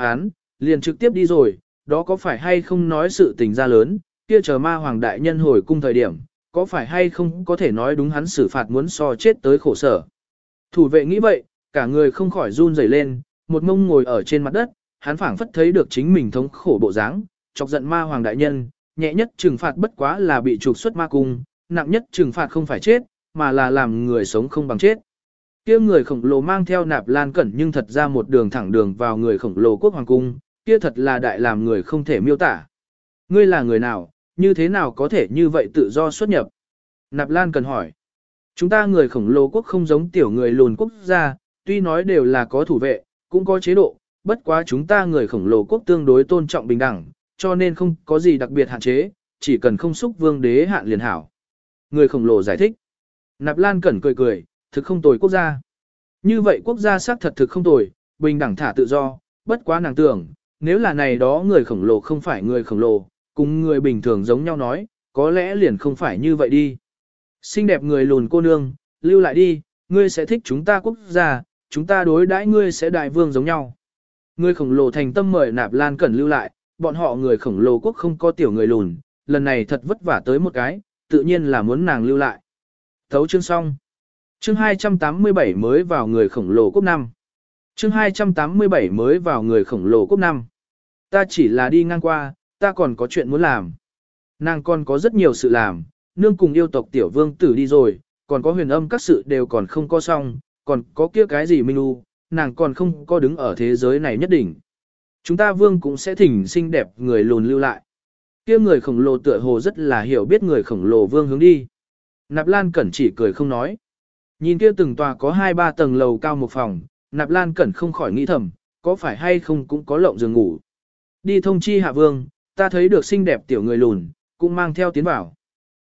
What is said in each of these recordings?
Hán, liền trực tiếp đi rồi, đó có phải hay không nói sự tình ra lớn, kia chờ ma hoàng đại nhân hồi cung thời điểm, có phải hay không có thể nói đúng hắn xử phạt muốn so chết tới khổ sở. Thủ vệ nghĩ vậy, cả người không khỏi run rẩy lên, một mông ngồi ở trên mặt đất, hắn phảng phất thấy được chính mình thống khổ bộ dáng, chọc giận ma hoàng đại nhân, nhẹ nhất trừng phạt bất quá là bị trục xuất ma cung, nặng nhất trừng phạt không phải chết, mà là làm người sống không bằng chết. Kia người khổng lồ mang theo nạp lan cẩn nhưng thật ra một đường thẳng đường vào người khổng lồ quốc hoàng cung, kia thật là đại làm người không thể miêu tả. Ngươi là người nào, như thế nào có thể như vậy tự do xuất nhập? Nạp lan cần hỏi. Chúng ta người khổng lồ quốc không giống tiểu người lùn quốc gia, tuy nói đều là có thủ vệ, cũng có chế độ, bất quá chúng ta người khổng lồ quốc tương đối tôn trọng bình đẳng, cho nên không có gì đặc biệt hạn chế, chỉ cần không xúc vương đế hạn liền hảo. Người khổng lồ giải thích. Nạp Lan Cẩn cười cười, thực không tồi quốc gia. Như vậy quốc gia xác thật thực không tồi, bình đẳng thả tự do, bất quá nàng tưởng, nếu là này đó người khổng lồ không phải người khổng lồ, cùng người bình thường giống nhau nói, có lẽ liền không phải như vậy đi. Xinh đẹp người lùn cô nương, lưu lại đi, ngươi sẽ thích chúng ta quốc gia, chúng ta đối đãi ngươi sẽ đại vương giống nhau. Người khổng lồ thành tâm mời nạp lan cẩn lưu lại, bọn họ người khổng lồ quốc không có tiểu người lùn, lần này thật vất vả tới một cái, tự nhiên là muốn nàng lưu lại. Thấu chương xong. Chương 287 mới vào người khổng lồ quốc năm. Chương 287 mới vào người khổng lồ quốc năm. Ta chỉ là đi ngang qua, ta còn có chuyện muốn làm. Nàng còn có rất nhiều sự làm, nương cùng yêu tộc tiểu vương tử đi rồi, còn có huyền âm các sự đều còn không có xong, còn có kia cái gì minh u, nàng còn không có đứng ở thế giới này nhất định. Chúng ta vương cũng sẽ thỉnh xinh đẹp người lùn lưu lại. Kia người khổng lồ tựa hồ rất là hiểu biết người khổng lồ vương hướng đi. Nạp Lan Cẩn chỉ cười không nói. Nhìn kia từng tòa có hai ba tầng lầu cao một phòng, Nạp Lan Cẩn không khỏi nghĩ thầm, có phải hay không cũng có lộng giường ngủ. Đi thông chi hạ vương, ta thấy được xinh đẹp tiểu người lùn, cũng mang theo tiến vào.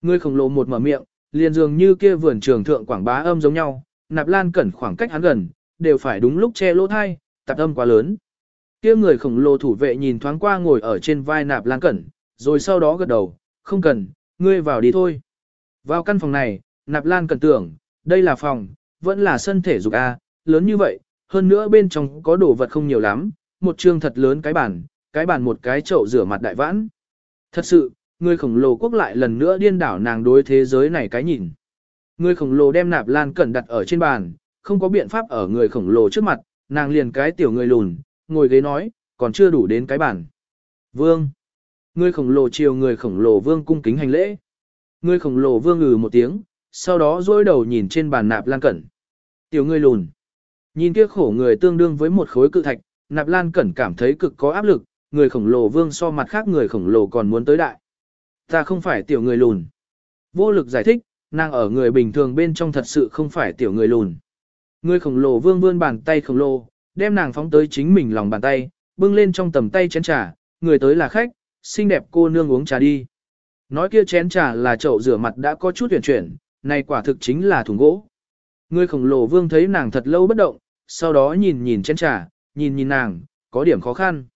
Người khổng lồ một mở miệng, liền dường như kia vườn trường thượng quảng bá âm giống nhau, Nạp Lan Cẩn khoảng cách hắn gần, đều phải đúng lúc che lỗ thai, tạp âm quá lớn. Kia người khổng lồ thủ vệ nhìn thoáng qua ngồi ở trên vai Nạp Lan Cẩn, rồi sau đó gật đầu, không cần, ngươi vào đi thôi. Vào căn phòng này, Nạp Lan Cẩn tưởng, đây là phòng, vẫn là sân thể dục A, lớn như vậy, hơn nữa bên trong có đồ vật không nhiều lắm, một trường thật lớn cái bàn, cái bàn một cái chậu rửa mặt đại vãn. Thật sự, người khổng lồ quốc lại lần nữa điên đảo nàng đối thế giới này cái nhìn. Người khổng lồ đem nạp lan cẩn đặt ở trên bàn, không có biện pháp ở người khổng lồ trước mặt, nàng liền cái tiểu người lùn, ngồi ghế nói, còn chưa đủ đến cái bàn. Vương. Người khổng lồ chiều người khổng lồ vương cung kính hành lễ. Người khổng lồ vương ngừ một tiếng, sau đó dối đầu nhìn trên bàn nạp lan cẩn. Tiểu người lùn. Nhìn kia khổ người tương đương với một khối cự thạch, nạp lan cẩn cảm thấy cực có áp lực, người khổng lồ vương so mặt khác người khổng lồ còn muốn tới đại. Ta không phải tiểu người lùn. Vô lực giải thích, nàng ở người bình thường bên trong thật sự không phải tiểu người lùn. Người khổng lồ vương vươn bàn tay khổng lồ, đem nàng phóng tới chính mình lòng bàn tay, bưng lên trong tầm tay chén trà, người tới là khách, xinh đẹp cô nương uống trà đi. Nói kia chén trà là chậu rửa mặt đã có chút chuyển chuyển, này quả thực chính là thùng gỗ. Người khổng lồ vương thấy nàng thật lâu bất động, sau đó nhìn nhìn chén trà, nhìn nhìn nàng, có điểm khó khăn.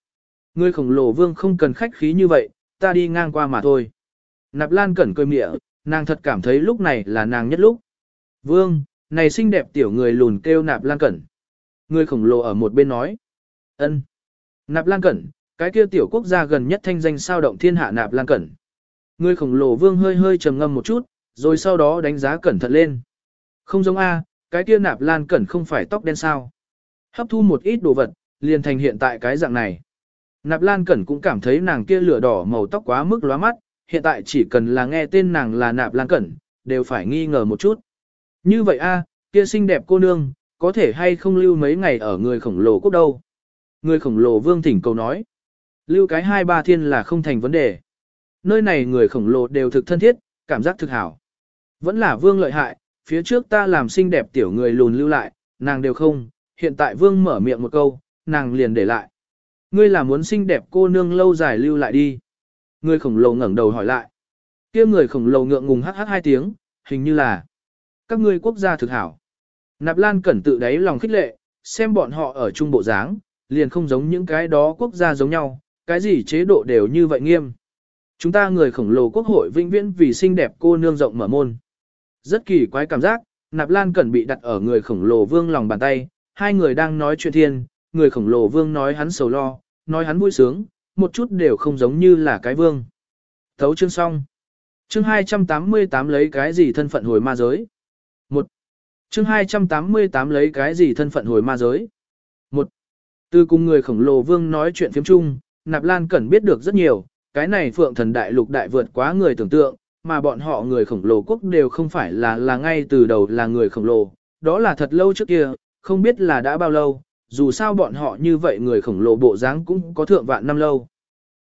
Người khổng lồ vương không cần khách khí như vậy, ta đi ngang qua mà thôi. Nạp Lan cẩn cười mịa, nàng thật cảm thấy lúc này là nàng nhất lúc. Vương, này xinh đẹp tiểu người lùn kêu Nạp Lan cẩn. Người khổng lồ ở một bên nói. ân. Nạp Lan cẩn, cái kia tiểu quốc gia gần nhất thanh danh sao động thiên hạ Nạp Lan cẩn. Người khổng lồ vương hơi hơi trầm ngâm một chút, rồi sau đó đánh giá cẩn thận lên. Không giống A, cái kia Nạp Lan cẩn không phải tóc đen sao. Hấp thu một ít đồ vật, liền thành hiện tại cái dạng này. Nạp Lan Cẩn cũng cảm thấy nàng kia lửa đỏ màu tóc quá mức lóa mắt, hiện tại chỉ cần là nghe tên nàng là Nạp Lan Cẩn, đều phải nghi ngờ một chút. Như vậy a, kia xinh đẹp cô nương, có thể hay không lưu mấy ngày ở người khổng lồ quốc đâu. Người khổng lồ vương thỉnh cầu nói. Lưu cái hai ba thiên là không thành vấn đề. Nơi này người khổng lồ đều thực thân thiết, cảm giác thực hảo. Vẫn là vương lợi hại, phía trước ta làm xinh đẹp tiểu người lùn lưu lại, nàng đều không, hiện tại vương mở miệng một câu, nàng liền để lại. Ngươi là muốn xinh đẹp cô nương lâu dài lưu lại đi. ngươi khổng lồ ngẩng đầu hỏi lại. kia người khổng lồ ngượng ngùng hắc hắc hai tiếng, hình như là các ngươi quốc gia thực hảo. Nạp Lan cẩn tự đáy lòng khích lệ, xem bọn họ ở trung bộ dáng, liền không giống những cái đó quốc gia giống nhau, cái gì chế độ đều như vậy nghiêm. Chúng ta người khổng lồ quốc hội vĩnh viễn vì xinh đẹp cô nương rộng mở môn. Rất kỳ quái cảm giác, Nạp Lan cẩn bị đặt ở người khổng lồ vương lòng bàn tay, hai người đang nói chuyện thiên, người khổng lồ vương nói hắn sầu lo, nói hắn vui sướng, một chút đều không giống như là cái vương. Thấu chương xong. Chương 288 lấy cái gì thân phận hồi ma giới? Một. Chương 288 lấy cái gì thân phận hồi ma giới? Một. Từ cùng người khổng lồ vương nói chuyện phiếm chung, Nạp Lan Cẩn biết được rất nhiều, cái này phượng thần đại lục đại vượt quá người tưởng tượng, mà bọn họ người khổng lồ quốc đều không phải là là ngay từ đầu là người khổng lồ, đó là thật lâu trước kia, không biết là đã bao lâu, dù sao bọn họ như vậy người khổng lồ bộ dáng cũng có thượng vạn năm lâu.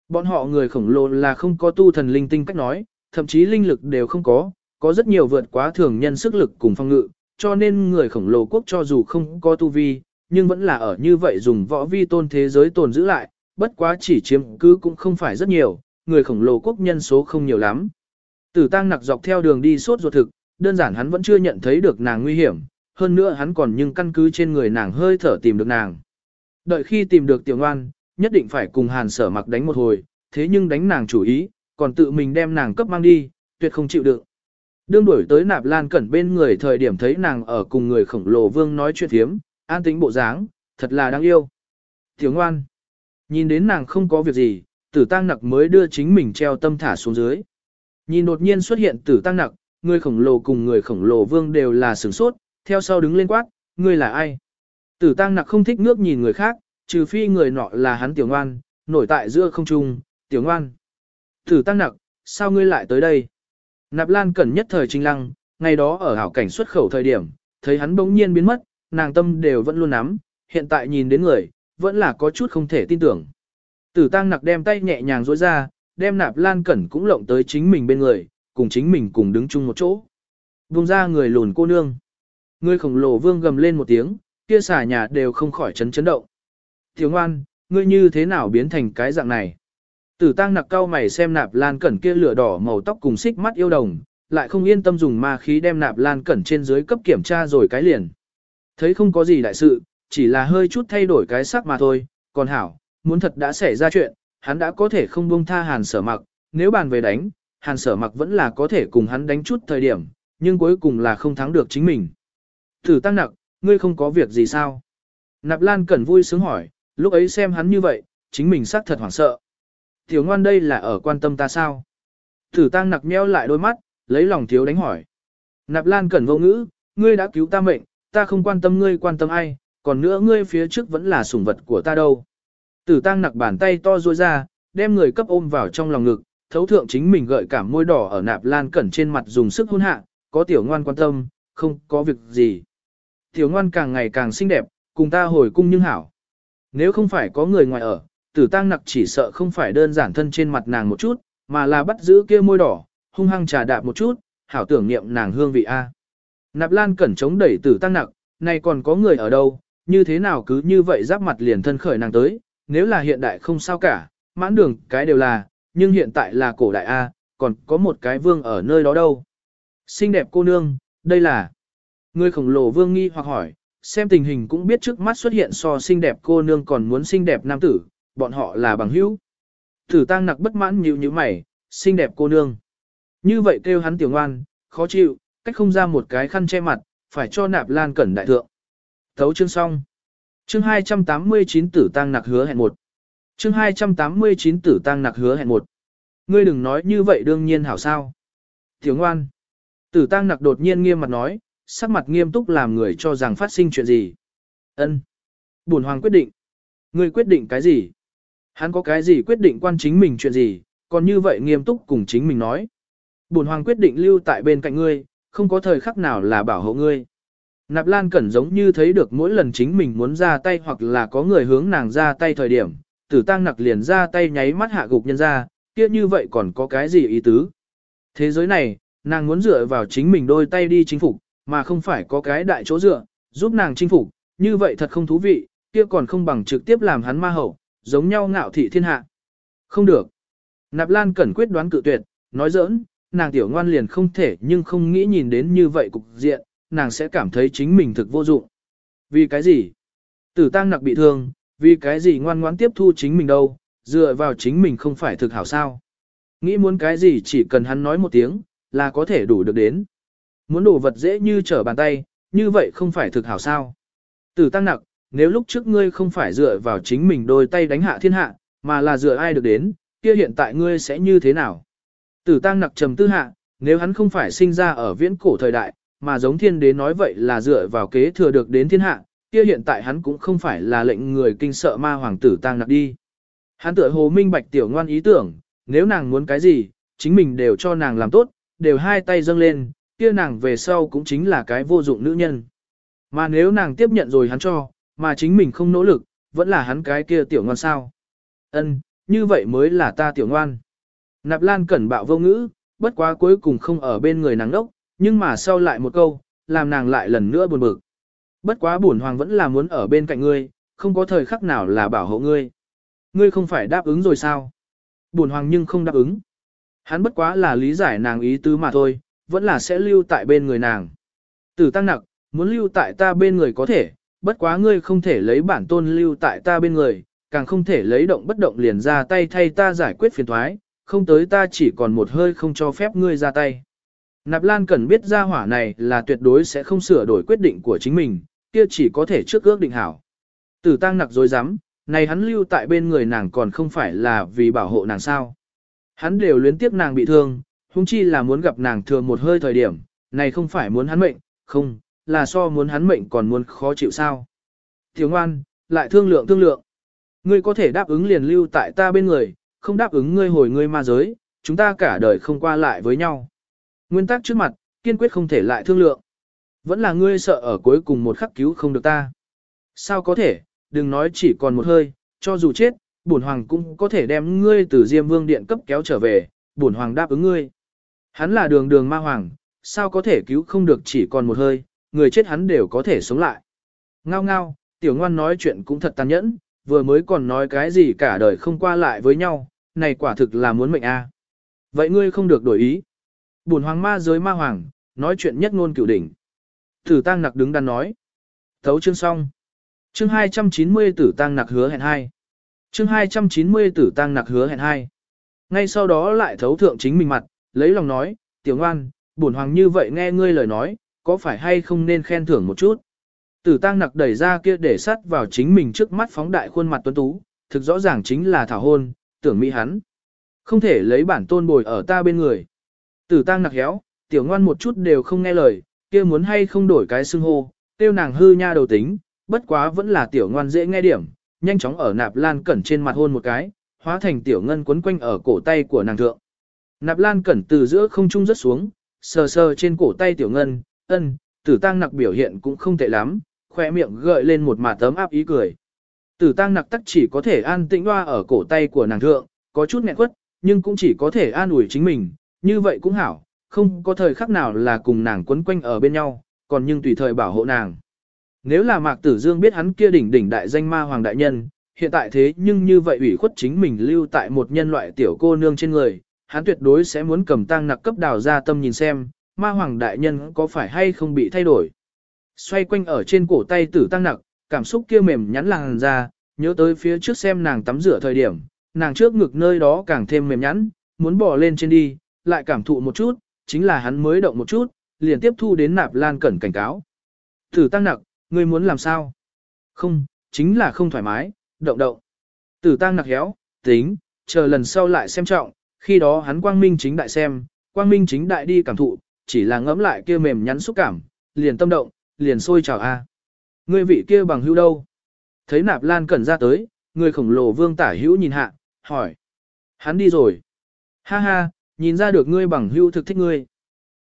Bọn họ người khổng lồ là không có tu thần linh tinh cách nói, thậm chí linh lực đều không có, có rất nhiều vượt quá thường nhân sức lực cùng phong ngự, cho nên người khổng lồ quốc cho dù không có tu vi, nhưng vẫn là ở như vậy dùng võ vi tôn thế giới tồn giữ lại, bất quá chỉ chiếm cứ cũng không phải rất nhiều, người khổng lồ quốc nhân số không nhiều lắm. Tử tăng nặc dọc theo đường đi suốt ruột thực, đơn giản hắn vẫn chưa nhận thấy được nàng nguy hiểm, hơn nữa hắn còn nhưng căn cứ trên người nàng hơi thở tìm được nàng. Đợi khi tìm được tiểu ngoan, nhất định phải cùng hàn sở mặc đánh một hồi, thế nhưng đánh nàng chủ ý, còn tự mình đem nàng cấp mang đi, tuyệt không chịu đựng. Đương đuổi tới nạp lan cẩn bên người thời điểm thấy nàng ở cùng người khổng lồ vương nói chuyện thiếm, an tính bộ dáng, thật là đáng yêu. Tiểu ngoan, nhìn đến nàng không có việc gì, tử tăng nặc mới đưa chính mình treo tâm thả xuống dưới. Nhìn đột nhiên xuất hiện tử tăng nặc, người khổng lồ cùng người khổng lồ vương đều là sửng sốt, theo sau đứng lên quát, ngươi là ai? Tử tăng nặc không thích ngước nhìn người khác, trừ phi người nọ là hắn tiểu ngoan, nổi tại giữa không trung, tiểu ngoan. Tử tăng nặc, sao ngươi lại tới đây? Nạp Lan cẩn nhất thời trinh lăng, ngày đó ở hảo cảnh xuất khẩu thời điểm, thấy hắn bỗng nhiên biến mất, nàng tâm đều vẫn luôn nắm, hiện tại nhìn đến người, vẫn là có chút không thể tin tưởng. Tử tăng nặc đem tay nhẹ nhàng rối ra, đem nạp lan cẩn cũng lộng tới chính mình bên người, cùng chính mình cùng đứng chung một chỗ. Vùng ra người lùn cô nương. Người khổng lồ vương gầm lên một tiếng, kia xả nhà đều không khỏi chấn chấn động. Thiếu ngoan, ngươi như thế nào biến thành cái dạng này? Tử tăng nặc cao mày xem nạp lan cẩn kia lửa đỏ màu tóc cùng xích mắt yêu đồng, lại không yên tâm dùng ma khí đem nạp lan cẩn trên dưới cấp kiểm tra rồi cái liền. Thấy không có gì đại sự, chỉ là hơi chút thay đổi cái sắc mà thôi, còn hảo, muốn thật đã xảy ra chuyện, hắn đã có thể không buông tha hàn sở mặc, nếu bàn về đánh, hàn sở mặc vẫn là có thể cùng hắn đánh chút thời điểm, nhưng cuối cùng là không thắng được chính mình. Thử tăng nặc, ngươi không có việc gì sao? Nạp Lan Cẩn vui sướng hỏi, lúc ấy xem hắn như vậy, chính mình xác thật hoảng sợ. Tiểu ngoan đây là ở quan tâm ta sao? Thử tăng nặc meo lại đôi mắt, lấy lòng thiếu đánh hỏi. Nạp Lan Cẩn vô ngữ, ngươi đã cứu ta mệnh, ta không quan tâm ngươi quan tâm ai, còn nữa ngươi phía trước vẫn là sủng vật của ta đâu. Tử tăng nặc bàn tay to ruôi ra, đem người cấp ôm vào trong lòng ngực, thấu thượng chính mình gợi cảm môi đỏ ở nạp lan cẩn trên mặt dùng sức hôn hạ, có tiểu ngoan quan tâm, không có việc gì. Tiểu ngoan càng ngày càng xinh đẹp, cùng ta hồi cung nhưng hảo. Nếu không phải có người ngoài ở, tử tăng nặc chỉ sợ không phải đơn giản thân trên mặt nàng một chút, mà là bắt giữ kia môi đỏ, hung hăng trà đạp một chút, hảo tưởng niệm nàng hương vị A. Nạp lan cẩn chống đẩy tử tăng nặc, này còn có người ở đâu, như thế nào cứ như vậy giáp mặt liền thân khởi nàng tới, nếu là hiện đại không sao cả, mãn đường cái đều là, nhưng hiện tại là cổ đại A, còn có một cái vương ở nơi đó đâu. Xinh đẹp cô nương, đây là... Người khổng lồ vương nghi hoặc hỏi, xem tình hình cũng biết trước mắt xuất hiện so xinh đẹp cô nương còn muốn xinh đẹp nam tử, bọn họ là bằng hữu. Thử tăng nặc bất mãn nhíu như mày, xinh đẹp cô nương. Như vậy kêu hắn tiểu ngoan, khó chịu, cách không ra một cái khăn che mặt, phải cho nạp lan cẩn đại thượng. Thấu chương xong. Chương 289 tử tăng nặc hứa hẹn một. Chương 289 tử tăng nặc hứa hẹn một. Ngươi đừng nói như vậy đương nhiên hảo sao. Tiểu ngoan. Tử tăng nặc đột nhiên nghiêm mặt nói, sắc mặt nghiêm túc làm người cho rằng phát sinh chuyện gì. Ân. Bổn hoàng quyết định. Ngươi quyết định cái gì? Hắn có cái gì quyết định quan chính mình chuyện gì, còn như vậy nghiêm túc cùng chính mình nói. Bổn hoàng quyết định lưu tại bên cạnh ngươi, không có thời khắc nào là bảo hộ ngươi. Nạp Lan Cẩn giống như thấy được mỗi lần chính mình muốn ra tay hoặc là có người hướng nàng ra tay thời điểm, tử tăng nặc liền ra tay nháy mắt hạ gục nhân ra, kia như vậy còn có cái gì ý tứ. Thế giới này, nàng muốn dựa vào chính mình đôi tay đi chinh phục, mà không phải có cái đại chỗ dựa, giúp nàng chinh phục, như vậy thật không thú vị, kia còn không bằng trực tiếp làm hắn ma hậu, giống nhau ngạo thị thiên hạ. Không được. Nạp Lan Cẩn quyết đoán cự tuyệt, nói giỡn, nàng tiểu ngoan liền không thể nhưng không nghĩ nhìn đến như vậy cục diện, nàng sẽ cảm thấy chính mình thực vô dụng. Vì cái gì? Tử tăng nặc bị thương, vì cái gì ngoan ngoãn tiếp thu chính mình đâu, dựa vào chính mình không phải thực hảo sao. Nghĩ muốn cái gì chỉ cần hắn nói một tiếng, là có thể đủ được đến. Muốn đồ vật dễ như trở bàn tay, như vậy không phải thực hảo sao. Tử tăng nặc, nếu lúc trước ngươi không phải dựa vào chính mình đôi tay đánh hạ thiên hạ, mà là dựa ai được đến, kia hiện tại ngươi sẽ như thế nào? Tử tăng nặc trầm tư hạ, nếu hắn không phải sinh ra ở viễn cổ thời đại, mà giống thiên đế nói vậy là dựa vào kế thừa được đến thiên hạ, kia hiện tại hắn cũng không phải là lệnh người kinh sợ ma hoàng tử tang nặc đi. Hắn tựa hồ minh bạch tiểu ngoan ý tưởng, nếu nàng muốn cái gì, chính mình đều cho nàng làm tốt, đều hai tay dâng lên, kia nàng về sau cũng chính là cái vô dụng nữ nhân. Mà nếu nàng tiếp nhận rồi hắn cho, mà chính mình không nỗ lực, vẫn là hắn cái kia tiểu ngoan sao. Ân, như vậy mới là ta tiểu ngoan. Nạp Lan cẩn bạo vô ngữ, bất quá cuối cùng không ở bên người nàng đốc, nhưng mà sau lại một câu, làm nàng lại lần nữa buồn bực. Bất quá bổn hoàng vẫn là muốn ở bên cạnh ngươi, không có thời khắc nào là bảo hộ ngươi. Ngươi không phải đáp ứng rồi sao? Bổn hoàng nhưng không đáp ứng. Hắn bất quá là lý giải nàng ý tứ mà thôi, vẫn là sẽ lưu tại bên người nàng. Tử tăng nặc, muốn lưu tại ta bên người có thể, bất quá ngươi không thể lấy bản tôn lưu tại ta bên người, càng không thể lấy động bất động liền ra tay thay ta giải quyết phiền thoái, không tới ta chỉ còn một hơi không cho phép ngươi ra tay. Nạp Lan cần biết ra hỏa này là tuyệt đối sẽ không sửa đổi quyết định của chính mình, kia chỉ có thể trước ước định hảo. Tử tăng nặc dối rắm này hắn lưu tại bên người nàng còn không phải là vì bảo hộ nàng sao. Hắn đều luyến tiếc nàng bị thương, hung chi là muốn gặp nàng thường một hơi thời điểm, này không phải muốn hắn mệnh, không, là so muốn hắn mệnh còn muốn khó chịu sao. Thiếu ngoan, lại thương lượng thương lượng. Ngươi có thể đáp ứng liền lưu tại ta bên người, không đáp ứng ngươi hồi ngươi ma giới, chúng ta cả đời không qua lại với nhau. Nguyên tắc trước mặt, kiên quyết không thể lại thương lượng. Vẫn là ngươi sợ ở cuối cùng một khắc cứu không được ta. Sao có thể, đừng nói chỉ còn một hơi, cho dù chết, bổn hoàng cũng có thể đem ngươi từ Diêm Vương điện cấp kéo trở về, bổn hoàng đáp ứng ngươi. Hắn là đường đường ma hoàng, sao có thể cứu không được chỉ còn một hơi, người chết hắn đều có thể sống lại. Ngao ngao, tiểu ngoan nói chuyện cũng thật tàn nhẫn, vừa mới còn nói cái gì cả đời không qua lại với nhau, này quả thực là muốn mệnh a. Vậy ngươi không được đổi ý. Bổn hoàng ma giới ma hoàng, nói chuyện nhất ngôn cửu đỉnh. Tử tăng nặc đứng đắn nói. Thấu chương xong. Chương 290 tử tăng nặc hứa hẹn hai. Chương 290 tử tăng nặc hứa hẹn hai. Ngay sau đó lại thấu thượng chính mình mặt, lấy lòng nói, tiểu ngoan, bổn hoàng như vậy nghe ngươi lời nói, có phải hay không nên khen thưởng một chút. Tử tăng nặc đẩy ra kia để sắt vào chính mình trước mắt phóng đại khuôn mặt tuấn tú, thực rõ ràng chính là thảo hôn, tưởng mỹ hắn. Không thể lấy bản tôn bồi ở ta bên người. Tử Tang nặc héo, tiểu ngoan một chút đều không nghe lời, kia muốn hay không đổi cái xưng hô, tiêu nàng hư nha đầu tính, bất quá vẫn là tiểu ngoan dễ nghe điểm, nhanh chóng ở nạp lan cẩn trên mặt hôn một cái, hóa thành tiểu ngân quấn quanh ở cổ tay của nàng thượng. Nạp lan cẩn từ giữa không trung rất xuống, sờ sờ trên cổ tay tiểu ngân, ân, tử Tang nặc biểu hiện cũng không tệ lắm, khoe miệng gợi lên một mả tấm áp ý cười. Tử Tang nặc tắc chỉ có thể an tĩnh hoa ở cổ tay của nàng thượng, có chút nghẹn quất, nhưng cũng chỉ có thể an ủi chính mình, như vậy cũng hảo, không có thời khắc nào là cùng nàng quấn quanh ở bên nhau, còn nhưng tùy thời bảo hộ nàng. Nếu là Mạc Tử Dương biết hắn kia đỉnh đỉnh đại danh ma hoàng đại nhân, hiện tại thế nhưng như vậy ủy khuất chính mình lưu tại một nhân loại tiểu cô nương trên người, hắn tuyệt đối sẽ muốn cầm tăng nặc cấp đào ra tâm nhìn xem, ma hoàng đại nhân có phải hay không bị thay đổi. Xoay quanh ở trên cổ tay tử tăng nặc, cảm xúc kia mềm nhắn làng ra, nhớ tới phía trước xem nàng tắm rửa thời điểm, nàng trước ngực nơi đó càng thêm mềm nhắn, muốn bỏ lên trên đi, lại cảm thụ một chút, chính là hắn mới động một chút, liền tiếp thu đến nạp lan cẩn cảnh cáo. Tử tăng nặc, ngươi muốn làm sao? Không, chính là không thoải mái, động động. Tử tăng nặc héo, tính, chờ lần sau lại xem trọng, khi đó hắn quang minh chính đại xem, quang minh chính đại đi cảm thụ, chỉ là ngẫm lại kia mềm nhắn xúc cảm, liền tâm động, liền sôi trào a. Ngươi vị kia bằng hữu đâu? Thấy nạp lan cẩn ra tới, người khổng lồ vương tả hữu nhìn hạ, hỏi. Hắn đi rồi. Ha ha, nhìn ra được ngươi bằng hữu thực thích ngươi.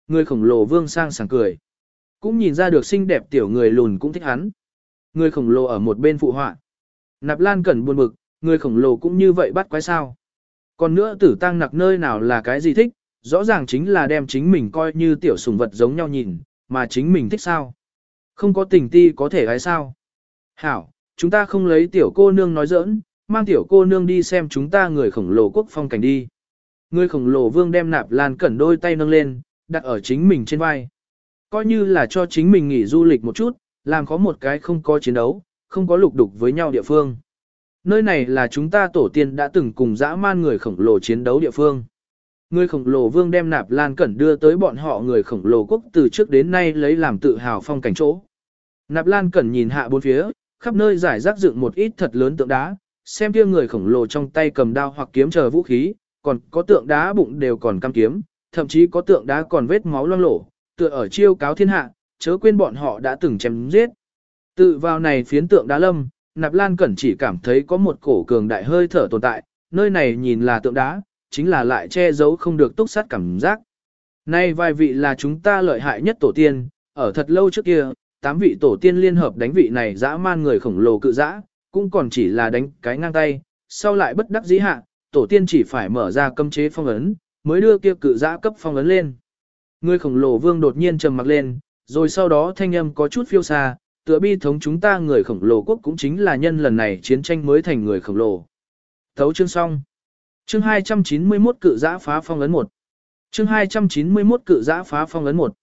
Người khổng lồ vương sang sảng cười. Cũng nhìn ra được xinh đẹp tiểu người lùn cũng thích hắn. Người khổng lồ ở một bên phụ họa. Nạp lan cẩn buồn bực, người khổng lồ cũng như vậy bắt quái sao. Còn nữa tử tăng nặc nơi nào là cái gì thích, rõ ràng chính là đem chính mình coi như tiểu sùng vật giống nhau nhìn, mà chính mình thích sao. Không có tình ti có thể gái sao. Hảo, chúng ta không lấy tiểu cô nương nói giỡn, mang tiểu cô nương đi xem chúng ta người khổng lồ quốc phong cảnh đi. Người khổng lồ vương đem nạp lan cẩn đôi tay nâng lên, đặt ở chính mình trên vai. Coi như là cho chính mình nghỉ du lịch một chút, làm có một cái không có chiến đấu, không có lục đục với nhau địa phương. Nơi này là chúng ta tổ tiên đã từng cùng dã man người khổng lồ chiến đấu địa phương. Người khổng lồ vương đem nạp lan cẩn đưa tới bọn họ người khổng lồ quốc từ trước đến nay lấy làm tự hào phong cảnh chỗ. Nạp lan cẩn nhìn hạ bốn phía, khắp nơi giải rác dựng một ít thật lớn tượng đá, xem kia người khổng lồ trong tay cầm đao hoặc kiếm chờ vũ khí, còn có tượng đá bụng đều còn cam kiếm, thậm chí có tượng đá còn vết máu loang lổ, tựa ở chiêu cáo thiên hạ, chớ quên bọn họ đã từng chém giết. Tự vào này phiến tượng đá lâm, Nạp Lan Cẩn chỉ cảm thấy có một cổ cường đại hơi thở tồn tại, nơi này nhìn là tượng đá, chính là lại che giấu không được túc sát cảm giác. Nay vài vị là chúng ta lợi hại nhất tổ tiên, ở thật lâu trước kia, tám vị tổ tiên liên hợp đánh vị này dã man người khổng lồ cự dã, cũng còn chỉ là đánh cái ngang tay, sau lại bất đắc dĩ hạ, tổ tiên chỉ phải mở ra cấm chế phong ấn, mới đưa kia cự giã cấp phong ấn lên. Người khổng lồ vương đột nhiên trầm mặc lên, rồi sau đó thanh âm có chút phiêu xa, tựa bi thống chúng ta người khổng lồ quốc cũng chính là nhân lần này chiến tranh mới thành người khổng lồ. Thấu chương xong. Chương 291 cự giã phá phong ấn 1. Chương 291 cự giã phá phong ấn 1.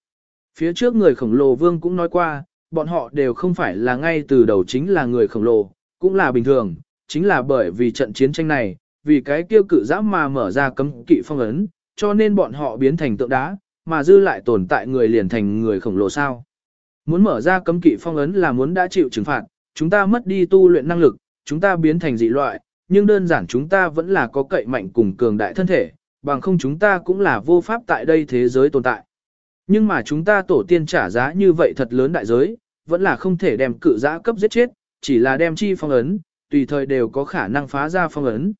Phía trước người khổng lồ vương cũng nói qua, bọn họ đều không phải là ngay từ đầu chính là người khổng lồ, cũng là bình thường, chính là bởi vì trận chiến tranh này, vì cái kêu cự giã mà mở ra cấm kỵ phong ấn, cho nên bọn họ biến thành tượng đá, mà dư lại tồn tại người liền thành người khổng lồ sao. Muốn mở ra cấm kỵ phong ấn là muốn đã chịu trừng phạt, chúng ta mất đi tu luyện năng lực, chúng ta biến thành dị loại, nhưng đơn giản chúng ta vẫn là có cậy mạnh cùng cường đại thân thể, bằng không chúng ta cũng là vô pháp tại đây thế giới tồn tại. Nhưng mà chúng ta tổ tiên trả giá như vậy thật lớn đại giới, vẫn là không thể đem cự giã cấp giết chết, chỉ là đem chi phong ấn, tùy thời đều có khả năng phá ra phong ấn.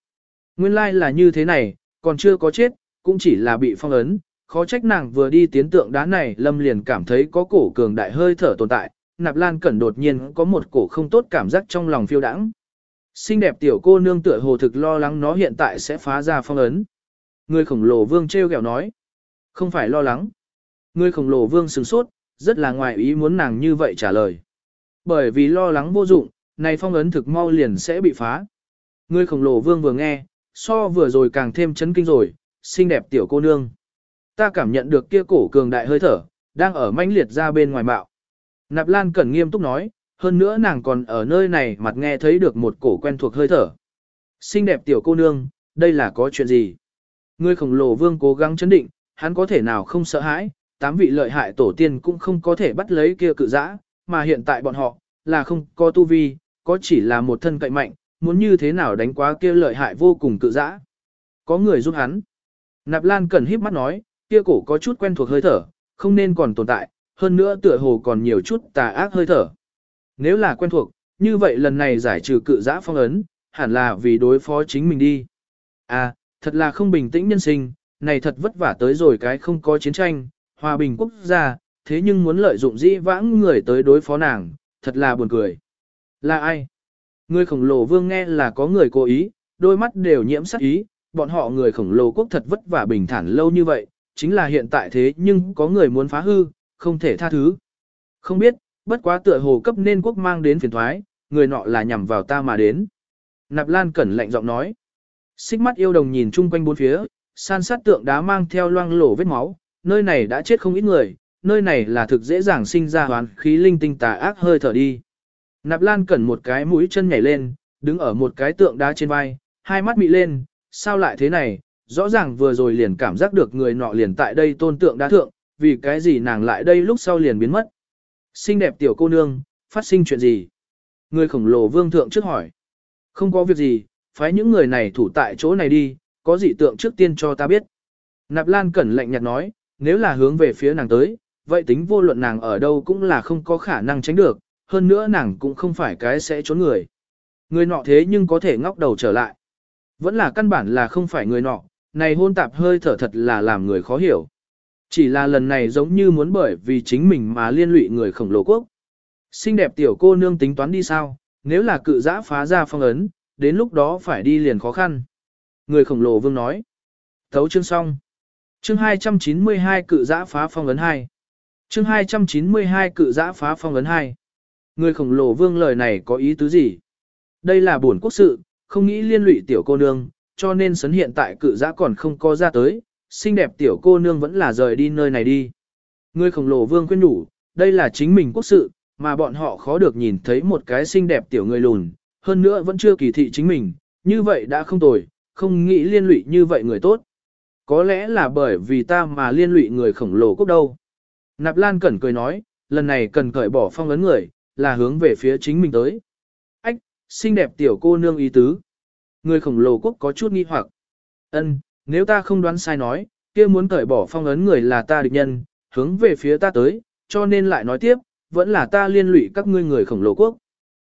Nguyên lai like là như thế này, còn chưa có chết, cũng chỉ là bị phong ấn, khó trách nàng vừa đi tiến tượng đá này lâm liền cảm thấy có cổ cường đại hơi thở tồn tại, nạp lan cẩn đột nhiên có một cổ không tốt cảm giác trong lòng phiêu đãng. Xinh đẹp tiểu cô nương tựa hồ thực lo lắng nó hiện tại sẽ phá ra phong ấn. Người khổng lồ vương treo kẹo nói. Không phải lo lắng. Người khổng lồ vương sừng sốt, rất là ngoài ý muốn nàng như vậy trả lời. Bởi vì lo lắng vô dụng, này phong ấn thực mau liền sẽ bị phá. Người khổng lồ vương vừa nghe, so vừa rồi càng thêm chấn kinh rồi, xinh đẹp tiểu cô nương. Ta cảm nhận được kia cổ cường đại hơi thở, đang ở manh liệt ra bên ngoài bạo. Nạp Lan Cẩn nghiêm túc nói, hơn nữa nàng còn ở nơi này mặt nghe thấy được một cổ quen thuộc hơi thở. Xinh đẹp tiểu cô nương, đây là có chuyện gì? Ngươi khổng lồ vương cố gắng chấn định, hắn có thể nào không sợ hãi, tám vị lợi hại tổ tiên cũng không có thể bắt lấy kia cự dã, mà hiện tại bọn họ, là không có tu vi, có chỉ là một thân cậy mạnh, muốn như thế nào đánh quá kia lợi hại vô cùng cự dã. Có người giúp hắn. Nạp Lan Cẩn híp mắt nói, kia cổ có chút quen thuộc hơi thở, không nên còn tồn tại, hơn nữa tựa hồ còn nhiều chút tà ác hơi thở. Nếu là quen thuộc, như vậy lần này giải trừ cự giã phong ấn, hẳn là vì đối phó chính mình đi. À, thật là không bình tĩnh nhân sinh, này thật vất vả tới rồi cái không có chiến tranh, hòa bình quốc gia, thế nhưng muốn lợi dụng dĩ vãng người tới đối phó nàng, thật là buồn cười. Là ai? Người khổng lồ vương nghe là có người cố ý, đôi mắt đều nhiễm sắc ý, bọn họ người khổng lồ quốc thật vất vả bình thản lâu như vậy, chính là hiện tại thế nhưng có người muốn phá hư, không thể tha thứ. Không biết, bất quá tựa hồ cấp nên quốc mang đến phiền thoái, người nọ là nhằm vào ta mà đến. Nạp Lan Cẩn lạnh giọng nói. Xích mắt yêu đồng nhìn chung quanh bốn phía, san sát tượng đá mang theo loang lổ vết máu, nơi này đã chết không ít người, nơi này là thực dễ dàng sinh ra hoán khí linh tinh tà ác hơi thở đi. Nạp Lan Cẩn một cái mũi chân nhảy lên, đứng ở một cái tượng đá trên vai, hai mắt mị lên, sao lại thế này, rõ ràng vừa rồi liền cảm giác được người nọ liền tại đây tôn tượng đá thượng, vì cái gì nàng lại đây lúc sau liền biến mất. Xinh đẹp tiểu cô nương, phát sinh chuyện gì? Người khổng lồ vương thượng trước hỏi. Không có việc gì, phái những người này thủ tại chỗ này đi, có gì tượng trước tiên cho ta biết. Nạp Lan Cẩn lạnh nhạt nói, nếu là hướng về phía nàng tới, vậy tính vô luận nàng ở đâu cũng là không có khả năng tránh được, hơn nữa nàng cũng không phải cái sẽ trốn người. Người nọ thế nhưng có thể ngóc đầu trở lại. Vẫn là căn bản là không phải người nọ, này hôn tạp hơi thở thật là làm người khó hiểu. Chỉ là lần này giống như muốn bởi vì chính mình mà liên lụy người khổng lồ quốc. Xinh đẹp tiểu cô nương tính toán đi sao, nếu là cự giã phá ra phong ấn, đến lúc đó phải đi liền khó khăn. Người khổng lồ vương nói. Thấu chương xong. Chương 292 cự giã phá phong ấn 2. Chương 292 cự giã phá phong ấn 2. Người khổng lồ vương lời này có ý tứ gì? Đây là buồn quốc sự, không nghĩ liên lụy tiểu cô nương, cho nên sấn hiện tại cự giã còn không có ra tới, xinh đẹp tiểu cô nương vẫn là rời đi nơi này đi. Người khổng lồ vương khuyên nhủ, đây là chính mình quốc sự, mà bọn họ khó được nhìn thấy một cái xinh đẹp tiểu người lùn, hơn nữa vẫn chưa kỳ thị chính mình, như vậy đã không tồi, không nghĩ liên lụy như vậy người tốt. Có lẽ là bởi vì ta mà liên lụy người khổng lồ quốc đâu. Nạp Lan Cẩn cười nói, lần này cần cởi bỏ phong ấn người, là hướng về phía chính mình tới. xinh đẹp tiểu cô nương ý tứ. Người khổng lồ quốc có chút nghi hoặc. Ân, nếu ta không đoán sai nói, kia muốn cởi bỏ phong ấn người là ta địch nhân, hướng về phía ta tới, cho nên lại nói tiếp, vẫn là ta liên lụy các ngươi người khổng lồ quốc.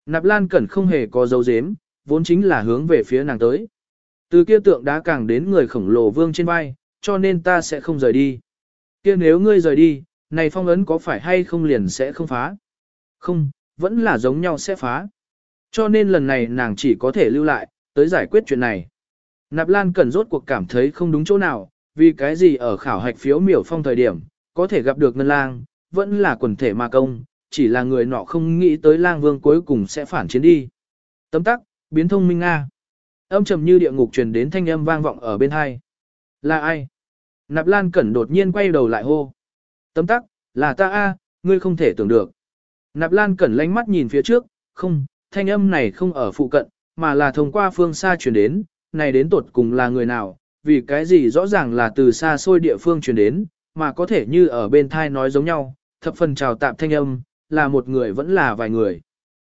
Nạp Lan Cẩn không hề có dấu dếm, vốn chính là hướng về phía nàng tới. Từ kia tượng đá càng đến người khổng lồ vương trên vai, cho nên ta sẽ không rời đi. Kia nếu ngươi rời đi, này phong ấn có phải hay không liền sẽ không phá? Không, vẫn là giống nhau sẽ phá. Cho nên lần này nàng chỉ có thể lưu lại, tới giải quyết chuyện này. Nạp Lan Cẩn rốt cuộc cảm thấy không đúng chỗ nào, vì cái gì ở khảo hạch phiếu miểu phong thời điểm, có thể gặp được ngân lang, vẫn là quần thể ma công, chỉ là người nọ không nghĩ tới lang vương cuối cùng sẽ phản chiến đi. Tấm tắc, biến thông minh Nga. Âm trầm như địa ngục truyền đến thanh âm vang vọng ở bên hai. Là ai? Nạp Lan Cẩn đột nhiên quay đầu lại hô. Tấm tắc, là ta a, ngươi không thể tưởng được. Nạp Lan Cẩn lánh mắt nhìn phía trước, không, thanh âm này không ở phụ cận, mà là thông qua phương xa truyền đến, này đến tột cùng là người nào, vì cái gì rõ ràng là từ xa xôi địa phương truyền đến, mà có thể như ở bên thai nói giống nhau, thập phần chào tạm thanh âm, là một người vẫn là vài người.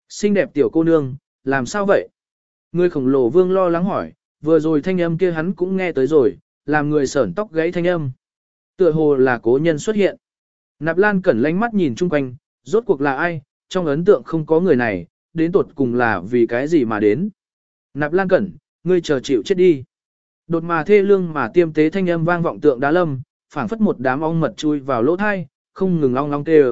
Xinh đẹp tiểu cô nương, làm sao vậy? Người khổng lồ vương lo lắng hỏi, vừa rồi thanh âm kia hắn cũng nghe tới rồi, làm người sởn tóc gãy thanh âm. Tựa hồ là cố nhân xuất hiện. Nạp Lan cẩn lánh mắt nhìn chung quanh, rốt cuộc là ai, trong ấn tượng không có người này, đến tuột cùng là vì cái gì mà đến. Nạp Lan cẩn, ngươi chờ chịu chết đi. Đột mà thê lương mà tiêm tế thanh âm vang vọng tượng đá lâm, phảng phất một đám ong mật chui vào lỗ thai, không ngừng long long tê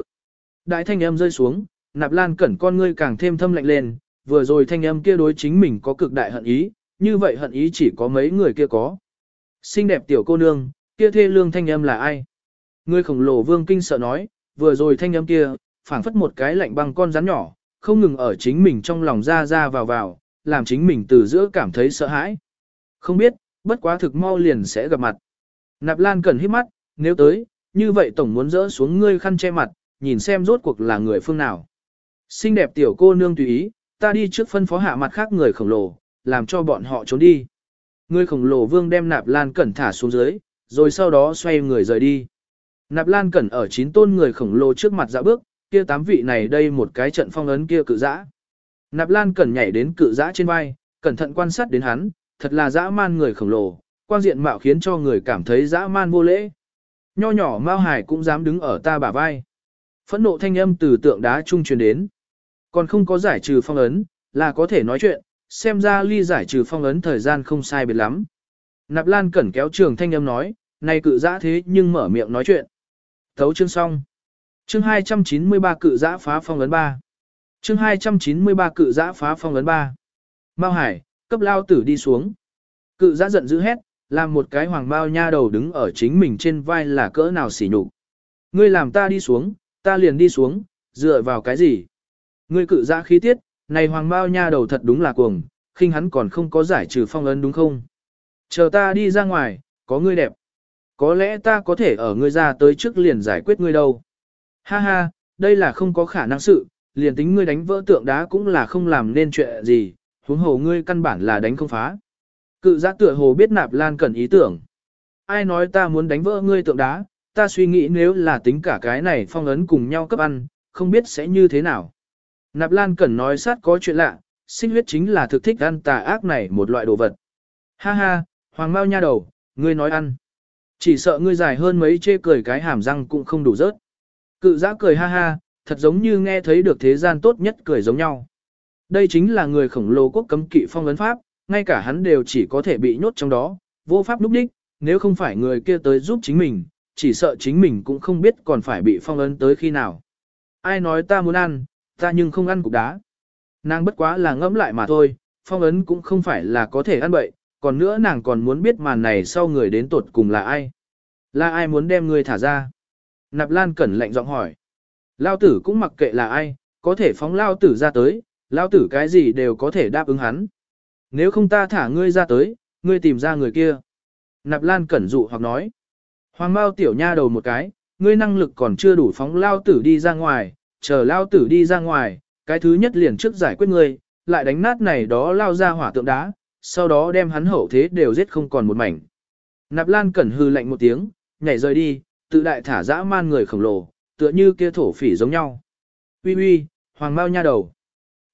Đại thanh âm rơi xuống, Nạp Lan cẩn con ngươi càng thêm thâm lạnh lên, vừa rồi thanh âm kia đối chính mình có cực đại hận ý, như vậy hận ý chỉ có mấy người kia có. Xinh đẹp tiểu cô nương, kia thê lương thanh âm là ai? Ngươi khổng lồ vương kinh sợ nói, vừa rồi thanh âm kia, phảng phất một cái lạnh băng con rắn nhỏ, không ngừng ở chính mình trong lòng ra ra vào vào, làm chính mình từ giữa cảm thấy sợ hãi. Không biết, bất quá thực mau liền sẽ gặp mặt. Nạp Lan cần hít mắt, nếu tới, như vậy tổng muốn dỡ xuống ngươi khăn che mặt, nhìn xem rốt cuộc là người phương nào. Xinh đẹp tiểu cô nương tùy ý, ta đi trước phân phó hạ mặt khác người khổng lồ, làm cho bọn họ trốn đi. Người khổng lồ vương đem nạp lan cẩn thả xuống dưới, rồi sau đó xoay người rời đi. Nạp lan cẩn ở chín tôn người khổng lồ trước mặt dạ bước, kia tám vị này đây một cái trận phong ấn kia cự dã. Nạp lan cẩn nhảy đến cự dã trên vai, cẩn thận quan sát đến hắn, thật là dã man người khổng lồ, quan diện mạo khiến cho người cảm thấy dã man vô lễ. Nho nhỏ Mao Hải cũng dám đứng ở ta bả vai. Phẫn nộ thanh âm từ tượng đá trung truyền đến. Còn không có giải trừ phong ấn, là có thể nói chuyện, xem ra ly giải trừ phong ấn thời gian không sai biệt lắm. Nạp Lan cẩn kéo trường thanh âm nói, này cự dã thế nhưng mở miệng nói chuyện. Thấu chương xong. Chương 293 cự giã phá phong ấn 3. Chương 293 cự giã phá phong ấn 3. Mao Hải, cấp lao tử đi xuống. Cự giã giận dữ hét, làm một cái hoàng bao nha đầu đứng ở chính mình trên vai là cỡ nào xỉ nhục. Ngươi làm ta đi xuống, ta liền đi xuống, dựa vào cái gì? Ngươi cự giã khí tiết, này hoàng bao nha đầu thật đúng là cuồng, khinh hắn còn không có giải trừ phong ấn đúng không? Chờ ta đi ra ngoài, có ngươi đẹp. Có lẽ ta có thể ở ngươi ra tới trước liền giải quyết ngươi đâu. Ha ha, đây là không có khả năng sự, liền tính ngươi đánh vỡ tượng đá cũng là không làm nên chuyện gì, huống hồ ngươi căn bản là đánh không phá. Cự giã tựa hồ biết nạp lan cần ý tưởng. Ai nói ta muốn đánh vỡ ngươi tượng đá, ta suy nghĩ nếu là tính cả cái này phong ấn cùng nhau cấp ăn, không biết sẽ như thế nào. Nạp Lan cần nói sát có chuyện lạ, sinh huyết chính là thực thích ăn tà ác này một loại đồ vật. Ha ha, hoàng mau nha đầu, ngươi nói ăn. Chỉ sợ ngươi dài hơn mấy chê cười cái hàm răng cũng không đủ rớt. Cự giã cười ha ha, thật giống như nghe thấy được thế gian tốt nhất cười giống nhau. Đây chính là người khổng lồ quốc cấm kỵ phong ấn pháp, ngay cả hắn đều chỉ có thể bị nhốt trong đó, vô pháp lúc đích, nếu không phải người kia tới giúp chính mình, chỉ sợ chính mình cũng không biết còn phải bị phong ấn tới khi nào. Ai nói ta muốn ăn, ta nhưng không ăn cục đá. Nàng bất quá là ngẫm lại mà thôi, phong ấn cũng không phải là có thể ăn bậy, còn nữa nàng còn muốn biết màn này sau người đến tột cùng là ai. Là ai muốn đem người thả ra? Nạp Lan Cẩn lạnh giọng hỏi. Lao tử cũng mặc kệ là ai, có thể phóng Lao tử ra tới, Lao tử cái gì đều có thể đáp ứng hắn. Nếu không ta thả ngươi ra tới, ngươi tìm ra người kia. Nạp Lan Cẩn dụ hoặc nói. Hoàng Mao tiểu nha đầu một cái, ngươi năng lực còn chưa đủ phóng Lao tử đi ra ngoài, chờ lao tử đi ra ngoài, cái thứ nhất liền trước giải quyết ngươi, lại đánh nát này đó lao ra hỏa tượng đá, sau đó đem hắn hậu thế đều giết không còn một mảnh. Nạp Lan cẩn hư lạnh một tiếng, nhảy rời đi, tự đại thả dã man người khổng lồ, tựa như kia thổ phỉ giống nhau. Uy uy, hoàng mao nha đầu.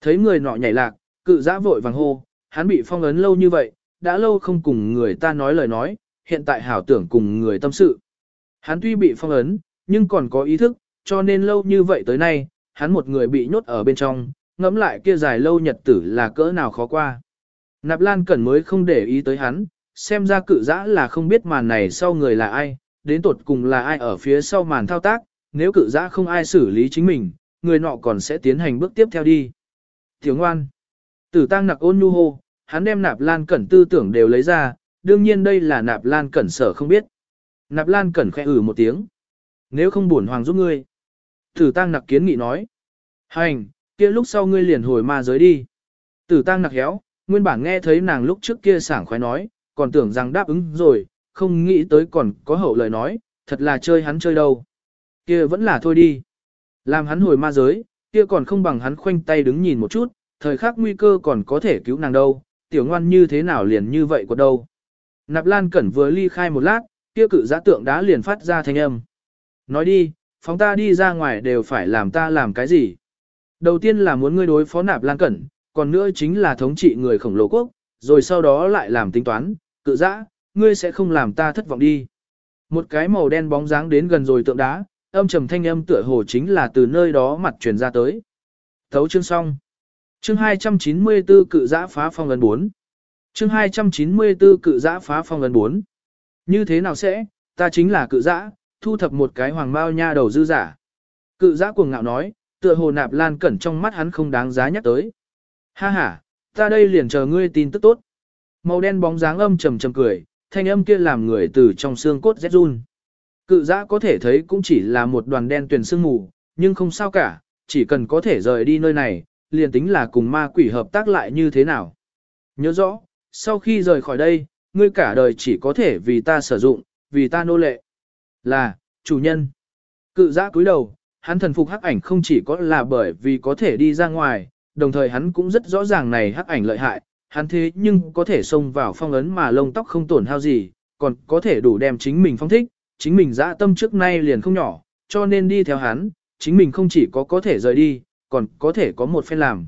Thấy người nọ nhảy lạc, Cự dã vội vàng hô, hắn bị phong ấn lâu như vậy, đã lâu không cùng người ta nói lời nói, hiện tại hảo tưởng cùng người tâm sự. Hắn tuy bị phong ấn, nhưng còn có ý thức, cho nên lâu như vậy tới nay, hắn một người bị nhốt ở bên trong, ngẫm lại kia dài lâu nhật tử là cỡ nào khó qua. Nạp Lan Cẩn mới không để ý tới hắn, xem ra cự dã là không biết màn này sau người là ai, đến tột cùng là ai ở phía sau màn thao tác, nếu cự giã không ai xử lý chính mình, người nọ còn sẽ tiến hành bước tiếp theo đi. Tiểu ngoan, tử tăng nặc ôn nhu hô, hắn đem nạp lan cẩn tư tưởng đều lấy ra, đương nhiên đây là nạp lan cẩn sở không biết. Nạp lan cẩn khẽ ử một tiếng. Nếu không buồn hoàng giúp ngươi. Tử tăng nặc kiến nghị nói. Hành, kia lúc sau ngươi liền hồi ma giới đi. Tử tăng nặc héo, nguyên bản nghe thấy nàng lúc trước kia sảng khoái nói, còn tưởng rằng đáp ứng rồi, không nghĩ tới còn có hậu lời nói, thật là chơi hắn chơi đâu. Kia vẫn là thôi đi. Làm hắn hồi ma giới, kia còn không bằng hắn khoanh tay đứng nhìn một chút, thời khắc nguy cơ còn có thể cứu nàng đâu, tiểu ngoan như thế nào liền như vậy của đâu. Nạp Lan Cẩn vừa ly khai một lát, kia cự giã tượng đá liền phát ra thanh âm. Nói đi, phóng ta đi ra ngoài đều phải làm ta làm cái gì. Đầu tiên là muốn ngươi đối phó Nạp Lan Cẩn, còn nữa chính là thống trị người khổng lồ quốc, rồi sau đó lại làm tính toán, cự giã, ngươi sẽ không làm ta thất vọng đi. Một cái màu đen bóng dáng đến gần rồi tượng đá, âm trầm thanh âm tựa hồ chính là từ nơi đó mặt truyền ra tới. Thấu chương xong. Chương 294 cự giã phá phong ấn 4. Chương 294 cự giã phá phong ấn 4. Như thế nào sẽ, ta chính là cự giã, thu thập một cái hoàng bao nha đầu dư giả. Cự giã cuồng ngạo nói, tựa hồ nạp lan cẩn trong mắt hắn không đáng giá nhắc tới. Ha ha, ta đây liền chờ ngươi tin tức tốt. Màu đen bóng dáng âm trầm trầm cười, thanh âm kia làm người từ trong xương cốt rét run. Cự giã có thể thấy cũng chỉ là một đoàn đen tuyển sương mù, nhưng không sao cả, chỉ cần có thể rời đi nơi này, liền tính là cùng ma quỷ hợp tác lại như thế nào. Nhớ rõ, sau khi rời khỏi đây, ngươi cả đời chỉ có thể vì ta sử dụng, vì ta nô lệ. Là, chủ nhân. Cự giã cúi đầu, hắn thần phục hắc ảnh không chỉ có là bởi vì có thể đi ra ngoài, đồng thời hắn cũng rất rõ ràng này hắc ảnh lợi hại, hắn thế nhưng có thể xông vào phong ấn mà lông tóc không tổn hao gì, còn có thể đủ đem chính mình phong thích, chính mình dã tâm trước nay liền không nhỏ, cho nên đi theo hắn, chính mình không chỉ có có thể rời đi, còn có thể có một phen làm.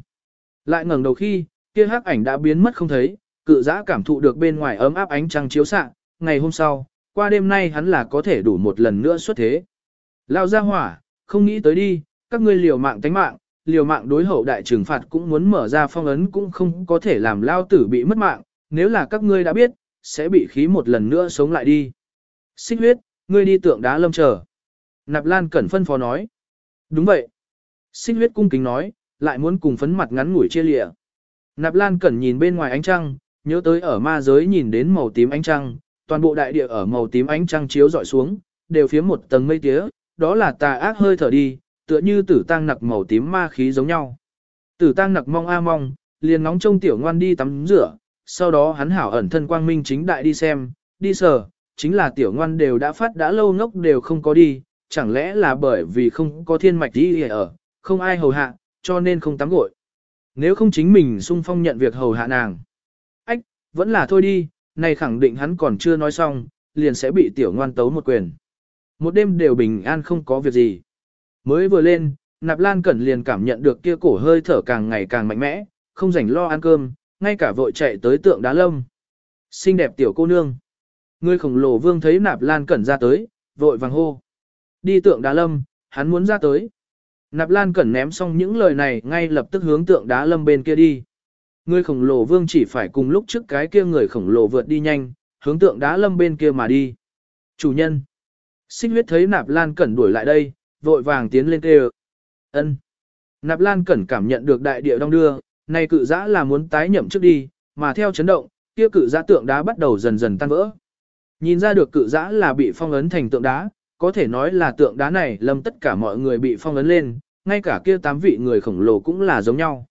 Lại ngẩng đầu khi, kia hắc ảnh đã biến mất không thấy, cự dã cảm thụ được bên ngoài ấm áp ánh trăng chiếu xạ, ngày hôm sau, qua đêm nay hắn là có thể đủ một lần nữa xuất thế. Lao ra hỏa, không nghĩ tới đi, các ngươi liều mạng tánh mạng, liều mạng đối hậu đại trừng phạt cũng muốn mở ra phong ấn cũng không có thể làm lao tử bị mất mạng, nếu là các ngươi đã biết, sẽ bị khí một lần nữa sống lại đi. Xích huyết, ngươi đi tượng đá lâm chờ. Nạp Lan Cẩn phân phó nói. Đúng vậy. Xích huyết cung kính nói, lại muốn cùng phấn mặt ngắn ngủi chia lịa. Nạp Lan Cẩn nhìn bên ngoài ánh trăng, nhớ tới ở ma giới nhìn đến màu tím ánh trăng, toàn bộ đại địa ở màu tím ánh trăng chiếu dọi xuống, đều phía một tầng mây tía, đó là tà ác hơi thở đi, tựa như tử tang nặc màu tím ma khí giống nhau. Tử tang nặc mong a mong, liền nóng trông tiểu ngoan đi tắm rửa, sau đó hắn hảo ẩn thân quang minh chính đại đi xem, đi sờ, chính là tiểu ngoan đều đã phát đã lâu ngốc đều không có đi, chẳng lẽ là bởi vì không có thiên mạch đi ở, không ai hầu hạ, cho nên không tắm gội. Nếu không chính mình sung phong nhận việc hầu hạ nàng. Ách, vẫn là thôi đi, này khẳng định hắn còn chưa nói xong, liền sẽ bị tiểu ngoan tấu một quyền. Một đêm đều bình an không có việc gì. Mới vừa lên, Nạp Lan Cẩn liền cảm nhận được kia cổ hơi thở càng ngày càng mạnh mẽ, không rảnh lo ăn cơm, ngay cả vội chạy tới tượng đá lâm. Xinh đẹp tiểu cô nương. Người khổng lồ vương thấy Nạp Lan Cẩn ra tới, vội vàng hô. Đi tượng đá lâm, hắn muốn ra tới. Nạp Lan Cẩn ném xong những lời này ngay lập tức hướng tượng đá lâm bên kia đi. Người khổng lồ vương chỉ phải cùng lúc trước cái kia người khổng lồ vượt đi nhanh, hướng tượng đá lâm bên kia mà đi. Chủ nhân. Xích huyết thấy Nạp Lan Cẩn đuổi lại đây, vội vàng tiến lên kêu. ân Nạp Lan Cẩn cảm nhận được đại địa đông đưa, nay cự giã là muốn tái nhậm trước đi, mà theo chấn động, kia cự giã tượng đá bắt đầu dần dần tan vỡ. Nhìn ra được cự giã là bị phong ấn thành tượng đá, có thể nói là tượng đá này lâm tất cả mọi người bị phong ấn lên, ngay cả kia tám vị người khổng lồ cũng là giống nhau.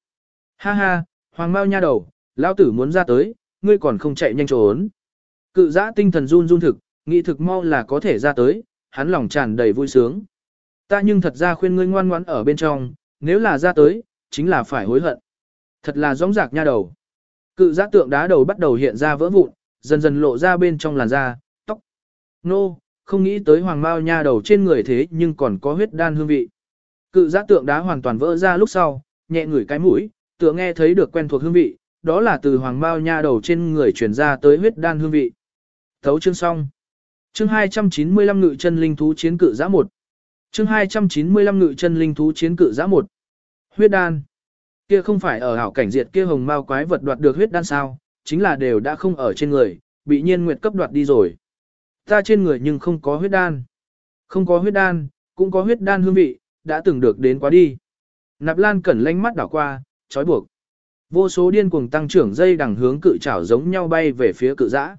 Ha ha, hoàng mau nha đầu, lão tử muốn ra tới, ngươi còn không chạy nhanh trốn. Cự giã tinh thần run run thực, nghĩ thực mau là có thể ra tới, hắn lòng tràn đầy vui sướng. Ta nhưng thật ra khuyên ngươi ngoan ngoãn ở bên trong, nếu là ra tới, chính là phải hối hận. Thật là rõng rạc nha đầu. Cự Giá tượng đá đầu bắt đầu hiện ra vỡ vụn, dần dần lộ ra bên trong làn da, tóc. Nô, không nghĩ tới hoàng mao nha đầu trên người thế nhưng còn có huyết đan hương vị. Cự giác tượng đá hoàn toàn vỡ ra lúc sau, nhẹ ngửi cái mũi, tựa nghe thấy được quen thuộc hương vị, đó là từ hoàng Mao nha đầu trên người truyền ra tới huyết đan hương vị. Thấu chương xong. Chương 295 ngự chân linh thú chiến cự giã 1. Chương 295 ngự chân linh thú chiến cự giã 1. Huyết đan. Kia không phải ở hảo cảnh diệt kia hồng mao quái vật đoạt được huyết đan sao, chính là đều đã không ở trên người, bị nhiên nguyệt cấp đoạt đi rồi. Ta trên người nhưng không có huyết đan. Không có huyết đan, cũng có huyết đan hương vị, đã từng được đến quá đi. Nạp Lan cẩn lánh mắt đảo qua, trói buộc. Vô số điên cuồng tăng trưởng dây đằng hướng cự chảo giống nhau bay về phía cự dã.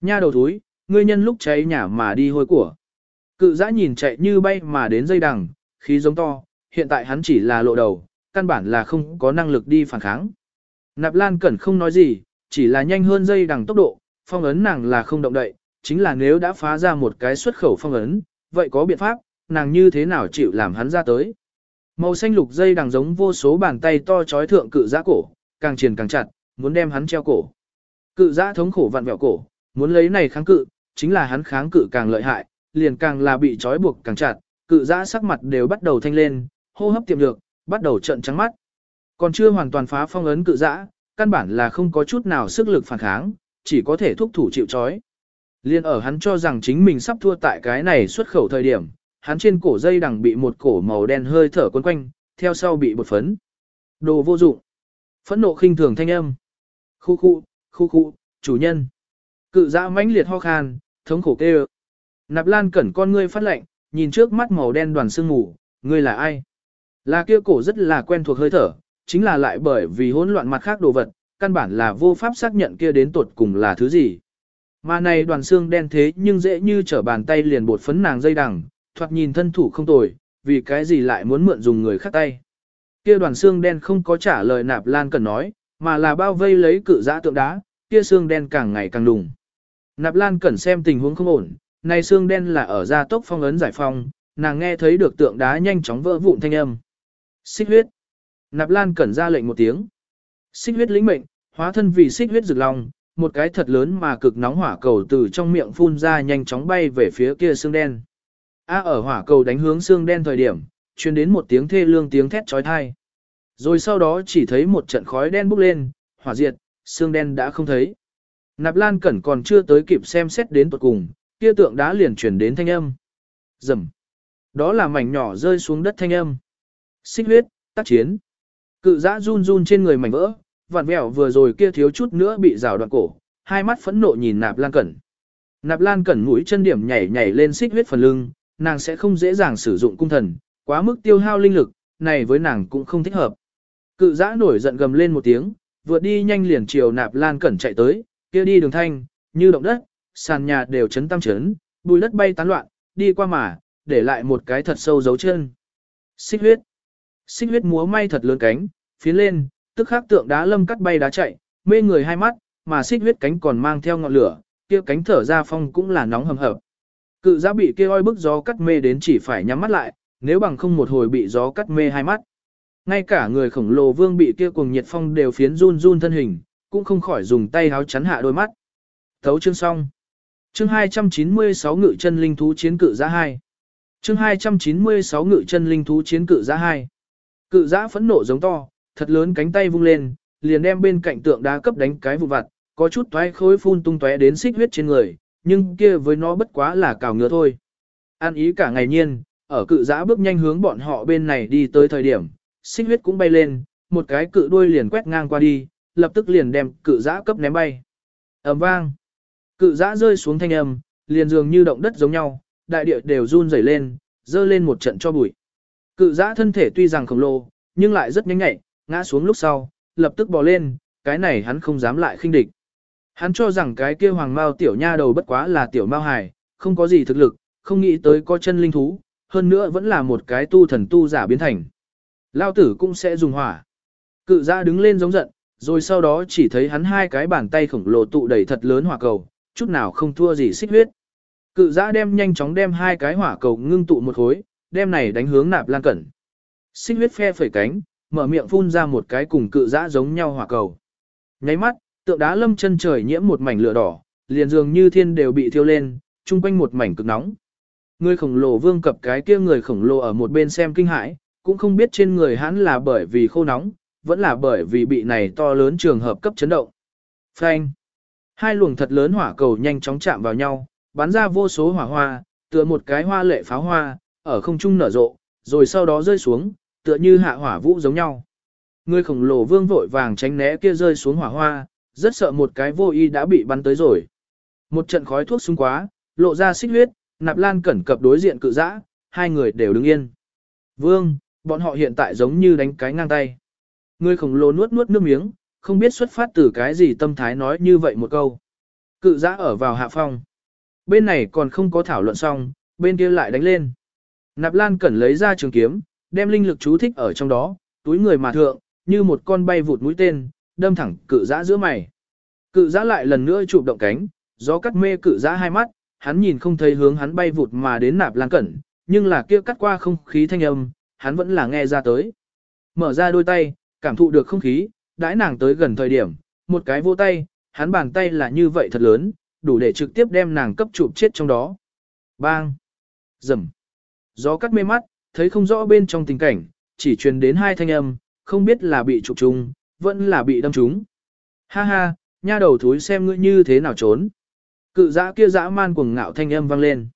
Nha đầu thúi, ngươi nhân lúc cháy nhà mà đi hôi của. Cự giã nhìn chạy như bay mà đến dây đằng, khí giống to, hiện tại hắn chỉ là lộ đầu, căn bản là không có năng lực đi phản kháng. Nạp Lan Cẩn không nói gì, chỉ là nhanh hơn dây đằng tốc độ, phong ấn nàng là không động đậy, chính là nếu đã phá ra một cái xuất khẩu phong ấn, vậy có biện pháp, nàng như thế nào chịu làm hắn ra tới. Màu xanh lục dây đằng giống vô số bàn tay to chói thượng cự giã cổ, càng triền càng chặt, muốn đem hắn treo cổ. Cự giã thống khổ vặn vẹo cổ, muốn lấy này kháng cự, chính là hắn kháng cự càng lợi hại, liền càng là bị trói buộc càng chặt, cự giã sắc mặt đều bắt đầu thanh lên, hô hấp tiệm được, bắt đầu trận trắng mắt. Còn chưa hoàn toàn phá phong ấn cự giã, căn bản là không có chút nào sức lực phản kháng, chỉ có thể thúc thủ chịu trói. Liên ở hắn cho rằng chính mình sắp thua tại cái này xuất khẩu thời điểm, hắn trên cổ dây đằng bị một cổ màu đen hơi thở quấn quanh, theo sau bị bột phấn. Đồ vô dụng. Phẫn nộ khinh thường thanh âm. Khu khu, khu khu, chủ nhân. Cự dã mãnh liệt ho khan, thống khổ kêu. Nạp Lan cẩn con ngươi phát lệnh, nhìn trước mắt màu đen đoàn sương mù, ngươi là ai? Là kia cổ rất là quen thuộc hơi thở, chính là lại bởi vì hỗn loạn mặt khác đồ vật, căn bản là vô pháp xác nhận kia đến tột cùng là thứ gì. Mà này đoàn xương đen thế nhưng dễ như trở bàn tay liền bột phấn nàng dây đằng, thoạt nhìn thân thủ không tồi, vì cái gì lại muốn mượn dùng người khác tay. Kia đoàn xương đen không có trả lời nạp lan cần nói, mà là bao vây lấy cự giã tượng đá, kia xương đen càng ngày càng đùng. Nạp lan Cần xem tình huống không ổn, này xương đen là ở gia tốc phong ấn giải phong, nàng nghe thấy được tượng đá nhanh chóng vỡ vụn thanh âm. Xích huyết. Nạp lan cẩn ra lệnh một tiếng. Xích huyết lĩnh mệnh, hóa thân vì xích huyết rực lòng một cái thật lớn mà cực nóng hỏa cầu từ trong miệng phun ra nhanh chóng bay về phía kia xương đen. A ở hỏa cầu đánh hướng xương đen thời điểm, truyền đến một tiếng thê lương tiếng thét chói tai. Rồi sau đó chỉ thấy một trận khói đen bốc lên, hỏa diệt, xương đen đã không thấy. Nạp Lan Cẩn còn chưa tới kịp xem xét đến tuột cùng, kia tượng đá liền chuyển đến thanh âm. Rầm. Đó là mảnh nhỏ rơi xuống đất thanh âm. Xích huyết, tác chiến. Cự giã run run trên người mảnh vỡ, vặn vẹo vừa rồi kia thiếu chút nữa bị rào đoạn cổ, hai mắt phẫn nộ nhìn Nạp Lan Cẩn. Nạp Lan Cẩn mũi chân điểm nhảy nhảy lên xích huyết phần lưng, nàng sẽ không dễ dàng sử dụng cung thần, quá mức tiêu hao linh lực, này với nàng cũng không thích hợp. Cự giã nổi giận gầm lên một tiếng, vượt đi nhanh liền chiều Nạp Lan Cẩn chạy tới, kia đi đường thanh, như động đất, sàn nhà đều chấn tăng chấn, bùi đất bay tán loạn, đi qua mà, để lại một cái thật sâu dấu chân. Xích huyết. Xích huyết múa may thật lớn cánh, phiến lên, tức khắc tượng đá lâm cắt bay đá chạy, mê người hai mắt, mà xích huyết cánh còn mang theo ngọn lửa, kia cánh thở ra phong cũng là nóng hầm hập. Cự giã bị kia oi bức gió cắt mê đến chỉ phải nhắm mắt lại, nếu bằng không một hồi bị gió cắt mê hai mắt. Ngay cả người khổng lồ vương bị kia cuồng nhiệt phong đều phiến run run thân hình, cũng không khỏi dùng tay háo chắn hạ đôi mắt. Thấu chương xong. Chương 296 ngự chân linh thú chiến cự giá 2. Chương 296 ngự chân linh thú chiến cự giá 2. Cự Giá phẫn nộ giống to, thật lớn cánh tay vung lên, liền đem bên cạnh tượng đá cấp đánh cái vụn vặt, có chút toé khối phun tung tóe đến xích huyết trên người, nhưng kia với nó bất quá là cào ngựa thôi. An ý cả ngày nhiên, ở cự giã bước nhanh hướng bọn họ bên này đi tới thời điểm, xích huyết cũng bay lên, một cái cự đuôi liền quét ngang qua đi, lập tức liền đem cự giã cấp ném bay. ầm vang, cự giã rơi xuống thanh âm, liền dường như động đất giống nhau, đại địa đều run rẩy lên, dơ lên một trận cho bụi. Cự giã thân thể tuy rằng khổng lồ, nhưng lại rất nhanh nhạy, ngã xuống lúc sau, lập tức bò lên, cái này hắn không dám lại khinh địch. Hắn cho rằng cái kia hoàng mao tiểu nha đầu bất quá là tiểu mao hài, không có gì thực lực, không nghĩ tới có chân linh thú, hơn nữa vẫn là một cái tu thần tu giả biến thành. Lao tử cũng sẽ dùng hỏa. Cự giã đứng lên giống giận, rồi sau đó chỉ thấy hắn hai cái bàn tay khổng lồ tụ đầy thật lớn hỏa cầu, chút nào không thua gì xích huyết. Cự giã đem nhanh chóng đem hai cái hỏa cầu ngưng tụ một khối, đem này đánh hướng nạp lan cẩn. Xích huyết phe phẩy cánh, mở miệng phun ra một cái cùng cự giã giống nhau hỏa cầu. Nháy mắt, tượng đá lâm chân trời nhiễm một mảnh lửa đỏ, liền dường như thiên đều bị thiêu lên, chung quanh một mảnh cực nóng. Người khổng lồ vương cập cái kia người khổng lồ ở một bên xem kinh hãi, cũng không biết trên người hắn là bởi vì khô nóng, vẫn là bởi vì bị này to lớn trường hợp cấp chấn động. Phanh. Hai luồng thật lớn hỏa cầu nhanh chóng chạm vào nhau, bắn ra vô số hỏa hoa, tựa một cái hoa lệ pháo hoa, ở không trung nở rộ, rồi sau đó rơi xuống, tựa như hạ hỏa vũ giống nhau. Người khổng lồ vương vội vàng tránh né kia rơi xuống hỏa hoa, rất sợ một cái vô y đã bị bắn tới rồi. Một trận khói thuốc súng quá, lộ ra xích huyết, nạp lan cẩn cập đối diện cự dã, hai người đều đứng yên. Vương, bọn họ hiện tại giống như đánh cái ngang tay. Người khổng lồ nuốt nuốt nước miếng, không biết xuất phát từ cái gì tâm thái nói như vậy một câu. Cự giã ở vào hạ phong. Bên này còn không có thảo luận xong, bên kia lại đánh lên. Nạp Lan Cẩn lấy ra trường kiếm, đem linh lực chú thích ở trong đó, túi người mà thượng, như một con bay vụt mũi tên, đâm thẳng cự giã giữa mày. Cự giã lại lần nữa chụp động cánh, gió cắt mê cự giã hai mắt, hắn nhìn không thấy hướng hắn bay vụt mà đến Nạp Lan Cẩn, nhưng là kia cắt qua không khí thanh âm, hắn vẫn là nghe ra tới. Mở ra đôi tay, cảm thụ được không khí, đãi nàng tới gần thời điểm, một cái vô tay, hắn bàn tay là như vậy thật lớn, đủ để trực tiếp đem nàng cấp chụp chết trong đó. Bang! Rầm! Gió cắt mê mắt, thấy không rõ bên trong tình cảnh, chỉ truyền đến hai thanh âm, không biết là bị chụp trúng, vẫn là bị đâm trúng. Ha ha, nha đầu thúi xem ngươi như thế nào trốn. Cự giã kia dã man cuồng ngạo thanh âm vang lên.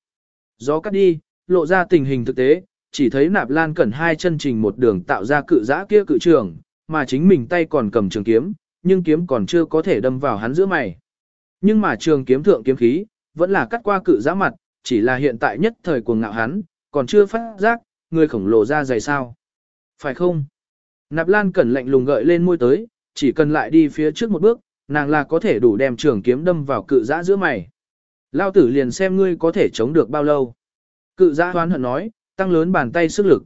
Gió cắt đi, lộ ra tình hình thực tế, chỉ thấy nạp lan cẩn hai chân trình một đường tạo ra cự giã kia cự trường, mà chính mình tay còn cầm trường kiếm, nhưng kiếm còn chưa có thể đâm vào hắn giữa mày. Nhưng mà trường kiếm thượng kiếm khí, vẫn là cắt qua cự giã mặt, chỉ là hiện tại nhất thời cuồng ngạo hắn, còn chưa phát giác, người khổng lồ ra dày sao. Phải không? Nạp Lan Cẩn lạnh lùng gợi lên môi tới, chỉ cần lại đi phía trước một bước, nàng là có thể đủ đem trường kiếm đâm vào cự giã giữa mày. Lao tử liền xem ngươi có thể chống được bao lâu. Cự giã hoán hận nói, tăng lớn bàn tay sức lực.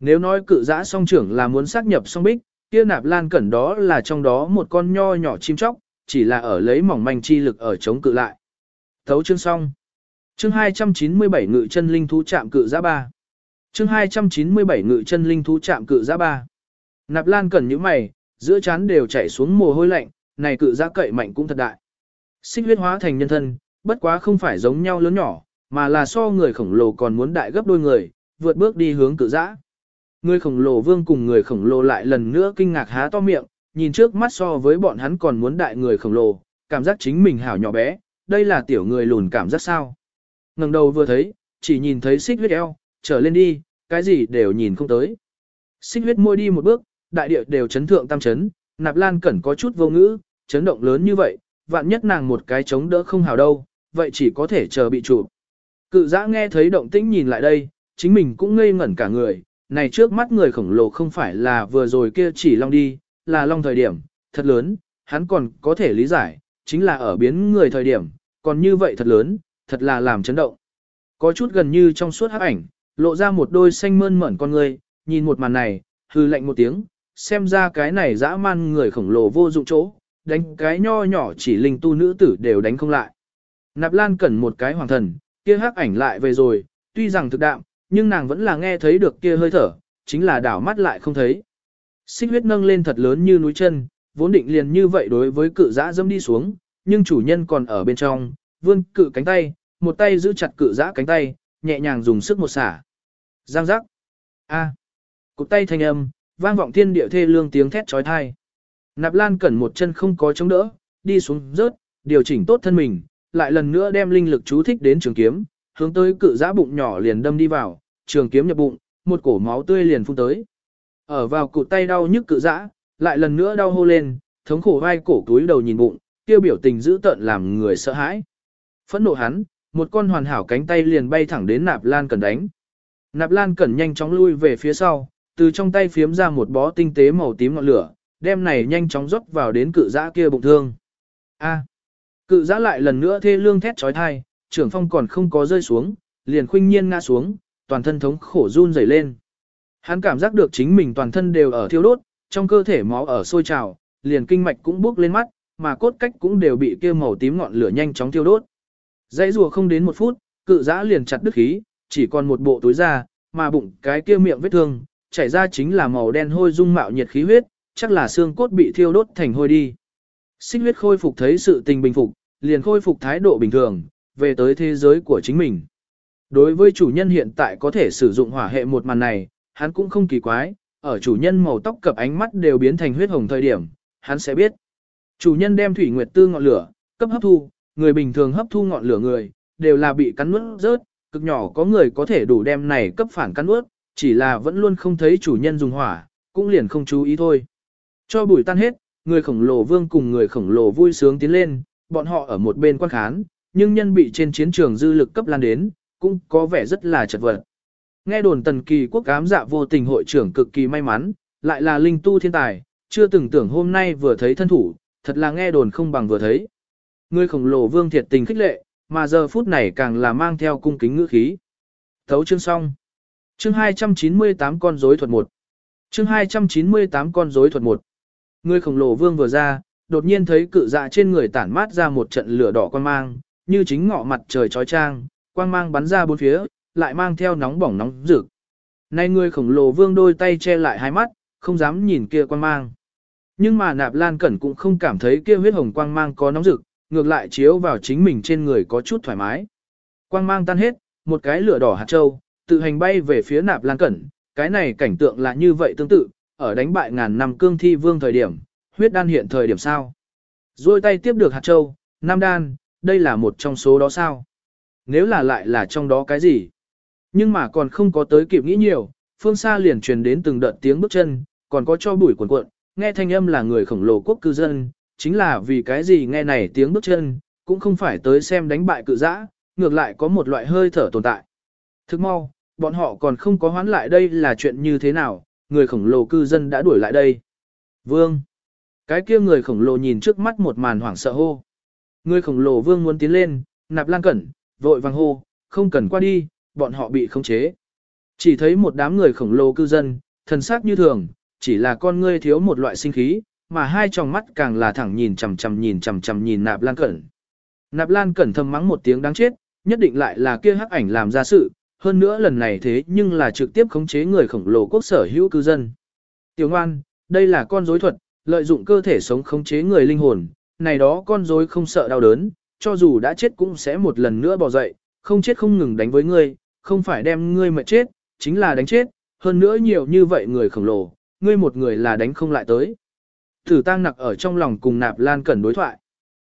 Nếu nói cự giã song trưởng là muốn xác nhập song bích, kia nạp lan cẩn đó là trong đó một con nho nhỏ chim chóc, chỉ là ở lấy mỏng manh chi lực ở chống cự lại. Thấu chương xong. Chương 297 ngự chân linh thú chạm cự giã ba. Chương 297 ngự chân linh thú chạm cự giã ba. Nạp lan cẩn những mày, giữa chán đều chảy xuống mồ hôi lạnh, này cự giã cậy mạnh cũng thật đại. Xích huyết hóa thành nhân thân, bất quá không phải giống nhau lớn nhỏ, mà là so người khổng lồ còn muốn đại gấp đôi người, vượt bước đi hướng cự giã. Người khổng lồ vương cùng người khổng lồ lại lần nữa kinh ngạc há to miệng, nhìn trước mắt so với bọn hắn còn muốn đại người khổng lồ, cảm giác chính mình hảo nhỏ bé, đây là tiểu người lùn cảm giác sao. ngẩng đầu vừa thấy, chỉ nhìn thấy xích huyết eo, trở lên đi, cái gì đều nhìn không tới. Xích huyết môi đi một bước, đại địa đều chấn thượng tam chấn, nạp lan cẩn có chút vô ngữ, chấn động lớn như vậy, vạn nhất nàng một cái chống đỡ không hào đâu, vậy chỉ có thể chờ bị trụ. Cự giã nghe thấy động tĩnh nhìn lại đây, chính mình cũng ngây ngẩn cả người, này trước mắt người khổng lồ không phải là vừa rồi kia chỉ long đi, là long thời điểm, thật lớn, hắn còn có thể lý giải, chính là ở biến người thời điểm, còn như vậy thật lớn, thật là làm chấn động. Có chút gần như trong suốt hắc ảnh, lộ ra một đôi xanh mơn mởn con người, nhìn một màn này, hư lạnh một tiếng, xem ra cái này dã man người khổng lồ vô dụng chỗ, đánh cái nho nhỏ chỉ linh tu nữ tử đều đánh không lại. Nạp Lan cần một cái hoàng thần, kia hắc ảnh lại về rồi, tuy rằng thực đạm, nhưng nàng vẫn là nghe thấy được kia hơi thở, chính là đảo mắt lại không thấy. Xích huyết nâng lên thật lớn như núi chân, vốn định liền như vậy đối với cự dã dâm đi xuống, nhưng chủ nhân còn ở bên trong, vươn cự cánh tay, một tay giữ chặt cự dã cánh tay, nhẹ nhàng dùng sức một xả. Giang giác. A. À. Tay thanh âm, vang vọng thiên địa thê lương tiếng thét trói thai. Nạp Lan cẩn một chân không có chống đỡ, đi xuống rớt, điều chỉnh tốt thân mình, lại lần nữa đem linh lực chú thích đến trường kiếm, hướng tới cự giã bụng nhỏ liền đâm đi vào, trường kiếm nhập bụng, một cổ máu tươi liền phun tới. Ở vào cụt tay đau nhức cự giã, lại lần nữa đau hô lên, thống khổ vai cổ túi đầu nhìn bụng, tiêu biểu tình dữ tợn làm người sợ hãi. Phẫn nộ hắn, một con hoàn hảo cánh tay liền bay thẳng đến Nạp Lan cần đánh. Nạp Lan cần nhanh chóng lui về phía sau, từ trong tay phiếm ra một bó tinh tế màu tím ngọn lửa, đem này nhanh chóng rót vào đến cự giã kia bụng thương. A. Cự giã lại lần nữa thê lương thét trói thai, trưởng phong còn không có rơi xuống, liền khuynh nhiên ngã xuống, toàn thân thống khổ run rẩy lên. Hắn cảm giác được chính mình toàn thân đều ở thiêu đốt, trong cơ thể máu ở sôi trào, liền kinh mạch cũng bước lên mắt, mà cốt cách cũng đều bị kia màu tím ngọn lửa nhanh chóng thiêu đốt. Dãy rùa không đến một phút, cự giã liền chặt đứt khí, chỉ còn một bộ túi da, mà bụng cái kia miệng vết thương, chảy ra chính là màu đen hôi dung mạo nhiệt khí huyết, chắc là xương cốt bị thiêu đốt thành hôi đi. Xích huyết khôi phục thấy sự tình bình phục, liền khôi phục thái độ bình thường, về tới thế giới của chính mình. Đối với chủ nhân hiện tại có thể sử dụng hỏa hệ một màn này, hắn cũng không kỳ quái, ở chủ nhân màu tóc cập ánh mắt đều biến thành huyết hồng thời điểm, hắn sẽ biết. Chủ nhân đem thủy nguyệt tư ngọn lửa, cấp hấp thu, người bình thường hấp thu ngọn lửa người, đều là bị cắn nuốt rớt, cực nhỏ có người có thể đủ đem này cấp phản cắn nuốt, chỉ là vẫn luôn không thấy chủ nhân dùng hỏa, cũng liền không chú ý thôi. Cho bụi tan hết, người khổng lồ vương cùng người khổng lồ vui sướng tiến lên, bọn họ ở một bên quan khán, nhưng nhân bị trên chiến trường dư lực cấp lan đến, cũng có vẻ rất là chật vật. Nghe đồn tần kỳ quốc cám dạ vô tình hội trưởng cực kỳ may mắn, lại là linh tu thiên tài, chưa từng tưởng hôm nay vừa thấy thân thủ, thật là nghe đồn không bằng vừa thấy. Người khổng lồ vương thiệt tình khích lệ, mà giờ phút này càng là mang theo cung kính ngữ khí. Thấu chương xong. Chương 298 con rối thuật 1. Chương 298 con rối thuật 1. Người khổng lồ vương vừa ra, đột nhiên thấy cự dạ trên người tản mát ra một trận lửa đỏ quan mang, như chính ngọ mặt trời trói trang, quang mang bắn ra bốn phía, lại mang theo nóng bỏng nóng rực. Nay người khổng lồ vương đôi tay che lại hai mắt, không dám nhìn kia quang mang. Nhưng mà nạp lan cẩn cũng không cảm thấy kia huyết hồng quang mang có nóng rực, ngược lại chiếu vào chính mình trên người có chút thoải mái. Quang mang tan hết, một cái lửa đỏ hạt châu, tự hành bay về phía nạp lan cẩn, cái này cảnh tượng là như vậy tương tự, ở đánh bại ngàn năm cương thi vương thời điểm, huyết đan hiện thời điểm sao. Rồi tay tiếp được hạt châu, nam đan, đây là một trong số đó sao. Nếu là lại là trong đó cái gì? Nhưng mà còn không có tới kịp nghĩ nhiều, phương xa liền truyền đến từng đợt tiếng bước chân, còn có cho bụi cuộn cuộn, nghe thanh âm là người khổng lồ quốc cư dân, chính là vì cái gì nghe này tiếng bước chân, cũng không phải tới xem đánh bại cự dã, ngược lại có một loại hơi thở tồn tại. Thức mau, bọn họ còn không có hoán lại đây là chuyện như thế nào, người khổng lồ cư dân đã đuổi lại đây. Vương! Cái kia người khổng lồ nhìn trước mắt một màn hoảng sợ hô. Người khổng lồ vương muốn tiến lên, nạp lan cẩn, vội vàng hô, không cần qua đi, bọn họ bị khống chế. Chỉ thấy một đám người khổng lồ cư dân, thần sắc như thường, chỉ là con ngươi thiếu một loại sinh khí, mà hai tròng mắt càng là thẳng nhìn chằm chằm nhìn chằm chằm nhìn nạp lan cẩn. Nạp lan cẩn thầm mắng một tiếng đáng chết, nhất định lại là kia hắc ảnh làm ra sự, hơn nữa lần này thế nhưng là trực tiếp khống chế người khổng lồ quốc sở hữu cư dân. Tiểu ngoan, đây là con dối thuật, lợi dụng cơ thể sống khống chế người linh hồn, này đó con rối không sợ đau đớn, cho dù đã chết cũng sẽ một lần nữa bò dậy, không chết không ngừng đánh với ngươi, không phải đem ngươi mệt chết, chính là đánh chết, hơn nữa nhiều như vậy người khổng lồ, ngươi một người là đánh không lại tới. Thử tăng nặc ở trong lòng cùng nạp lan cẩn đối thoại.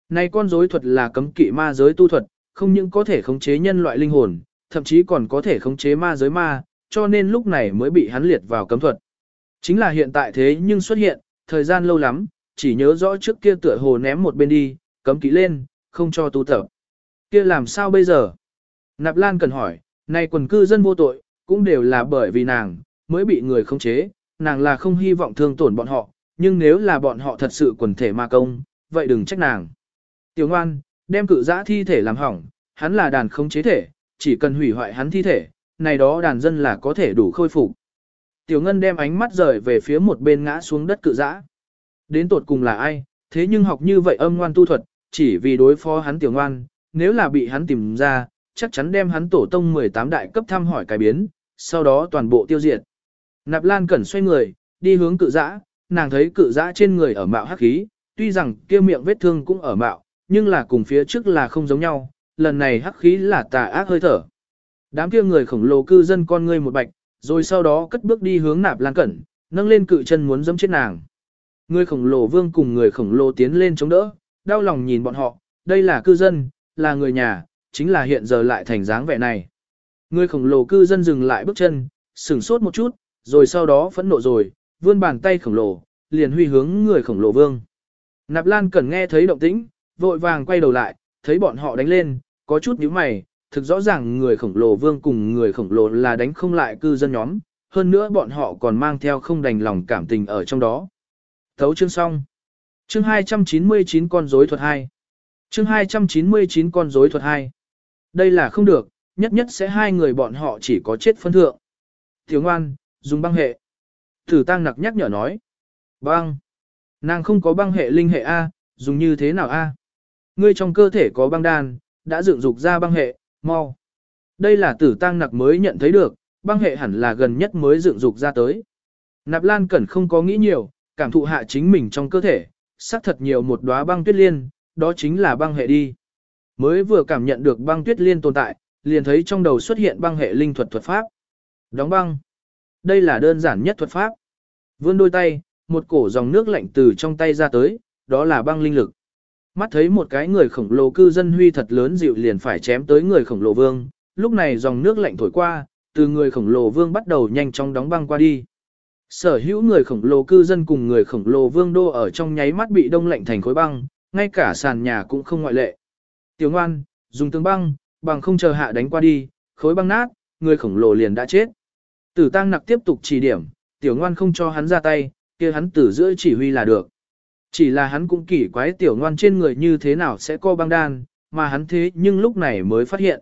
Này con rối thuật là cấm kỵ ma giới tu thuật, không những có thể khống chế nhân loại linh hồn, thậm chí còn có thể khống chế ma giới ma, cho nên lúc này mới bị hắn liệt vào cấm thuật. Chính là hiện tại thế nhưng xuất hiện, thời gian lâu lắm, chỉ nhớ rõ trước kia tựa hồ ném một bên đi, cấm kỹ lên, không cho tu tập. Kia làm sao bây giờ? Nạp Lan cần hỏi, nay quần cư dân vô tội, cũng đều là bởi vì nàng, mới bị người khống chế, nàng là không hy vọng thương tổn bọn họ, nhưng nếu là bọn họ thật sự quần thể ma công, vậy đừng trách nàng. Tiểu ngoan, đem cự giã thi thể làm hỏng, hắn là đàn khống chế thể, chỉ cần hủy hoại hắn thi thể, này đó đàn dân là có thể đủ khôi phục. Tiểu Ngân đem ánh mắt rời về phía một bên ngã xuống đất cự giã. Đến tột cùng là ai, thế nhưng học như vậy âm ngoan tu thuật, chỉ vì đối phó hắn tiểu ngoan, nếu là bị hắn tìm ra, chắc chắn đem hắn tổ tông 18 đại cấp thăm hỏi cái biến, sau đó toàn bộ tiêu diệt. Nạp Lan Cẩn xoay người, đi hướng cự dã, nàng thấy cự dã trên người ở mạo hắc khí, tuy rằng kia miệng vết thương cũng ở mạo, nhưng là cùng phía trước là không giống nhau, lần này hắc khí là tà ác hơi thở. Đám kia người khổng lồ cư dân con ngươi một bạch, rồi sau đó cất bước đi hướng nạp lan cẩn, nâng lên cự chân muốn dẫm chết nàng. Người khổng lồ vương cùng người khổng lồ tiến lên chống đỡ, đau lòng nhìn bọn họ, đây là cư dân, là người nhà, chính là hiện giờ lại thành dáng vẻ này. Người khổng lồ cư dân dừng lại bước chân, sửng sốt một chút, rồi sau đó phẫn nộ rồi, vươn bàn tay khổng lồ, liền huy hướng người khổng lồ vương. Nạp Lan cần nghe thấy động tĩnh, vội vàng quay đầu lại, thấy bọn họ đánh lên, có chút nhíu mày, thực rõ ràng người khổng lồ vương cùng người khổng lồ là đánh không lại cư dân nhóm, hơn nữa bọn họ còn mang theo không đành lòng cảm tình ở trong đó. Thấu chương xong. Chương 299 con rối thuật 2. Chương 299 con rối thuật 2. Đây là không được, nhất nhất sẽ hai người bọn họ chỉ có chết phân thượng. Thiếu ngoan, dùng băng hệ. Thử tăng nặc nhắc nhở nói. Băng. Nàng không có băng hệ linh hệ A, dùng như thế nào A? Ngươi trong cơ thể có băng đan, đã dựng dục ra băng hệ, mau. Đây là tử tăng nặc mới nhận thấy được, băng hệ hẳn là gần nhất mới dựng dục ra tới. Nạp Lan Cẩn không có nghĩ nhiều, cảm thụ hạ chính mình trong cơ thể, xác thật nhiều một đóa băng tuyết liên, đó chính là băng hệ đi. Mới vừa cảm nhận được băng tuyết liên tồn tại, liền thấy trong đầu xuất hiện băng hệ linh thuật thuật pháp. Đóng băng. Đây là đơn giản nhất thuật pháp. Vươn đôi tay, một cổ dòng nước lạnh từ trong tay ra tới, đó là băng linh lực. Mắt thấy một cái người khổng lồ cư dân huy thật lớn dịu liền phải chém tới người khổng lồ vương, lúc này dòng nước lạnh thổi qua, từ người khổng lồ vương bắt đầu nhanh chóng đóng băng qua đi. Sở hữu người khổng lồ cư dân cùng người khổng lồ vương đô ở trong nháy mắt bị đông lạnh thành khối băng, ngay cả sàn nhà cũng không ngoại lệ. Tiểu ngoan, dùng tương băng, bằng không chờ hạ đánh qua đi, khối băng nát, người khổng lồ liền đã chết. Tử tăng nặc tiếp tục chỉ điểm, tiểu ngoan không cho hắn ra tay, kia hắn tử giữa chỉ huy là được. Chỉ là hắn cũng kỳ quái tiểu ngoan trên người như thế nào sẽ co băng đan, mà hắn thế nhưng lúc này mới phát hiện.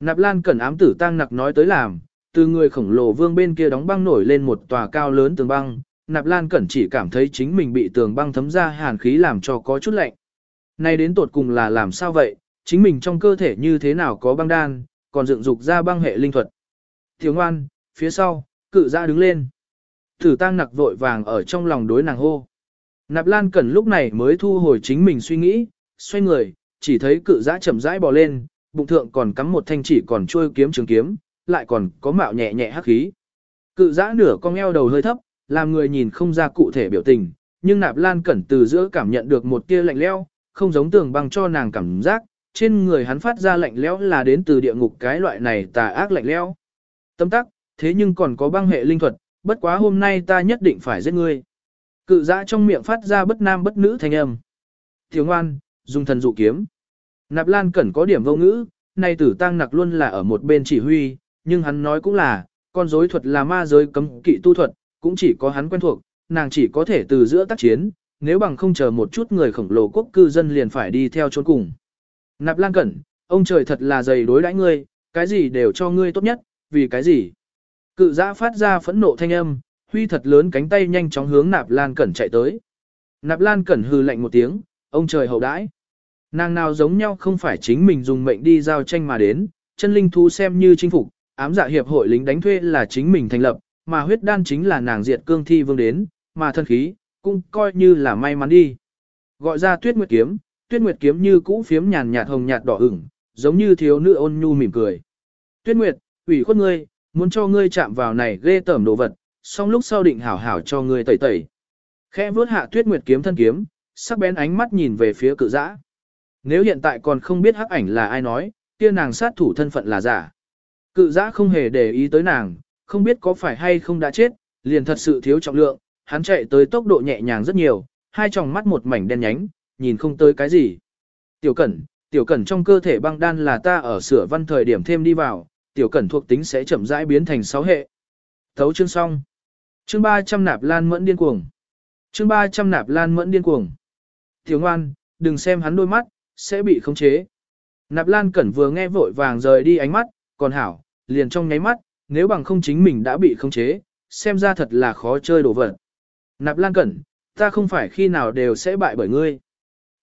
Nạp Lan cẩn ám tử tăng nặc nói tới làm, từ người khổng lồ vương bên kia đóng băng nổi lên một tòa cao lớn tường băng, Nạp Lan cẩn chỉ cảm thấy chính mình bị tường băng thấm ra hàn khí làm cho có chút lạnh. Nay đến tột cùng là làm sao vậy, chính mình trong cơ thể như thế nào có băng đan, còn dựng dục ra băng hệ linh thuật. Thiếu ngoan, phía sau, cự ra đứng lên. Tử tăng nặc vội vàng ở trong lòng đối nàng hô. Nạp Lan Cẩn lúc này mới thu hồi chính mình suy nghĩ, xoay người, chỉ thấy cự giã chậm rãi bò lên, bụng thượng còn cắm một thanh chỉ còn trôi kiếm trường kiếm, lại còn có mạo nhẹ nhẹ hắc khí. Cự giã nửa cong eo đầu hơi thấp, làm người nhìn không ra cụ thể biểu tình, nhưng Nạp Lan Cẩn từ giữa cảm nhận được một tia lạnh lẽo, không giống tường băng cho nàng cảm giác, trên người hắn phát ra lạnh lẽo là đến từ địa ngục cái loại này tà ác lạnh lẽo. Tâm tắc, thế nhưng còn có băng hệ linh thuật, bất quá hôm nay ta nhất định phải giết ngươi. Cự dã trong miệng phát ra bất nam bất nữ thanh âm. Thiếu ngoan, dùng thần dụ kiếm. Nạp Lan Cẩn có điểm vô ngữ, nay tử tăng nặc luôn là ở một bên chỉ huy, nhưng hắn nói cũng là, con rối thuật là ma giới cấm kỵ tu thuật, cũng chỉ có hắn quen thuộc, nàng chỉ có thể từ giữa tác chiến, nếu bằng không chờ một chút người khổng lồ quốc cư dân liền phải đi theo chốn cùng. Nạp Lan Cẩn, ông trời thật là dày đối đãi ngươi, cái gì đều cho ngươi tốt nhất, vì cái gì? Cự giã phát ra phẫn nộ thanh âm, huy thật lớn cánh tay nhanh chóng hướng Nạp Lan Cẩn chạy tới. Nạp Lan Cẩn hừ lạnh một tiếng, ông trời hậu đãi. Nàng nào giống nhau không phải chính mình dùng mệnh đi giao tranh mà đến, chân linh thú xem như chinh phục, ám dạ hiệp hội lính đánh thuê là chính mình thành lập, mà huyết đan chính là nàng diệt cương thi vương đến, mà thân khí, cũng coi như là may mắn đi. Gọi ra tuyết nguyệt kiếm, tuyết nguyệt kiếm như cũ phiếm nhàn nhạt hồng nhạt đỏ ửng, giống như thiếu nữ ôn nhu mỉm cười. Tuyết nguyệt, ủy khuất ngươi, muốn cho ngươi chạm vào này ghê tởm đồ vật, xong lúc sau định hảo hảo cho ngươi tẩy tẩy. Khẽ vuốt hạ tuyết nguyệt kiếm thân kiếm, sắc bén ánh mắt nhìn về phía cự dã. Nếu hiện tại còn không biết hắc ảnh là ai nói, kia nàng sát thủ thân phận là giả. Cự dã không hề để ý tới nàng, không biết có phải hay không đã chết, liền thật sự thiếu trọng lượng, hắn chạy tới tốc độ nhẹ nhàng rất nhiều, hai tròng mắt một mảnh đen nhánh, nhìn không tới cái gì. Tiểu cẩn, tiểu cẩn trong cơ thể băng đan là ta ở sửa văn thời điểm thêm đi vào, tiểu cẩn thuộc tính sẽ chậm rãi biến thành 6 hệ. Thấu chương xong. Chương 300 nạp lan mẫn điên cuồng. Chương 300 nạp lan mẫn điên cuồng. Tiểu ngoan, đừng xem hắn đôi mắt, sẽ bị khống chế. Nạp lan cẩn vừa nghe vội vàng rời đi ánh mắt, còn hảo, liền trong nháy mắt, nếu bằng không chính mình đã bị khống chế, xem ra thật là khó chơi đồ vật. Nạp lan cẩn, ta không phải khi nào đều sẽ bại bởi ngươi.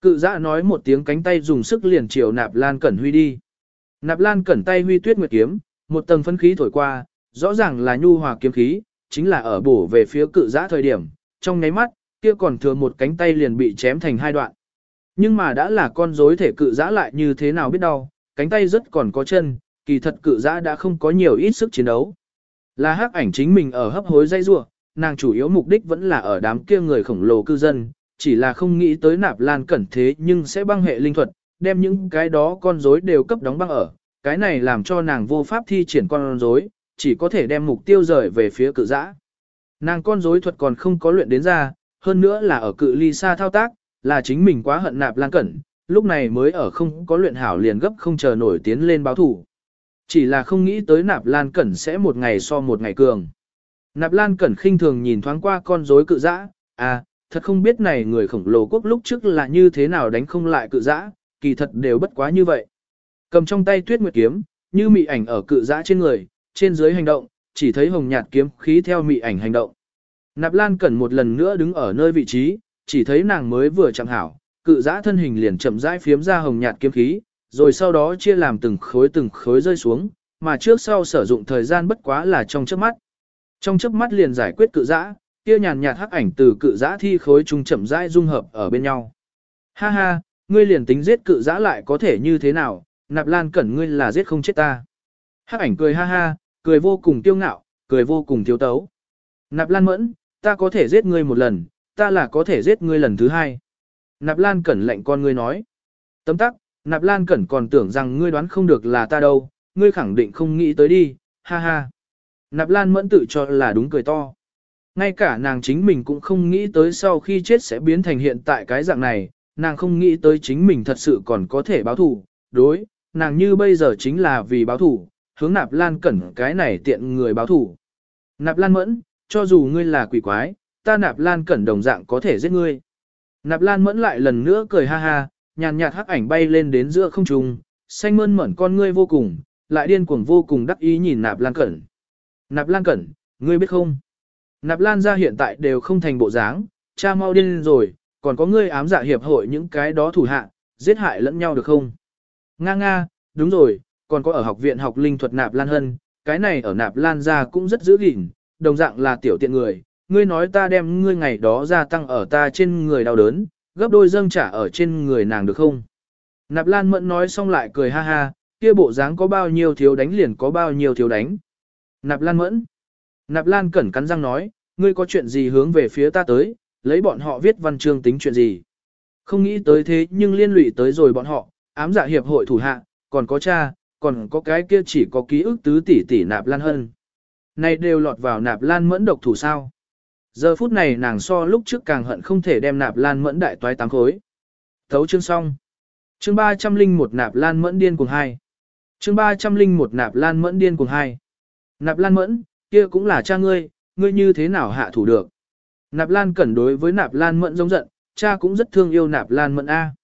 Cự giã nói một tiếng cánh tay dùng sức liền chiều nạp lan cẩn huy đi. Nạp lan cẩn tay huy tuyết nguyệt kiếm, một tầng phân khí thổi qua, rõ ràng là nhu hòa kiếm khí, chính là ở bổ về phía cự giã thời điểm, trong nháy mắt, kia còn thừa một cánh tay liền bị chém thành hai đoạn. Nhưng mà đã là con rối thể cự giã lại như thế nào biết đâu, cánh tay rất còn có chân, kỳ thật cự giã đã không có nhiều ít sức chiến đấu. Là hắc ảnh chính mình ở hấp hối dây rua, nàng chủ yếu mục đích vẫn là ở đám kia người khổng lồ cư dân, chỉ là không nghĩ tới nạp lan cẩn thế nhưng sẽ băng hệ linh thuật, đem những cái đó con rối đều cấp đóng băng ở, cái này làm cho nàng vô pháp thi triển con rối, chỉ có thể đem mục tiêu rời về phía cự giã. Nàng con rối thuật còn không có luyện đến ra, hơn nữa là ở cự ly xa thao tác, là chính mình quá hận nạp lan cẩn, lúc này mới ở không có luyện hảo liền gấp không chờ nổi tiến lên báo thủ. Chỉ là không nghĩ tới nạp lan cẩn sẽ một ngày so một ngày cường. Nạp lan cẩn khinh thường nhìn thoáng qua con rối cự dã, à, thật không biết này người khổng lồ quốc lúc trước là như thế nào đánh không lại cự dã, kỳ thật đều bất quá như vậy. Cầm trong tay tuyết nguyệt kiếm, như mị ảnh ở cự dã trên người, trên dưới hành động, chỉ thấy hồng nhạt kiếm khí theo mị ảnh hành động. Nạp Lan Cẩn một lần nữa đứng ở nơi vị trí, chỉ thấy nàng mới vừa chẳng hảo, cự dã thân hình liền chậm rãi phiếm ra hồng nhạt kiếm khí, rồi sau đó chia làm từng khối từng khối rơi xuống, mà trước sau sử dụng thời gian bất quá là trong chớp mắt. Trong chớp mắt liền giải quyết cự dã, kia nhàn nhạt hắc ảnh từ cự dã thi khối trung chậm rãi dung hợp ở bên nhau. Ha ha, ngươi liền tính giết cự dã lại có thể như thế nào, Nạp Lan Cẩn ngươi là giết không chết ta. Hắc ảnh cười ha ha, cười vô cùng tiêu ngạo, cười vô cùng thiếu tấu. Nạp Lan Mẫn, ta có thể giết ngươi một lần, ta là có thể giết ngươi lần thứ hai. Nạp Lan Cẩn lệnh con ngươi nói. Tấm tắc, Nạp Lan Cẩn còn tưởng rằng ngươi đoán không được là ta đâu, ngươi khẳng định không nghĩ tới đi, ha ha. Nạp Lan mẫn tự cho là đúng cười to. Ngay cả nàng chính mình cũng không nghĩ tới sau khi chết sẽ biến thành hiện tại cái dạng này, nàng không nghĩ tới chính mình thật sự còn có thể báo thù, đối, nàng như bây giờ chính là vì báo thù, hướng Nạp Lan Cẩn cái này tiện người báo thù. Nạp Lan mẫn, cho dù ngươi là quỷ quái, ta Nạp Lan Cẩn đồng dạng có thể giết ngươi. Nạp Lan mẫn lại lần nữa cười ha ha, nhàn nhạt hắc ảnh bay lên đến giữa không trung, xanh mơn mởn con ngươi vô cùng, lại điên cuồng vô cùng đắc ý nhìn Nạp Lan Cẩn. Nạp Lan Cẩn, ngươi biết không? Nạp Lan gia hiện tại đều không thành bộ dáng, cha mau điên rồi, còn có ngươi ám dạ hiệp hội những cái đó thủ hạ, giết hại lẫn nhau được không? Nga nga, đúng rồi, còn có ở học viện học linh thuật Nạp Lan Hân, cái này ở Nạp Lan gia cũng rất giữ gìn, đồng dạng là tiểu tiện người, ngươi nói ta đem ngươi ngày đó gia tăng ở ta trên người đau đớn, gấp đôi dâng trả ở trên người nàng được không? Nạp Lan Mẫn nói xong lại cười ha ha, kia bộ dáng có bao nhiêu thiếu đánh liền có bao nhiêu thiếu đánh. Nạp Lan Mẫn. Nạp Lan cẩn cắn răng nói, ngươi có chuyện gì hướng về phía ta tới, lấy bọn họ viết văn chương tính chuyện gì. Không nghĩ tới thế nhưng liên lụy tới rồi bọn họ, ám dạ hiệp hội thủ hạ, còn có cha, còn có cái kia chỉ có ký ức tứ tỷ tỷ Nạp Lan Hân. Này đều lọt vào Nạp Lan Mẫn độc thủ sao. Giờ phút này nàng so lúc trước càng hận không thể đem Nạp Lan Mẫn đại toái tám khối. Thấu chương xong. Chương 301 Nạp Lan Mẫn điên cuồng hai Chương 301 Nạp Lan Mẫn điên cuồng hai Nạp Lan Mẫn, kia cũng là cha ngươi, ngươi như thế nào hạ thủ được. Nạp Lan cẩn đối với Nạp Lan Mẫn giống giận, cha cũng rất thương yêu Nạp Lan Mẫn A.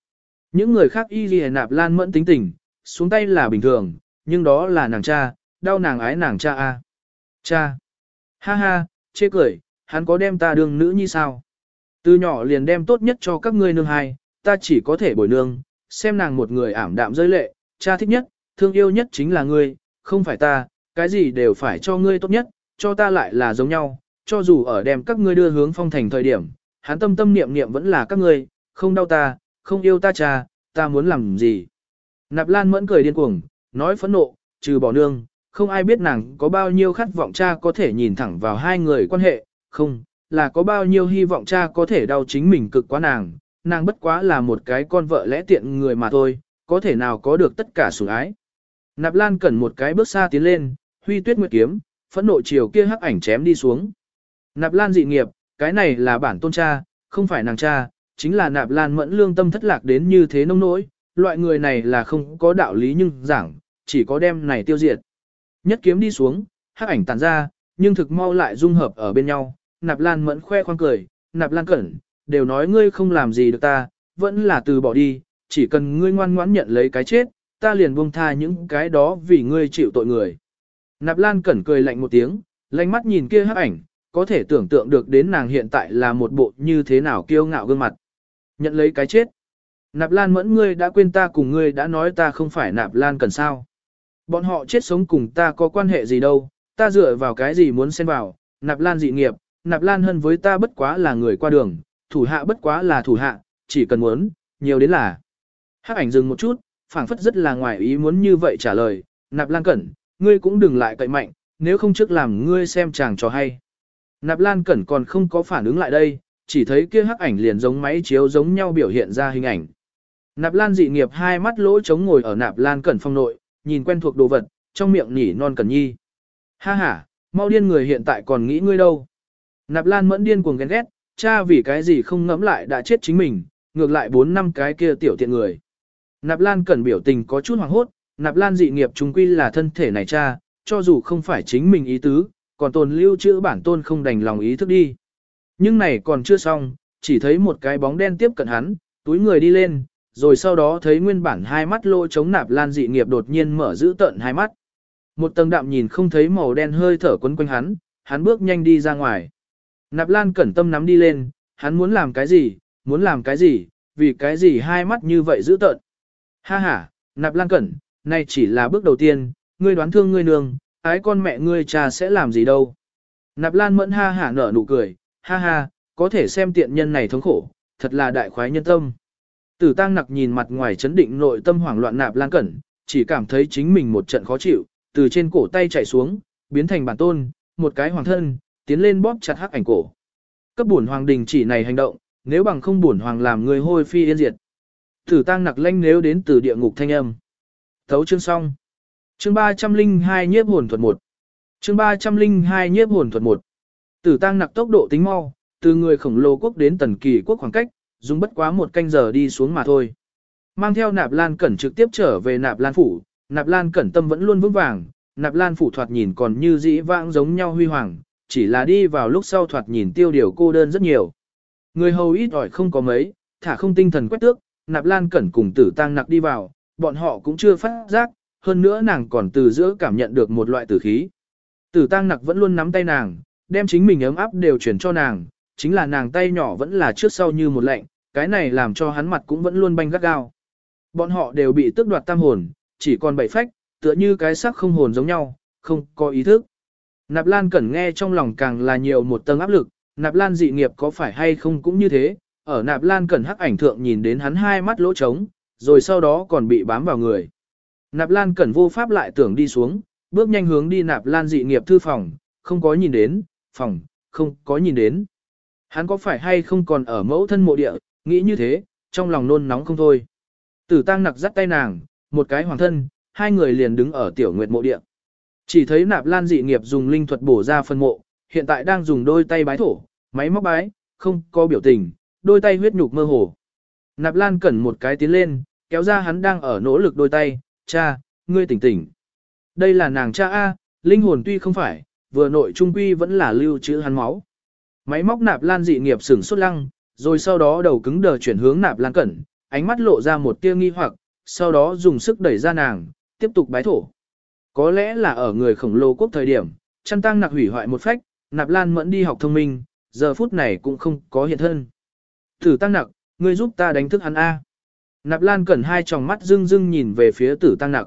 Những người khác y gì Nạp Lan Mẫn tính tình, xuống tay là bình thường, nhưng đó là nàng cha, đau nàng ái nàng cha A. Cha. Ha ha, chê cười, hắn có đem ta đương nữ như sao? Từ nhỏ liền đem tốt nhất cho các ngươi nương hai, ta chỉ có thể bồi nương, xem nàng một người ảm đạm rơi lệ, cha thích nhất, thương yêu nhất chính là ngươi, không phải ta, cái gì đều phải cho ngươi tốt nhất, cho ta lại là giống nhau, cho dù ở đem các ngươi đưa hướng phong thành thời điểm, hắn tâm tâm niệm niệm vẫn là các ngươi, không đau ta, không yêu ta cha, ta muốn làm gì. Nạp Lan mẫn cười điên cuồng, nói phẫn nộ, trừ bỏ nương, không ai biết nàng có bao nhiêu khát vọng cha có thể nhìn thẳng vào hai người quan hệ, không, là có bao nhiêu hy vọng cha có thể đau chính mình cực quá nàng, nàng bất quá là một cái con vợ lẽ tiện người mà thôi, có thể nào có được tất cả sủng ái. Nạp Lan cẩn một cái bước xa tiến lên, huy tuyết nguyệt kiếm, phẫn nộ chiều kia hắc ảnh chém đi xuống. Nạp Lan dị nghiệp, cái này là bản tôn cha, không phải nàng cha, chính là Nạp Lan mẫn lương tâm thất lạc đến như thế nông nỗi, loại người này là không có đạo lý nhưng giảng, chỉ có đem này tiêu diệt. Nhất kiếm đi xuống, hắc ảnh tàn ra, nhưng thực mau lại dung hợp ở bên nhau, Nạp Lan mẫn khoe khoang cười, Nạp Lan cẩn, đều nói ngươi không làm gì được ta, vẫn là từ bỏ đi, chỉ cần ngươi ngoan ngoãn nhận lấy cái chết, ta liền buông tha những cái đó vì ngươi chịu tội người. Nạp Lan cẩn cười lạnh một tiếng, lạnh mắt nhìn kia hắc ảnh, có thể tưởng tượng được đến nàng hiện tại là một bộ như thế nào kiêu ngạo gương mặt. Nhận lấy cái chết. Nạp Lan mẫn ngươi đã quên ta cùng ngươi đã nói ta không phải Nạp Lan cẩn sao. Bọn họ chết sống cùng ta có quan hệ gì đâu, ta dựa vào cái gì muốn xen vào, Nạp Lan dị nghiệp, Nạp Lan hân với ta bất quá là người qua đường, thủ hạ bất quá là thủ hạ, chỉ cần muốn, nhiều đến là. Hắc ảnh dừng một chút, phảng phất rất là ngoài ý muốn như vậy trả lời, Nạp Lan Cẩn, ngươi cũng đừng lại cậy mạnh, nếu không trước làm ngươi xem chàng cho hay. Nạp Lan Cẩn còn không có phản ứng lại đây, chỉ thấy kia hắc ảnh liền giống máy chiếu giống nhau biểu hiện ra hình ảnh. Nạp Lan dị nghiệp hai mắt lỗ trống ngồi ở Nạp Lan Cẩn phong nội, nhìn quen thuộc đồ vật, trong miệng nhỉ non Cẩn Nhi. Ha ha, mau điên người hiện tại còn nghĩ ngươi đâu. Nạp Lan mẫn điên cuồng ghen ghét, cha vì cái gì không ngẫm lại đã chết chính mình, ngược lại bốn năm cái kia tiểu tiện người. Nạp Lan Cẩn biểu tình có chút hoảng hốt, Nạp Lan dị nghiệp chúng quy là thân thể này cha, cho dù không phải chính mình ý tứ, còn tồn lưu chữ bản tôn không đành lòng ý thức đi. Nhưng này còn chưa xong, chỉ thấy một cái bóng đen tiếp cận hắn, túi người đi lên, rồi sau đó thấy nguyên bản hai mắt lỗ chống Nạp Lan dị nghiệp đột nhiên mở giữ tận hai mắt. Một tầng đạm nhìn không thấy màu đen hơi thở quấn quanh hắn, hắn bước nhanh đi ra ngoài. Nạp Lan cẩn tâm nắm đi lên, hắn muốn làm cái gì, muốn làm cái gì, vì cái gì hai mắt như vậy giữ tợn. Ha ha, Nạp Lan cẩn, này chỉ là bước đầu tiên, ngươi đoán thương ngươi nương, ái con mẹ ngươi cha sẽ làm gì đâu. Nạp Lan mẫn ha hả nở nụ cười, ha ha, có thể xem tiện nhân này thống khổ, thật là đại khoái nhân tâm. Tử tăng nặc nhìn mặt ngoài chấn định nội tâm hoảng loạn Nạp Lan cẩn, chỉ cảm thấy chính mình một trận khó chịu, từ trên cổ tay chạy xuống, biến thành bản tôn, một cái hoàng thân, tiến lên bóp chặt hắc ảnh cổ. Cấp bổn hoàng đình chỉ này hành động, nếu bằng không bổn hoàng làm người hôi phi yên diệt. Tử tăng nặc lanh nếu đến từ địa ngục thanh âm. Thấu chương xong. Chương 302 nhiếp hồn thuật 1. Chương 302 nhiếp hồn thuật 1. Tử tăng nặc tốc độ tính mau, từ người khổng lồ quốc đến tần kỳ quốc khoảng cách, dùng bất quá một canh giờ đi xuống mà thôi. Mang theo nạp lan cẩn trực tiếp trở về nạp lan phủ, nạp lan cẩn tâm vẫn luôn vững vàng, nạp lan phủ thoạt nhìn còn như dĩ vãng giống nhau huy hoàng, chỉ là đi vào lúc sau thoạt nhìn tiêu điều cô đơn rất nhiều. Người hầu ít ỏi không có mấy, thả không tinh thần quét tước, nạp lan cẩn cùng tử tăng nặc đi vào, bọn họ cũng chưa phát giác, hơn nữa nàng còn từ giữa cảm nhận được một loại tử khí. Tử tăng nặc vẫn luôn nắm tay nàng, đem chính mình ấm áp đều chuyển cho nàng, chính là nàng tay nhỏ vẫn là trước sau như một lệnh, cái này làm cho hắn mặt cũng vẫn luôn banh gắt gao. Bọn họ đều bị tước đoạt tam hồn, chỉ còn bảy phách, tựa như cái xác không hồn giống nhau, không có ý thức. Nạp Lan Cẩn nghe trong lòng càng là nhiều một tầng áp lực, Nạp Lan dị nghiệp có phải hay không cũng như thế, ở Nạp Lan Cẩn hắc ảnh thượng nhìn đến hắn hai mắt lỗ trống, rồi sau đó còn bị bám vào người. Nạp Lan Cẩn vô pháp lại tưởng đi xuống, bước nhanh hướng đi Nạp Lan dị nghiệp thư phòng, không có nhìn đến, phòng, không có nhìn đến. Hắn có phải hay không còn ở mẫu thân mộ địa, nghĩ như thế, trong lòng nôn nóng không thôi. Tử tăng nặc dắt tay nàng, một cái hoàng thân, hai người liền đứng ở tiểu nguyệt mộ địa. Chỉ thấy nạp lan dị nghiệp dùng linh thuật bổ ra phân mộ, hiện tại đang dùng đôi tay bái thổ, máy móc bái, không có biểu tình, đôi tay huyết nhục mơ hồ. Nạp lan cẩn một cái tiến lên, kéo ra hắn đang ở nỗ lực đôi tay, cha, ngươi tỉnh tỉnh. Đây là nàng cha A, linh hồn tuy không phải, vừa nội trung quy vẫn là lưu trữ hắn máu. Máy móc nạp lan dị nghiệp sửng sốt lăng, rồi sau đó đầu cứng đờ chuyển hướng nạp lan cẩn, ánh mắt lộ ra một tia nghi hoặc, sau đó dùng sức đẩy ra nàng, tiếp tục bái thổ. Có lẽ là ở người khổng lồ quốc thời điểm, chăn tăng nặc hủy hoại một phách, nạp lan mẫn đi học thông minh, giờ phút này cũng không có hiện thân. tử tăng nặc, ngươi giúp ta đánh thức hắn A. Nạp lan cẩn hai tròng mắt dưng dưng nhìn về phía tử tăng nặc.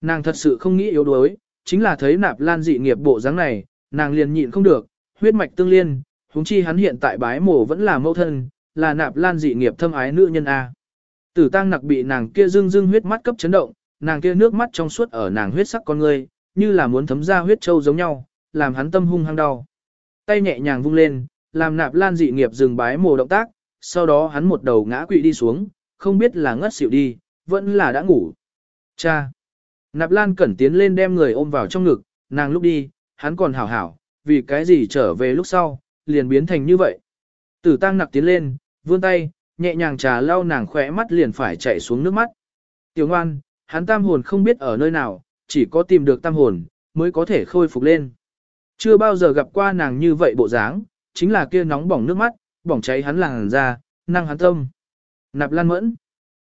Nàng thật sự không nghĩ yếu đuối, chính là thấy nạp lan dị nghiệp bộ dáng này, nàng liền nhịn không được, huyết mạch tương liên, huống chi hắn hiện tại bái mổ vẫn là mẫu thân, là nạp lan dị nghiệp thâm ái nữ nhân A. Tử tăng nặc bị nàng kia dưng dưng huyết mắt cấp chấn động, nàng kia nước mắt trong suốt ở nàng huyết sắc con ngươi, như là muốn thấm ra huyết châu giống nhau, làm hắn tâm hung hăng đau. Tay nhẹ nhàng vung lên, làm nạp lan dị nghiệp dừng bái mồ động tác, sau đó hắn một đầu ngã quỵ đi xuống, không biết là ngất xỉu đi, vẫn là đã ngủ. Cha! Nạp lan cẩn tiến lên đem người ôm vào trong ngực, nàng lúc đi, hắn còn hảo hảo, vì cái gì trở về lúc sau, liền biến thành như vậy. Tử tăng nặc tiến lên, vươn tay, nhẹ nhàng trà lau nàng khỏe mắt liền phải chạy xuống nước mắt. Tiểu ngoan, hắn tam hồn không biết ở nơi nào, chỉ có tìm được tam hồn, mới có thể khôi phục lên. Chưa bao giờ gặp qua nàng như vậy bộ dáng, chính là kia nóng bỏng nước mắt, bỏng cháy hắn làng ra, năng hắn tâm. Nạp Lan Mẫn.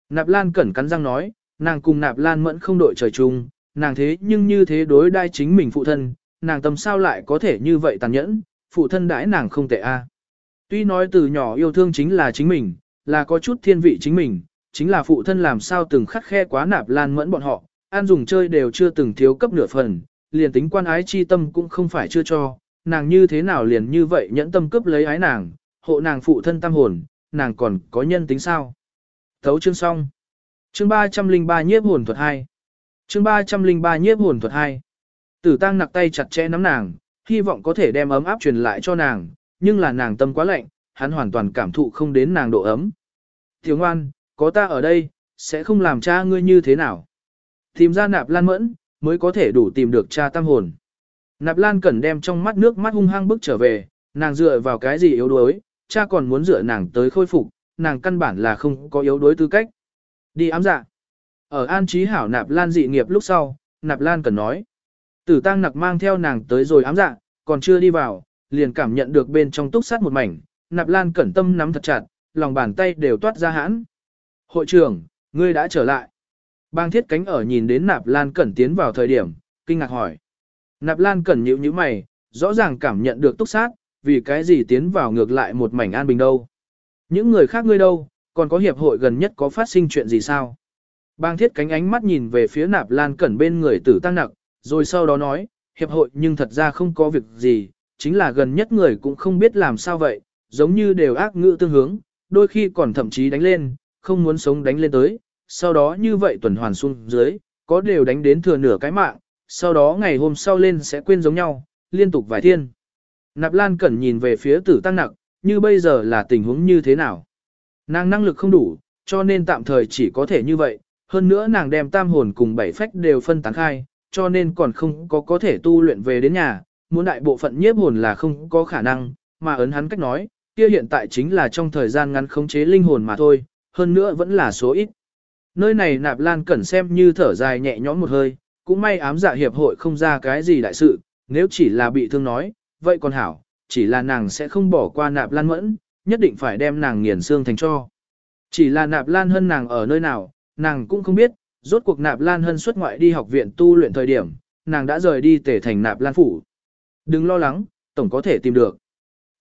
Nạp Lan cẩn cắn răng nói, nàng cùng Nạp Lan Mẫn không đội trời chung, nàng thế nhưng như thế đối đai chính mình phụ thân, nàng tâm sao lại có thể như vậy tàn nhẫn, phụ thân đãi nàng không tệ a. Tuy nói từ nhỏ yêu thương chính là chính mình, là có chút thiên vị chính mình, chính là phụ thân làm sao từng khắc khe quá nạp lan mẫn bọn họ, ăn dùng chơi đều chưa từng thiếu cấp nửa phần, liền tính quan ái chi tâm cũng không phải chưa cho, nàng như thế nào liền như vậy nhẫn tâm cướp lấy ái nàng, hộ nàng phụ thân tam hồn, nàng còn có nhân tính sao. Thấu chương xong. Chương 303 nhiếp hồn thuật 2. Chương 303 nhiếp hồn thuật 2. Tử tăng nặc tay chặt chẽ nắm nàng, hy vọng có thể đem ấm áp truyền lại cho nàng, nhưng là nàng tâm quá lạnh, hắn hoàn toàn cảm thụ không đến nàng độ ấm. Tiểu ngoan, có ta ở đây, sẽ không làm cha ngươi như thế nào. Tìm ra nạp lan mẫn, mới có thể đủ tìm được cha tam hồn. Nạp lan cần đem trong mắt nước mắt hung hăng bước trở về, nàng dựa vào cái gì yếu đuối, cha còn muốn dựa nàng tới khôi phục, nàng căn bản là không có yếu đuối tư cách. Đi ám dạ. Ở an trí hảo nạp lan dị nghiệp lúc sau, nạp lan cần nói. Tử tăng nặc mang theo nàng tới rồi ám dạ, còn chưa đi vào, liền cảm nhận được bên trong túc sát một mảnh, nạp lan cẩn tâm nắm thật chặt, lòng bàn tay đều toát ra hãn. Hội trưởng, ngươi đã trở lại. Bang thiết cánh ở nhìn đến nạp lan cẩn tiến vào thời điểm, kinh ngạc hỏi. Nạp lan cẩn nhíu nhíu mày, rõ ràng cảm nhận được túc sát, vì cái gì tiến vào ngược lại một mảnh an bình đâu. Những người khác ngươi đâu, còn có hiệp hội gần nhất có phát sinh chuyện gì sao? Bang thiết cánh ánh mắt nhìn về phía nạp lan cẩn bên người tử tăng nặc, rồi sau đó nói, hiệp hội nhưng thật ra không có việc gì, chính là gần nhất người cũng không biết làm sao vậy, giống như đều ác ngữ tương hướng, đôi khi còn thậm chí đánh lên, không muốn sống đánh lên tới, sau đó như vậy tuần hoàn xuống dưới, có đều đánh đến thừa nửa cái mạng, sau đó ngày hôm sau lên sẽ quên giống nhau, liên tục vài thiên. Nạp Lan Cẩn nhìn về phía tử tăng nặc, như bây giờ là tình huống như thế nào. Nàng năng lực không đủ, cho nên tạm thời chỉ có thể như vậy, hơn nữa nàng đem tam hồn cùng bảy phách đều phân tán khai, cho nên còn không có có thể tu luyện về đến nhà, muốn đại bộ phận nhiếp hồn là không có khả năng, mà ấn hắn cách nói, kia hiện tại chính là trong thời gian ngắn khống chế linh hồn mà thôi, hơn nữa vẫn là số ít. Nơi này nạp lan cẩn xem như thở dài nhẹ nhõm một hơi, cũng may ám dạ hiệp hội không ra cái gì đại sự, nếu chỉ là bị thương nói, vậy còn hảo, chỉ là nàng sẽ không bỏ qua nạp lan mẫn, nhất định phải đem nàng nghiền xương thành cho. Chỉ là nạp lan hơn nàng ở nơi nào, nàng cũng không biết, rốt cuộc nạp lan hân xuất ngoại đi học viện tu luyện thời điểm, nàng đã rời đi tể thành nạp lan phủ. Đừng lo lắng, tổng có thể tìm được.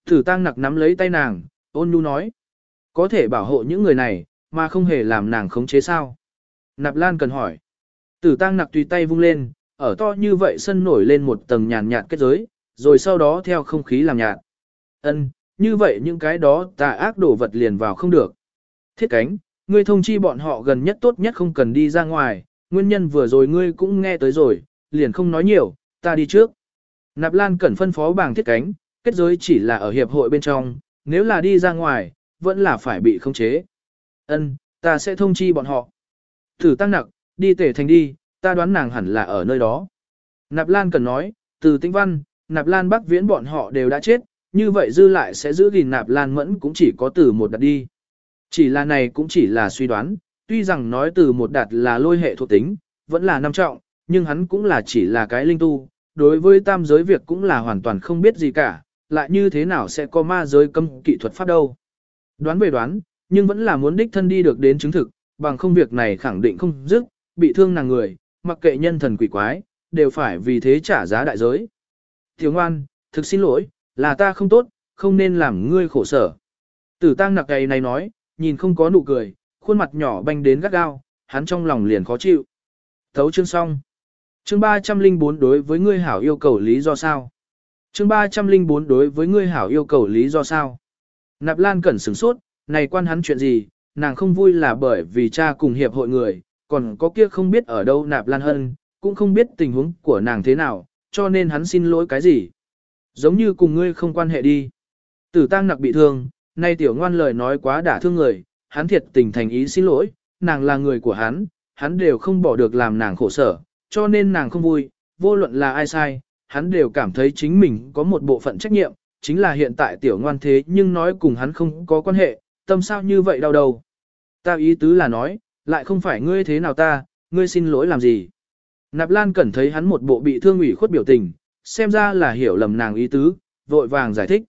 Thử tăng nặc nắm lấy tay nàng, ôn nhu nói. Có thể bảo hộ những người này, mà không hề làm nàng khống chế sao. Nạp lan cần hỏi. Tử tăng nặc tùy tay vung lên, ở to như vậy sân nổi lên một tầng nhàn nhạt kết giới, rồi sau đó theo không khí làm nhạt. Ân, như vậy những cái đó tà ác đổ vật liền vào không được. Thiết cánh, ngươi thông chi bọn họ gần nhất tốt nhất không cần đi ra ngoài, nguyên nhân vừa rồi ngươi cũng nghe tới rồi, liền không nói nhiều, ta đi trước. Nạp Lan cần phân phó bảng thiết cánh, kết giới chỉ là ở hiệp hội bên trong, nếu là đi ra ngoài, vẫn là phải bị khống chế. Ân, ta sẽ thông chi bọn họ. Thử tăng nặc, đi tể thành đi, ta đoán nàng hẳn là ở nơi đó. Nạp Lan cần nói, từ tinh văn, Nạp Lan Bắc Viễn bọn họ đều đã chết, như vậy dư lại sẽ giữ gìn Nạp Lan Mẫn cũng chỉ có từ một đặt đi. Chỉ là này cũng chỉ là suy đoán, tuy rằng nói từ một đạt là lôi hệ thuộc tính, vẫn là năm trọng, nhưng hắn cũng là chỉ là cái linh tu, đối với tam giới việc cũng là hoàn toàn không biết gì cả, lại như thế nào sẽ có ma giới cấm kỹ thuật pháp đâu. Đoán về đoán, nhưng vẫn là muốn đích thân đi được đến chứng thực, bằng không việc này khẳng định không dứt, bị thương nàng người, mặc kệ nhân thần quỷ quái, đều phải vì thế trả giá đại giới. Tiểu ngoan, thực xin lỗi, là ta không tốt, không nên làm ngươi khổ sở. Tử tăng nặc gầy này nói, nhìn không có nụ cười, khuôn mặt nhỏ banh đến gắt gao, hắn trong lòng liền khó chịu. Thấu chương xong. Chương 304 đối với ngươi hảo yêu cầu lý do sao? Chương 304 đối với ngươi hảo yêu cầu lý do sao? Nạp Lan cẩn sửng sốt, này quan hắn chuyện gì, nàng không vui là bởi vì cha cùng hiệp hội người, còn có kia không biết ở đâu Nạp Lan Hân, cũng không biết tình huống của nàng thế nào, cho nên hắn xin lỗi cái gì. Giống như cùng ngươi không quan hệ đi. Tử tăng nặc bị thương, nay tiểu ngoan lời nói quá đả thương người, hắn thiệt tình thành ý xin lỗi, nàng là người của hắn, hắn đều không bỏ được làm nàng khổ sở, cho nên nàng không vui, vô luận là ai sai, hắn đều cảm thấy chính mình có một bộ phận trách nhiệm, chính là hiện tại tiểu ngoan thế nhưng nói cùng hắn không có quan hệ, tâm sao như vậy đau đầu. Ta ý tứ là nói, lại không phải ngươi thế nào ta, ngươi xin lỗi làm gì. Nạp Lan Cẩn thấy hắn một bộ bị thương ủy khuất biểu tình, xem ra là hiểu lầm nàng ý tứ, vội vàng giải thích.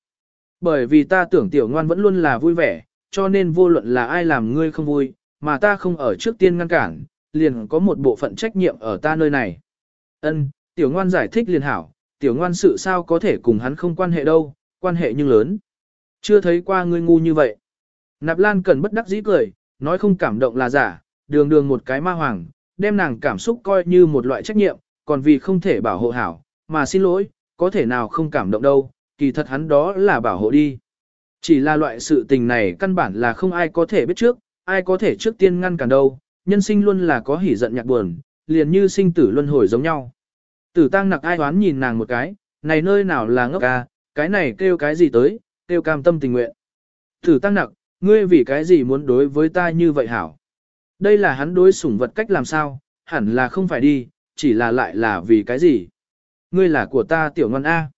Bởi vì ta tưởng tiểu ngoan vẫn luôn là vui vẻ, cho nên vô luận là ai làm ngươi không vui, mà ta không ở trước tiên ngăn cản, liền có một bộ phận trách nhiệm ở ta nơi này. Ân, tiểu ngoan giải thích liền hảo, tiểu ngoan sự sao có thể cùng hắn không quan hệ đâu, quan hệ nhưng lớn. Chưa thấy qua ngươi ngu như vậy. Nạp Lan Cẩn bất đắc dĩ cười, nói không cảm động là giả, đường đường một cái ma hoàng, đem nàng cảm xúc coi như một loại trách nhiệm, còn vì không thể bảo hộ hảo, mà xin lỗi, có thể nào không cảm động đâu, kỳ thật hắn đó là bảo hộ đi. Chỉ là loại sự tình này căn bản là không ai có thể biết trước, ai có thể trước tiên ngăn cản đâu, nhân sinh luôn là có hỉ giận nhạc buồn, liền như sinh tử luân hồi giống nhau. Tử tăng nặc ai đoán nhìn nàng một cái, này nơi nào là ngốc ca, cái này kêu cái gì tới, kêu cam tâm tình nguyện. thử tăng nặc, ngươi vì cái gì muốn đối với ta như vậy hảo? Đây là hắn đối sủng vật cách làm sao, hẳn là không phải đi, chỉ là lại là vì cái gì? Ngươi là của ta tiểu ngon A.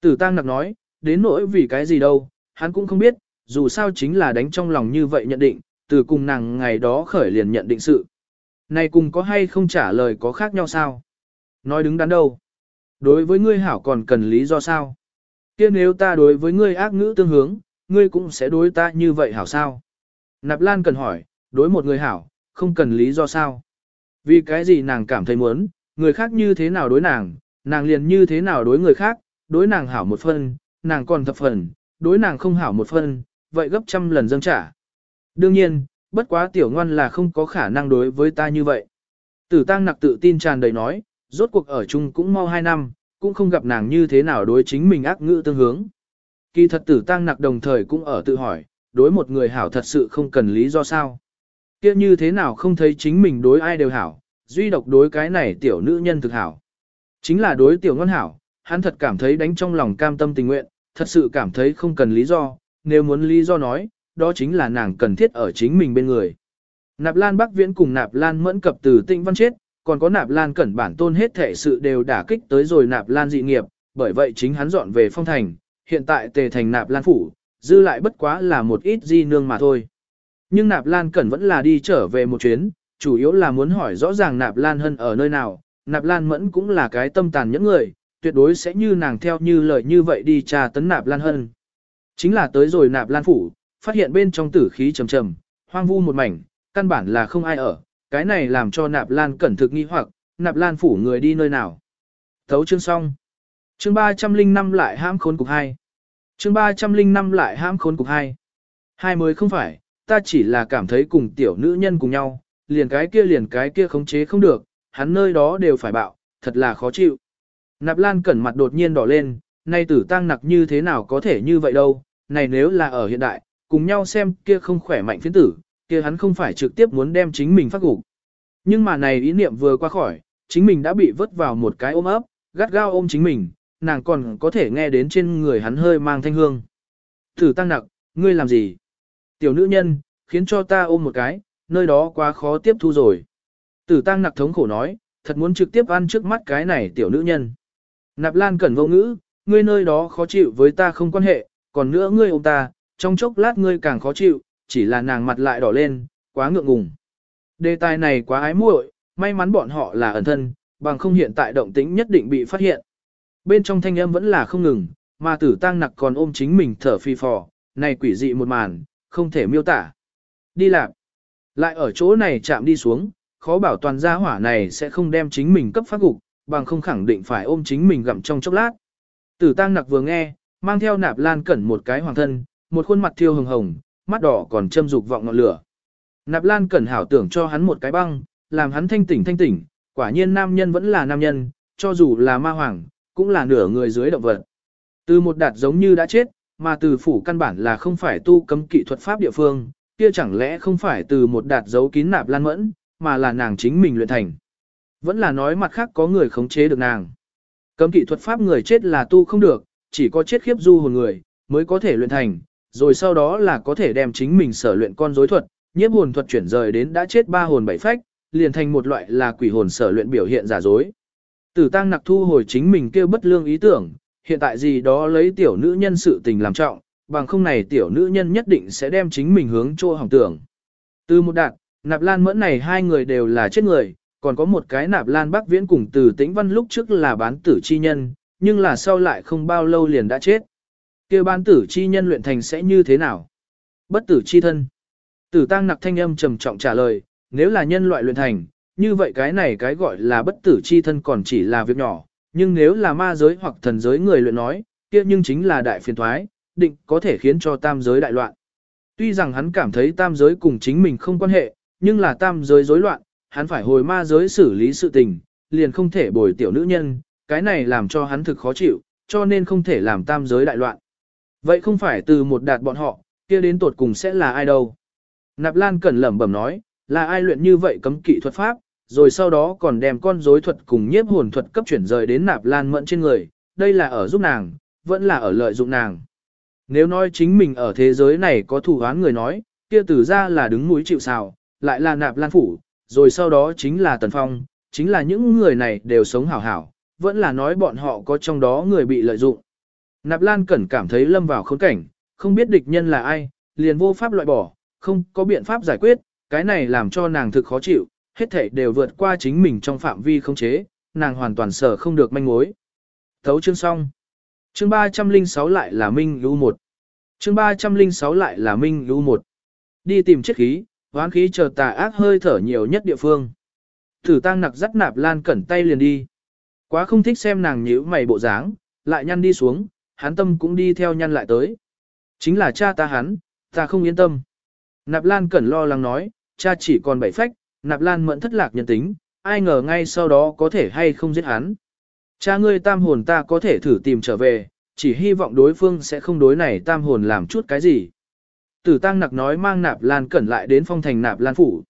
Tử tăng nặc nói, đến nỗi vì cái gì đâu, hắn cũng không biết, dù sao chính là đánh trong lòng như vậy nhận định, từ cùng nàng ngày đó khởi liền nhận định sự. Này cùng có hay không trả lời có khác nhau sao? Nói đứng đắn đâu? Đối với ngươi hảo còn cần lý do sao? Kia nếu ta đối với ngươi ác ngữ tương hướng, ngươi cũng sẽ đối ta như vậy hảo sao? Nạp Lan cần hỏi, đối một người hảo, không cần lý do sao? Vì cái gì nàng cảm thấy muốn, người khác như thế nào đối nàng, nàng liền như thế nào đối người khác, đối nàng hảo một phần, nàng còn thập phần, đối nàng không hảo một phần, vậy gấp trăm lần dâng trả. Đương nhiên, bất quá tiểu ngoan là không có khả năng đối với ta như vậy. Tử tăng nặc tự tin tràn đầy nói, rốt cuộc ở chung cũng mau hai năm, cũng không gặp nàng như thế nào đối chính mình ác ngữ tương hướng. Kỳ thật tử tăng nặc đồng thời cũng ở tự hỏi, đối một người hảo thật sự không cần lý do sao. Kia như thế nào không thấy chính mình đối ai đều hảo, duy độc đối cái này tiểu nữ nhân thực hảo. Chính là đối tiểu ngon hảo, hắn thật cảm thấy đánh trong lòng cam tâm tình nguyện, thật sự cảm thấy không cần lý do, nếu muốn lý do nói, đó chính là nàng cần thiết ở chính mình bên người. Nạp Lan Bắc Viễn cùng Nạp Lan mẫn cập từ Tịnh văn chết, còn có Nạp Lan cẩn bản tôn hết thể sự đều đả kích tới rồi Nạp Lan dị nghiệp, bởi vậy chính hắn dọn về phong thành, hiện tại tề thành Nạp Lan phủ, dư lại bất quá là một ít di nương mà thôi. Nhưng Nạp Lan cẩn vẫn là đi trở về một chuyến, chủ yếu là muốn hỏi rõ ràng Nạp Lan Hân ở nơi nào, Nạp Lan Mẫn cũng là cái tâm tàn những người, tuyệt đối sẽ như nàng theo như lời như vậy đi trà tấn Nạp Lan Hân. Chính là tới rồi Nạp Lan Phủ, phát hiện bên trong tử khí trầm trầm, hoang vu một mảnh, căn bản là không ai ở, cái này làm cho Nạp Lan cẩn thực nghi hoặc, Nạp Lan Phủ người đi nơi nào. Thấu chương xong. Chương 305 lại hãm khốn cục 2. Chương 305 lại hãm khốn cục 2. Hai mới không phải, ta chỉ là cảm thấy cùng tiểu nữ nhân cùng nhau, liền cái kia liền cái kia khống chế không được, hắn nơi đó đều phải bạo, thật là khó chịu. Nạp Lan cẩn mặt đột nhiên đỏ lên, nay tử tăng nặc như thế nào có thể như vậy đâu, này nếu là ở hiện đại, cùng nhau xem kia không khỏe mạnh phiến tử, kia hắn không phải trực tiếp muốn đem chính mình phát gục. Nhưng mà này ý niệm vừa qua khỏi, chính mình đã bị vứt vào một cái ôm ấp, gắt gao ôm chính mình, nàng còn có thể nghe đến trên người hắn hơi mang thanh hương. Tử tăng nặc, ngươi làm gì? Tiểu nữ nhân, khiến cho ta ôm một cái, nơi đó quá khó tiếp thu rồi. Tử tăng nặc thống khổ nói, thật muốn trực tiếp ăn trước mắt cái này tiểu nữ nhân. Nạp Lan cẩn vô ngữ, ngươi nơi đó khó chịu với ta không quan hệ, còn nữa ngươi ôm ta, trong chốc lát ngươi càng khó chịu, chỉ là nàng mặt lại đỏ lên, quá ngượng ngùng. Đề tài này quá ái muội, may mắn bọn họ là ẩn thân, bằng không hiện tại động tĩnh nhất định bị phát hiện. Bên trong thanh âm vẫn là không ngừng, mà tử tăng nặc còn ôm chính mình thở phi phò, này quỷ dị một màn, không thể miêu tả. Đi làm. Lại ở chỗ này chạm đi xuống, khó bảo toàn gia hỏa này sẽ không đem chính mình cấp phát gục, bằng không khẳng định phải ôm chính mình gặm trong chốc lát. Tử tăng nặc vừa nghe, mang theo nạp lan cẩn một cái hoàng thân, một khuôn mặt thiêu hồng hồng, mắt đỏ còn châm dục vọng ngọn lửa. Nạp lan cẩn hảo tưởng cho hắn một cái băng, làm hắn thanh tỉnh thanh tỉnh, quả nhiên nam nhân vẫn là nam nhân, cho dù là ma hoàng, cũng là nửa người dưới động vật. Từ một đạt giống như đã chết, mà từ phủ căn bản là không phải tu cấm kỵ thuật pháp địa phương, kia chẳng lẽ không phải từ một đạt giấu kín nạp lan mẫn, mà là nàng chính mình luyện thành. Vẫn là nói mặt khác có người khống chế được nàng. Cấm kỵ thuật pháp người chết là tu không được, chỉ có chết khiếp du hồn người, mới có thể luyện thành, rồi sau đó là có thể đem chính mình sở luyện con rối thuật, nhiếp hồn thuật chuyển rời đến đã chết ba hồn bảy phách, liền thành một loại là quỷ hồn sở luyện biểu hiện giả dối. Tử tăng nặc thu hồi chính mình kêu bất lương ý tưởng, hiện tại gì đó lấy tiểu nữ nhân sự tình làm trọng, bằng không này tiểu nữ nhân nhất định sẽ đem chính mình hướng chỗ hỏng tưởng. Từ một đạt, nạp lan mẫn này hai người đều là chết người, còn có một cái nạp lan bắc viễn cùng từ tĩnh văn lúc trước là bán tử chi nhân, nhưng là sau lại không bao lâu liền đã chết kia bán tử chi nhân luyện thành sẽ như thế nào? Bất tử chi thân. Tử tăng nặc thanh âm trầm trọng trả lời, nếu là nhân loại luyện thành, như vậy cái này cái gọi là bất tử chi thân còn chỉ là việc nhỏ, nhưng nếu là ma giới hoặc thần giới người luyện nói, kia nhưng chính là đại phiền thoái, định có thể khiến cho tam giới đại loạn. Tuy rằng hắn cảm thấy tam giới cùng chính mình không quan hệ, nhưng là tam giới rối loạn, hắn phải hồi ma giới xử lý sự tình, liền không thể bồi tiểu nữ nhân, cái này làm cho hắn thực khó chịu, cho nên không thể làm tam giới đại loạn. Vậy không phải từ một đạt bọn họ, kia đến tột cùng sẽ là ai đâu. Nạp Lan cẩn lẩm bẩm nói, là ai luyện như vậy cấm kỵ thuật pháp, rồi sau đó còn đem con rối thuật cùng nhiếp hồn thuật cấp chuyển rời đến Nạp Lan mẫn trên người, đây là ở giúp nàng, vẫn là ở lợi dụng nàng. Nếu nói chính mình ở thế giới này có thủ án người nói, kia tử ra là đứng mũi chịu sào, lại là Nạp Lan phủ, rồi sau đó chính là Tần Phong, chính là những người này đều sống hảo hảo, vẫn là nói bọn họ có trong đó người bị lợi dụng. Nạp Lan Cẩn cảm thấy lâm vào khốn cảnh, không biết địch nhân là ai, liền vô pháp loại bỏ, không có biện pháp giải quyết, cái này làm cho nàng thực khó chịu, hết thảy đều vượt qua chính mình trong phạm vi không chế, nàng hoàn toàn sở không được manh mối. Thấu chương xong. Chương 306 lại là Minh Lưu 1. Chương 306 lại là Minh Lưu 1. Đi tìm chiếc khí, hoán khí chờ tà ác hơi thở nhiều nhất địa phương. Thử tăng nặc dắt nạp lan cẩn tay liền đi. Quá không thích xem nàng nhíu mày bộ dáng, lại nhăn đi xuống, hắn tâm cũng đi theo nhăn lại tới. Chính là cha ta hắn, ta không yên tâm. Nạp lan cẩn lo lắng nói, cha chỉ còn bảy phách, nạp lan mẫn thất lạc nhân tính, ai ngờ ngay sau đó có thể hay không giết hắn. Cha ngươi tam hồn ta có thể thử tìm trở về, chỉ hy vọng đối phương sẽ không đối này tam hồn làm chút cái gì. Tử tăng nặc nói mang nạp lan cẩn lại đến phong thành nạp lan phủ.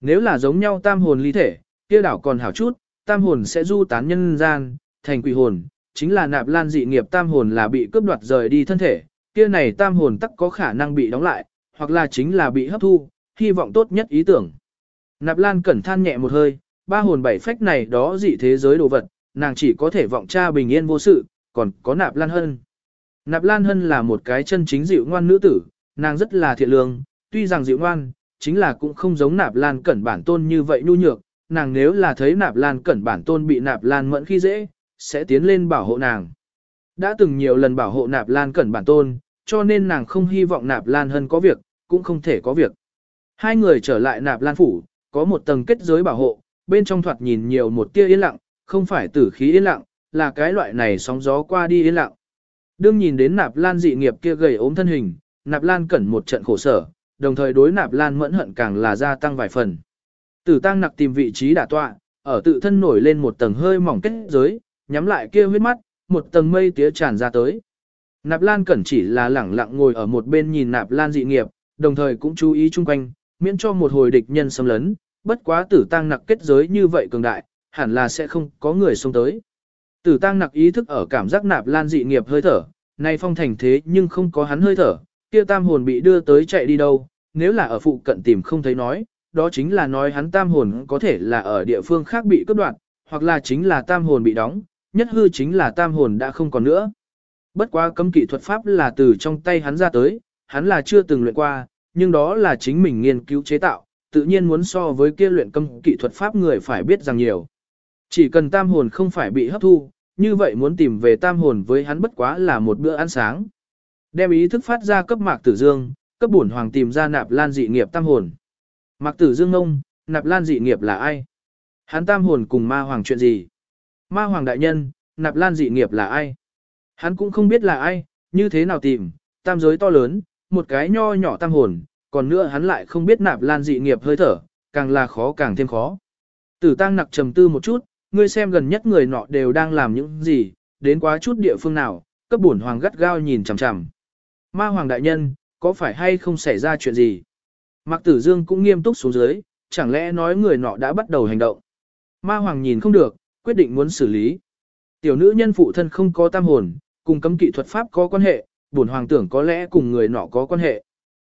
Nếu là giống nhau tam hồn ly thể, kia đảo còn hảo chút, tam hồn sẽ du tán nhân gian, thành quỷ hồn, chính là nạp lan dị nghiệp tam hồn là bị cướp đoạt rời đi thân thể, kia này tam hồn tắc có khả năng bị đóng lại, hoặc là chính là bị hấp thu, hy vọng tốt nhất ý tưởng. Nạp Lan cẩn than nhẹ một hơi, ba hồn bảy phách này đó dị thế giới đồ vật, nàng chỉ có thể vọng cha bình yên vô sự, còn có Nạp Lan Hân. Nạp Lan Hân là một cái chân chính dịu ngoan nữ tử, nàng rất là thiện lương, tuy rằng dịu ngoan, chính là cũng không giống Nạp Lan cẩn bản tôn như vậy nhu nhược, nàng nếu là thấy Nạp Lan cẩn bản tôn bị Nạp Lan mẫn khi dễ, sẽ tiến lên bảo hộ nàng. Đã từng nhiều lần bảo hộ Nạp Lan cẩn bản tôn, cho nên nàng không hy vọng Nạp Lan Hân có việc, cũng không thể có việc. Hai người trở lại Nạp Lan phủ, có một tầng kết giới bảo hộ, bên trong thoạt nhìn nhiều một tia yên lặng, không phải tử khí yên lặng, là cái loại này sóng gió qua đi yên lặng. Đương nhìn đến Nạp Lan dị nghiệp kia gầy ốm thân hình, Nạp Lan cẩn một trận khổ sở, đồng thời đối Nạp Lan mẫn hận càng là gia tăng vài phần. Tử tăng nặc tìm vị trí đả tọa, ở tự thân nổi lên một tầng hơi mỏng kết giới, nhắm lại kia huyết mắt, một tầng mây tía tràn ra tới. Nạp Lan Cẩn chỉ là lẳng lặng ngồi ở một bên nhìn Nạp Lan dị nghiệp, đồng thời cũng chú ý chung quanh, miễn cho một hồi địch nhân xâm lấn, bất quá tử tăng nặc kết giới như vậy cường đại, hẳn là sẽ không có người xông tới. Tử tăng nặc ý thức ở cảm giác Nạp Lan dị nghiệp hơi thở, nay phong thành thế nhưng không có hắn hơi thở, kia tam hồn bị đưa tới chạy đi đâu, nếu là ở phụ cận tìm không thấy nói, đó chính là nói hắn tam hồn có thể là ở địa phương khác bị cướp đoạt, hoặc là chính là tam hồn bị đóng, nhất hư chính là tam hồn đã không còn nữa. Bất quá cấm kỵ thuật pháp là từ trong tay hắn ra tới, hắn là chưa từng luyện qua, nhưng đó là chính mình nghiên cứu chế tạo, tự nhiên muốn so với kia luyện cấm kỵ thuật pháp người phải biết rằng nhiều. Chỉ cần tam hồn không phải bị hấp thu, như vậy muốn tìm về tam hồn với hắn bất quá là một bữa ăn sáng. Đem ý thức phát ra cấp mạc tử dương, cấp bổn hoàng tìm ra nạp lan dị nghiệp tam hồn. Mạc tử dương ông, nạp lan dị nghiệp là ai? Hắn tam hồn cùng ma hoàng chuyện gì? Ma hoàng đại nhân, nạp lan dị nghiệp là ai? Hắn cũng không biết là ai, như thế nào tìm, tam giới to lớn, một cái nho nhỏ tam hồn, còn nữa hắn lại không biết nạp lan dị nghiệp hơi thở, càng là khó càng thêm khó. Tử tăng nặc trầm tư một chút, ngươi xem gần nhất người nọ đều đang làm những gì, đến quá chút địa phương nào, cấp bổn hoàng gắt gao nhìn chằm chằm. Ma hoàng đại nhân, có phải hay không xảy ra chuyện gì? Mạc Tử Dương cũng nghiêm túc xuống dưới, chẳng lẽ nói người nọ đã bắt đầu hành động. Ma hoàng nhìn không được, quyết định muốn xử lý. Tiểu nữ nhân phụ thân không có tam hồn, cùng cấm kỵ thuật pháp có quan hệ, bổn hoàng tưởng có lẽ cùng người nọ có quan hệ.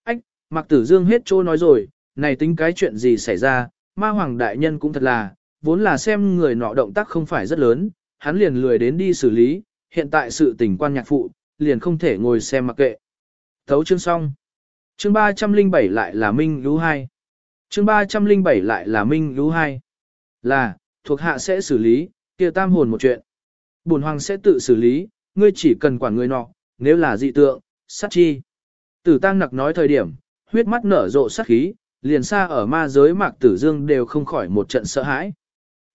Ách, Mạc Tử Dương hết trô nói rồi, này tính cái chuyện gì xảy ra, ma hoàng đại nhân cũng thật là, vốn là xem người nọ động tác không phải rất lớn, hắn liền lười đến đi xử lý, hiện tại sự tình quan nhạc phụ, liền không thể ngồi xem mặc kệ. Thấu chương xong. Chương 307 lại là Minh Lũ 2. Chương 307 lại là Minh Lũ 2. Là, thuộc hạ sẽ xử lý, kia tam hồn một chuyện. Bổn hoàng sẽ tự xử lý, ngươi chỉ cần quản người nọ, nếu là dị tượng, sát chi. Tử tăng nặc nói thời điểm, huyết mắt nở rộ sát khí, liền xa ở ma giới mạc tử dương đều không khỏi một trận sợ hãi.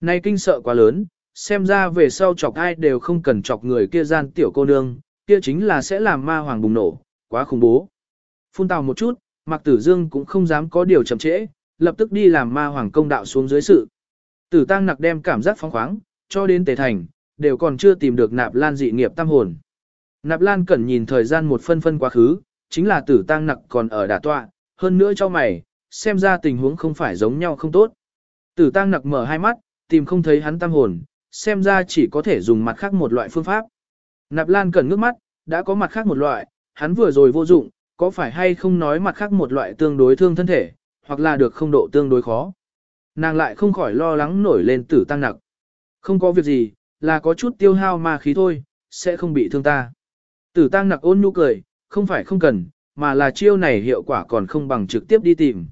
Nay kinh sợ quá lớn, xem ra về sau chọc ai đều không cần chọc người kia gian tiểu cô nương, kia chính là sẽ làm ma hoàng bùng nổ, quá khủng bố. Phun tào một chút, Mạc Tử Dương cũng không dám có điều chậm trễ, lập tức đi làm ma hoàng công đạo xuống dưới sự. Tử Tăng Nặc đem cảm giác phóng khoáng, cho đến Tề Thành, đều còn chưa tìm được Nạp Lan dị nghiệp tam hồn. Nạp Lan cẩn nhìn thời gian một phân phân quá khứ, chính là Tử Tăng Nặc còn ở đả tọa, hơn nữa cho mày, xem ra tình huống không phải giống nhau không tốt. Tử Tăng Nặc mở hai mắt, tìm không thấy hắn tam hồn, xem ra chỉ có thể dùng mặt khác một loại phương pháp. Nạp Lan cần ngước mắt, đã có mặt khác một loại, hắn vừa rồi vô dụng, có phải hay không nói mặt khác một loại tương đối thương thân thể, hoặc là được không độ tương đối khó. Nàng lại không khỏi lo lắng nổi lên tử tăng nặc. Không có việc gì, là có chút tiêu hao ma khí thôi, sẽ không bị thương ta. Tử tăng nặc ôn nhu cười, không phải không cần, mà là chiêu này hiệu quả còn không bằng trực tiếp đi tìm.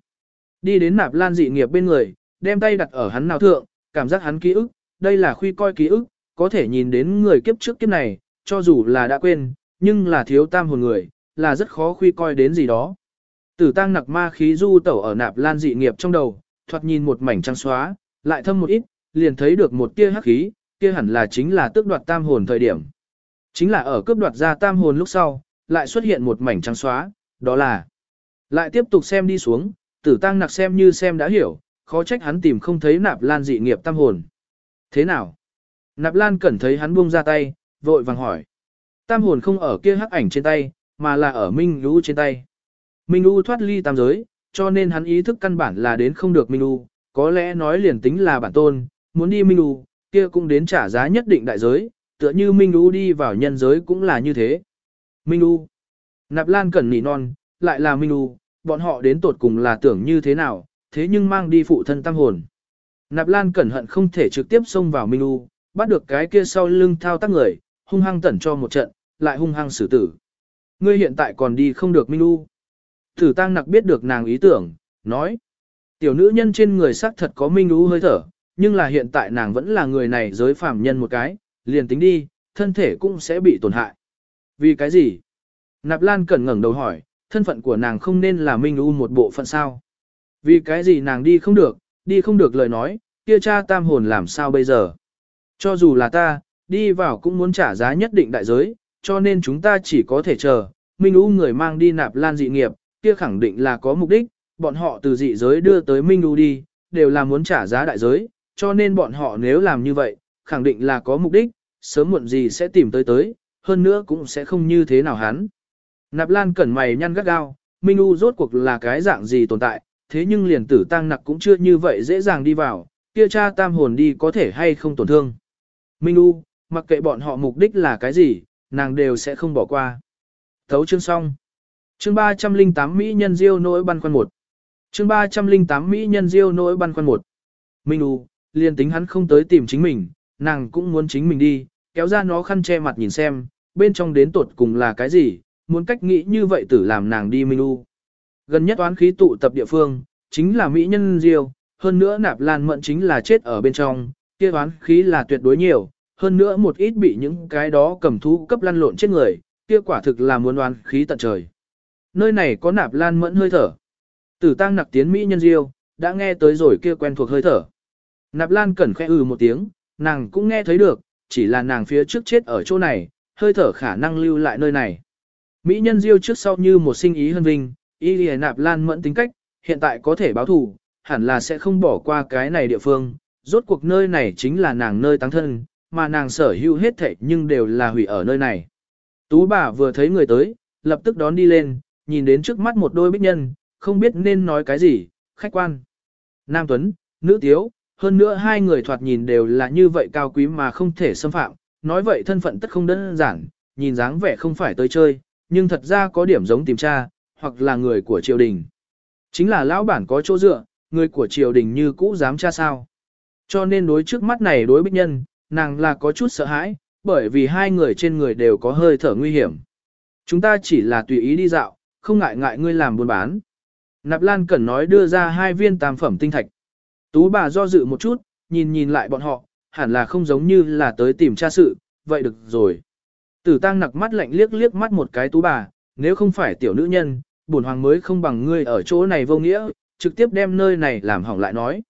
Đi đến nạp lan dị nghiệp bên người, đem tay đặt ở hắn nào thượng, cảm giác hắn ký ức, đây là khuy coi ký ức, có thể nhìn đến người kiếp trước kiếp này, cho dù là đã quên, nhưng là thiếu tam hồn người, là rất khó khuy coi đến gì đó. Tử tăng nặc ma khí du tẩu ở nạp lan dị nghiệp trong đầu, thoạt nhìn một mảnh trắng xóa, lại thâm một ít, liền thấy được một tia hắc khí, kia hẳn là chính là tước đoạt tam hồn thời điểm. Chính là ở cướp đoạt ra tam hồn lúc sau, lại xuất hiện một mảnh trắng xóa, đó là lại tiếp tục xem đi xuống, tử tăng nặc xem như xem đã hiểu, khó trách hắn tìm không thấy nạp lan dị nghiệp tam hồn. Thế nào? Nạp lan cẩn thấy hắn buông ra tay, vội vàng hỏi. Tam hồn không ở kia hắc ảnh trên tay, mà là ở Minh Lũ trên tay. Minh Lũ thoát ly tam giới, cho nên hắn ý thức căn bản là đến không được Minh U, có lẽ nói liền tính là bản tôn, muốn đi Minh U kia cũng đến trả giá nhất định đại giới, tựa như Minh U đi vào nhân giới cũng là như thế. Minh U, Nạp Lan Cẩn nỉ non, lại là Minh U, bọn họ đến tột cùng là tưởng như thế nào, thế nhưng mang đi phụ thân tăng hồn. Nạp Lan cẩn hận không thể trực tiếp xông vào Minh U, bắt được cái kia sau lưng thao tác người, hung hăng tẩn cho một trận, lại hung hăng xử tử. Ngươi hiện tại còn đi không được Minh U. Thử tăng nặc biết được nàng ý tưởng, nói. Tiểu nữ nhân trên người xác thật có Minh U hơi thở, nhưng là hiện tại nàng vẫn là người này giới phàm nhân một cái, liền tính đi, thân thể cũng sẽ bị tổn hại. Vì cái gì? Nạp Lan cẩn ngẩng đầu hỏi, thân phận của nàng không nên là Minh U một bộ phận sao? Vì cái gì nàng đi không được, đi không được lời nói, kia cha tam hồn làm sao bây giờ? Cho dù là ta, đi vào cũng muốn trả giá nhất định đại giới, cho nên chúng ta chỉ có thể chờ, Minh U người mang đi nạp lan dị nghiệp, kia khẳng định là có mục đích, bọn họ từ dị giới đưa tới Minh U đi, đều là muốn trả giá đại giới, cho nên bọn họ nếu làm như vậy, khẳng định là có mục đích, sớm muộn gì sẽ tìm tới tới, hơn nữa cũng sẽ không như thế nào hắn. Nạp lan cẩn mày nhăn gắt gao, Minh U rốt cuộc là cái dạng gì tồn tại, thế nhưng liền tử tăng nặc cũng chưa như vậy dễ dàng đi vào, kia cha tam hồn đi có thể hay không tổn thương. Minh U, mặc kệ bọn họ mục đích là cái gì, nàng đều sẽ không bỏ qua. Thấu chương xong. Chương 308 Mỹ nhân diêu nỗi băn khoăn một. Chương 308 Mỹ nhân diêu nỗi băn khoăn một. Minh U, liền tính hắn không tới tìm chính mình, nàng cũng muốn chính mình đi, kéo ra nó khăn che mặt nhìn xem, bên trong đến tột cùng là cái gì, muốn cách nghĩ như vậy tử làm nàng đi Minh U. Gần nhất toán khí tụ tập địa phương, chính là Mỹ nhân diêu, hơn nữa nạp lan mận chính là chết ở bên trong, kia toán khí là tuyệt đối nhiều, hơn nữa một ít bị những cái đó cầm thú cấp lăn lộn chết người, kia quả thực là muốn oán khí tận trời. Nơi này có nạp lan mẫn hơi thở. Tử tăng nặc tiến Mỹ nhân diêu, đã nghe tới rồi kia quen thuộc hơi thở. Nạp lan cẩn khẽ ừ một tiếng, nàng cũng nghe thấy được, chỉ là nàng phía trước chết ở chỗ này, hơi thở khả năng lưu lại nơi này. Mỹ nhân diêu trước sau như một sinh ý hân vinh, ý lìa nạp lan mẫn tính cách, hiện tại có thể báo thù, hẳn là sẽ không bỏ qua cái này địa phương, rốt cuộc nơi này chính là nàng nơi tăng thân, mà nàng sở hữu hết thảy nhưng đều là hủy ở nơi này. Tú bà vừa thấy người tới, lập tức đón đi lên, nhìn đến trước mắt một đôi bích nhân, không biết nên nói cái gì, khách quan. Nam Tuấn, nữ tiếu, hơn nữa hai người thoạt nhìn đều là như vậy cao quý mà không thể xâm phạm, nói vậy thân phận tất không đơn giản, nhìn dáng vẻ không phải tới chơi, nhưng thật ra có điểm giống tìm tra, hoặc là người của triều đình. Chính là lão bản có chỗ dựa, người của triều đình như cũ dám tra sao. Cho nên đối trước mắt này đối bích nhân, nàng là có chút sợ hãi, bởi vì hai người trên người đều có hơi thở nguy hiểm. Chúng ta chỉ là tùy ý đi dạo, không ngại ngại ngươi làm buôn bán. Nạp Lan Cẩn nói đưa ra hai viên tam phẩm tinh thạch. Tú bà do dự một chút, nhìn nhìn lại bọn họ, hẳn là không giống như là tới tìm tra sự, vậy được rồi. Tử tăng nặc mắt lạnh liếc liếc mắt một cái tú bà, nếu không phải tiểu nữ nhân, bổn hoàng mới không bằng ngươi ở chỗ này vô nghĩa, trực tiếp đem nơi này làm hỏng lại nói.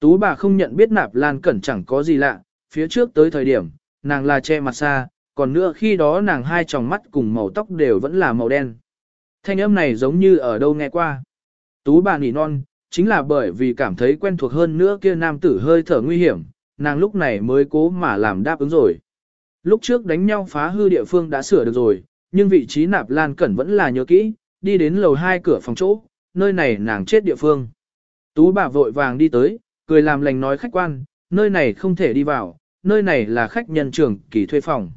Tú bà không nhận biết nạp lan cẩn chẳng có gì lạ, phía trước tới thời điểm, nàng là che mặt xa, còn nữa khi đó nàng hai tròng mắt cùng màu tóc đều vẫn là màu đen. Thanh âm này giống như ở đâu nghe qua. Tú bà nỉ non, chính là bởi vì cảm thấy quen thuộc hơn nữa kia nam tử hơi thở nguy hiểm, nàng lúc này mới cố mà làm đáp ứng rồi. Lúc trước đánh nhau phá hư địa phương đã sửa được rồi, nhưng vị trí nạp lan cẩn vẫn là nhớ kỹ, đi đến lầu hai cửa phòng chỗ, nơi này nàng chết địa phương. Tú bà vội vàng đi tới, cười làm lành nói khách quan, nơi này không thể đi vào, nơi này là khách nhân trưởng kỳ thuê phòng.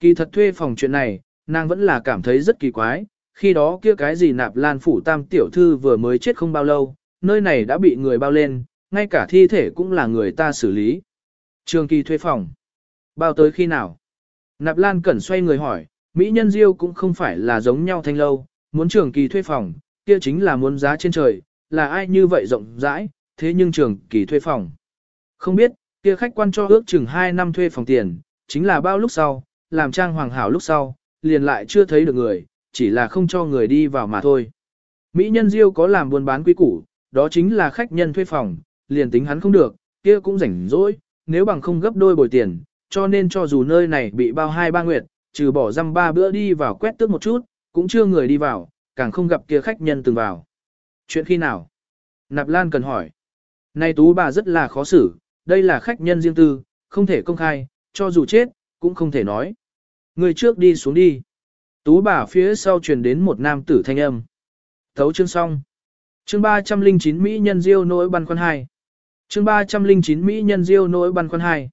Kỳ thật thuê phòng chuyện này, nàng vẫn là cảm thấy rất kỳ quái, khi đó kia cái gì nạp lan phủ tam tiểu thư vừa mới chết không bao lâu, nơi này đã bị người bao lên, ngay cả thi thể cũng là người ta xử lý. Trường kỳ thuê phòng. Bao tới khi nào? Nạp lan cẩn xoay người hỏi, Mỹ nhân diêu cũng không phải là giống nhau thanh lâu, muốn trường kỳ thuê phòng, kia chính là muốn giá trên trời, là ai như vậy rộng rãi, thế nhưng trường kỳ thuê phòng. Không biết, kia khách quan cho ước chừng 2 năm thuê phòng tiền, chính là bao lúc sau, làm trang hoàng hảo lúc sau, liền lại chưa thấy được người, chỉ là không cho người đi vào mà thôi. Mỹ nhân diêu có làm buôn bán quý củ, đó chính là khách nhân thuê phòng, liền tính hắn không được, kia cũng rảnh rỗi, nếu bằng không gấp đôi bồi tiền, cho nên cho dù nơi này bị bao hai ba nguyệt, trừ bỏ răm ba bữa đi vào quét tước một chút, cũng chưa người đi vào, càng không gặp kia khách nhân từng vào. Chuyện khi nào? Nạp Lan cần hỏi. Nay tú bà rất là khó xử, đây là khách nhân riêng tư, không thể công khai, cho dù chết, cũng không thể nói. Người trước đi xuống đi. Tú bà phía sau truyền đến một nam tử thanh âm. Thấu chương xong. Chương 309 Mỹ nhân diêu nỗi băn khoăn 2. Chương 309 Mỹ nhân diêu nỗi băn khoăn 2.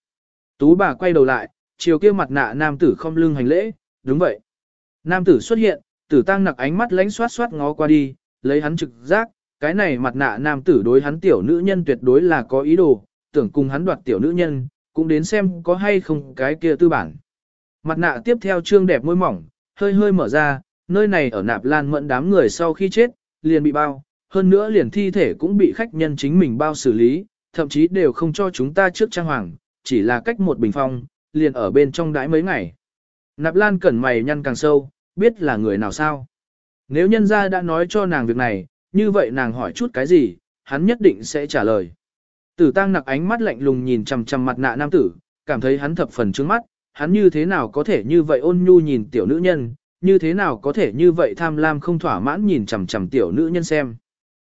Tú bà quay đầu lại, chiều kia mặt nạ nam tử không lưng hành lễ, đúng vậy. Nam tử xuất hiện, Tử tăng nặc ánh mắt lánh xoát xoát ngó qua đi, lấy hắn trực giác, cái này mặt nạ nam tử đối hắn tiểu nữ nhân tuyệt đối là có ý đồ, tưởng cùng hắn đoạt tiểu nữ nhân, cũng đến xem có hay không cái kia tư bản. Mặt nạ tiếp theo trương đẹp môi mỏng, hơi hơi mở ra, nơi này ở nạp lan mẫn đám người sau khi chết, liền bị bao, hơn nữa liền thi thể cũng bị khách nhân chính mình bao xử lý, thậm chí đều không cho chúng ta trước trang hoàng, chỉ là cách một bình phong, liền ở bên trong đãi mấy ngày. Nạp lan cẩn mày nhăn càng sâu, biết là người nào sao. Nếu nhân gia đã nói cho nàng việc này, như vậy nàng hỏi chút cái gì, hắn nhất định sẽ trả lời. Tử tăng nặc ánh mắt lạnh lùng nhìn chằm chằm mặt nạ nam tử, cảm thấy hắn thập phần trướng mắt, hắn như thế nào có thể như vậy ôn nhu nhìn tiểu nữ nhân, như thế nào có thể như vậy tham lam không thỏa mãn nhìn chằm chằm tiểu nữ nhân xem.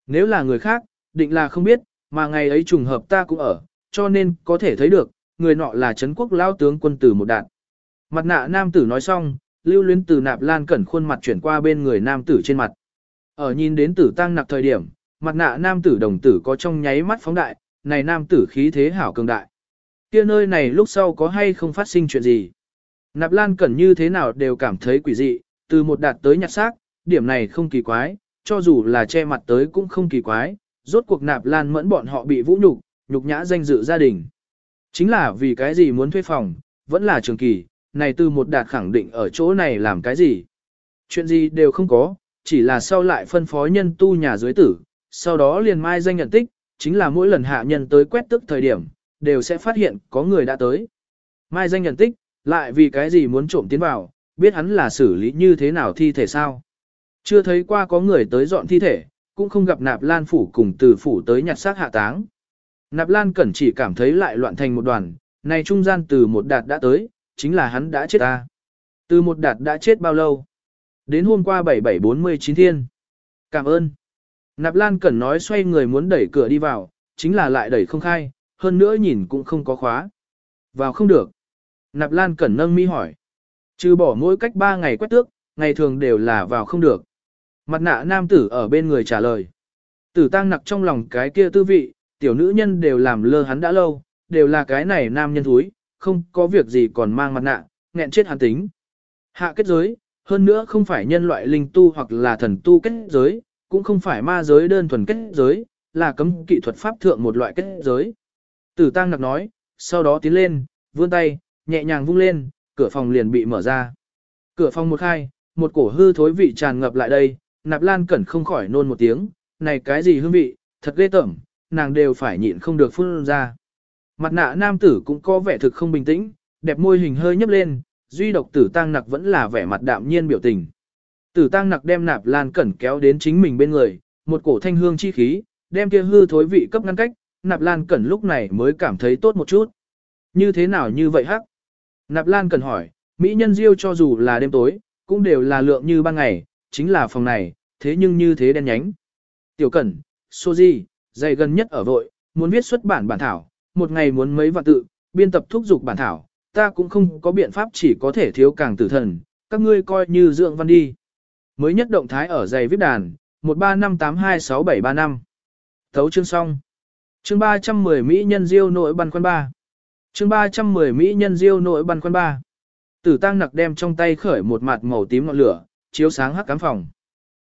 Nếu là người khác, định là không biết, mà ngày ấy trùng hợp ta cũng ở, cho nên có thể thấy được, người nọ là Trấn quốc lao tướng quân tử một đạn. Mặt nạ nam tử nói xong, lưu luyến từ nạp lan cẩn khuôn mặt chuyển qua bên người nam tử trên mặt. Ở nhìn đến tử tăng nặc thời điểm, mặt nạ nam tử đồng tử có trong nháy mắt phóng đại, này nam tử khí thế hảo cường đại. Kia nơi này lúc sau có hay không phát sinh chuyện gì? Nạp Lan Cẩn như thế nào đều cảm thấy quỷ dị, từ một đạt tới nhặt xác, điểm này không kỳ quái, cho dù là che mặt tới cũng không kỳ quái, rốt cuộc Nạp Lan mẫn bọn họ bị vũ nhục, nhục nhã danh dự gia đình. Chính là vì cái gì muốn thuê phòng, vẫn là trường kỳ, này từ một đạt khẳng định ở chỗ này làm cái gì. Chuyện gì đều không có, chỉ là sau lại phân phó nhân tu nhà dưới tử, sau đó liền mai danh nhận tích, chính là mỗi lần hạ nhân tới quét tức thời điểm, đều sẽ phát hiện có người đã tới. Mai danh nhận tích, lại vì cái gì muốn trộm tiến vào, biết hắn là xử lý như thế nào thi thể sao. Chưa thấy qua có người tới dọn thi thể, cũng không gặp nạp lan phủ cùng từ phủ tới nhặt xác hạ táng. Nạp lan cẩn chỉ cảm thấy lại loạn thành một đoàn, này trung gian từ một đạt đã tới, chính là hắn đã chết ta. Từ một đạt đã chết bao lâu? Đến hôm qua 7749 thiên. Cảm ơn. Nạp Lan Cẩn nói xoay người muốn đẩy cửa đi vào, chính là lại đẩy không khai, hơn nữa nhìn cũng không có khóa. Vào không được. Nạp Lan Cẩn nâng mi hỏi. Trừ bỏ mỗi cách 3 ngày quét tước, ngày thường đều là vào không được. Mặt nạ nam tử ở bên người trả lời. Tử tăng nặc trong lòng cái kia tư vị, tiểu nữ nhân đều làm lơ hắn đã lâu, đều là cái này nam nhân thúi, không có việc gì còn mang mặt nạ, nghẹn chết hắn tính. Hạ kết giới, hơn nữa không phải nhân loại linh tu hoặc là thần tu kết giới, cũng không phải ma giới đơn thuần kết giới, là cấm kỹ thuật pháp thượng một loại kết giới. Tử tăng nặc nói, sau đó tiến lên, vươn tay, nhẹ nhàng vung lên, cửa phòng liền bị mở ra. Cửa phòng một khai, một cổ hư thối vị tràn ngập lại đây, nạp lan cẩn không khỏi nôn một tiếng, này cái gì hương vị, thật ghê tởm, nàng đều phải nhịn không được phun ra. Mặt nạ nam tử cũng có vẻ thực không bình tĩnh, đẹp môi hình hơi nhấp lên, duy độc tử tăng nặc vẫn là vẻ mặt đạm nhiên biểu tình. Tử tăng nặc đem nạp lan cẩn kéo đến chính mình bên người, một cổ thanh hương chi khí, đem kia hư thối vị cấp ngăn cách, nạp lan cẩn lúc này mới cảm thấy tốt một chút. Như thế nào như vậy hắc? Nạp lan cẩn hỏi, mỹ nhân diêu cho dù là đêm tối, cũng đều là lượng như ban ngày, chính là phòng này, thế nhưng như thế đen nhánh. Tiểu cẩn, Soji, dày gần nhất ở vội, muốn viết xuất bản bản thảo, một ngày muốn mấy vạn tự, biên tập thúc giục bản thảo, ta cũng không có biện pháp chỉ có thể thiếu càng tử thần, các ngươi coi như dưỡng văn đi. Mới nhất động thái ở dày viết đàn, 13582675. Thấu chương xong. Chương 310 Mỹ nhân diêu nội băn khoăn 3. Chương 310 Mỹ nhân diêu nội băn khoăn 3. Tử tăng nặc đem trong tay khởi một mặt màu tím ngọn lửa, chiếu sáng hắc cám phòng.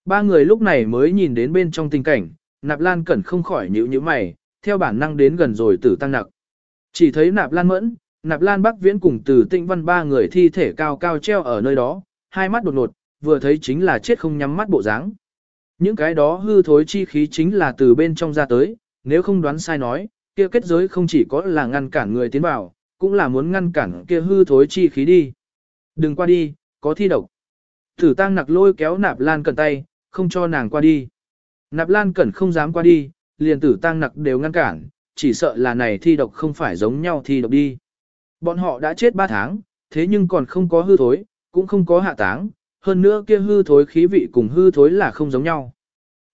Ba người lúc này mới nhìn đến bên trong tình cảnh, nạp lan cẩn không khỏi nhíu nhíu mày, theo bản năng đến gần rồi tử tăng nặc. Chỉ thấy nạp lan mẫn, nạp lan bắc viễn cùng từ tịnh văn ba người thi thể cao cao treo ở nơi đó, hai mắt đột ngột, vừa thấy chính là chết không nhắm mắt bộ dáng. Những cái đó hư thối chi khí chính là từ bên trong ra tới, nếu không đoán sai nói, kia kết giới không chỉ có là ngăn cản người tiến vào, cũng là muốn ngăn cản kia hư thối chi khí đi. Đừng qua đi, có thi độc. Thử tăng nặc lôi kéo nạp lan cẩn tay, không cho nàng qua đi. Nạp lan cẩn không dám qua đi, liền tử tăng nặc đều ngăn cản, chỉ sợ là này thi độc không phải giống nhau thi độc đi. Bọn họ đã chết 3 tháng, thế nhưng còn không có hư thối, cũng không có hạ táng, hơn nữa kia hư thối khí vị cùng hư thối là không giống nhau.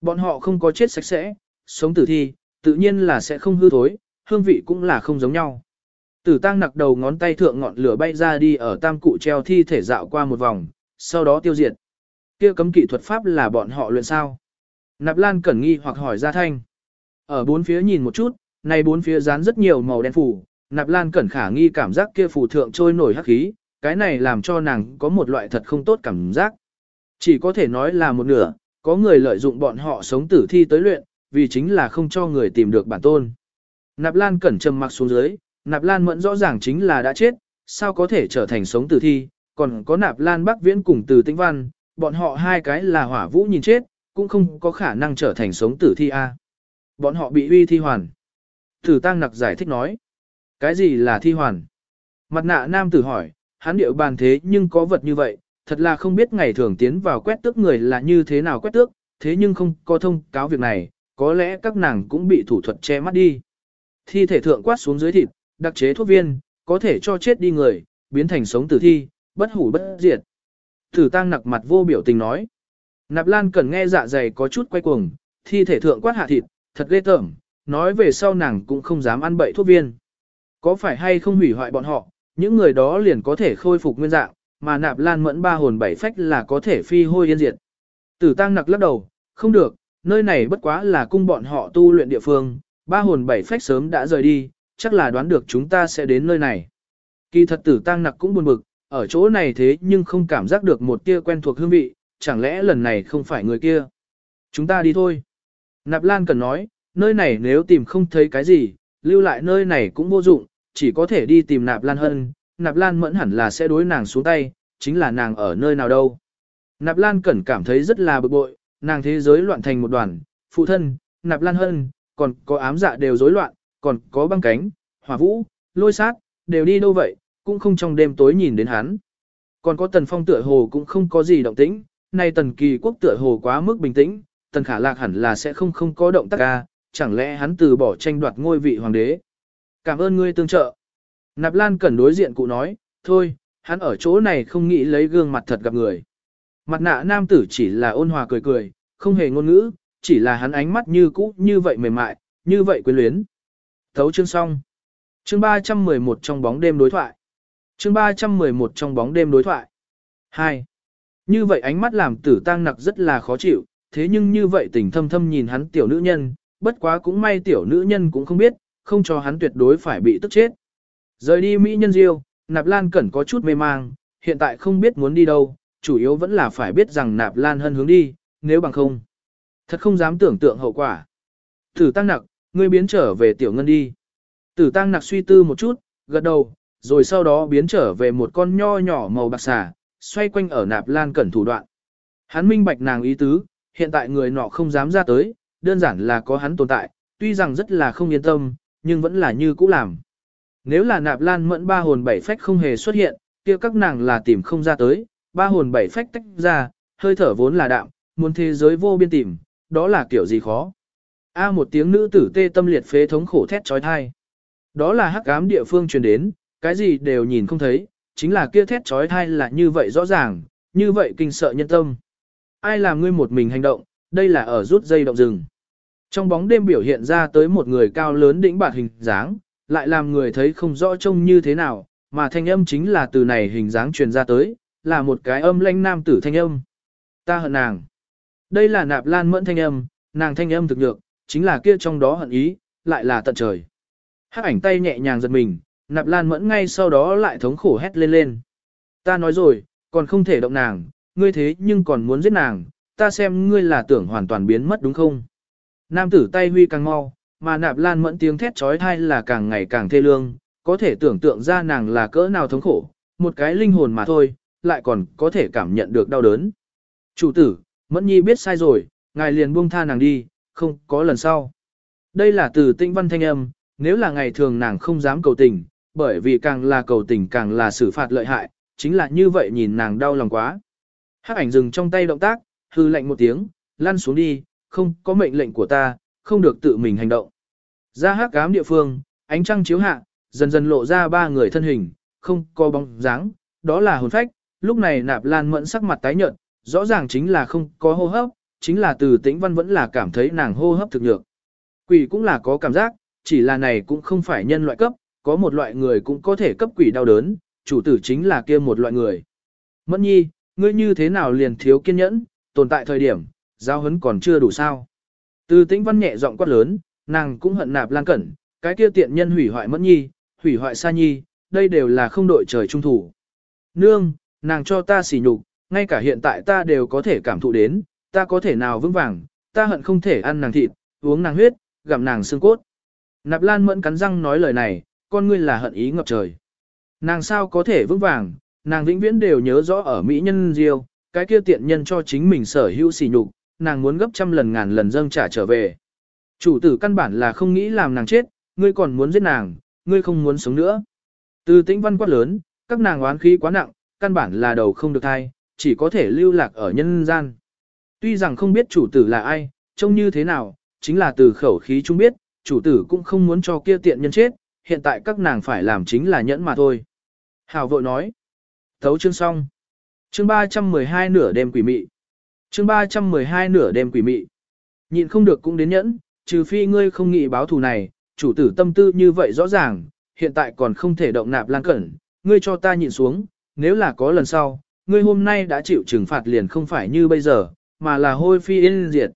Bọn họ không có chết sạch sẽ, sống tử thi, tự nhiên là sẽ không hư thối, hương vị cũng là không giống nhau. Tử tăng nặc đầu ngón tay thượng ngọn lửa bay ra đi ở tam cụ treo thi thể dạo qua một vòng, sau đó tiêu diệt. Kia cấm kỵ thuật pháp là bọn họ luyện sao? Nạp Lan cẩn nghi hoặc hỏi ra thanh. Ở bốn phía nhìn một chút, này bốn phía dán rất nhiều màu đen phủ, Nạp Lan cẩn khả nghi cảm giác kia phù thượng trôi nổi hắc khí, cái này làm cho nàng có một loại thật không tốt cảm giác. Chỉ có thể nói là một nửa, có người lợi dụng bọn họ sống tử thi tới luyện, vì chính là không cho người tìm được bản tôn. Nạp Lan cẩn trầm mặc xuống dưới, Nạp Lan mẫn rõ ràng chính là đã chết, sao có thể trở thành sống tử thi, còn có Nạp Lan Bắc Viễn cùng từ Tĩnh Văn, bọn họ hai cái là hỏa vũ nhìn chết, cũng không có khả năng trở thành sống tử thi A. Bọn họ bị uy thi hoàn. Tử Tăng Nặc giải thích nói. Cái gì là thi hoàn? Mặt nạ nam tử hỏi, hắn điệu bàn thế nhưng có vật như vậy, thật là không biết ngày thường tiến vào quét tước người là như thế nào quét tước, thế nhưng không có thông cáo việc này, có lẽ các nàng cũng bị thủ thuật che mắt đi. Thi thể thượng quát xuống dưới thịt, đặc chế thuốc viên, có thể cho chết đi người, biến thành sống tử thi, bất hủ bất diệt. Tử tăng nặc mặt vô biểu tình nói. Nạp Lan cần nghe dạ dày có chút quay cuồng, thi thể thượng quát hạ thịt, thật ghê tởm, nói về sau nàng cũng không dám ăn bậy thuốc viên. Có phải hay không hủy hoại bọn họ, những người đó liền có thể khôi phục nguyên dạng, mà nạp lan mẫn ba hồn bảy phách là có thể phi hôi yên diệt. Tử tăng nặc lắc đầu, không được, nơi này bất quá là cung bọn họ tu luyện địa phương, ba hồn bảy phách sớm đã rời đi, chắc là đoán được chúng ta sẽ đến nơi này. Kỳ thật tử tăng nặc cũng buồn bực, ở chỗ này thế nhưng không cảm giác được một tia quen thuộc hương vị, chẳng lẽ lần này không phải người kia. Chúng ta đi thôi. Nạp Lan cần nói, nơi này nếu tìm không thấy cái gì, lưu lại nơi này cũng vô dụng, chỉ có thể đi tìm Nạp Lan Hân, Nạp Lan mẫn hẳn là sẽ đối nàng xuống tay, chính là nàng ở nơi nào đâu. Nạp Lan Cẩn cảm thấy rất là bực bội, nàng thế giới loạn thành một đoàn, phụ thân, Nạp Lan Hân, còn có ám dạ đều rối loạn, còn có băng cánh, hỏa vũ, lôi sát, đều đi đâu vậy, cũng không trong đêm tối nhìn đến hắn. Còn có tần phong tựa hồ cũng không có gì động tĩnh, nay tần kỳ quốc tựa hồ quá mức bình tĩnh, tần khả lạc hẳn là sẽ không không có động tác ca, chẳng lẽ hắn từ bỏ tranh đoạt ngôi vị hoàng đế. Cảm ơn ngươi tương trợ. Nạp Lan cần đối diện cụ nói, thôi, hắn ở chỗ này không nghĩ lấy gương mặt thật gặp người. Mặt nạ nam tử chỉ là ôn hòa cười cười, không hề ngôn ngữ, chỉ là hắn ánh mắt như cũ như vậy mềm mại, như vậy quyến luyến. Thấu chương xong. Chương 311 trong bóng đêm đối thoại. Chương 311 trong bóng đêm đối thoại. 2. Như vậy ánh mắt làm tử tăng nặc rất là khó chịu, thế nhưng như vậy tình thâm thâm nhìn hắn tiểu nữ nhân, bất quá cũng may tiểu nữ nhân cũng không biết, không cho hắn tuyệt đối phải bị tức chết. Rời đi Mỹ nhân diêu, Nạp Lan Cẩn có chút mê mang, hiện tại không biết muốn đi đâu, chủ yếu vẫn là phải biết rằng Nạp Lan Hân hướng đi, nếu bằng không. Thật không dám tưởng tượng hậu quả. Tử tăng nặc, ngươi biến trở về tiểu ngân đi. Tử tăng nặc suy tư một chút, gật đầu, rồi sau đó biến trở về một con nho nhỏ màu bạc xà, xoay quanh ở Nạp Lan Cẩn thủ đoạn. Hắn minh bạch nàng ý tứ, hiện tại người nọ không dám ra tới, đơn giản là có hắn tồn tại, tuy rằng rất là không yên tâm, nhưng vẫn là như cũ làm. Nếu là nạp lan mẫn ba hồn bảy phách không hề xuất hiện, kia các nàng là tìm không ra tới, ba hồn bảy phách tách ra, hơi thở vốn là đạm, muốn thế giới vô biên tìm, đó là kiểu gì khó. A một tiếng nữ tử tê tâm liệt phế thống khổ thét trói thai. Đó là hắc ám địa phương truyền đến, cái gì đều nhìn không thấy, chính là kia thét trói thai là như vậy rõ ràng, như vậy kinh sợ nhân tâm. Ai làm ngươi một mình hành động, đây là ở rút dây động rừng. Trong bóng đêm biểu hiện ra tới một người cao lớn đỉnh bạt hình dáng, lại làm người thấy không rõ trông như thế nào, mà thanh âm chính là từ này hình dáng truyền ra tới, là một cái âm lanh nam tử thanh âm. Ta hận nàng. Đây là nạp lan mẫn thanh âm, nàng thanh âm thực được, chính là kia trong đó hận ý, lại là tận trời. Hắc ảnh tay nhẹ nhàng giật mình, nạp lan mẫn ngay sau đó lại thống khổ hét lên lên. Ta nói rồi, còn không thể động nàng, ngươi thế nhưng còn muốn giết nàng, ta xem ngươi là tưởng hoàn toàn biến mất đúng không? Nam tử tay huy càng mau, mà nạp lan mẫn tiếng thét trói thai là càng ngày càng thê lương, có thể tưởng tượng ra nàng là cỡ nào thống khổ, một cái linh hồn mà thôi, lại còn có thể cảm nhận được đau đớn. Chủ tử, mẫn nhi biết sai rồi, ngài liền buông tha nàng đi, không có lần sau. Đây là từ tinh văn thanh âm, nếu là ngày thường nàng không dám cầu tình, bởi vì càng là cầu tình càng là xử phạt lợi hại, chính là như vậy nhìn nàng đau lòng quá. Hắc ảnh dừng trong tay động tác, hư lệnh một tiếng, lăn xuống đi, không có mệnh lệnh của ta, không được tự mình hành động. Ra hắc ám địa phương, ánh trăng chiếu hạ, dần dần lộ ra ba người thân hình, không có bóng dáng, đó là hồn phách, lúc này nạp lan mẫn sắc mặt tái nhợt, rõ ràng chính là không có hô hấp, chính là từ tĩnh văn vẫn là cảm thấy nàng hô hấp thực nhược. Quỷ cũng là có cảm giác, chỉ là này cũng không phải nhân loại cấp, có một loại người cũng có thể cấp quỷ đau đớn, chủ tử chính là kia một loại người. Mẫn nhi, ngươi như thế nào liền thiếu kiên nhẫn, tồn tại thời điểm, giao hấn còn chưa đủ sao. Từ tĩnh văn nhẹ giọng quát lớn, nàng cũng hận nạp lan cẩn, cái kia tiện nhân hủy hoại mẫn nhi, hủy hoại sa nhi, đây đều là không đội trời trung thủ. Nương, nàng cho ta xỉ nhục, ngay cả hiện tại ta đều có thể cảm thụ đến, ta có thể nào vững vàng, ta hận không thể ăn nàng thịt, uống nàng huyết, gặm nàng xương cốt. Nạp Lan Mẫn cắn răng nói lời này, con ngươi là hận ý ngập trời. Nàng sao có thể vững vàng, nàng vĩnh viễn đều nhớ rõ ở Mỹ nhân diêu, cái kia tiện nhân cho chính mình sở hữu sỉ nhục, nàng muốn gấp trăm lần ngàn lần dâng trả trở về. Chủ tử căn bản là không nghĩ làm nàng chết, ngươi còn muốn giết nàng, ngươi không muốn sống nữa. Từ tĩnh văn quát lớn, các nàng oán khí quá nặng, căn bản là đầu không được thai, chỉ có thể lưu lạc ở nhân gian. Tuy rằng không biết chủ tử là ai, trông như thế nào, chính là từ khẩu khí chung biết, chủ tử cũng không muốn cho kia tiện nhân chết, hiện tại các nàng phải làm chính là nhẫn mà thôi. Hào vội nói. Thấu chương xong. Chương 312 nửa đêm quỷ mị. Chương 312 nửa đêm quỷ mị. Nhịn không được cũng đến nhẫn, trừ phi ngươi không nghĩ báo thù này, chủ tử tâm tư như vậy rõ ràng, hiện tại còn không thể động nạp lan cẩn, ngươi cho ta nhịn xuống, nếu là có lần sau, ngươi hôm nay đã chịu trừng phạt liền không phải như bây giờ, mà là hôi phi yên diệt.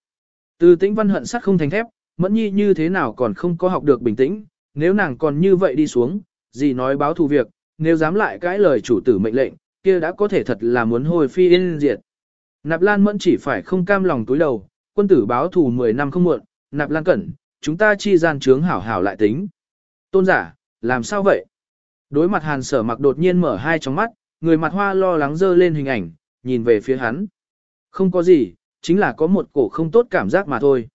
Từ tĩnh văn hận sắt không thành thép, mẫn nhi như thế nào còn không có học được bình tĩnh, nếu nàng còn như vậy đi xuống, gì nói báo thù việc, nếu dám lại cãi lời chủ tử mệnh lệnh, kia đã có thể thật là muốn hồi phi yên diệt. Nạp Lan Mẫn chỉ phải không cam lòng túi đầu, quân tử báo thù 10 năm không muộn, Nạp Lan Cẩn, chúng ta chi gian trướng hảo hảo lại tính. Tôn giả, làm sao vậy? Đối mặt hàn sở mặc đột nhiên mở hai trong mắt, người mặt hoa lo lắng dơ lên hình ảnh, nhìn về phía hắn. Không có gì, chính là có một cổ không tốt cảm giác mà thôi.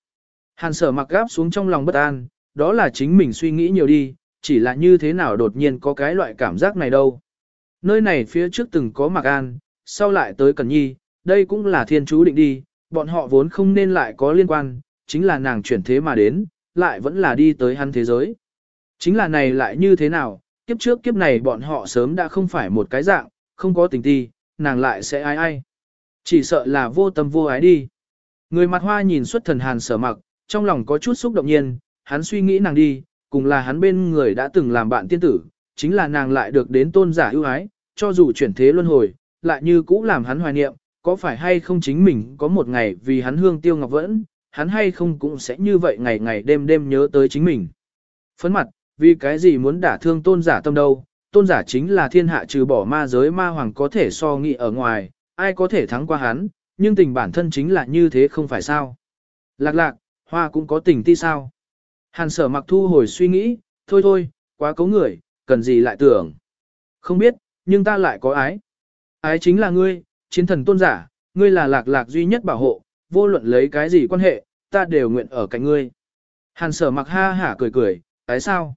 Hàn sở mặc gáp xuống trong lòng bất an, đó là chính mình suy nghĩ nhiều đi, chỉ là như thế nào đột nhiên có cái loại cảm giác này đâu. Nơi này phía trước từng có Mặc An, sau lại tới Cần Nhi, đây cũng là thiên chú định đi, bọn họ vốn không nên lại có liên quan, chính là nàng chuyển thế mà đến, lại vẫn là đi tới hắn thế giới. Chính là này lại như thế nào, kiếp trước kiếp này bọn họ sớm đã không phải một cái dạng, không có tình ti, nàng lại sẽ ai ai. Chỉ sợ là vô tâm vô ái đi. Người mặt hoa nhìn xuất thần hàn sở mặc, trong lòng có chút xúc động nhiên, hắn suy nghĩ nàng đi, cùng là hắn bên người đã từng làm bạn tiên tử, chính là nàng lại được đến tôn giả ưu ái, cho dù chuyển thế luân hồi, lại như cũ làm hắn hoài niệm, có phải hay không chính mình có một ngày vì hắn hương tiêu ngọc vẫn, hắn hay không cũng sẽ như vậy ngày ngày đêm đêm nhớ tới chính mình. Phấn mặt, vì cái gì muốn đả thương tôn giả tâm đâu, tôn giả chính là thiên hạ trừ bỏ ma giới ma hoàng có thể so nghị ở ngoài, ai có thể thắng qua hắn, nhưng tình bản thân chính là như thế không phải sao. Lạc lạc, hoa cũng có tình ti sao. Hàn sở mặc thu hồi suy nghĩ, thôi thôi, quá cấu người, cần gì lại tưởng. Không biết, nhưng ta lại có ái. Ái chính là ngươi, chiến thần tôn giả, ngươi là lạc lạc duy nhất bảo hộ, vô luận lấy cái gì quan hệ, ta đều nguyện ở cạnh ngươi. Hàn sở mặc ha hả cười cười, ái sao?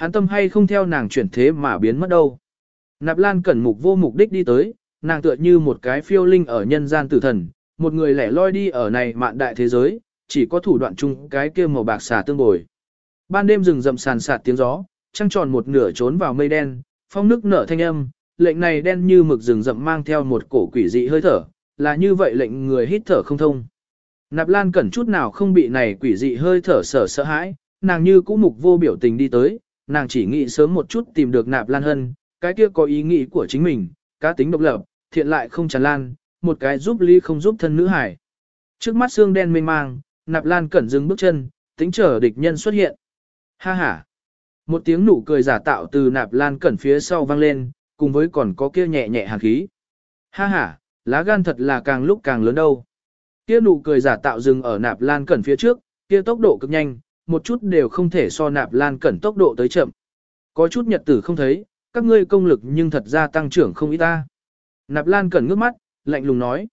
Hắn tâm hay không theo nàng chuyển thế mà biến mất đâu. Nạp Lan cẩn mục vô mục đích đi tới, nàng tựa như một cái phiêu linh ở nhân gian tử thần, một người lẻ loi đi ở này mạn đại thế giới, chỉ có thủ đoạn chung cái kia màu bạc xà tương bồi. Ban đêm rừng rậm sàn sạt tiếng gió, trăng tròn một nửa trốn vào mây đen, phong nước nở thanh âm, lệnh này đen như mực rừng rậm mang theo một cổ quỷ dị hơi thở, là như vậy lệnh người hít thở không thông. Nạp Lan cẩn chút nào không bị này quỷ dị hơi thở sở sợ hãi, nàng như cũ mục vô biểu tình đi tới, nàng chỉ nghĩ sớm một chút tìm được Nạp Lan Hân, cái kia có ý nghĩ của chính mình, cá tính độc lập, thiện lại không tràn lan, một cái giúp ly không giúp thân nữ hải. Trước mắt xương đen mênh mang, Nạp Lan cẩn dừng bước chân, tính chờ địch nhân xuất hiện. Ha ha! Một tiếng nụ cười giả tạo từ Nạp Lan cẩn phía sau vang lên, cùng với còn có kia nhẹ nhẹ hàn khí. Ha ha, lá gan thật là càng lúc càng lớn đâu. Kia nụ cười giả tạo dừng ở Nạp Lan cẩn phía trước, kia tốc độ cực nhanh, một chút đều không thể so Nạp Lan cẩn tốc độ tới chậm. Có chút nhật tử không thấy, các ngươi công lực nhưng thật ra tăng trưởng không ít ta. Nạp Lan cẩn ngước mắt, lạnh lùng nói.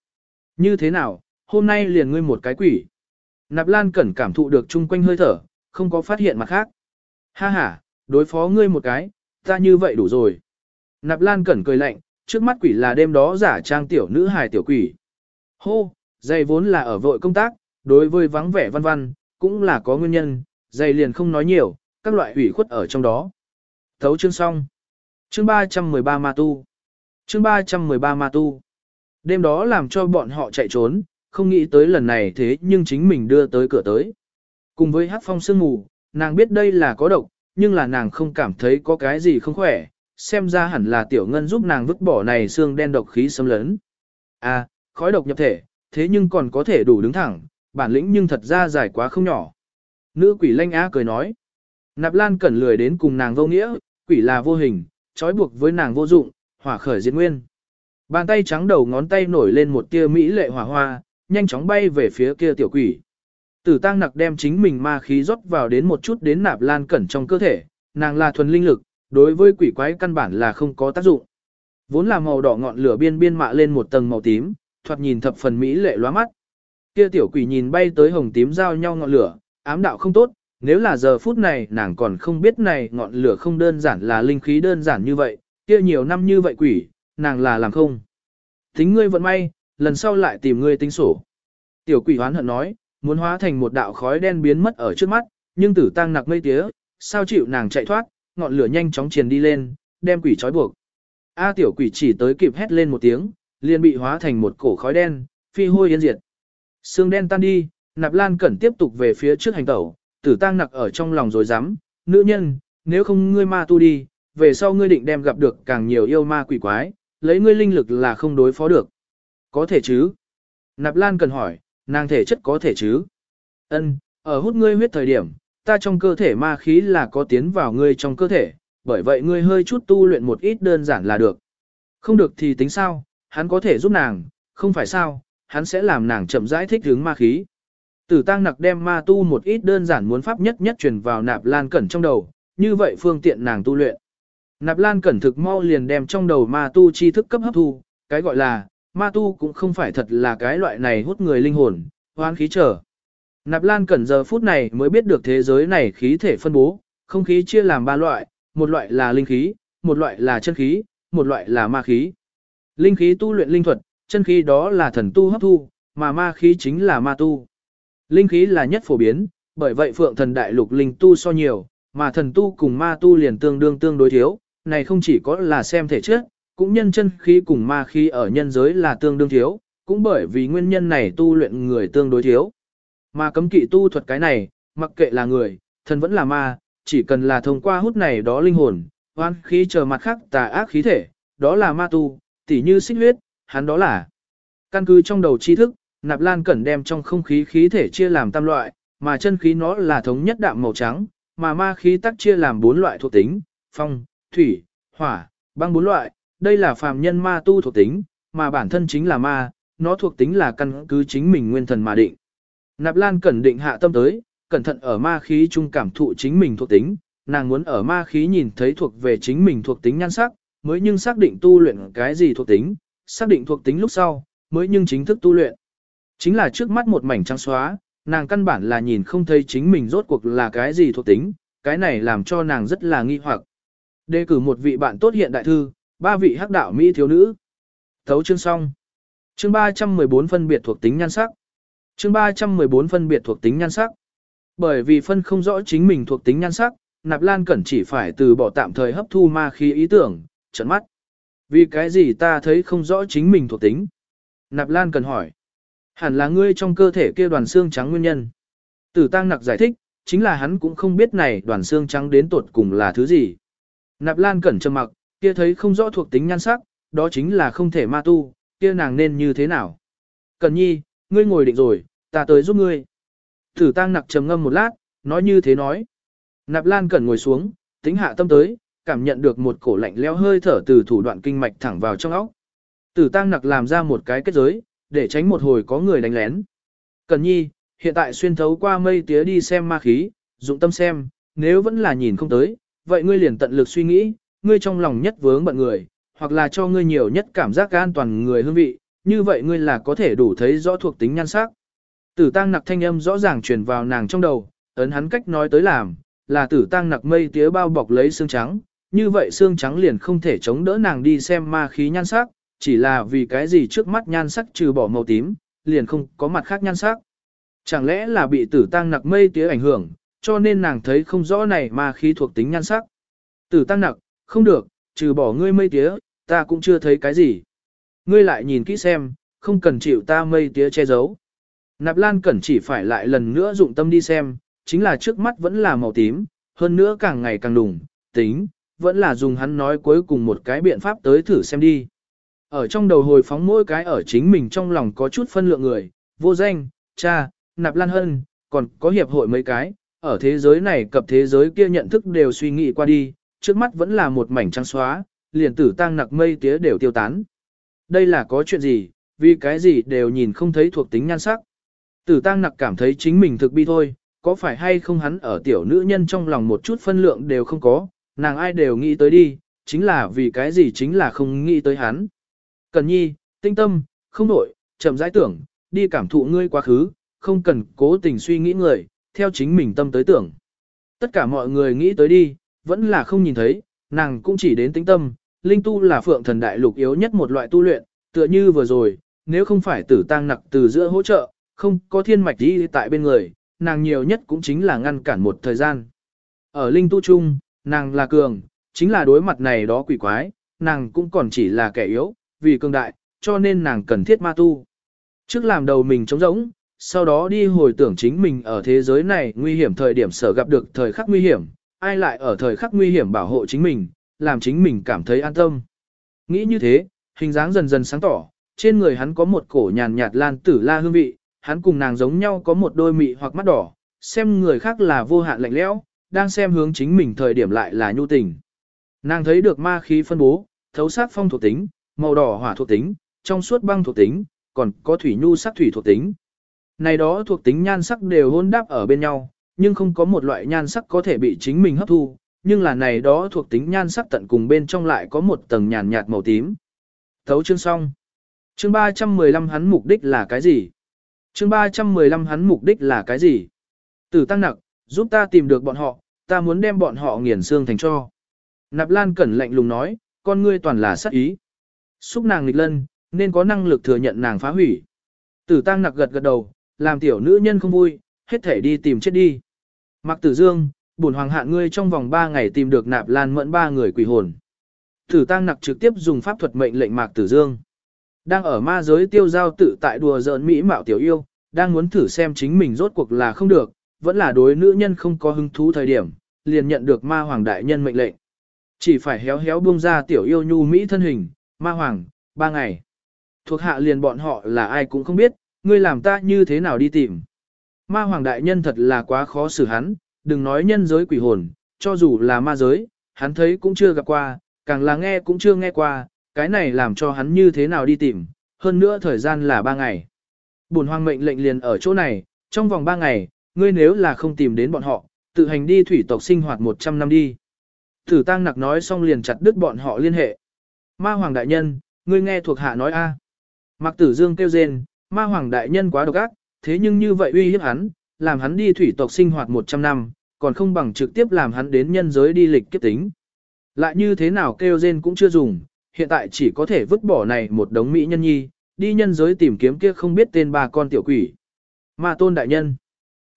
Như thế nào, hôm nay liền ngươi một cái quỷ. Nạp Lan Cẩn cảm thụ được chung quanh hơi thở, không có phát hiện mặt khác. Ha ha, đối phó ngươi một cái, ta như vậy đủ rồi. Nạp Lan Cẩn cười lạnh, trước mắt quỷ là đêm đó giả trang tiểu nữ hài tiểu quỷ. Hô, dày vốn là ở vội công tác, đối với vắng vẻ văn văn, cũng là có nguyên nhân, dày liền không nói nhiều, các loại ủy khuất ở trong đó. Thấu chương xong. Chương 313 Ma Tu. Chương 313 Ma Tu. Đêm đó làm cho bọn họ chạy trốn, không nghĩ tới lần này thế nhưng chính mình đưa tới cửa tới. Cùng với hát phong sương mù, nàng biết đây là có độc, nhưng là nàng không cảm thấy có cái gì không khỏe, xem ra hẳn là tiểu ngân giúp nàng vứt bỏ này xương đen độc khí xâm lấn. À, khói độc nhập thể, thế nhưng còn có thể đủ đứng thẳng, bản lĩnh nhưng thật ra dài quá không nhỏ. Nữ quỷ lanh á cười nói. Nạp Lan cẩn lười đến cùng nàng vô nghĩa, quỷ là vô hình, trói buộc với nàng vô dụng, hỏa khởi diệt nguyên. Bàn tay trắng đầu ngón tay nổi lên một tia mỹ lệ hỏa hoa, nhanh chóng bay về phía kia tiểu quỷ. Tử tăng nặc đem chính mình ma khí rót vào đến một chút đến nạp lan cẩn trong cơ thể, nàng là thuần linh lực, đối với quỷ quái căn bản là không có tác dụng. Vốn là màu đỏ ngọn lửa biên biên mạ lên một tầng màu tím, thoạt nhìn thập phần mỹ lệ lóa mắt. Kia tiểu quỷ nhìn bay tới hồng tím giao nhau ngọn lửa, ám đạo không tốt, nếu là giờ phút này nàng còn không biết này ngọn lửa không đơn giản là linh khí đơn giản như vậy, kia nhiều năm như vậy quỷ, nàng là làm không. Tính ngươi vận may, lần sau lại tìm ngươi tính sổ. Tiểu quỷ hoán hận nói, muốn hóa thành một đạo khói đen biến mất ở trước mắt, nhưng tử tăng nặc mây tía, sao chịu nàng chạy thoát, ngọn lửa nhanh chóng truyền đi lên, đem quỷ trói buộc. A tiểu quỷ chỉ tới kịp hét lên một tiếng, liền bị hóa thành một cổ khói đen, phi hôi yên diệt. Sương đen tan đi, nạp lan cẩn tiếp tục về phía trước hành tẩu, tử tăng nặc ở trong lòng rồi dám, nữ nhân, nếu không ngươi ma tu đi, về sau ngươi định đem gặp được càng nhiều yêu ma quỷ quái, lấy ngươi linh lực là không đối phó được. Có thể chứ? Nạp lan cần hỏi, nàng thể chất có thể chứ? Ân, ở hút ngươi huyết thời điểm, ta trong cơ thể ma khí là có tiến vào ngươi trong cơ thể, bởi vậy ngươi hơi chút tu luyện một ít đơn giản là được. Không được thì tính sao, hắn có thể giúp nàng, không phải sao, hắn sẽ làm nàng chậm rãi thích hướng ma khí. Tử tăng nặc đem ma tu một ít đơn giản muốn pháp nhất nhất truyền vào nạp lan cẩn trong đầu, như vậy phương tiện nàng tu luyện. Nạp lan cẩn thực mau liền đem trong đầu ma tu chi thức cấp hấp thu, cái gọi là, ma tu cũng không phải thật là cái loại này hút người linh hồn, hoán khí trở. Nạp lan cẩn giờ phút này mới biết được thế giới này khí thể phân bố, không khí chia làm ba loại, một loại là linh khí, một loại là chân khí, một loại là ma khí. Linh khí tu luyện linh thuật, chân khí đó là thần tu hấp thu, mà ma khí chính là ma tu. Linh khí là nhất phổ biến, bởi vậy phượng thần đại lục linh tu so nhiều, mà thần tu cùng ma tu liền tương đương tương đối thiếu, này không chỉ có là xem thể chất, cũng nhân chân khí cùng ma khí ở nhân giới là tương đương thiếu, cũng bởi vì nguyên nhân này tu luyện người tương đối thiếu. Mà cấm kỵ tu thuật cái này, mặc kệ là người, thần vẫn là ma, chỉ cần là thông qua hút này đó linh hồn, oan khí chờ mặt khác tà ác khí thể, đó là ma tu, tỉ như xích huyết, hắn đó là. Căn cứ trong đầu tri thức, nạp lan cẩn đem trong không khí khí thể chia làm tam loại, mà chân khí nó là thống nhất đạm màu trắng, mà ma khí tắc chia làm bốn loại thuộc tính, phong, thủy, hỏa, băng bốn loại, đây là phàm nhân ma tu thuộc tính, mà bản thân chính là ma, nó thuộc tính là căn cứ chính mình nguyên thần mà định. Nạp Lan cẩn định hạ tâm tới, cẩn thận ở ma khí chung cảm thụ chính mình thuộc tính, nàng muốn ở ma khí nhìn thấy thuộc về chính mình thuộc tính nhan sắc, mới nhưng xác định tu luyện cái gì thuộc tính, xác định thuộc tính lúc sau, mới nhưng chính thức tu luyện. Chính là trước mắt một mảnh trắng xóa, nàng căn bản là nhìn không thấy chính mình rốt cuộc là cái gì thuộc tính, cái này làm cho nàng rất là nghi hoặc. Đề cử một vị bạn tốt hiện đại thư, ba vị hắc đạo Mỹ thiếu nữ. Thấu chương xong. Chương 314 phân biệt thuộc tính nhan sắc. Chương 314 phân biệt thuộc tính nhan sắc. Bởi vì phân không rõ chính mình thuộc tính nhan sắc, Nạp Lan Cẩn chỉ phải từ bỏ tạm thời hấp thu ma khí ý tưởng, trận mắt. Vì cái gì ta thấy không rõ chính mình thuộc tính? Nạp Lan cần hỏi. Hẳn là ngươi trong cơ thể kia đoàn xương trắng nguyên nhân. Tử Tăng Nặc giải thích, chính là hắn cũng không biết này đoàn xương trắng đến tột cùng là thứ gì. Nạp Lan Cẩn trầm mặc, kia thấy không rõ thuộc tính nhan sắc, đó chính là không thể ma tu, kia nàng nên như thế nào? Cẩn nhi, ngươi ngồi định rồi, ta tới giúp ngươi. Tử tăng nặc trầm ngâm một lát, nói như thế nói. Nạp Lan Cẩn ngồi xuống, tính hạ tâm tới, cảm nhận được một cổ lạnh leo hơi thở từ thủ đoạn kinh mạch thẳng vào trong óc. Tử tăng nặc làm ra một cái kết giới, để tránh một hồi có người đánh lén. cần nhi, hiện tại xuyên thấu qua mây tía đi xem ma khí, dụng tâm xem, nếu vẫn là nhìn không tới, vậy ngươi liền tận lực suy nghĩ, ngươi trong lòng nhất vướng bận người, hoặc là cho ngươi nhiều nhất cảm giác an toàn người hương vị, như vậy ngươi là có thể đủ thấy rõ thuộc tính nhan sắc. Tử tăng nặc thanh âm rõ ràng truyền vào nàng trong đầu, ấn hắn cách nói tới làm, là tử tăng nặc mây tía bao bọc lấy xương trắng, như vậy xương trắng liền không thể chống đỡ nàng đi xem ma khí nhan sắc, chỉ là vì cái gì trước mắt nhan sắc trừ bỏ màu tím, liền không có mặt khác nhan sắc. Chẳng lẽ là bị tử tăng nặc mây tía ảnh hưởng, cho nên nàng thấy không rõ này ma khí thuộc tính nhan sắc. Tử tăng nặc, không được, trừ bỏ ngươi mây tía, ta cũng chưa thấy cái gì. Ngươi lại nhìn kỹ xem, không cần chịu ta mây tía che giấu. Nạp Lan Cẩn chỉ phải lại lần nữa dụng tâm đi xem, chính là trước mắt vẫn là màu tím, hơn nữa càng ngày càng đùng, tính, vẫn là dùng hắn nói cuối cùng một cái biện pháp tới thử xem đi. Ở trong đầu hồi phóng mỗi cái ở chính mình trong lòng có chút phân lượng người, vô danh, cha, Nạp Lan Hân, còn có hiệp hội mấy cái, ở thế giới này cập thế giới kia nhận thức đều suy nghĩ qua đi, trước mắt vẫn là một mảnh trắng xóa, liền tử tăng nặc mây tía đều tiêu tán. đây là có chuyện gì, vì cái gì đều nhìn không thấy thuộc tính nhan sắc. Tử tăng nặc cảm thấy chính mình thực bi thôi, có phải hay không hắn ở tiểu nữ nhân trong lòng một chút phân lượng đều không có, nàng ai đều nghĩ tới đi, chính là vì cái gì chính là không nghĩ tới hắn. Cần nhi, tinh tâm, không nổi, chậm rãi tưởng, đi cảm thụ ngươi quá khứ, không cần cố tình suy nghĩ người, theo chính mình tâm tới tưởng. Tất cả mọi người nghĩ tới đi, vẫn là không nhìn thấy, nàng cũng chỉ đến tinh tâm, linh tu là phượng thần đại lục yếu nhất một loại tu luyện, tựa như vừa rồi, nếu không phải tử tăng nặc từ giữa hỗ trợ, không có thiên mạch đi tại bên người, nàng nhiều nhất cũng chính là ngăn cản một thời gian. Ở linh tu chung, nàng là cường, chính là đối mặt này đó quỷ quái, nàng cũng còn chỉ là kẻ yếu, vì cường đại, cho nên nàng cần thiết ma tu. Trước làm đầu mình trống rỗng, sau đó đi hồi tưởng chính mình ở thế giới này nguy hiểm thời điểm sở gặp được thời khắc nguy hiểm, ai lại ở thời khắc nguy hiểm bảo hộ chính mình, làm chính mình cảm thấy an tâm. Nghĩ như thế, hình dáng dần dần sáng tỏ, trên người hắn có một cổ nhàn nhạt lan tử la hương vị, hắn cùng nàng giống nhau có một đôi mị hoặc mắt đỏ, xem người khác là vô hạn lạnh lẽo, đang xem hướng chính mình thời điểm lại là nhu tình. Nàng thấy được ma khí phân bố, thấu sát phong thuộc tính, màu đỏ hỏa thuộc tính, trong suốt băng thuộc tính, còn có thủy nhu sắc thủy thuộc tính. Này đó thuộc tính nhan sắc đều hôn đáp ở bên nhau, nhưng không có một loại nhan sắc có thể bị chính mình hấp thu, nhưng là này đó thuộc tính nhan sắc tận cùng bên trong lại có một tầng nhàn nhạt màu tím. Thấu chương xong. Chương 315 hắn mục đích là cái gì? Chương 315 hắn mục đích là cái gì? Tử tăng nặc, giúp ta tìm được bọn họ, ta muốn đem bọn họ nghiền xương thành cho. Nạp Lan Cẩn lạnh lùng nói, con ngươi toàn là sát ý. Xúc nàng nghịch lân, nên có năng lực thừa nhận nàng phá hủy. Tử tăng nặc gật gật đầu, làm tiểu nữ nhân không vui, hết thể đi tìm chết đi. Mặc tử dương, bổn hoàng hạn ngươi trong vòng 3 ngày tìm được nạp lan mẫn ba người quỷ hồn. Tử tăng nặc trực tiếp dùng pháp thuật mệnh lệnh mạc tử dương. Đang ở ma giới tiêu giao tự tại đùa giỡn mỹ mạo tiểu yêu, đang muốn thử xem chính mình rốt cuộc là không được, vẫn là đối nữ nhân không có hứng thú thời điểm, liền nhận được ma hoàng đại nhân mệnh lệnh. Chỉ phải héo héo buông ra tiểu yêu nhu mỹ thân hình, ma hoàng, ba ngày. Thuộc hạ liền bọn họ là ai cũng không biết, ngươi làm ta như thế nào đi tìm. Ma hoàng đại nhân thật là quá khó xử hắn, đừng nói nhân giới quỷ hồn, cho dù là ma giới, hắn thấy cũng chưa gặp qua, càng là nghe cũng chưa nghe qua, cái này làm cho hắn như thế nào đi tìm, hơn nữa thời gian là ba ngày. Bổn hoàng mệnh lệnh liền ở chỗ này, trong vòng ba ngày, ngươi nếu là không tìm đến bọn họ, tự hành đi thủy tộc sinh hoạt 100 năm đi. Thử tăng nặc nói xong liền chặt đứt bọn họ liên hệ. Ma hoàng đại nhân, ngươi nghe thuộc hạ nói a. À. Mạc tử dương kêu rên, ma hoàng đại nhân quá độc ác, thế nhưng như vậy uy hiếp hắn, làm hắn đi thủy tộc sinh hoạt 100 năm, còn không bằng trực tiếp làm hắn đến nhân giới đi lịch kiếp tính. Lại như thế nào kêu rên cũng chưa dùng, hiện tại chỉ có thể vứt bỏ này một đống mỹ nhân nhi, đi nhân giới tìm kiếm kia không biết tên ba con tiểu quỷ. Ma tôn đại nhân.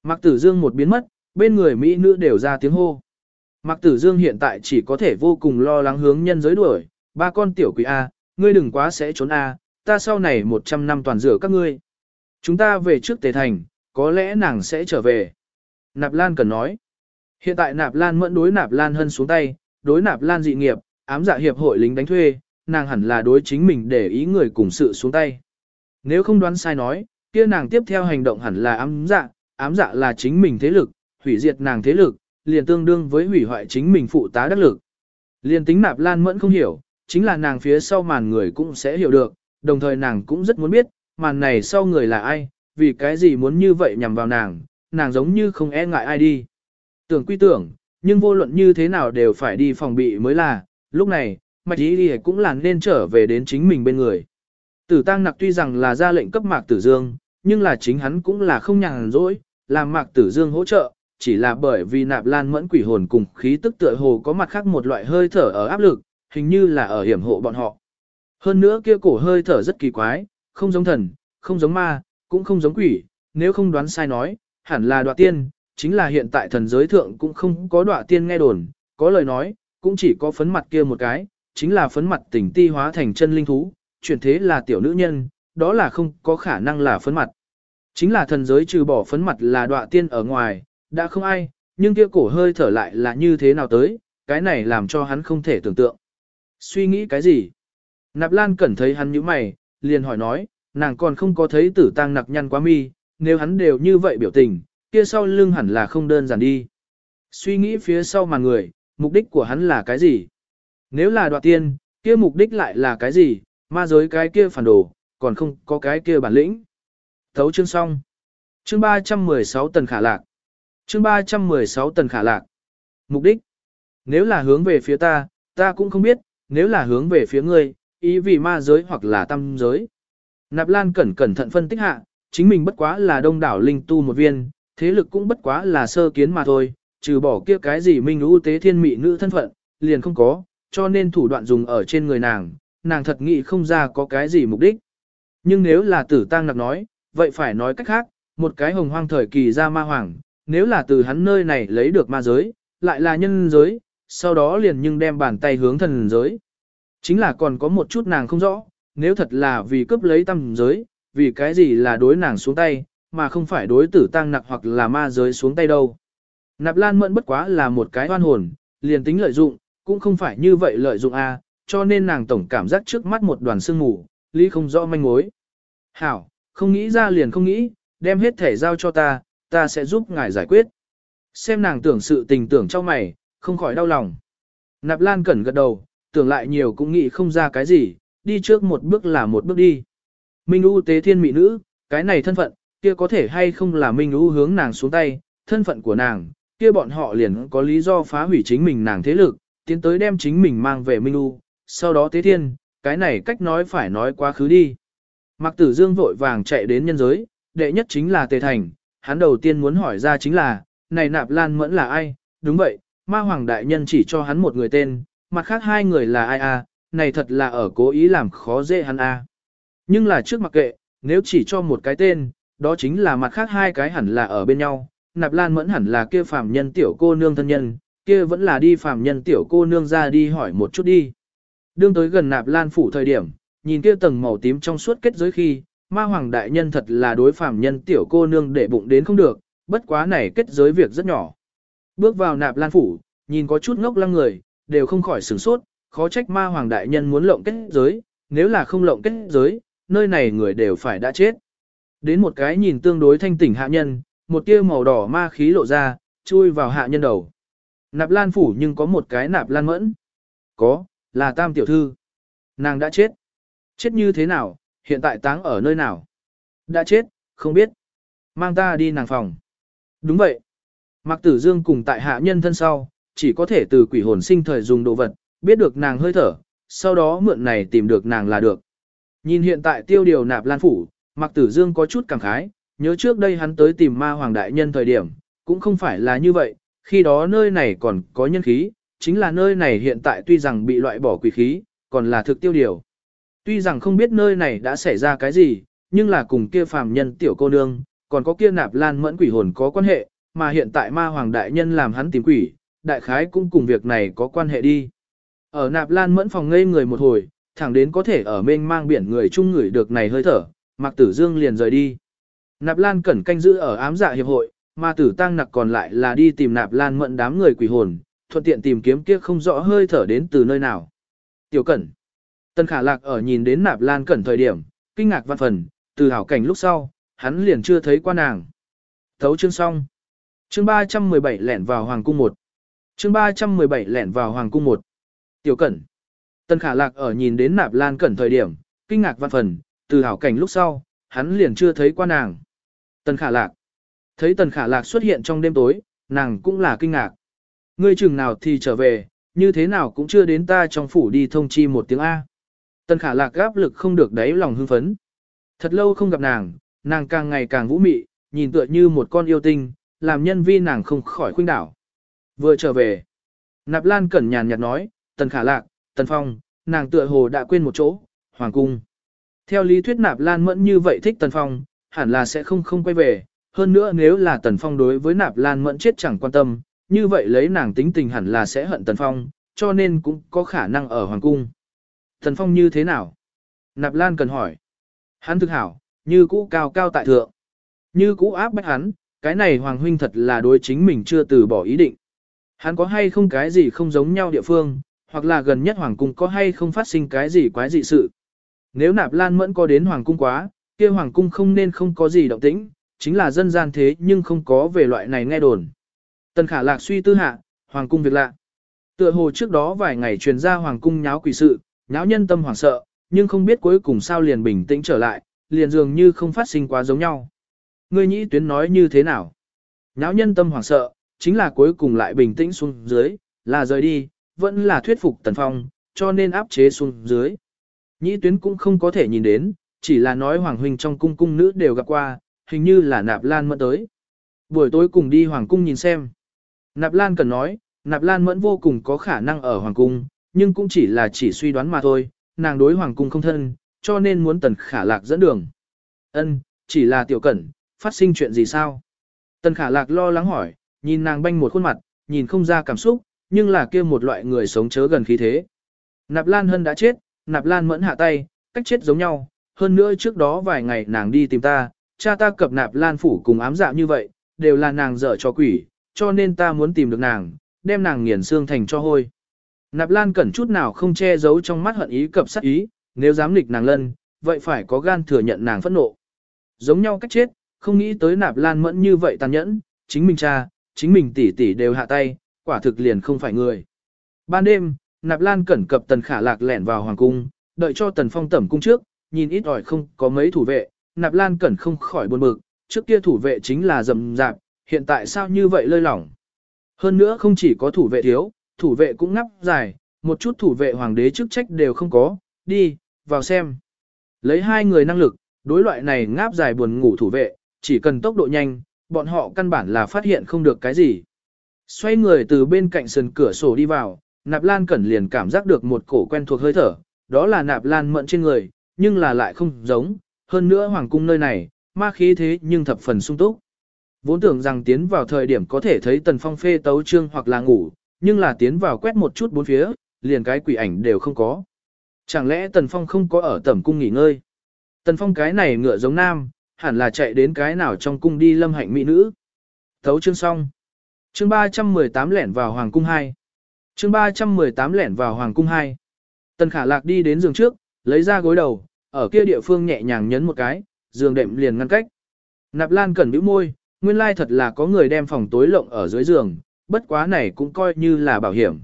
Mạc tử dương một biến mất, bên người mỹ nữ đều ra tiếng hô. Mạc tử dương hiện tại chỉ có thể vô cùng lo lắng hướng nhân giới đuổi, ba con tiểu quỷ A, ngươi đừng quá sẽ trốn A, ta sau này 100 năm toàn rửa các ngươi. Chúng ta về trước Tề Thành, có lẽ nàng sẽ trở về. Nạp Lan cần nói. Hiện tại Nạp Lan mẫn đối Nạp Lan hân xuống tay, đối Nạp Lan dị nghiệp, ám dạ hiệp hội lính đánh thuê, nàng hẳn là đối chính mình để ý người cùng sự xuống tay. Nếu không đoán sai nói, kia nàng tiếp theo hành động hẳn là ám dạ, ám dạ là chính mình thế lực, hủy diệt nàng thế lực, liền tương đương với hủy hoại chính mình phụ tá đắc lực. Liền tính Nạp Lan mẫn không hiểu, chính là nàng phía sau màn người cũng sẽ hiểu được, đồng thời nàng cũng rất muốn biết, màn này sau người là ai, vì cái gì muốn như vậy nhằm vào nàng, nàng giống như không e ngại ai đi. Tưởng quy tưởng, nhưng vô luận như thế nào đều phải đi phòng bị mới là, lúc này, mạch ý đi cũng là nên trở về đến chính mình bên người. Tử tăng nặc tuy rằng là ra lệnh cấp mạc tử dương, nhưng là chính hắn cũng là không nhàn rỗi, làm mạc tử dương hỗ trợ, chỉ là bởi vì nạp lan mẫn quỷ hồn cùng khí tức tựa hồ có mặt khác một loại hơi thở ở áp lực, hình như là ở hiểm hộ bọn họ. Hơn nữa kia cổ hơi thở rất kỳ quái, không giống thần, không giống ma, cũng không giống quỷ, nếu không đoán sai nói, hẳn là đoạ tiên, chính là hiện tại thần giới thượng cũng không có đoạ tiên nghe đồn, có lời nói, cũng chỉ có phấn mặt kia một cái, chính là phấn mặt tỉnh ti hóa thành chân linh thú, chuyển thế là tiểu nữ nhân, đó là không có khả năng là phấn mặt. Chính là thần giới trừ bỏ phấn mặt là đọa tiên ở ngoài, đã không ai, nhưng kia cổ hơi thở lại là như thế nào tới, cái này làm cho hắn không thể tưởng tượng. Suy nghĩ cái gì? Nạp Lan Cẩn thấy hắn như mày, liền hỏi nói, nàng còn không có thấy tử tang nặc nhăn quá mi, nếu hắn đều như vậy biểu tình, kia sau lưng hẳn là không đơn giản đi. Suy nghĩ phía sau mà người, mục đích của hắn là cái gì? Nếu là đoạt tiên, kia mục đích lại là cái gì? Ma giới cái kia phản đồ, còn không có cái kia bản lĩnh. Thấu chương xong. Chương 316 tần khả lạc. Chương 316 tần khả lạc. Mục đích. Nếu là hướng về phía ta, ta cũng không biết, nếu là hướng về phía ngươi, ý vì ma giới hoặc là tâm giới. Nạp Lan cẩn cẩn thận phân tích hạ, chính mình bất quá là đông đảo linh tu một viên, thế lực cũng bất quá là sơ kiến mà thôi, trừ bỏ kia cái gì minh ưu tế thiên mị nữ thân phận, liền không có, cho nên thủ đoạn dùng ở trên người nàng, nàng thật nghĩ không ra có cái gì mục đích. Nhưng nếu là tử tăng nặc nói, vậy phải nói cách khác, một cái hồng hoang thời kỳ ra ma hoàng, nếu là từ hắn nơi này lấy được ma giới, lại là nhân giới, sau đó liền nhưng đem bàn tay hướng thần giới. Chính là còn có một chút nàng không rõ, nếu thật là vì cướp lấy tâm giới, vì cái gì là đối nàng xuống tay, mà không phải đối tử tăng nặc hoặc là ma giới xuống tay đâu. Nạp Lan Mẫn bất quá là một cái oan hồn, liền tính lợi dụng, cũng không phải như vậy lợi dụng a, cho nên nàng tổng cảm giác trước mắt một đoàn sương mù, lý không rõ manh mối. Hảo, không nghĩ ra liền không nghĩ, đem hết thể giao cho ta, ta sẽ giúp ngài giải quyết. Xem nàng tưởng sự tình tưởng trong mày, không khỏi đau lòng. Nạp Lan cẩn gật đầu, tưởng lại nhiều cũng nghĩ không ra cái gì, đi trước một bước là một bước đi. Minh U tế thiên mỹ nữ, cái này thân phận, kia có thể hay không là Minh U hướng nàng xuống tay, thân phận của nàng, kia bọn họ liền có lý do phá hủy chính mình nàng thế lực, tiến tới đem chính mình mang về Minh U, sau đó tế thiên, cái này cách nói phải nói quá khứ đi. Mạc Tử Dương vội vàng chạy đến nhân giới, đệ nhất chính là Tề Thành, hắn đầu tiên muốn hỏi ra chính là, này nạp lan mẫn là ai, đúng vậy, ma hoàng đại nhân chỉ cho hắn một người tên, mặt khác hai người là ai a? À? này thật là ở cố ý làm khó dễ hắn a. À. Nhưng là trước mặc kệ, nếu chỉ cho một cái tên, đó chính là mặt khác hai cái hẳn là ở bên nhau, nạp lan mẫn hẳn là kia phàm nhân tiểu cô nương thân nhân, kia vẫn là đi phàm nhân tiểu cô nương ra đi hỏi một chút đi. Đương tới gần nạp lan phủ thời điểm, nhìn kia tầng màu tím trong suốt kết giới khi, ma hoàng đại nhân thật là đối phàm nhân tiểu cô nương để bụng đến không được, bất quá này kết giới việc rất nhỏ. Bước vào nạp lan phủ, nhìn có chút ngốc lăng người, đều không khỏi sửng sốt, khó trách ma hoàng đại nhân muốn lộng kết giới, nếu là không lộng kết giới, nơi này người đều phải đã chết. Đến một cái nhìn tương đối thanh tỉnh hạ nhân, một tia màu đỏ ma khí lộ ra, chui vào hạ nhân đầu. Nạp lan phủ nhưng có một cái nạp lan mẫn. Có, là tam tiểu thư. Nàng đã chết. Chết như thế nào, hiện tại táng ở nơi nào? Đã chết, không biết. Mang ta đi nàng phòng. Đúng vậy. Mạc Tử Dương cùng tại hạ nhân thân sau, chỉ có thể từ quỷ hồn sinh thời dùng đồ vật, biết được nàng hơi thở, sau đó mượn này tìm được nàng là được. Nhìn hiện tại tiêu điều nạp lan phủ, Mạc Tử Dương có chút cảm khái, nhớ trước đây hắn tới tìm ma hoàng đại nhân thời điểm, cũng không phải là như vậy, khi đó nơi này còn có nhân khí, chính là nơi này hiện tại tuy rằng bị loại bỏ quỷ khí, còn là thực tiêu điều. Tuy rằng không biết nơi này đã xảy ra cái gì, nhưng là cùng kia phàm nhân tiểu cô nương, còn có kia nạp lan mẫn quỷ hồn có quan hệ, mà hiện tại ma hoàng đại nhân làm hắn tìm quỷ, đại khái cũng cùng việc này có quan hệ đi. Ở nạp lan mẫn phòng ngây người một hồi, thẳng đến có thể ở mênh mang biển người chung người được này hơi thở, Mạc Tử Dương liền rời đi. Nạp Lan cẩn canh giữ ở ám dạ hiệp hội, mà Tử Tăng Nặc còn lại là đi tìm Nạp Lan mẫn đám người quỷ hồn, thuận tiện tìm kiếm kia không rõ hơi thở đến từ nơi nào. Tiểu Cẩn. Tân Khả Lạc ở nhìn đến Nạp Lan cẩn thời điểm, kinh ngạc văn phần, từ hảo cảnh lúc sau, hắn liền chưa thấy qua nàng. Thấu chương xong. Chương 317 lẻn vào Hoàng cung 1. Chương 317 lẻn vào Hoàng cung 1. Tiểu Cẩn. Tân Khả Lạc ở nhìn đến Nạp Lan Cẩn thời điểm, kinh ngạc văn phần, từ hảo cảnh lúc sau, hắn liền chưa thấy qua nàng. Tân Khả Lạc. Thấy Tần Khả Lạc xuất hiện trong đêm tối, nàng cũng là kinh ngạc. Ngươi chừng nào thì trở về, như thế nào cũng chưa đến ta trong phủ đi thông chi một tiếng A. Tần Khả Lạc gáp lực không được đáy lòng hưng phấn. Thật lâu không gặp nàng, nàng càng ngày càng vũ mị, nhìn tựa như một con yêu tinh, làm nhân vi nàng không khỏi khuynh đảo. Vừa trở về, Nạp Lan Cẩn nhàn nhạt nói, Tần Khả Lạc, Tần Phong, nàng tựa hồ đã quên một chỗ, Hoàng Cung. Theo lý thuyết Nạp Lan Mẫn như vậy thích Tần Phong, hẳn là sẽ không không quay về, hơn nữa nếu là Tần Phong đối với Nạp Lan Mẫn chết chẳng quan tâm, như vậy lấy nàng tính tình hẳn là sẽ hận Tần Phong, cho nên cũng có khả năng ở Hoàng Cung. Thần Phong như thế nào? Nạp Lan cần hỏi. Hắn thực hảo, như cũ cao cao tại thượng. Như cũ áp bách hắn, cái này Hoàng Huynh thật là đối chính mình chưa từ bỏ ý định. Hắn có hay không cái gì không giống nhau địa phương, hoặc là gần nhất Hoàng Cung có hay không phát sinh cái gì quái dị sự. Nếu Nạp Lan Mẫn có đến Hoàng Cung quá, kia Hoàng Cung không nên không có gì động tĩnh, chính là dân gian thế nhưng không có về loại này nghe đồn. Tần Khả Lạc suy tư hạ, Hoàng Cung việc lạ. Tựa hồ trước đó vài ngày truyền ra Hoàng Cung nháo quỷ sự, Náo nhân tâm hoảng sợ, nhưng không biết cuối cùng sao liền bình tĩnh trở lại, liền dường như không phát sinh quá giống nhau. Ngươi nhĩ tuyến nói như thế nào? Náo nhân tâm hoảng sợ, chính là cuối cùng lại bình tĩnh xuống dưới, là rời đi, vẫn là thuyết phục Tần Phong, cho nên áp chế xuống dưới. Nhĩ tuyến cũng không có thể nhìn đến, chỉ là nói Hoàng Huynh trong cung cung nữ đều gặp qua, hình như là Nạp Lan Mẫn tới. Buổi tối cùng đi Hoàng Cung nhìn xem. Nạp Lan cần nói, Nạp Lan Mẫn vô cùng có khả năng ở Hoàng Cung, nhưng cũng chỉ là chỉ suy đoán mà thôi, nàng đối Hoàng Cung không thân, cho nên muốn Tần Khả Lạc dẫn đường. Ân, chỉ là tiểu cẩn, phát sinh chuyện gì sao? Tần Khả Lạc lo lắng hỏi, nhìn nàng banh một khuôn mặt, nhìn không ra cảm xúc, nhưng là kia một loại người sống chớ gần khí thế. Nạp Lan Hân đã chết, Nạp Lan Mẫn hạ tay, cách chết giống nhau, hơn nữa trước đó vài ngày nàng đi tìm ta, cha ta cập Nạp Lan phủ cùng ám dạ như vậy, đều là nàng dở cho quỷ, cho nên ta muốn tìm được nàng, đem nàng nghiền xương thành cho hôi. Nạp Lan cẩn chút nào không che giấu trong mắt hận ý cập sát ý, nếu dám nghịch nàng lân, vậy phải có gan thừa nhận nàng phẫn nộ. Giống nhau cách chết, không nghĩ tới Nạp Lan mẫn như vậy tàn nhẫn, chính mình cha, chính mình tỷ tỷ đều hạ tay, quả thực liền không phải người. Ban đêm, Nạp Lan cẩn cập Tần Khả Lạc lẻn vào hoàng cung, đợi cho Tần Phong tẩm cung trước, nhìn ít ỏi không có mấy thủ vệ, Nạp Lan cẩn không khỏi buồn bực, trước kia thủ vệ chính là rầm rạp, hiện tại sao như vậy lơi lỏng. Hơn nữa không chỉ có thủ vệ thiếu, thủ vệ cũng ngắp dài, một chút thủ vệ hoàng đế chức trách đều không có, đi, vào xem. Lấy hai người năng lực, đối loại này ngáp dài buồn ngủ thủ vệ, chỉ cần tốc độ nhanh, bọn họ căn bản là phát hiện không được cái gì. Xoay người từ bên cạnh sân cửa sổ đi vào, Nạp Lan Cẩn liền cảm giác được một cổ quen thuộc hơi thở, đó là Nạp Lan mận trên người, nhưng là lại không giống, hơn nữa hoàng cung nơi này, ma khí thế nhưng thập phần sung túc. Vốn tưởng rằng tiến vào thời điểm có thể thấy tần phong phê tấu trương hoặc là ngủ, nhưng là tiến vào quét một chút bốn phía, liền cái quỷ ảnh đều không có. Chẳng lẽ tần phong không có ở tẩm cung nghỉ ngơi? Tần phong cái này ngựa giống nam, hẳn là chạy đến cái nào trong cung đi lâm hạnh mỹ nữ. thấu chương xong. Chương 318 lẻn vào hoàng cung 2. Chương 318 lẻn vào hoàng cung 2. Tần khả lạc đi đến giường trước, lấy ra gối đầu, ở kia địa phương nhẹ nhàng nhấn một cái, giường đệm liền ngăn cách. Nạp Lan cẩn bĩu môi, nguyên lai thật là có người đem phòng tối lộng ở dưới giường, bất quá này cũng coi như là bảo hiểm.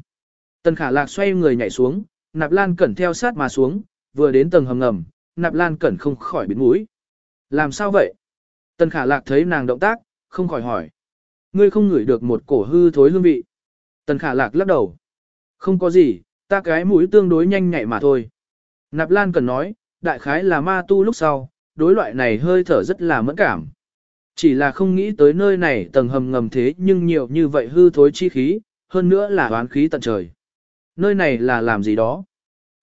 Tần Khả Lạc xoay người nhảy xuống, Nạp Lan cẩn theo sát mà xuống, vừa đến tầng hầm ngầm, Nạp Lan cẩn không khỏi biến mũi. Làm sao vậy? Tần Khả Lạc thấy nàng động tác, không khỏi hỏi. Ngươi không ngửi được một cổ hư thối hương vị. Tần Khả Lạc lắc đầu. Không có gì, ta cái mũi tương đối nhanh nhạy mà thôi. Nạp Lan cần nói, đại khái là ma tu lúc sau, đối loại này hơi thở rất là mẫn cảm. Chỉ là không nghĩ tới nơi này tầng hầm ngầm thế nhưng nhiều như vậy hư thối chi khí, hơn nữa là oán khí tận trời. Nơi này là làm gì đó?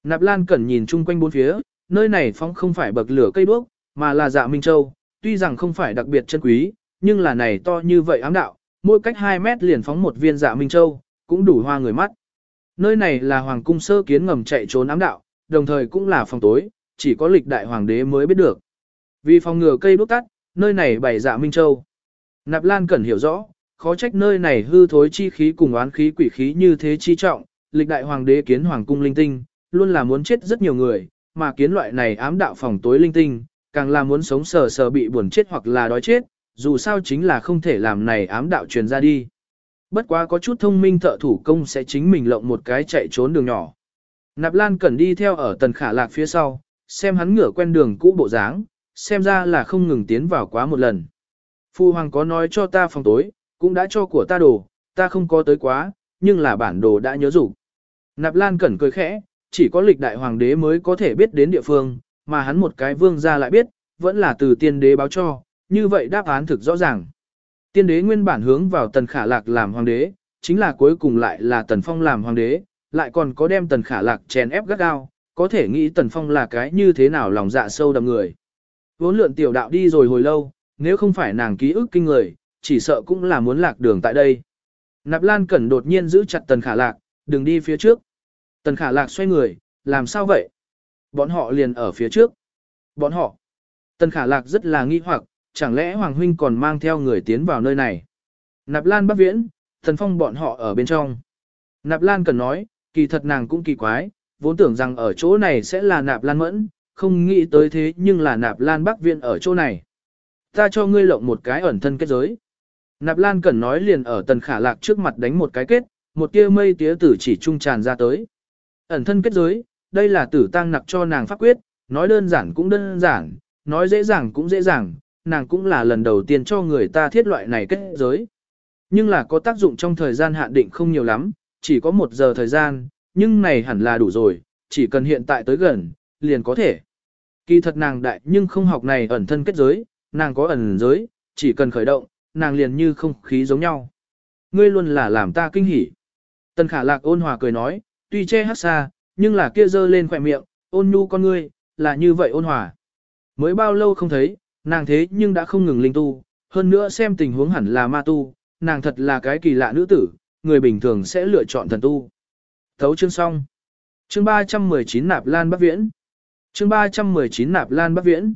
Nạp Lan Cẩn nhìn chung quanh bốn phía, nơi này phóng không phải bậc lửa cây đuốc, mà là dạ Minh Châu, tuy rằng không phải đặc biệt chân quý, nhưng là này to như vậy ám đạo, mỗi cách 2 mét liền phóng một viên dạ Minh Châu, cũng đủ hoa người mắt. Nơi này là hoàng cung sơ kiến ngầm chạy trốn ám đạo, đồng thời cũng là phòng tối, chỉ có lịch đại hoàng đế mới biết được. Vì phòng ngừa cây đuốc tắt, nơi này bày dạ Minh Châu. Nạp Lan cần hiểu rõ, khó trách nơi này hư thối chi khí cùng oán khí quỷ khí như thế chi trọng, lịch đại hoàng đế kiến hoàng cung linh tinh, luôn là muốn chết rất nhiều người, mà kiến loại này ám đạo phòng tối linh tinh, càng là muốn sống sờ sờ bị buồn chết hoặc là đói chết, dù sao chính là không thể làm này ám đạo truyền ra đi. Bất quá có chút thông minh thợ thủ công sẽ chính mình lộng một cái chạy trốn đường nhỏ. Nạp Lan cần đi theo ở tần khả lạc phía sau, xem hắn ngửa quen đường cũ bộ dáng, xem ra là không ngừng tiến vào quá một lần. Phu hoàng có nói cho ta phòng tối, cũng đã cho của ta đồ, ta không có tới quá, nhưng là bản đồ đã nhớ rủ. Nạp Lan cẩn cười khẽ, chỉ có lịch đại hoàng đế mới có thể biết đến địa phương, mà hắn một cái vương gia lại biết, vẫn là từ tiên đế báo cho, như vậy đáp án thực rõ ràng. Tiên đế nguyên bản hướng vào tần khả lạc làm hoàng đế, chính là cuối cùng lại là tần phong làm hoàng đế, lại còn có đem tần khả lạc chèn ép gắt gao, có thể nghĩ tần phong là cái như thế nào lòng dạ sâu đậm người. Vốn lượn tiểu đạo đi rồi hồi lâu, nếu không phải nàng ký ức kinh người, chỉ sợ cũng là muốn lạc đường tại đây. Nạp Lan Cẩn đột nhiên giữ chặt Tần Khả Lạc, đừng đi phía trước. Tần Khả Lạc xoay người, làm sao vậy? Bọn họ liền ở phía trước. Bọn họ. Tần Khả Lạc rất là nghi hoặc, chẳng lẽ Hoàng Huynh còn mang theo người tiến vào nơi này? Nạp Lan Bắc Viễn, Tần Phong bọn họ ở bên trong. Nạp Lan Cẩn nói, kỳ thật nàng cũng kỳ quái, vốn tưởng rằng ở chỗ này sẽ là Nạp Lan Mẫn, không nghĩ tới thế nhưng là nạp lan bắc viện ở chỗ này. Ta cho ngươi lộng một cái ẩn thân kết giới. Nạp lan cần nói liền ở tần khả lạc trước mặt đánh một cái kết, một tia mây tía tử chỉ trung tràn ra tới. Ẩn thân kết giới, đây là tử tăng nặc cho nàng pháp quyết, nói đơn giản cũng đơn giản, nói dễ dàng cũng dễ dàng, nàng cũng là lần đầu tiên cho người ta thiết loại này kết giới. Nhưng là có tác dụng trong thời gian hạn định không nhiều lắm, chỉ có một giờ thời gian, nhưng này hẳn là đủ rồi, chỉ cần hiện tại tới gần, liền có thể. Kỳ thật nàng đại nhưng không học này ẩn thân kết giới, nàng có ẩn giới, chỉ cần khởi động, nàng liền như không khí giống nhau. Ngươi luôn là làm ta kinh hỉ. Tần khả lạc ôn hòa cười nói, tuy che hát xa, nhưng là kia dơ lên khỏe miệng, ôn nhu con ngươi, là như vậy ôn hòa. Mới bao lâu không thấy, nàng thế nhưng đã không ngừng linh tu, hơn nữa xem tình huống hẳn là ma tu, nàng thật là cái kỳ lạ nữ tử, người bình thường sẽ lựa chọn thần tu. Thấu chương xong. Chương 319 Nạp Lan Bắc Viễn. Chương 319 Nạp Lan Bắc Viễn.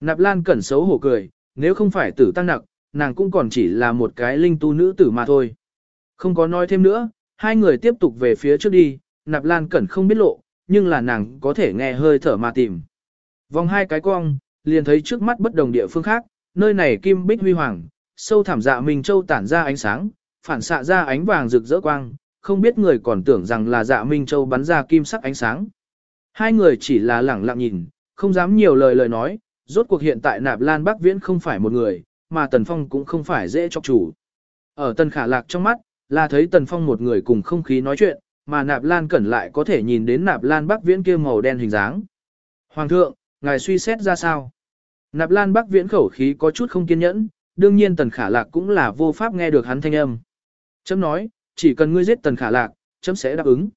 Nạp Lan cẩn xấu hổ cười, nếu không phải tử tăng nặc, nàng cũng còn chỉ là một cái linh tu nữ tử mà thôi. Không có nói thêm nữa, hai người tiếp tục về phía trước đi, Nạp Lan cẩn không biết lộ, nhưng là nàng có thể nghe hơi thở mà tìm. Vòng hai cái cong, liền thấy trước mắt bất đồng địa phương khác, nơi này kim bích huy hoàng, sâu thẳm dạ mình châu tản ra ánh sáng, phản xạ ra ánh vàng rực rỡ quang, không biết người còn tưởng rằng là dạ Minh Châu bắn ra kim sắc ánh sáng. Hai người chỉ là lẳng lặng nhìn, không dám nhiều lời lời nói, rốt cuộc hiện tại nạp lan bắc viễn không phải một người, mà Tần Phong cũng không phải dễ chọc chủ. Ở Tần Khả Lạc trong mắt, là thấy Tần Phong một người cùng không khí nói chuyện, mà nạp lan cẩn lại có thể nhìn đến nạp lan bắc viễn kia màu đen hình dáng. Hoàng thượng, ngài suy xét ra sao? Nạp lan bắc viễn khẩu khí có chút không kiên nhẫn, đương nhiên Tần Khả Lạc cũng là vô pháp nghe được hắn thanh âm. Chấm nói, chỉ cần ngươi giết Tần Khả Lạc, chấm sẽ đáp ứng.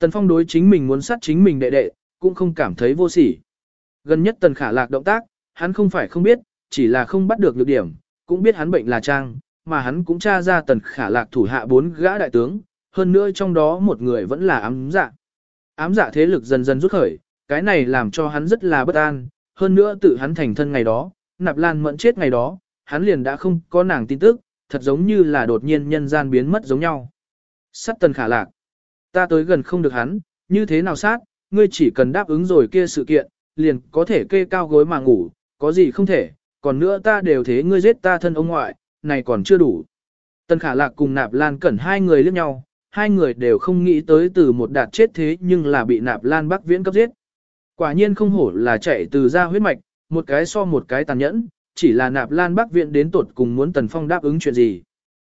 Tần Phong đối chính mình muốn sát chính mình đệ đệ, cũng không cảm thấy vô sỉ. Gần nhất Tần Khả Lạc động tác, hắn không phải không biết, chỉ là không bắt được nhược điểm, cũng biết hắn bệnh là trang, mà hắn cũng tra ra Tần Khả Lạc thủ hạ bốn gã đại tướng, hơn nữa trong đó một người vẫn là ám dạ. Ám dạ thế lực dần dần rút khởi, cái này làm cho hắn rất là bất an, hơn nữa tự hắn thành thân ngày đó, nạp lan mẫn chết ngày đó, hắn liền đã không có nàng tin tức, thật giống như là đột nhiên nhân gian biến mất giống nhau. Sát tần khả lạc. Ta tới gần không được hắn, như thế nào sát, ngươi chỉ cần đáp ứng rồi kia sự kiện, liền có thể kê cao gối mà ngủ, có gì không thể, còn nữa ta đều thế ngươi giết ta thân ông ngoại, này còn chưa đủ. Tần khả lạc cùng nạp lan cẩn hai người liếc nhau, hai người đều không nghĩ tới từ một đạt chết thế nhưng là bị nạp lan bắc viễn cấp giết. Quả nhiên không hổ là chạy từ ra huyết mạch, một cái so một cái tàn nhẫn, chỉ là nạp lan bắc Viễn đến tột cùng muốn Tần Phong đáp ứng chuyện gì.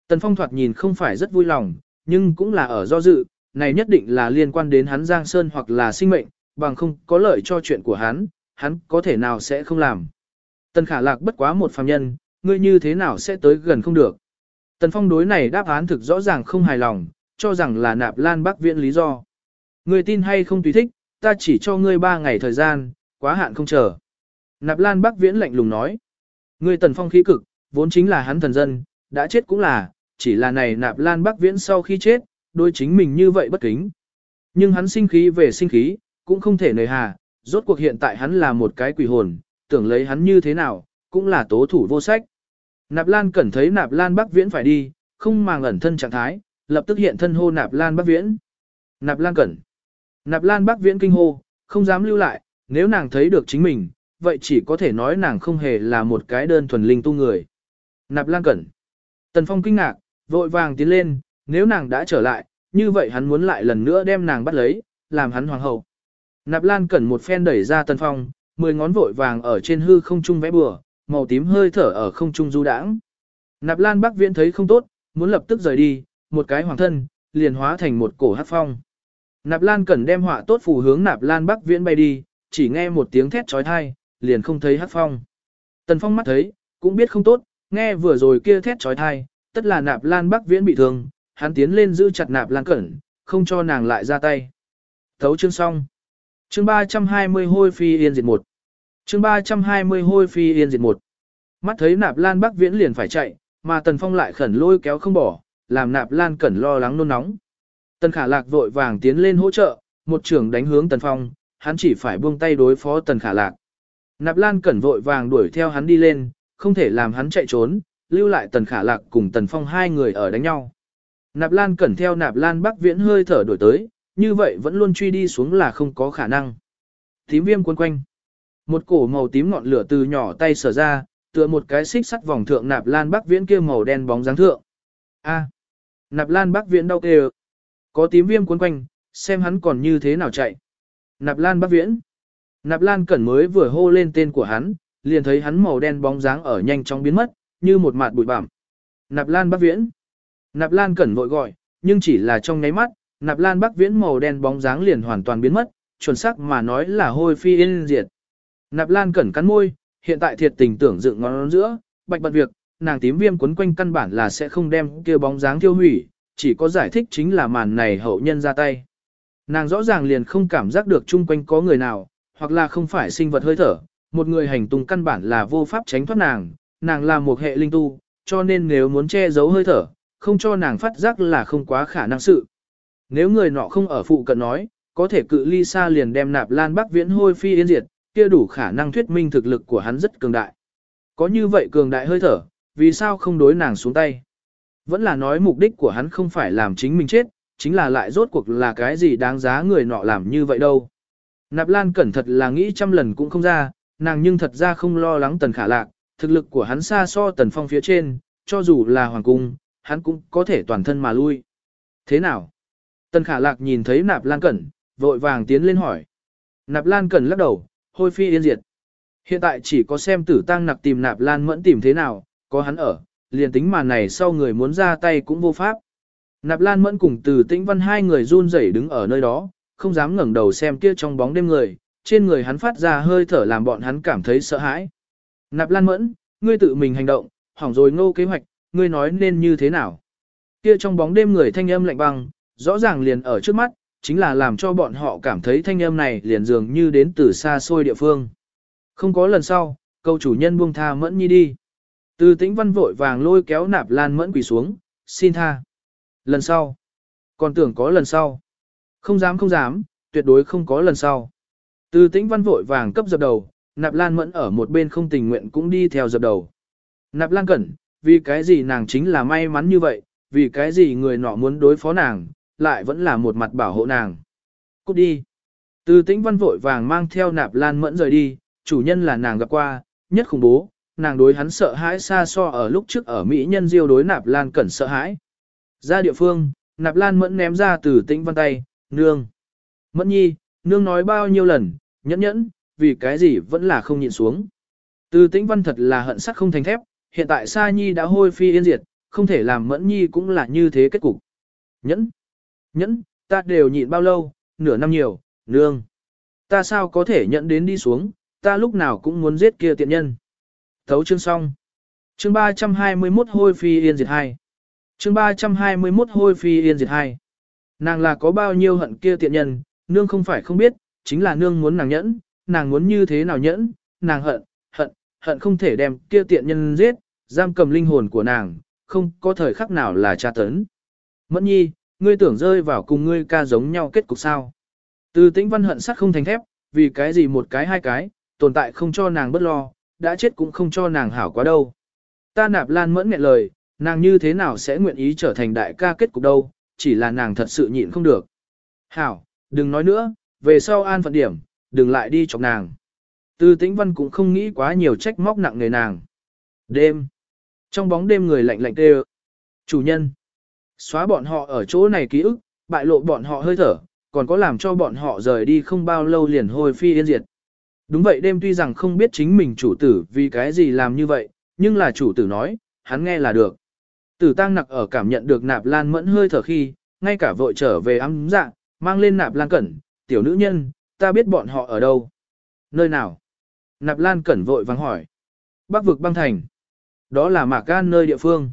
Tần Phong thoạt nhìn không phải rất vui lòng, nhưng cũng là ở do dự, này nhất định là liên quan đến hắn Giang Sơn hoặc là sinh mệnh, bằng không có lợi cho chuyện của hắn, hắn có thể nào sẽ không làm. Tần khả lạc bất quá một phàm nhân, ngươi như thế nào sẽ tới gần không được. Tần Phong đối này đáp án thực rõ ràng không hài lòng, cho rằng là nạp lan bắc viện lý do. Ngươi tin hay không tùy thích, ta chỉ cho ngươi ba ngày thời gian, quá hạn không chờ. Nạp lan bắc viễn lạnh lùng nói. Ngươi tần phong khí cực, vốn chính là hắn thần dân, đã chết cũng là, chỉ là này nạp lan bắc viễn sau khi chết, đôi chính mình như vậy bất kính. Nhưng hắn sinh khí về sinh khí, cũng không thể nề hà, rốt cuộc hiện tại hắn là một cái quỷ hồn, tưởng lấy hắn như thế nào, cũng là tố thủ vô sách. Nạp Lan cẩn thấy Nạp Lan Bắc Viễn phải đi, không màng ẩn thân trạng thái, lập tức hiện thân hô Nạp Lan Bắc Viễn. Nạp Lan cẩn. Nạp Lan Bắc Viễn kinh hô, không dám lưu lại, nếu nàng thấy được chính mình, vậy chỉ có thể nói nàng không hề là một cái đơn thuần linh tu người. Nạp Lan Cẩn. Tần Phong kinh ngạc, vội vàng tiến lên, nếu nàng đã trở lại, như vậy hắn muốn lại lần nữa đem nàng bắt lấy, làm hắn hoàng hậu. Nạp Lan Cẩn một phen đẩy ra Tần Phong, mười ngón vội vàng ở trên hư không trung vẽ bừa, màu tím hơi thở ở không trung du đãng. Nạp Lan Bắc Viễn thấy không tốt, muốn lập tức rời đi, một cái hoàng thân, liền hóa thành một cổ hát phong. Nạp Lan Cẩn đem họa tốt phù hướng Nạp Lan Bắc Viễn bay đi, chỉ nghe một tiếng thét chói tai, liền không thấy hát Phong. Tần Phong mắt thấy, cũng biết không tốt, nghe vừa rồi kia thét chói tai, tất là Nạp Lan Bắc Viễn bị thương, hắn tiến lên giữ chặt Nạp Lan Cẩn, không cho nàng lại ra tay. Thấu chương xong. Chương 320 hôi phi yên diệt một. Chương 320 hôi phi yên diệt một. Mắt thấy Nạp Lan Bắc Viễn liền phải chạy, mà Tần Phong lại khẩn lôi kéo không bỏ, làm Nạp Lan Cẩn lo lắng nôn nóng. Tần Khả Lạc vội vàng tiến lên hỗ trợ, một trưởng đánh hướng Tần Phong, hắn chỉ phải buông tay đối phó Tần Khả Lạc. Nạp Lan Cẩn vội vàng đuổi theo hắn đi lên, không thể làm hắn chạy trốn, lưu lại Tần Khả Lạc cùng Tần Phong hai người ở đánh nhau. Nạp Lan Cẩn theo Nạp Lan Bắc Viễn hơi thở đổi tới, như vậy vẫn luôn truy đi xuống là không có khả năng. Tím viêm quấn quanh. Một cổ màu tím ngọn lửa từ nhỏ tay sở ra, tựa một cái xích sắt vòng thượng Nạp Lan Bắc Viễn kia màu đen bóng dáng thượng. A. Nạp Lan Bắc Viễn đau kêu. Có tím viêm cuốn quanh, xem hắn còn như thế nào chạy. Nạp Lan Bắc Viễn. Nạp Lan Cẩn mới vừa hô lên tên của hắn, liền thấy hắn màu đen bóng dáng ở nhanh chóng biến mất, như một mạt bụi bặm. Nạp Lan Bắc Viễn. Nạp Lan Cẩn vội gọi, nhưng chỉ là trong nháy mắt, Nạp Lan Bắc Viễn màu đen bóng dáng liền hoàn toàn biến mất, chuẩn xác mà nói là hôi phi yên diệt. Nạp Lan Cẩn cắn môi, hiện tại thiệt tình tưởng dựng ngón giữa, bạch bật việc, nàng tím viêm quấn quanh căn bản là sẽ không đem kia bóng dáng tiêu hủy, chỉ có giải thích chính là màn này hậu nhân ra tay. Nàng rõ ràng liền không cảm giác được chung quanh có người nào, hoặc là không phải sinh vật hơi thở, một người hành tung căn bản là vô pháp tránh thoát nàng, nàng là một hệ linh tu, cho nên nếu muốn che giấu hơi thở, không cho nàng phát giác là không quá khả năng sự. Nếu người nọ không ở phụ cận nói, có thể cự ly xa liền đem nạp lan bắc viễn hôi phi yên diệt, kia đủ khả năng thuyết minh thực lực của hắn rất cường đại. Có như vậy cường đại hơi thở, vì sao không đối nàng xuống tay? Vẫn là nói mục đích của hắn không phải làm chính mình chết, chính là lại rốt cuộc là cái gì đáng giá người nọ làm như vậy đâu. Nạp Lan cẩn thật là nghĩ trăm lần cũng không ra, nàng nhưng thật ra không lo lắng tần khả lạc, thực lực của hắn xa so tần phong phía trên, cho dù là hoàng cung, hắn cũng có thể toàn thân mà lui. Thế nào? Tần khả lạc nhìn thấy nạp lan cẩn, vội vàng tiến lên hỏi. Nạp lan cẩn lắc đầu, hôi phi yên diệt. Hiện tại chỉ có xem tử tăng nặc tìm nạp lan mẫn tìm thế nào, có hắn ở, liền tính màn này sau người muốn ra tay cũng vô pháp. Nạp lan mẫn cùng từ tĩnh văn hai người run rẩy đứng ở nơi đó, không dám ngẩng đầu xem kia trong bóng đêm người, trên người hắn phát ra hơi thở làm bọn hắn cảm thấy sợ hãi. Nạp lan mẫn, ngươi tự mình hành động, hỏng rồi ngô kế hoạch, ngươi nói nên như thế nào. Kia trong bóng đêm người thanh âm lạnh băng, rõ ràng liền ở trước mắt, chính là làm cho bọn họ cảm thấy thanh âm này liền dường như đến từ xa xôi địa phương. Không có lần sau, câu chủ nhân buông tha mẫn nhi đi. Từ tĩnh văn vội vàng lôi kéo nạp lan mẫn quỳ xuống, xin tha. Lần sau. Còn tưởng có lần sau. Không dám không dám, tuyệt đối không có lần sau. Từ tĩnh văn vội vàng cấp dập đầu, nạp lan mẫn ở một bên không tình nguyện cũng đi theo dập đầu. Nạp lan cẩn, vì cái gì nàng chính là may mắn như vậy, vì cái gì người nọ muốn đối phó nàng, lại vẫn là một mặt bảo hộ nàng. Cút đi. Từ tĩnh văn vội vàng mang theo nạp lan mẫn rời đi, chủ nhân là nàng gặp qua, nhất khủng bố, nàng đối hắn sợ hãi xa so ở lúc trước ở Mỹ nhân diêu đối nạp lan cẩn sợ hãi. Ra địa phương, nạp lan mẫn ném ra từ tĩnh văn tay, nương. Mẫn nhi, nương nói bao nhiêu lần, nhẫn nhẫn, vì cái gì vẫn là không nhịn xuống. Từ tĩnh văn thật là hận sắc không thành thép, hiện tại Sa Nhi đã hôi phi yên diệt, không thể làm mẫn nhi cũng là như thế kết cục. Nhẫn, nhẫn, ta đều nhịn bao lâu, nửa năm nhiều, nương. Ta sao có thể nhận đến đi xuống, ta lúc nào cũng muốn giết kia tiện nhân. Thấu chương xong. Chương 321 hôi phi yên diệt 2. Chương 321 hôi phi yên diệt 2. Nàng là có bao nhiêu hận kia tiện nhân, nương không phải không biết, chính là nương muốn nàng nhẫn, nàng muốn như thế nào nhẫn, nàng hận, hận, hận không thể đem kia tiện nhân giết, giam cầm linh hồn của nàng, không có thời khắc nào là tra tấn. Mẫn nhi, ngươi tưởng rơi vào cùng ngươi ca giống nhau kết cục sao. Từ tĩnh văn hận sắc không thành thép, vì cái gì một cái hai cái, tồn tại không cho nàng bất lo, đã chết cũng không cho nàng hảo quá đâu. Ta nạp lan mẫn nghẹn lời, nàng như thế nào sẽ nguyện ý trở thành đại ca kết cục đâu, chỉ là nàng thật sự nhịn không được. Hảo, đừng nói nữa, về sau an phận điểm, đừng lại đi chọc nàng. Từ tĩnh văn cũng không nghĩ quá nhiều trách móc nặng nề nàng. Đêm. Trong bóng đêm người lạnh lạnh tê Chủ nhân. Xóa bọn họ ở chỗ này ký ức, bại lộ bọn họ hơi thở, còn có làm cho bọn họ rời đi không bao lâu liền hồi phi yên diệt. Đúng vậy đêm tuy rằng không biết chính mình chủ tử vì cái gì làm như vậy, nhưng là chủ tử nói, hắn nghe là được. Tử tăng nặc ở cảm nhận được nạp lan mẫn hơi thở khi, ngay cả vội trở về ấm dạ, mang lên nạp lan cẩn, tiểu nữ nhân, ta biết bọn họ ở đâu. Nơi nào? Nạp lan cẩn vội vắng hỏi. Bắc vực băng thành. Đó là mạc gan nơi địa phương.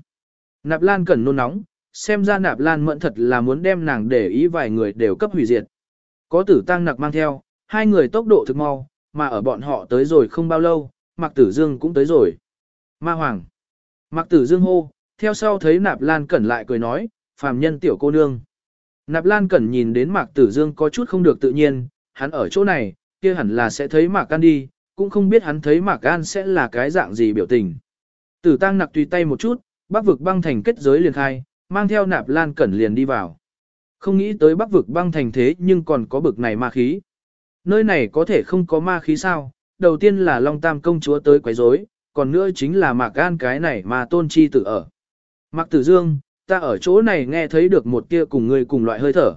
Nạp lan cẩn nôn nóng, xem ra nạp lan mẫn thật là muốn đem nàng để ý vài người đều cấp hủy diệt. Có tử tăng nặc mang theo, hai người tốc độ thực mau, mà ở bọn họ tới rồi không bao lâu, mạc tử dương cũng tới rồi. Ma hoàng. Mạc tử dương hô, theo sau thấy nạp lan cẩn lại cười nói, phàm nhân tiểu cô nương. Nạp lan cẩn nhìn đến mạc tử dương có chút không được tự nhiên, hắn ở chỗ này, kia hẳn là sẽ thấy mạc an đi, cũng không biết hắn thấy mạc an sẽ là cái dạng gì biểu tình. Tử tăng nặc tùy tay một chút, bắc vực băng thành kết giới liền khai, mang theo nạp lan cẩn liền đi vào. Không nghĩ tới bắc vực băng thành thế nhưng còn có bực này ma khí. Nơi này có thể không có ma khí sao, đầu tiên là Long Tam công chúa tới quấy rối, còn nữa chính là Mạc Gan cái này mà tôn chi tử ở. Mạc Tử Dương, ta ở chỗ này nghe thấy được một kia cùng người cùng loại hơi thở.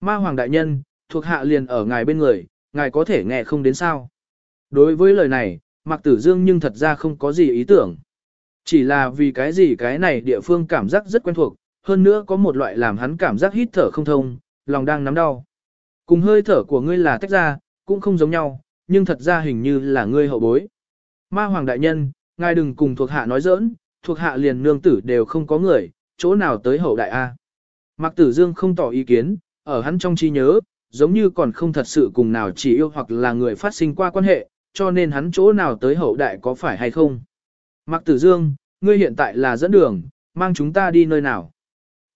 Ma Hoàng Đại Nhân, thuộc hạ liền ở ngài bên người, ngài có thể nghe không đến sao. Đối với lời này, Mạc Tử Dương nhưng thật ra không có gì ý tưởng. Chỉ là vì cái gì cái này địa phương cảm giác rất quen thuộc, hơn nữa có một loại làm hắn cảm giác hít thở không thông, lòng đang nắm đau. Cùng hơi thở của ngươi là tách ra, cũng không giống nhau, nhưng thật ra hình như là ngươi hậu bối. Ma Hoàng Đại Nhân, ngài đừng cùng thuộc hạ nói giỡn, thuộc hạ liền nương tử đều không có người, chỗ nào tới hậu đại A. Mạc Tử Dương không tỏ ý kiến, ở hắn trong trí nhớ, giống như còn không thật sự cùng nào chỉ yêu hoặc là người phát sinh qua quan hệ, cho nên hắn chỗ nào tới hậu đại có phải hay không. Mạc Tử Dương, ngươi hiện tại là dẫn đường, mang chúng ta đi nơi nào?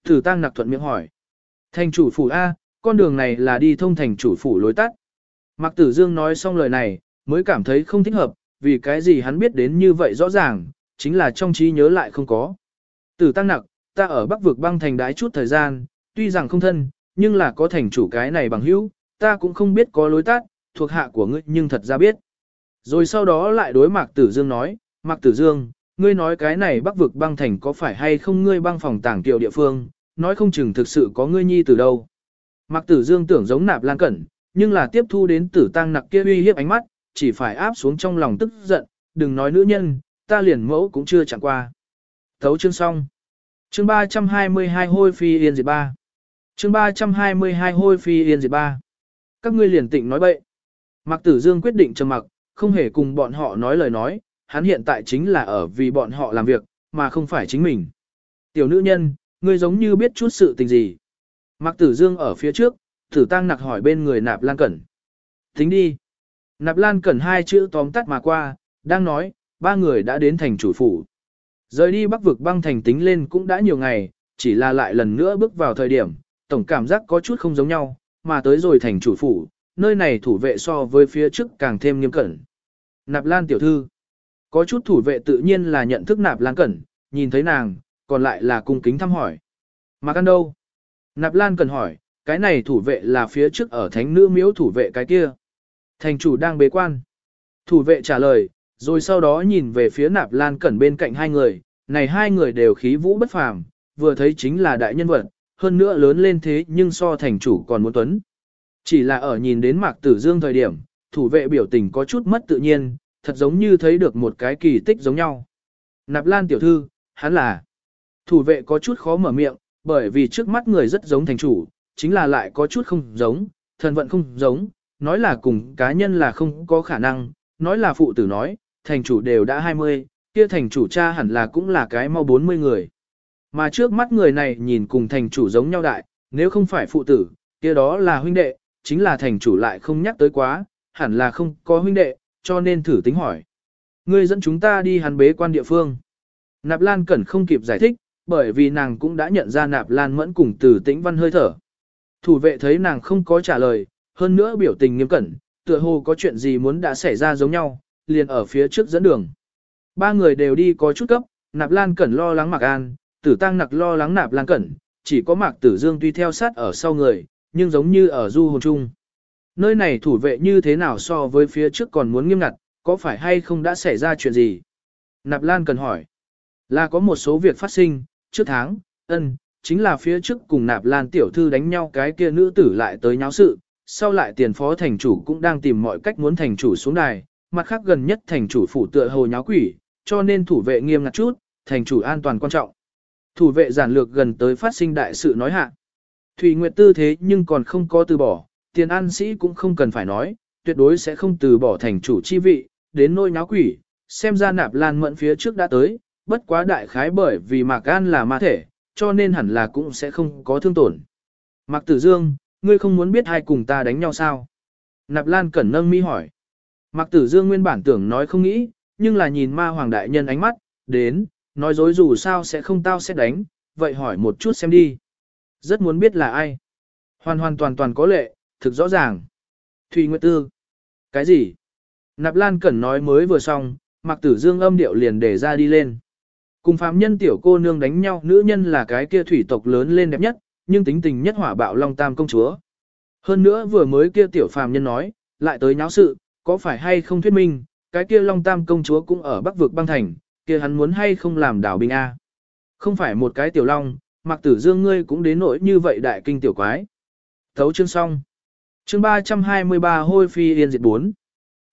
Tử Tăng nặc thuận miệng hỏi. Thành chủ phủ A, con đường này là đi thông thành chủ phủ lối tắt. Mạc Tử Dương nói xong lời này, mới cảm thấy không thích hợp, vì cái gì hắn biết đến như vậy rõ ràng, chính là trong trí nhớ lại không có. Tử Tăng nặc, ta ở Bắc vực băng thành đái chút thời gian, tuy rằng không thân, nhưng là có thành chủ cái này bằng hữu, ta cũng không biết có lối tắt, thuộc hạ của ngươi nhưng thật ra biết. Rồi sau đó lại đối Mạc Tử Dương nói, Mạc Tử Dương, ngươi nói cái này bắc vực băng thành có phải hay không ngươi băng phòng tàng tiểu địa phương, nói không chừng thực sự có ngươi nhi từ đâu. Mạc Tử Dương tưởng giống nạp lan cẩn, nhưng là tiếp thu đến tử tăng nặc kia uy hiếp ánh mắt, chỉ phải áp xuống trong lòng tức giận, đừng nói nữ nhân, ta liền mẫu cũng chưa chẳng qua. Thấu chương xong. Chương 322 hôi phi yên diệt ba. Chương 322 hôi phi yên diệt ba. Các ngươi liền tịnh nói bậy. Mạc Tử Dương quyết định trầm mặc, không hề cùng bọn họ nói lời nói, hắn hiện tại chính là ở vì bọn họ làm việc, mà không phải chính mình. Tiểu nữ nhân, ngươi giống như biết chút sự tình gì. Mạc Tử Dương ở phía trước, Tử Tăng nặc hỏi bên người Nạp Lan Cẩn. Tính đi. Nạp Lan Cẩn hai chữ tóm tắt mà qua, đang nói, ba người đã đến thành chủ phủ. Rời đi bắc vực băng thành tính lên cũng đã nhiều ngày, chỉ là lại lần nữa bước vào thời điểm, tổng cảm giác có chút không giống nhau, mà tới rồi thành chủ phủ, nơi này thủ vệ so với phía trước càng thêm nghiêm cẩn. Nạp Lan tiểu thư. Có chút thủ vệ tự nhiên là nhận thức Nạp Lan cẩn, nhìn thấy nàng, còn lại là cung kính thăm hỏi. Mà căn đâu? Nạp Lan cẩn hỏi, cái này thủ vệ là phía trước ở thánh nữ miếu thủ vệ cái kia. Thành chủ đang bế quan. Thủ vệ trả lời, rồi sau đó nhìn về phía Nạp Lan cẩn bên cạnh hai người, này hai người đều khí vũ bất phàm, vừa thấy chính là đại nhân vật, hơn nữa lớn lên thế nhưng so thành chủ còn muốn tuấn. Chỉ là ở nhìn đến Mạc Tử Dương thời điểm, thủ vệ biểu tình có chút mất tự nhiên, thật giống như thấy được một cái kỳ tích giống nhau. Nạp Lan tiểu thư, hắn là. Thủ vệ có chút khó mở miệng, bởi vì trước mắt người rất giống thành chủ, chính là lại có chút không giống, thần vận không giống, nói là cùng cá nhân là không có khả năng, nói là phụ tử nói, thành chủ đều đã 20, kia thành chủ cha hẳn là cũng là cái mau 40 người. Mà trước mắt người này nhìn cùng thành chủ giống nhau đại, nếu không phải phụ tử, kia đó là huynh đệ, chính là thành chủ lại không nhắc tới quá, hẳn là không có huynh đệ, cho nên thử tính hỏi. Ngươi dẫn chúng ta đi hắn bế quan địa phương. Nạp Lan Cẩn không kịp giải thích, bởi vì nàng cũng đã nhận ra Nạp Lan Mẫn cùng từ tĩnh văn hơi thở. Thủ vệ thấy nàng không có trả lời, hơn nữa biểu tình nghiêm cẩn, tựa hồ có chuyện gì muốn đã xảy ra giống nhau, liền ở phía trước dẫn đường. Ba người đều đi có chút cấp, Nạp Lan Cẩn lo lắng Mạc An, Tử Tăng Nặc lo lắng Nạp Lan Cẩn, chỉ có Mạc Tử Dương tuy theo sát ở sau người, nhưng giống như ở du hồn chung. Nơi này thủ vệ như thế nào so với phía trước còn muốn nghiêm ngặt, có phải hay không đã xảy ra chuyện gì? Nạp Lan cần hỏi. Là có một số việc phát sinh, trước tháng, ân, chính là phía trước cùng Nạp Lan tiểu thư đánh nhau cái kia nữ tử lại tới nháo sự, sau lại tiền phó thành chủ cũng đang tìm mọi cách muốn thành chủ xuống đài, mặt khác gần nhất thành chủ phủ tựa hồ nháo quỷ, cho nên thủ vệ nghiêm ngặt chút, thành chủ an toàn quan trọng. Thủ vệ giản lược gần tới phát sinh đại sự nói hạ. Thủy Nguyệt tư thế nhưng còn không có từ bỏ, tiền an sĩ cũng không cần phải nói, tuyệt đối sẽ không từ bỏ thành chủ chi vị, đến nôi náo quỷ, xem ra nạp lan mẫn phía trước đã tới, bất quá đại khái bởi vì Mạc An là ma thể, cho nên hẳn là cũng sẽ không có thương tổn. Mạc Tử Dương, ngươi không muốn biết hai cùng ta đánh nhau sao? Nạp Lan Cẩn nâng mi hỏi. Mạc Tử Dương nguyên bản tưởng nói không nghĩ, nhưng là nhìn ma hoàng đại nhân ánh mắt, đến, nói dối dù sao sẽ không tao sẽ đánh, vậy hỏi một chút xem đi. Rất muốn biết là ai. Hoàn hoàn toàn toàn có lệ, thực rõ ràng. Thùy Nguyệt Tư. Cái gì? Nạp Lan Cẩn nói mới vừa xong, Mạc Tử Dương âm điệu liền để ra đi lên. Cùng phàm nhân tiểu cô nương đánh nhau nữ nhân là cái kia thủy tộc lớn lên đẹp nhất, nhưng tính tình nhất hỏa bạo long tam công chúa. Hơn nữa vừa mới kia tiểu phàm nhân nói, lại tới nháo sự, có phải hay không thuyết minh, cái kia long tam công chúa cũng ở bắc vực băng thành, kia hắn muốn hay không làm đảo binh A. Không phải một cái tiểu long, Mạc Tử Dương ngươi cũng đến nỗi như vậy đại kinh tiểu quái. Thấu chương xong. Chương 323 Hôi Phi Yên Diệt 4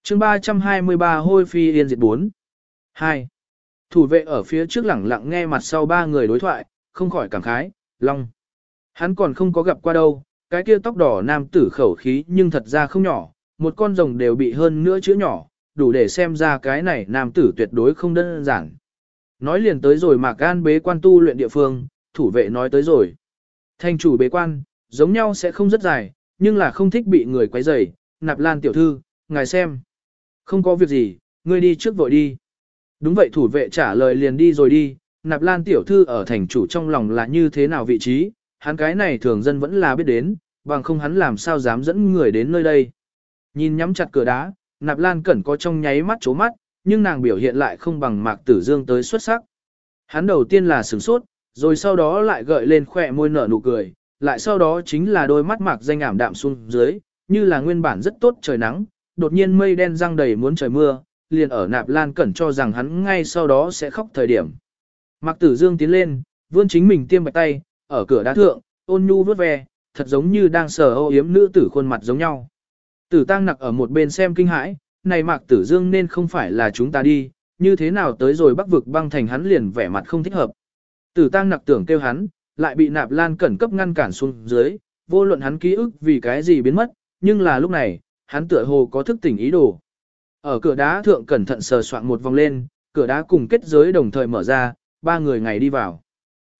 Chương 323 Hôi Phi Yên Diệt 4 2. Thủ vệ ở phía trước lẳng lặng nghe mặt sau ba người đối thoại, không khỏi cảm khái, long. Hắn còn không có gặp qua đâu, cái kia tóc đỏ nam tử khẩu khí nhưng thật ra không nhỏ, một con rồng đều bị hơn nữa chữ nhỏ, đủ để xem ra cái này nam tử tuyệt đối không đơn giản. Nói liền tới rồi mà gan bế quan tu luyện địa phương, thủ vệ nói tới rồi. Thanh chủ bế quan, giống nhau sẽ không rất dài, nhưng là không thích bị người quấy rầy. nạp lan tiểu thư, ngài xem. Không có việc gì, ngươi đi trước vội đi. Đúng vậy thủ vệ trả lời liền đi rồi đi, nạp lan tiểu thư ở thành chủ trong lòng là như thế nào vị trí, hắn cái này thường dân vẫn là biết đến, bằng không hắn làm sao dám dẫn người đến nơi đây. Nhìn nhắm chặt cửa đá, nạp lan cẩn có trong nháy mắt chố mắt, nhưng nàng biểu hiện lại không bằng mạc tử dương tới xuất sắc. Hắn đầu tiên là sửng sốt, rồi sau đó lại gợi lên khỏe môi nở nụ cười, lại sau đó chính là đôi mắt mạc danh ảm đạm xuống dưới, như là nguyên bản rất tốt trời nắng, đột nhiên mây đen răng đầy muốn trời mưa, liền ở nạp lan cẩn cho rằng hắn ngay sau đó sẽ khóc thời điểm. Mạc tử dương tiến lên, vươn chính mình tiêm bạch tay, ở cửa đá thượng, ôn nhu vuốt ve, thật giống như đang sờ ô yếm nữ tử khuôn mặt giống nhau. Tử tăng nặc ở một bên xem kinh hãi, này mạc tử dương nên không phải là chúng ta đi, như thế nào tới rồi bắc vực băng thành hắn liền vẻ mặt không thích hợp. Tử tăng nặc tưởng kêu hắn, lại bị nạp lan cẩn cấp ngăn cản xuống dưới, vô luận hắn ký ức vì cái gì biến mất, nhưng là lúc này, hắn tựa hồ có thức tỉnh ý đồ. Ở cửa đá thượng cẩn thận sờ soạn một vòng lên, cửa đá cùng kết giới đồng thời mở ra, ba người ngày đi vào.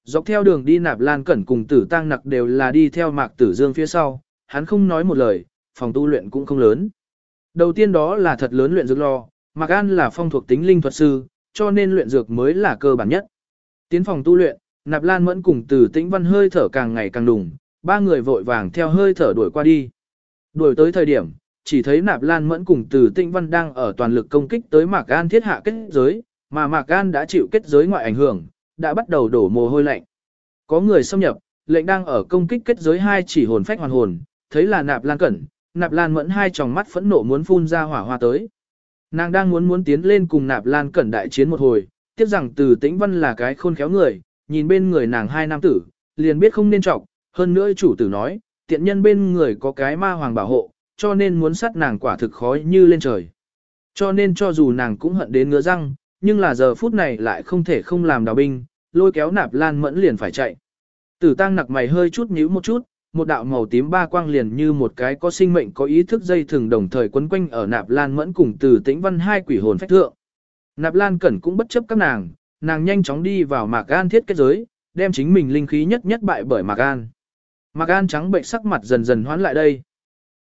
Dọc theo đường đi nạp lan cẩn cùng tử tăng nặc đều là đi theo mạc tử dương phía sau, hắn không nói một lời, phòng tu luyện cũng không lớn. Đầu tiên đó là thật lớn luyện dược lo, Mạc An là phong thuộc tính linh thuật sư, cho nên luyện dược mới là cơ bản nhất. Tiến phòng tu luyện, Nạp Lan Mẫn cùng Từ Tĩnh Văn hơi thở càng ngày càng đùng, ba người vội vàng theo hơi thở đuổi qua đi. Đuổi tới thời điểm, chỉ thấy Nạp Lan Mẫn cùng Từ Tĩnh Văn đang ở toàn lực công kích tới Mạc An thiết hạ kết giới, mà Mạc An đã chịu kết giới ngoại ảnh hưởng, đã bắt đầu đổ mồ hôi lạnh. Có người xâm nhập, lệnh đang ở công kích kết giới hai chỉ hồn phách hoàn hồn, thấy là Nạp Lan Cẩn, Nạp Lan Mẫn hai tròng mắt phẫn nộ muốn phun ra hỏa hoa tới. Nàng đang muốn muốn tiến lên cùng Nạp Lan Cẩn đại chiến một hồi, tiếc rằng Từ Tĩnh Văn là cái khôn khéo người, nhìn bên người nàng hai nam tử, liền biết không nên trọng, hơn nữa chủ tử nói, tiện nhân bên người có cái ma hoàng bảo hộ, cho nên muốn sát nàng quả thực khó như lên trời. Cho nên cho dù nàng cũng hận đến ngứa răng, nhưng là giờ phút này lại không thể không làm đào binh, lôi kéo Nạp Lan Mẫn liền phải chạy. Tử Tăng nặc mày hơi chút nhíu một chút, một đạo màu tím ba quang liền như một cái có sinh mệnh có ý thức dây thường đồng thời quấn quanh ở nạp lan mẫn cùng từ tĩnh văn hai quỷ hồn phách thượng. Nạp lan cẩn cũng bất chấp các nàng, nàng nhanh chóng đi vào mạc gan thiết kết giới, đem chính mình linh khí nhất nhất bại bởi mạc gan. Mạc gan trắng bệnh sắc mặt dần dần hoán lại đây.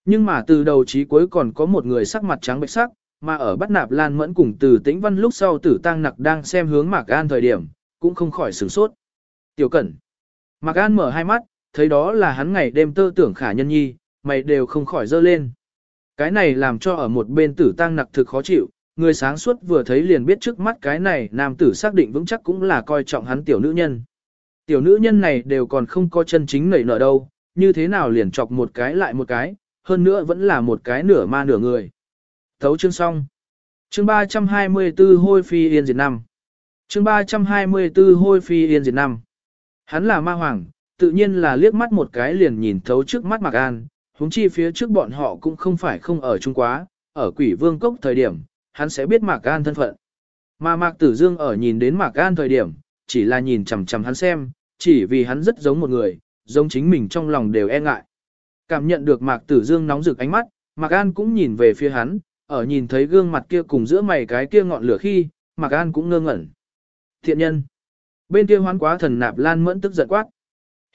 Nhưng mà từ đầu chí cuối còn có một người sắc mặt trắng bệnh sắc, mà ở bắt nạp lan mẫn cùng từ tĩnh văn lúc sau tử tăng nặc đang xem hướng mạc gan thời điểm, cũng không khỏi sửng sốt. Tiểu cẩn. Mạc gan mở hai mắt, thấy đó là hắn ngày đêm tơ tưởng khả nhân nhi, mày đều không khỏi dơ lên. Cái này làm cho ở một bên tử tăng nặc thực khó chịu, người sáng suốt vừa thấy liền biết trước mắt cái này nam tử xác định vững chắc cũng là coi trọng hắn tiểu nữ nhân. Tiểu nữ nhân này đều còn không có chân chính nảy nở đâu, như thế nào liền chọc một cái lại một cái, hơn nữa vẫn là một cái nửa ma nửa người. Thấu chương xong. Chương 324 hôi phi yên diệt năm. Chương 324 hôi phi yên diệt năm. Hắn là ma hoàng, tự nhiên là liếc mắt một cái liền nhìn thấu trước mắt Mạc An, huống chi phía trước bọn họ cũng không phải không ở Trung Quá, ở quỷ vương cốc thời điểm, hắn sẽ biết Mạc An thân phận. Mà Mạc Tử Dương ở nhìn đến Mạc An thời điểm, chỉ là nhìn chằm chằm hắn xem, chỉ vì hắn rất giống một người, giống chính mình trong lòng đều e ngại. Cảm nhận được Mạc Tử Dương nóng rực ánh mắt, Mạc An cũng nhìn về phía hắn, ở nhìn thấy gương mặt kia cùng giữa mày cái kia ngọn lửa khi, Mạc An cũng ngơ ngẩn. Thiện nhân. Bên kia hoán quá thần nạp lan mẫn tức giận quát.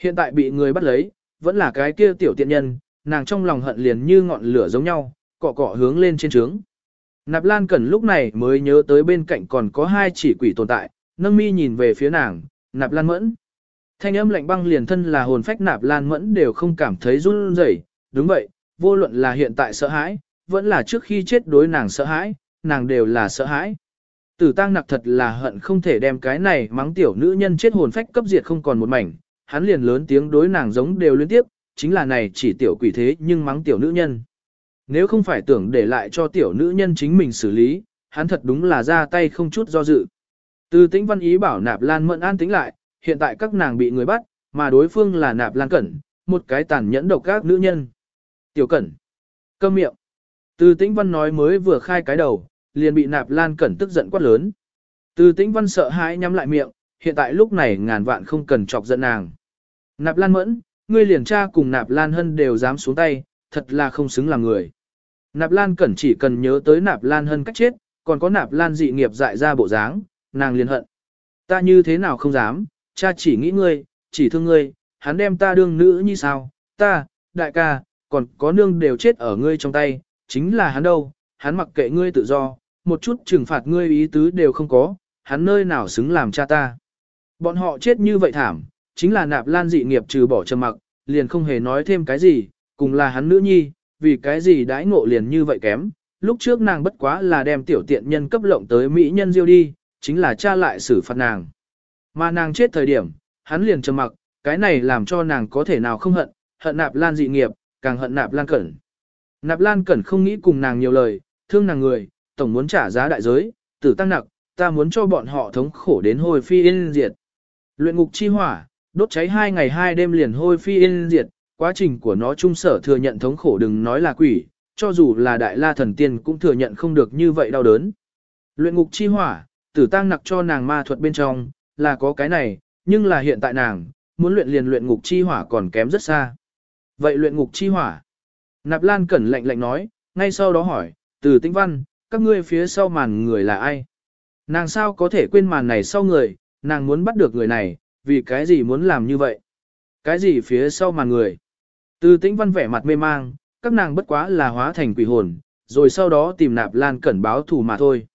Hiện tại bị người bắt lấy, vẫn là cái kia tiểu tiện nhân, nàng trong lòng hận liền như ngọn lửa giống nhau, cọ cọ hướng lên trên trướng. Nạp Lan Cẩn lúc này mới nhớ tới bên cạnh còn có hai chỉ quỷ tồn tại, nâng mi nhìn về phía nàng, Nạp Lan Mẫn. Thanh âm lạnh băng liền thân là hồn phách Nạp Lan Mẫn đều không cảm thấy run rẩy, đúng vậy, vô luận là hiện tại sợ hãi, vẫn là trước khi chết đối nàng sợ hãi, nàng đều là sợ hãi. Tử tăng nặc thật là hận không thể đem cái này mắng tiểu nữ nhân chết hồn phách cấp diệt không còn một mảnh, hắn liền lớn tiếng đối nàng giống đều liên tiếp, chính là này chỉ tiểu quỷ thế nhưng mắng tiểu nữ nhân. Nếu không phải tưởng để lại cho tiểu nữ nhân chính mình xử lý, hắn thật đúng là ra tay không chút do dự. Từ tĩnh văn ý bảo nạp lan mẫn an tính lại, hiện tại các nàng bị người bắt, mà đối phương là nạp lan cẩn, một cái tàn nhẫn độc các nữ nhân. Tiểu cẩn, Câm miệng. Từ tĩnh văn nói mới vừa khai cái đầu, liền bị nạp lan cẩn tức giận quát lớn. Từ tĩnh văn sợ hãi nhắm lại miệng, hiện tại lúc này ngàn vạn không cần chọc giận nàng. Nạp lan mẫn, ngươi liền cha cùng nạp lan hân đều dám xuống tay, thật là không xứng làm người. Nạp lan cẩn chỉ cần nhớ tới nạp lan hân cách chết, còn có nạp lan dị nghiệp dại ra bộ dáng, nàng liền hận. Ta như thế nào không dám, cha chỉ nghĩ ngươi, chỉ thương ngươi, hắn đem ta đương nữ như sao, ta, đại ca, còn có nương đều chết ở ngươi trong tay, chính là hắn đâu, hắn mặc kệ ngươi tự do, một chút trừng phạt ngươi ý tứ đều không có, hắn nơi nào xứng làm cha ta. Bọn họ chết như vậy thảm, chính là nạp lan dị nghiệp trừ bỏ trầm mặc, liền không hề nói thêm cái gì, cùng là hắn nữ nhi, vì cái gì đãi ngộ liền như vậy kém. Lúc trước nàng bất quá là đem tiểu tiện nhân cấp lộng tới Mỹ nhân diêu đi, chính là cha lại xử phạt nàng. Mà nàng chết thời điểm, hắn liền trầm mặc, cái này làm cho nàng có thể nào không hận, hận nạp lan dị nghiệp, càng hận nạp lan cẩn. Nạp lan cẩn không nghĩ cùng nàng nhiều lời, thương nàng người, tổng muốn trả giá đại giới, tử tăng nặc, ta muốn cho bọn họ thống khổ đến hồi phi yên diệt. Luyện ngục chi hỏa, đốt cháy hai ngày hai đêm liền hôi phi yên diệt, quá trình của nó trung sở thừa nhận thống khổ đừng nói là quỷ, cho dù là đại la thần tiên cũng thừa nhận không được như vậy đau đớn. Luyện ngục chi hỏa, tử tăng nặc cho nàng ma thuật bên trong, là có cái này, nhưng là hiện tại nàng, muốn luyện liền luyện ngục chi hỏa còn kém rất xa. Vậy luyện ngục chi hỏa? Nạp Lan Cẩn lạnh lạnh nói, ngay sau đó hỏi, từ tĩnh văn, các ngươi phía sau màn người là ai? Nàng sao có thể quên màn này sau người, nàng muốn bắt được người này, vì cái gì muốn làm như vậy? Cái gì phía sau màn người? Từ tĩnh văn vẻ mặt mê mang, các nàng bất quá là hóa thành quỷ hồn, rồi sau đó tìm nạp lan cẩn báo thù mà thôi.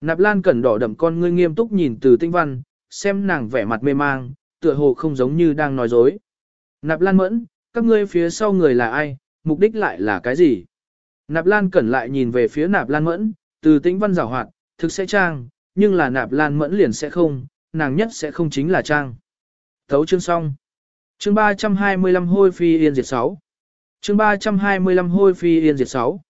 Nạp lan cẩn đỏ đậm con ngươi nghiêm túc nhìn từ tĩnh văn, xem nàng vẻ mặt mê mang, tựa hồ không giống như đang nói dối. Nạp lan mẫn, các ngươi phía sau người là ai, mục đích lại là cái gì? Nạp lan cẩn lại nhìn về phía nạp lan mẫn, từ tĩnh văn rào hoạt, thực sẽ trang, nhưng là nạp lan mẫn liền sẽ không, nàng nhất sẽ không chính là trang. Thấu chương xong. Chương 325 hôi phi yên diệt 6. Chương 325 hôi phi yên diệt 6.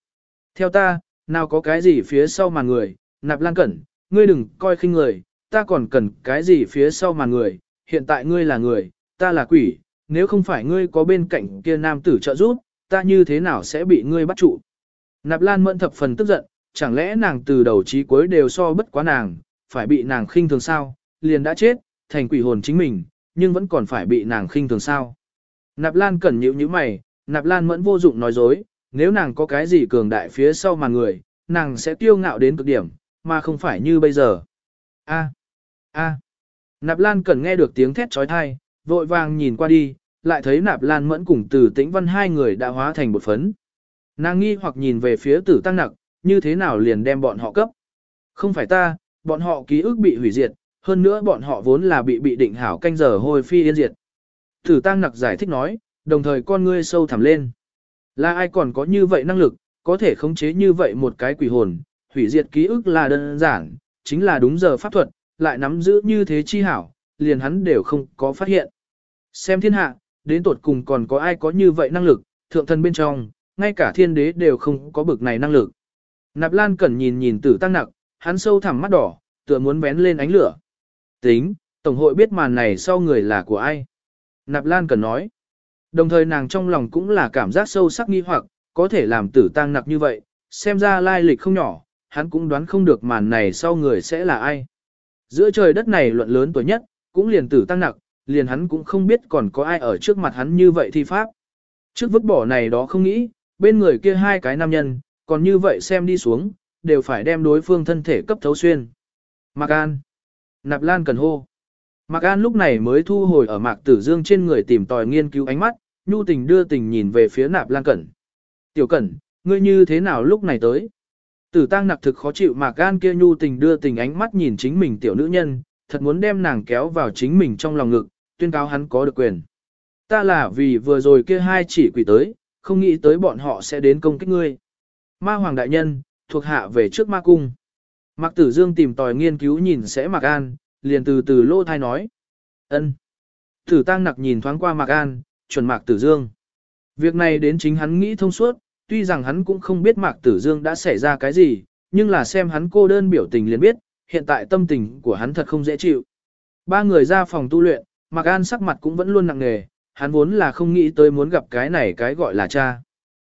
Theo ta, nào có cái gì phía sau màn người, nạp lan cẩn, ngươi đừng coi khinh người, ta còn cần cái gì phía sau màn người, hiện tại ngươi là người, ta là quỷ, nếu không phải ngươi có bên cạnh kia nam tử trợ giúp, ta như thế nào sẽ bị ngươi bắt trụ. Nạp lan mẫn thập phần tức giận, chẳng lẽ nàng từ đầu chí cuối đều so bất quá nàng, phải bị nàng khinh thường sao, liền đã chết, thành quỷ hồn chính mình, nhưng vẫn còn phải bị nàng khinh thường sao. Nạp Lan cẩn nhịu như mày, Nạp Lan mẫn vô dụng nói dối, nếu nàng có cái gì cường đại phía sau mà người, nàng sẽ tiêu ngạo đến cực điểm, mà không phải như bây giờ. A, a. Nạp Lan cẩn nghe được tiếng thét trói thai, vội vàng nhìn qua đi, lại thấy Nạp Lan mẫn cùng Tử Tĩnh Văn hai người đã hóa thành một phấn. Nàng nghi hoặc nhìn về phía Tử Tăng Nặc, như thế nào liền đem bọn họ cấp. Không phải ta, bọn họ ký ức bị hủy diệt, hơn nữa bọn họ vốn là bị bị định hảo canh giờ hồi phi yên diệt. Thử tăng nặc giải thích nói, đồng thời con ngươi sâu thẳm lên. Là ai còn có như vậy năng lực, có thể khống chế như vậy một cái quỷ hồn, hủy diệt ký ức là đơn giản, chính là đúng giờ pháp thuật, lại nắm giữ như thế chi hảo, liền hắn đều không có phát hiện. Xem thiên hạ, đến tột cùng còn có ai có như vậy năng lực, thượng thần bên trong, ngay cả thiên đế đều không có bực này năng lực. Nạp Lan Cẩn nhìn nhìn tử tăng nặc, hắn sâu thẳm mắt đỏ, tựa muốn vén lên ánh lửa. Tính, Tổng hội biết màn này sau người là của ai. Nạp Lan cần nói. Đồng thời nàng trong lòng cũng là cảm giác sâu sắc nghi hoặc, có thể làm tử tang nặc như vậy, xem ra lai lịch không nhỏ, hắn cũng đoán không được màn này sau người sẽ là ai. Giữa trời đất này luận lớn tuổi nhất, cũng liền tử tăng nặc, liền hắn cũng không biết còn có ai ở trước mặt hắn như vậy thi pháp. Trước vứt bỏ này đó không nghĩ, bên người kia hai cái nam nhân, còn như vậy xem đi xuống, đều phải đem đối phương thân thể cấp thấu xuyên. Mạc An. Nạp Lan cần hô. Mạc An lúc này mới thu hồi ở Mạc Tử Dương trên người tìm tòi nghiên cứu ánh mắt, nhu tình đưa tình nhìn về phía Nạp Lan Cẩn. Tiểu Cẩn, ngươi như thế nào lúc này tới? Tử tăng nặc thực khó chịu Mạc An kia nhu tình đưa tình ánh mắt nhìn chính mình tiểu nữ nhân, thật muốn đem nàng kéo vào chính mình trong lòng ngực, tuyên cáo hắn có được quyền. Ta là vì vừa rồi kia hai chỉ quỷ tới, không nghĩ tới bọn họ sẽ đến công kích ngươi. Ma Hoàng Đại Nhân, thuộc hạ về trước ma cung. Mạc Tử Dương tìm tòi nghiên cứu nhìn sẽ Mạc An, liền từ từ lô thai nói. ân. Tử Tăng Nặc nhìn thoáng qua Mạc An, chuẩn Mạc Tử Dương. Việc này đến chính hắn nghĩ thông suốt, tuy rằng hắn cũng không biết Mạc Tử Dương đã xảy ra cái gì, nhưng là xem hắn cô đơn biểu tình liền biết, hiện tại tâm tình của hắn thật không dễ chịu. Ba người ra phòng tu luyện, Mạc An sắc mặt cũng vẫn luôn nặng nề, hắn vốn là không nghĩ tới muốn gặp cái này cái gọi là cha.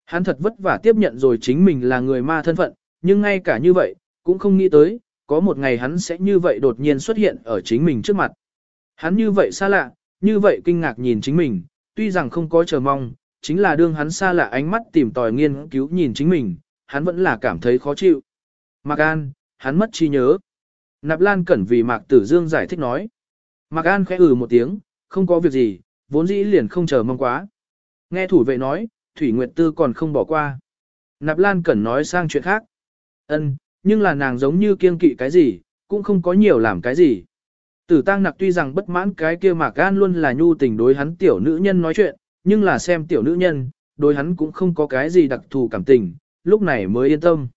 Hắn thật vất vả tiếp nhận rồi chính mình là người ma thân phận, nhưng ngay cả như vậy, cũng không nghĩ tới, có một ngày hắn sẽ như vậy đột nhiên xuất hiện ở chính mình trước mặt. Hắn như vậy xa lạ, như vậy kinh ngạc nhìn chính mình, tuy rằng không có chờ mong, chính là đương hắn xa lạ ánh mắt tìm tòi nghiên cứu nhìn chính mình, hắn vẫn là cảm thấy khó chịu. Mạc An, hắn mất trí nhớ. Nạp Lan Cẩn vì Mạc Tử Dương giải thích nói. Mạc An khẽ ừ một tiếng, không có việc gì, vốn dĩ liền không chờ mong quá. Nghe thủ vệ nói, Thủy Nguyệt Tư còn không bỏ qua. Nạp Lan Cẩn nói sang chuyện khác. Ân, nhưng là nàng giống như kiêng kỵ cái gì, cũng không có nhiều làm cái gì. Tử tăng nặc tuy rằng bất mãn cái kia mà gan luôn là nhu tình đối hắn tiểu nữ nhân nói chuyện, nhưng là xem tiểu nữ nhân, đối hắn cũng không có cái gì đặc thù cảm tình, lúc này mới yên tâm.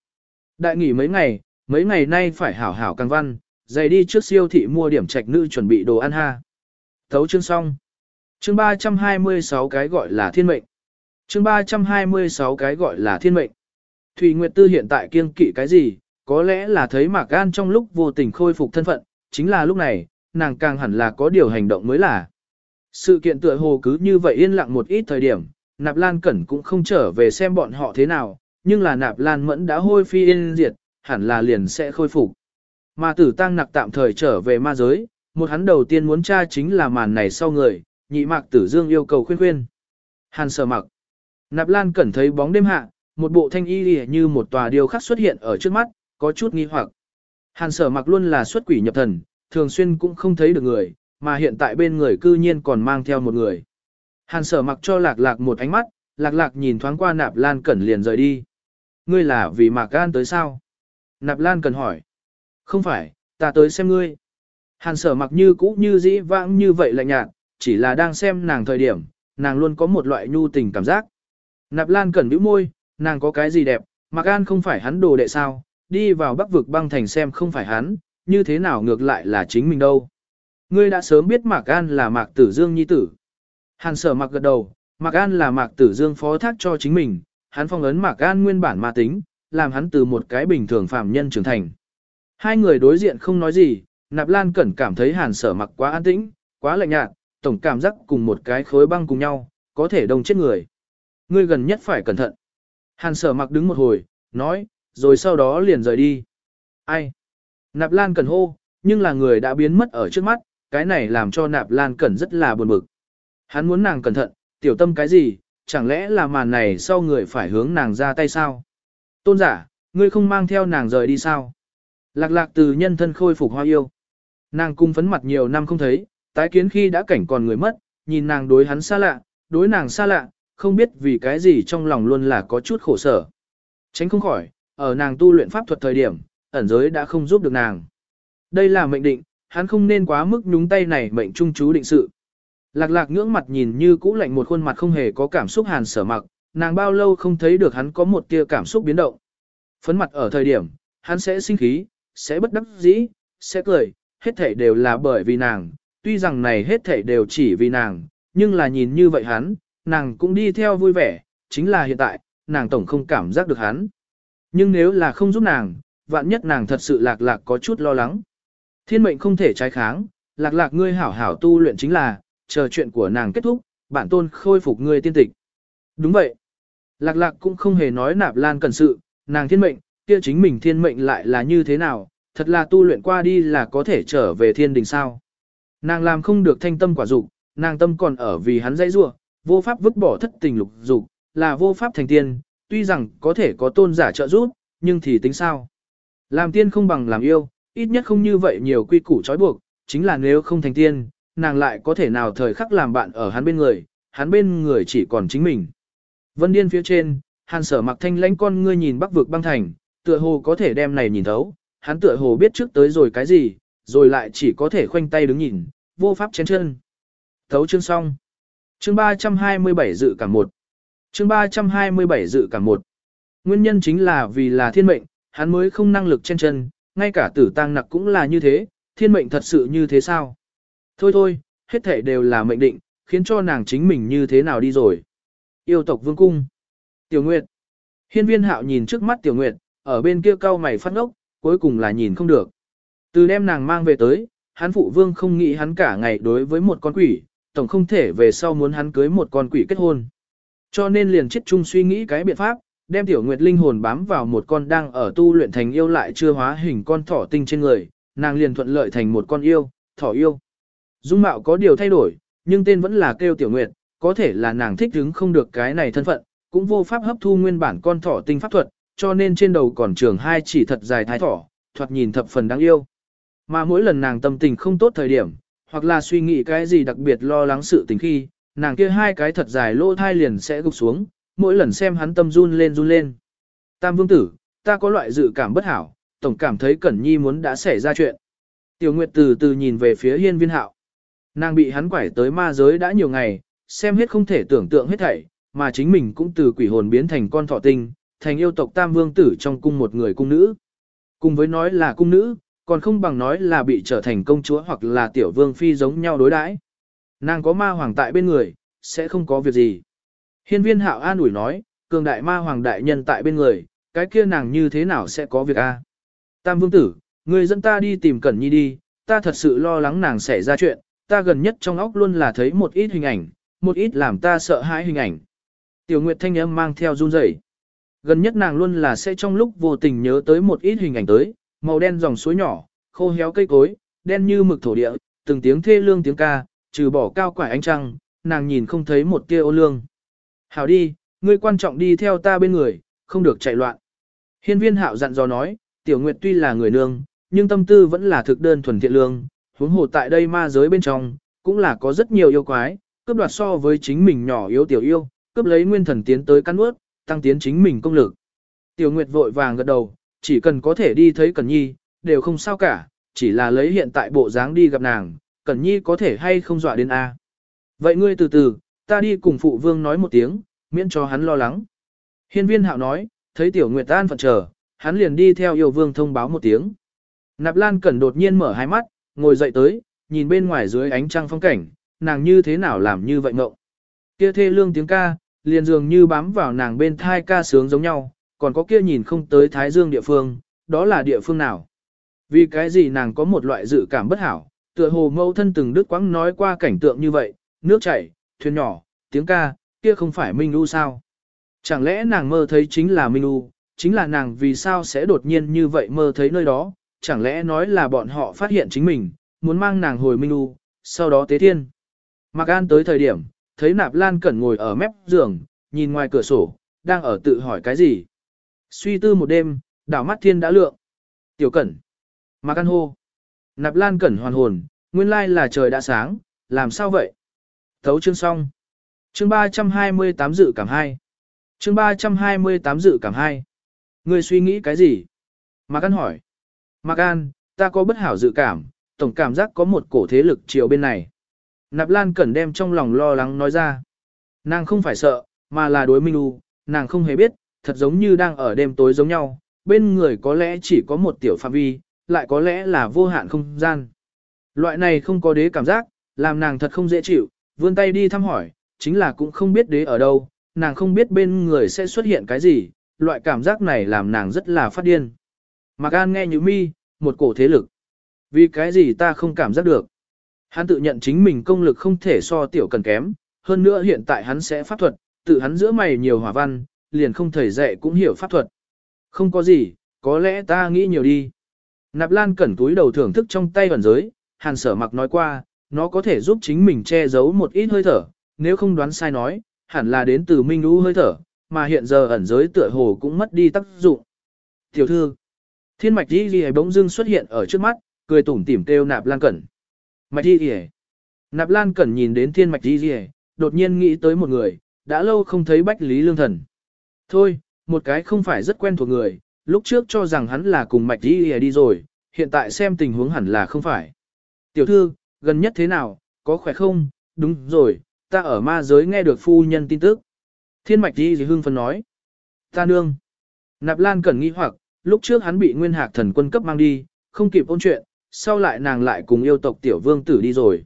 Đại nghỉ mấy ngày, mấy ngày nay phải hảo hảo càng văn, dày đi trước siêu thị mua điểm trạch nữ chuẩn bị đồ ăn ha. Thấu chương xong. Chương 326 cái gọi là thiên mệnh. Chương 326 cái gọi là thiên mệnh. Thủy Nguyệt Tư hiện tại kiêng kỵ cái gì, có lẽ là thấy Mạc Gan trong lúc vô tình khôi phục thân phận, chính là lúc này, nàng càng hẳn là có điều hành động mới là. Sự kiện tựa hồ cứ như vậy yên lặng một ít thời điểm, Nạp Lan Cẩn cũng không trở về xem bọn họ thế nào, nhưng là Nạp Lan Mẫn đã hôi phi yên diệt, hẳn là liền sẽ khôi phục. Mà tử tăng nặc tạm thời trở về ma giới, một hắn đầu tiên muốn tra chính là màn này sau người, nhị mạc tử dương yêu cầu khuyên khuyên. Hàn sở mặc. Nạp Lan Cẩn thấy bóng đêm hạ, một bộ thanh y như một tòa điêu khắc xuất hiện ở trước mắt, có chút nghi hoặc. Hàn sở mặc luôn là xuất quỷ nhập thần, thường xuyên cũng không thấy được người, mà hiện tại bên người cư nhiên còn mang theo một người. Hàn sở mặc cho lạc lạc một ánh mắt, lạc lạc nhìn thoáng qua nạp lan cẩn liền rời đi. Ngươi là vì mạc gan tới sao? Nạp lan cẩn hỏi. Không phải, ta tới xem ngươi. Hàn sở mặc như cũ như dĩ vãng như vậy lạnh nhạt, chỉ là đang xem nàng thời điểm, nàng luôn có một loại nhu tình cảm giác. Nạp lan cẩn bĩu môi, nàng có cái gì đẹp, mạc gan không phải hắn đồ đệ sao, đi vào bắc vực băng thành xem không phải hắn, như thế nào ngược lại là chính mình đâu. Ngươi đã sớm biết Mạc An là Mạc Tử Dương nhi tử. Hàn sở mặc gật đầu, Mạc An là Mạc Tử Dương phó thác cho chính mình, hắn phong ấn Mạc An nguyên bản ma tính, làm hắn từ một cái bình thường phàm nhân trưởng thành. Hai người đối diện không nói gì, Nạp Lan Cẩn cảm thấy Hàn sở mặc quá an tĩnh, quá lạnh nhạt, tổng cảm giác cùng một cái khối băng cùng nhau, có thể đông chết người. Ngươi gần nhất phải cẩn thận. Hàn sở mặc đứng một hồi, nói, rồi sau đó liền rời đi. Ai? Nạp Lan Cẩn hô, nhưng là người đã biến mất ở trước mắt, cái này làm cho Nạp Lan Cẩn rất là buồn bực. Hắn muốn nàng cẩn thận, tiểu tâm cái gì, chẳng lẽ là màn này sau người phải hướng nàng ra tay sao? Tôn giả, ngươi không mang theo nàng rời đi sao? Lạc lạc từ nhân thân khôi phục hoa yêu. Nàng cung phấn mặt nhiều năm không thấy, tái kiến khi đã cảnh còn người mất, nhìn nàng đối hắn xa lạ, đối nàng xa lạ, không biết vì cái gì trong lòng luôn là có chút khổ sở. Tránh không khỏi, ở nàng tu luyện pháp thuật thời điểm, ẩn giới đã không giúp được nàng. Đây là mệnh định, hắn không nên quá mức nhúng tay này mệnh trung chú định sự. Lạc lạc ngưỡng mặt nhìn như cũ lạnh một khuôn mặt không hề có cảm xúc hàn sở mặc, nàng bao lâu không thấy được hắn có một tia cảm xúc biến động. Phấn mặt ở thời điểm, hắn sẽ sinh khí, sẽ bất đắc dĩ, sẽ cười, hết thảy đều là bởi vì nàng, tuy rằng này hết thảy đều chỉ vì nàng, nhưng là nhìn như vậy hắn, nàng cũng đi theo vui vẻ, chính là hiện tại, nàng tổng không cảm giác được hắn. Nhưng nếu là không giúp nàng, vạn nhất nàng thật sự lạc lạc có chút lo lắng. Thiên mệnh không thể trái kháng, lạc lạc ngươi hảo hảo tu luyện chính là, chờ chuyện của nàng kết thúc, bản tôn khôi phục ngươi tiên tịch. Đúng vậy. Lạc lạc cũng không hề nói nạp lan cần sự, nàng thiên mệnh, kia chính mình thiên mệnh lại là như thế nào, thật là tu luyện qua đi là có thể trở về thiên đình sao. Nàng làm không được thanh tâm quả dục, nàng tâm còn ở vì hắn dãy rua, vô pháp vứt bỏ thất tình lục dục, là vô pháp thành tiên, tuy rằng có thể có tôn giả trợ giúp, nhưng thì tính sao? Làm tiên không bằng làm yêu, ít nhất không như vậy nhiều quy củ trói buộc, chính là nếu không thành tiên, nàng lại có thể nào thời khắc làm bạn ở hắn bên người, hắn bên người chỉ còn chính mình. Vân điên phía trên, hàn sở mặc thanh lãnh con ngươi nhìn bắc vực băng thành, tựa hồ có thể đem này nhìn thấu, hắn tựa hồ biết trước tới rồi cái gì, rồi lại chỉ có thể khoanh tay đứng nhìn, vô pháp chén chân. Thấu chương xong. Chương 327 dự cả một. Chương 327 dự cả một. Nguyên nhân chính là vì là thiên mệnh, hắn mới không năng lực chen chân, ngay cả tử tăng nặc cũng là như thế, thiên mệnh thật sự như thế sao? Thôi thôi, hết thể đều là mệnh định, khiến cho nàng chính mình như thế nào đi rồi. Yêu tộc vương cung. Tiểu Nguyệt. Hiên viên hạo nhìn trước mắt Tiểu Nguyệt, ở bên kia cao mày phát ngốc, cuối cùng là nhìn không được. Từ đem nàng mang về tới, hắn phụ vương không nghĩ hắn cả ngày đối với một con quỷ, tổng không thể về sau muốn hắn cưới một con quỷ kết hôn. Cho nên liền chết chung suy nghĩ cái biện pháp, đem tiểu nguyệt linh hồn bám vào một con đang ở tu luyện thành yêu lại chưa hóa hình con thỏ tinh trên người, nàng liền thuận lợi thành một con yêu, thỏ yêu. Dung mạo có điều thay đổi, nhưng tên vẫn là kêu tiểu nguyệt, có thể là nàng thích đứng không được cái này thân phận, cũng vô pháp hấp thu nguyên bản con thỏ tinh pháp thuật, cho nên trên đầu còn trường hai chỉ thật dài thái thỏ, thoạt nhìn thập phần đáng yêu. Mà mỗi lần nàng tâm tình không tốt thời điểm, hoặc là suy nghĩ cái gì đặc biệt lo lắng sự tình khi, nàng kia hai cái thật dài lỗ thai liền sẽ gục xuống, mỗi lần xem hắn tâm run lên run lên. Tam vương tử, ta có loại dự cảm bất hảo, tổng cảm thấy Cẩn Nhi muốn đã xảy ra chuyện. Tiểu Nguyệt từ từ nhìn về phía hiên viên hạo. Nàng bị hắn quải tới ma giới đã nhiều ngày, xem hết không thể tưởng tượng hết thảy, mà chính mình cũng từ quỷ hồn biến thành con thọ tinh, thành yêu tộc tam vương tử trong cung một người cung nữ. Cùng với nói là cung nữ, còn không bằng nói là bị trở thành công chúa hoặc là tiểu vương phi giống nhau đối đãi. Nàng có ma hoàng tại bên người, sẽ không có việc gì. Hiên viên hạo an ủi nói, cường đại ma hoàng đại nhân tại bên người, cái kia nàng như thế nào sẽ có việc a? Tam vương tử, người dẫn ta đi tìm Cẩn Nhi đi, ta thật sự lo lắng nàng xảy ra chuyện, ta gần nhất trong óc luôn là thấy một ít hình ảnh, một ít làm ta sợ hãi hình ảnh. Tiểu Nguyệt thanh âm mang theo run rẩy. Gần nhất nàng luôn là sẽ trong lúc vô tình nhớ tới một ít hình ảnh tới, màu đen dòng suối nhỏ, khô héo cây cối, đen như mực thổ địa, từng tiếng thê lương tiếng ca, trừ bỏ cao quải ánh trăng, nàng nhìn không thấy một tia ô lương. Hảo đi, ngươi quan trọng đi theo ta bên người, không được chạy loạn. Hiên viên hạo dặn dò nói, tiểu nguyệt tuy là người nương, nhưng tâm tư vẫn là thực đơn thuần thiện lương, huống hồ tại đây ma giới bên trong, cũng là có rất nhiều yêu quái, cướp đoạt so với chính mình nhỏ yếu tiểu yêu, cướp lấy nguyên thần tiến tới căn ướt, tăng tiến chính mình công lực. Tiểu Nguyệt vội vàng gật đầu, chỉ cần có thể đi thấy Cẩn Nhi, đều không sao cả, chỉ là lấy hiện tại bộ dáng đi gặp nàng, Cẩn Nhi có thể hay không dọa đến A. Vậy ngươi từ từ, ta đi cùng phụ vương nói một tiếng, miễn cho hắn lo lắng. Hiên viên hạo nói, thấy Tiểu Nguyệt tan phận chờ, hắn liền đi theo yêu vương thông báo một tiếng. Nạp Lan Cẩn đột nhiên mở hai mắt, ngồi dậy tới, nhìn bên ngoài dưới ánh trăng phong cảnh, nàng như thế nào làm như vậy ngộng. Kia thê lương tiếng ca, liền dường như bám vào nàng bên thai ca sướng giống nhau, còn có kia nhìn không tới Thái Dương địa phương, đó là địa phương nào. Vì cái gì nàng có một loại dự cảm bất hảo, tựa hồ mâu thân từng đứt quãng nói qua cảnh tượng như vậy, nước chảy, thuyền nhỏ, tiếng ca, kia không phải Minh U sao. Chẳng lẽ nàng mơ thấy chính là Minh U, chính là nàng vì sao sẽ đột nhiên như vậy mơ thấy nơi đó, chẳng lẽ nói là bọn họ phát hiện chính mình, muốn mang nàng hồi Minh U, sau đó tế thiên. Mạc An tới thời điểm, thấy Nạp Lan Cẩn ngồi ở mép giường, nhìn ngoài cửa sổ, đang ở tự hỏi cái gì. Suy tư một đêm, đảo mắt thiên đã lượng. Tiểu Cẩn. Mạc An hô. Nạp Lan Cẩn hoàn hồn, nguyên lai là trời đã sáng, làm sao vậy? Thấu chương xong. Chương 328 dự cảm 2. Chương 328 dự cảm 2. Ngươi suy nghĩ cái gì? Mạc An hỏi. Mạc An, ta có bất hảo dự cảm, tổng cảm giác có một cổ thế lực chiều bên này. Nạp Lan Cẩn đem trong lòng lo lắng nói ra. Nàng không phải sợ, mà là đối Minh U, nàng không hề biết, thật giống như đang ở đêm tối giống nhau, bên người có lẽ chỉ có một tiểu phạm vi, lại có lẽ là vô hạn không gian. Loại này không có đế cảm giác, làm nàng thật không dễ chịu, vươn tay đi thăm hỏi, chính là cũng không biết đế ở đâu, nàng không biết bên người sẽ xuất hiện cái gì, loại cảm giác này làm nàng rất là phát điên. Mạc An nghe như mi, một cổ thế lực. Vì cái gì ta không cảm giác được? Hắn tự nhận chính mình công lực không thể so tiểu cần kém, hơn nữa hiện tại hắn sẽ pháp thuật, tự hắn giữa mày nhiều hỏa văn, liền không thể dạy cũng hiểu pháp thuật. Không có gì, có lẽ ta nghĩ nhiều đi. Nạp Lan cẩn túi đầu thưởng thức trong tay ẩn giới, hàn sở mặc nói qua, nó có thể giúp chính mình che giấu một ít hơi thở, nếu không đoán sai nói, hẳn là đến từ minh lũ hơi thở, mà hiện giờ ẩn giới tựa hồ cũng mất đi tác dụng. Tiểu thư, thiên mạch đi ghi bỗng dưng xuất hiện ở trước mắt, cười tủm tỉm kêu Nạp Lan cẩn. Mạch đi ghi Nạp Lan cẩn nhìn đến thiên mạch đi ghi đột nhiên nghĩ tới một người, đã lâu không thấy Bách Lý Lương Thần. Thôi, một cái không phải rất quen thuộc người, lúc trước cho rằng hắn là cùng mạch đi đi rồi, hiện tại xem tình huống hẳn là không phải. Tiểu thư, gần nhất thế nào, có khỏe không? Đúng rồi, ta ở ma giới nghe được phu nhân tin tức. Thiên mạch đi gì hương phân nói. Ta nương. Nạp Lan cần nghi hoặc, lúc trước hắn bị nguyên hạc thần quân cấp mang đi, không kịp ôn chuyện, sau lại nàng lại cùng yêu tộc tiểu vương tử đi rồi.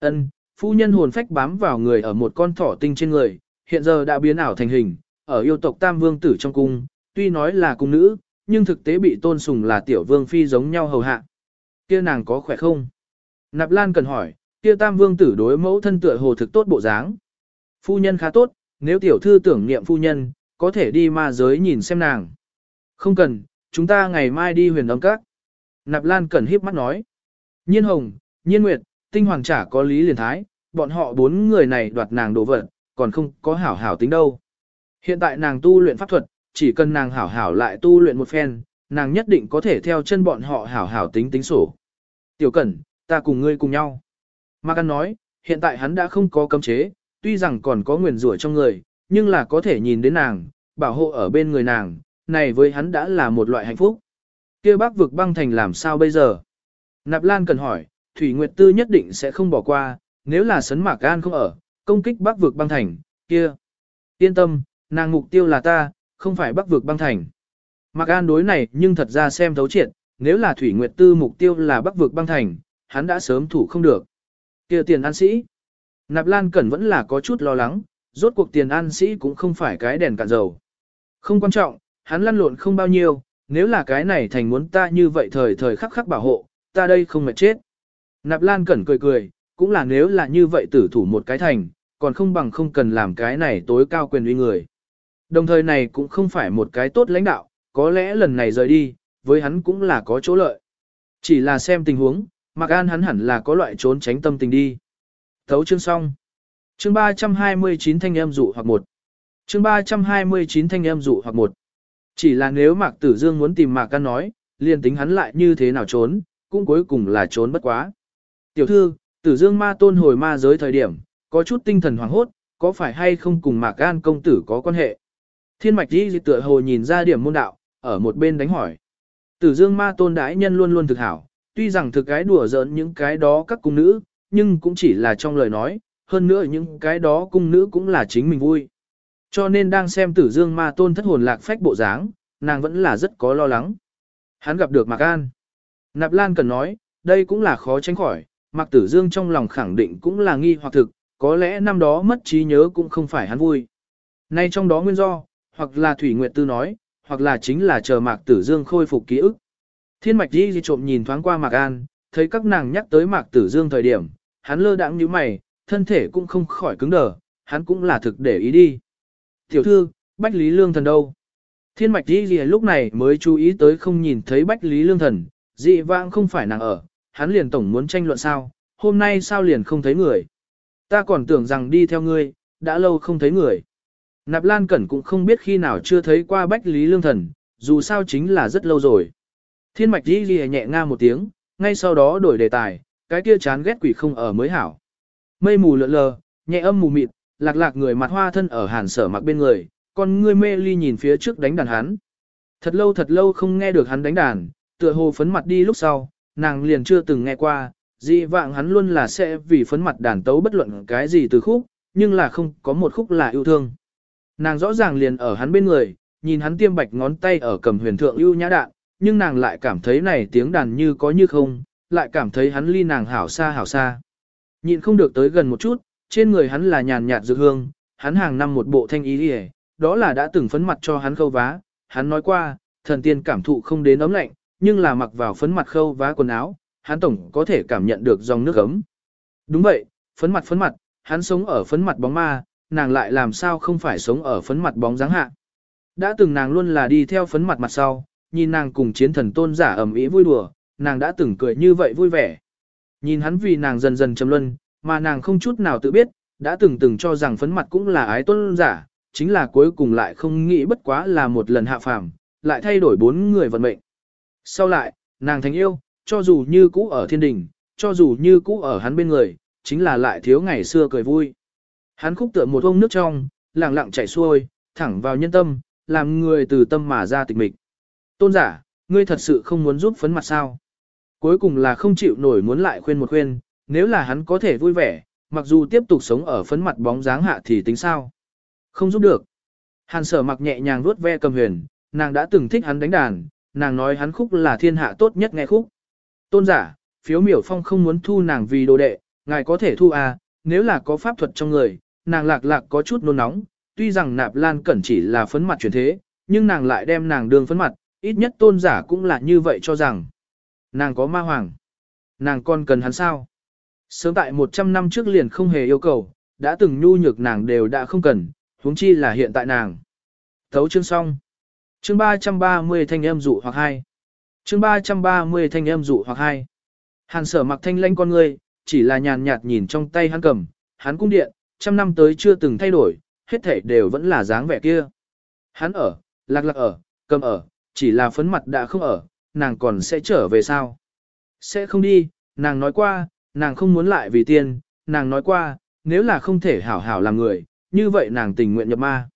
Ân, phu nhân hồn phách bám vào người ở một con thỏ tinh trên người, hiện giờ đã biến ảo thành hình, ở yêu tộc tam vương tử trong cung, tuy nói là cung nữ, nhưng thực tế bị tôn sùng là tiểu vương phi giống nhau hầu hạ. Kia nàng có khỏe không? Nạp Lan cần hỏi, kia tam vương tử đối mẫu thân tựa hồ thực tốt bộ dáng. Phu nhân khá tốt, nếu tiểu thư tưởng niệm phu nhân, có thể đi ma giới nhìn xem nàng. Không cần, chúng ta ngày mai đi huyền âm các. Nạp Lan cần hiếp mắt nói. Nhiên Hồng, Nhiên Nguyệt, Tinh Hoàng chả có lý liền thái, bọn họ bốn người này đoạt nàng đồ vật, còn không có hảo hảo tính đâu. Hiện tại nàng tu luyện pháp thuật, chỉ cần nàng hảo hảo lại tu luyện một phen, nàng nhất định có thể theo chân bọn họ hảo hảo tính tính sổ. Tiểu Cẩn, ta cùng ngươi cùng nhau. Mạc An nói, hiện tại hắn đã không có cấm chế, tuy rằng còn có nguyền rủa trong người, nhưng là có thể nhìn đến nàng, bảo hộ ở bên người nàng, này với hắn đã là một loại hạnh phúc. kia bác vực băng thành làm sao bây giờ? Nạp Lan cần hỏi, Thủy Nguyệt Tư nhất định sẽ không bỏ qua, nếu là sấn mạc an không ở, công kích bác vực băng thành, kia. Yên tâm, nàng mục tiêu là ta, không phải bắc vực băng thành. Mạc An đối này nhưng thật ra xem thấu triệt, nếu là Thủy Nguyệt Tư mục tiêu là bắc vực băng thành, hắn đã sớm thủ không được. kia tiền an sĩ. Nạp Lan Cẩn vẫn là có chút lo lắng, rốt cuộc tiền an sĩ cũng không phải cái đèn cạn dầu. Không quan trọng, hắn lăn lộn không bao nhiêu, nếu là cái này thành muốn ta như vậy thời thời khắc khắc bảo hộ, ta đây không mệt chết. Nạp Lan Cẩn cười cười, cũng là nếu là như vậy tử thủ một cái thành, còn không bằng không cần làm cái này tối cao quyền uy người. Đồng thời này cũng không phải một cái tốt lãnh đạo, có lẽ lần này rời đi, với hắn cũng là có chỗ lợi. Chỉ là xem tình huống, Mạc An hắn hẳn là có loại trốn tránh tâm tình đi. Thấu chương xong. Chương 329 thanh em dụ hoặc một. Chương 329 thanh em dụ hoặc một. Chỉ là nếu Mạc Tử Dương muốn tìm Mạc An nói, liền tính hắn lại như thế nào trốn, cũng cuối cùng là trốn bất quá. Tiểu thư, Tử Dương ma tôn hồi ma giới thời điểm, có chút tinh thần hoảng hốt, có phải hay không cùng Mạc An công tử có quan hệ? Thiên mạch đi tựa hồ nhìn ra điểm môn đạo, ở một bên đánh hỏi. Tử Dương ma tôn đái nhân luôn luôn thực hảo, tuy rằng thực cái đùa giỡn những cái đó các cung nữ, nhưng cũng chỉ là trong lời nói, hơn nữa những cái đó cung nữ cũng là chính mình vui. Cho nên đang xem tử dương ma tôn thất hồn lạc phách bộ dáng, nàng vẫn là rất có lo lắng. Hắn gặp được Mạc An. Nạp Lan cần nói, đây cũng là khó tránh khỏi, Mạc Tử Dương trong lòng khẳng định cũng là nghi hoặc thực, có lẽ năm đó mất trí nhớ cũng không phải hắn vui. Nay trong đó nguyên do, hoặc là Thủy Nguyệt Tư nói, hoặc là chính là chờ Mạc Tử Dương khôi phục ký ức. Thiên Mạch Di trộm nhìn thoáng qua Mạc An, thấy các nàng nhắc tới Mạc Tử Dương thời điểm, hắn lơ đãng như mày, thân thể cũng không khỏi cứng đờ, hắn cũng là thực để ý đi. Tiểu thư, Bách Lý Lương Thần đâu? Thiên Mạch Di lúc này mới chú ý tới không nhìn thấy Bách Lý Lương Thần, dị vãng không phải nàng ở, hắn liền tổng muốn tranh luận sao, hôm nay sao liền không thấy người. Ta còn tưởng rằng đi theo ngươi, đã lâu không thấy người. Nạp Lan Cẩn cũng không biết khi nào chưa thấy qua Bách Lý Lương Thần, dù sao chính là rất lâu rồi. Thiên mạch đi ghi nhẹ nga một tiếng, ngay sau đó đổi đề tài, cái kia chán ghét quỷ không ở mới hảo. Mây mù lượn lờ, nhẹ âm mù mịt, lạc lạc người mặt hoa thân ở hàn sở mặc bên người, còn ngươi mê ly nhìn phía trước đánh đàn hắn. Thật lâu thật lâu không nghe được hắn đánh đàn, tựa hồ phấn mặt đi lúc sau, nàng liền chưa từng nghe qua, dị vạng hắn luôn là sẽ vì phấn mặt đàn tấu bất luận cái gì từ khúc, nhưng là không có một khúc là yêu thương. Nàng rõ ràng liền ở hắn bên người, nhìn hắn tiêm bạch ngón tay ở cầm huyền thượng ưu nhã đạn, nhưng nàng lại cảm thấy này tiếng đàn như có như không, lại cảm thấy hắn ly nàng hảo xa hảo xa. Nhịn không được tới gần một chút, trên người hắn là nhàn nhạt dược hương, hắn hàng năm một bộ thanh ý đi đó là đã từng phấn mặt cho hắn khâu vá, hắn nói qua, thần tiên cảm thụ không đến ấm lạnh, nhưng là mặc vào phấn mặt khâu vá quần áo, hắn tổng có thể cảm nhận được dòng nước ấm. Đúng vậy, phấn mặt phấn mặt, hắn sống ở phấn mặt bóng ma, nàng lại làm sao không phải sống ở phấn mặt bóng dáng hạ. Đã từng nàng luôn là đi theo phấn mặt mặt sau, nhìn nàng cùng chiến thần tôn giả ẩm ý vui đùa, nàng đã từng cười như vậy vui vẻ. Nhìn hắn vì nàng dần dần trầm luân, mà nàng không chút nào tự biết, đã từng từng cho rằng phấn mặt cũng là ái tôn giả, chính là cuối cùng lại không nghĩ bất quá là một lần hạ phàm, lại thay đổi bốn người vận mệnh. Sau lại, nàng thành yêu, cho dù như cũ ở thiên đình, cho dù như cũ ở hắn bên người, chính là lại thiếu ngày xưa cười vui. Hắn khúc tựa một ông nước trong, lặng lặng chảy xuôi, thẳng vào nhân tâm, làm người từ tâm mà ra tịch mịch. Tôn giả, ngươi thật sự không muốn giúp phấn mặt sao? Cuối cùng là không chịu nổi muốn lại khuyên một khuyên, nếu là hắn có thể vui vẻ, mặc dù tiếp tục sống ở phấn mặt bóng dáng hạ thì tính sao? Không giúp được. Hàn sở mặc nhẹ nhàng vuốt ve cầm huyền, nàng đã từng thích hắn đánh đàn, nàng nói hắn khúc là thiên hạ tốt nhất nghe khúc. Tôn giả, phiếu miểu phong không muốn thu nàng vì đồ đệ, ngài có thể thu à, nếu là có pháp thuật trong người, nàng lạc lạc có chút nôn nóng, tuy rằng nạp lan cẩn chỉ là phấn mặt chuyển thế, nhưng nàng lại đem nàng đường phấn mặt, ít nhất tôn giả cũng là như vậy cho rằng. Nàng có ma hoàng. Nàng còn cần hắn sao? Sớm tại 100 năm trước liền không hề yêu cầu, đã từng nhu nhược nàng đều đã không cần, huống chi là hiện tại nàng. Thấu chương xong. Chương 330 thanh âm dụ hoặc hai. Chương 330 thanh âm dụ hoặc hai. Hàn sở mặc thanh lanh con người, chỉ là nhàn nhạt nhìn trong tay hắn cầm, hắn cung điện, trăm năm tới chưa từng thay đổi, hết thể đều vẫn là dáng vẻ kia. Hắn ở, lạc lạc ở, cầm ở, chỉ là phấn mặt đã không ở, nàng còn sẽ trở về sao? Sẽ không đi, nàng nói qua, nàng không muốn lại vì tiền, nàng nói qua, nếu là không thể hảo hảo làm người, như vậy nàng tình nguyện nhập ma.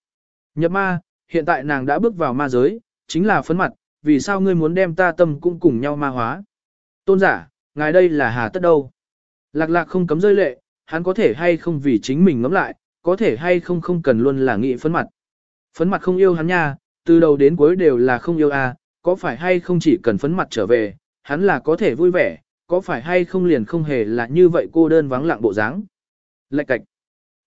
Nhập ma, hiện tại nàng đã bước vào ma giới, chính là phấn mặt, vì sao ngươi muốn đem ta tâm cũng cùng nhau ma hóa? Tôn giả, ngài đây là hà tất đâu? Lạc lạc không cấm rơi lệ, hắn có thể hay không vì chính mình ngẫm lại, có thể hay không không cần luôn là nghĩ phấn mặt. Phấn mặt không yêu hắn nha, từ đầu đến cuối đều là không yêu à, có phải hay không chỉ cần phấn mặt trở về, hắn là có thể vui vẻ, có phải hay không liền không hề là như vậy cô đơn vắng lặng bộ dáng. Lạch cạch.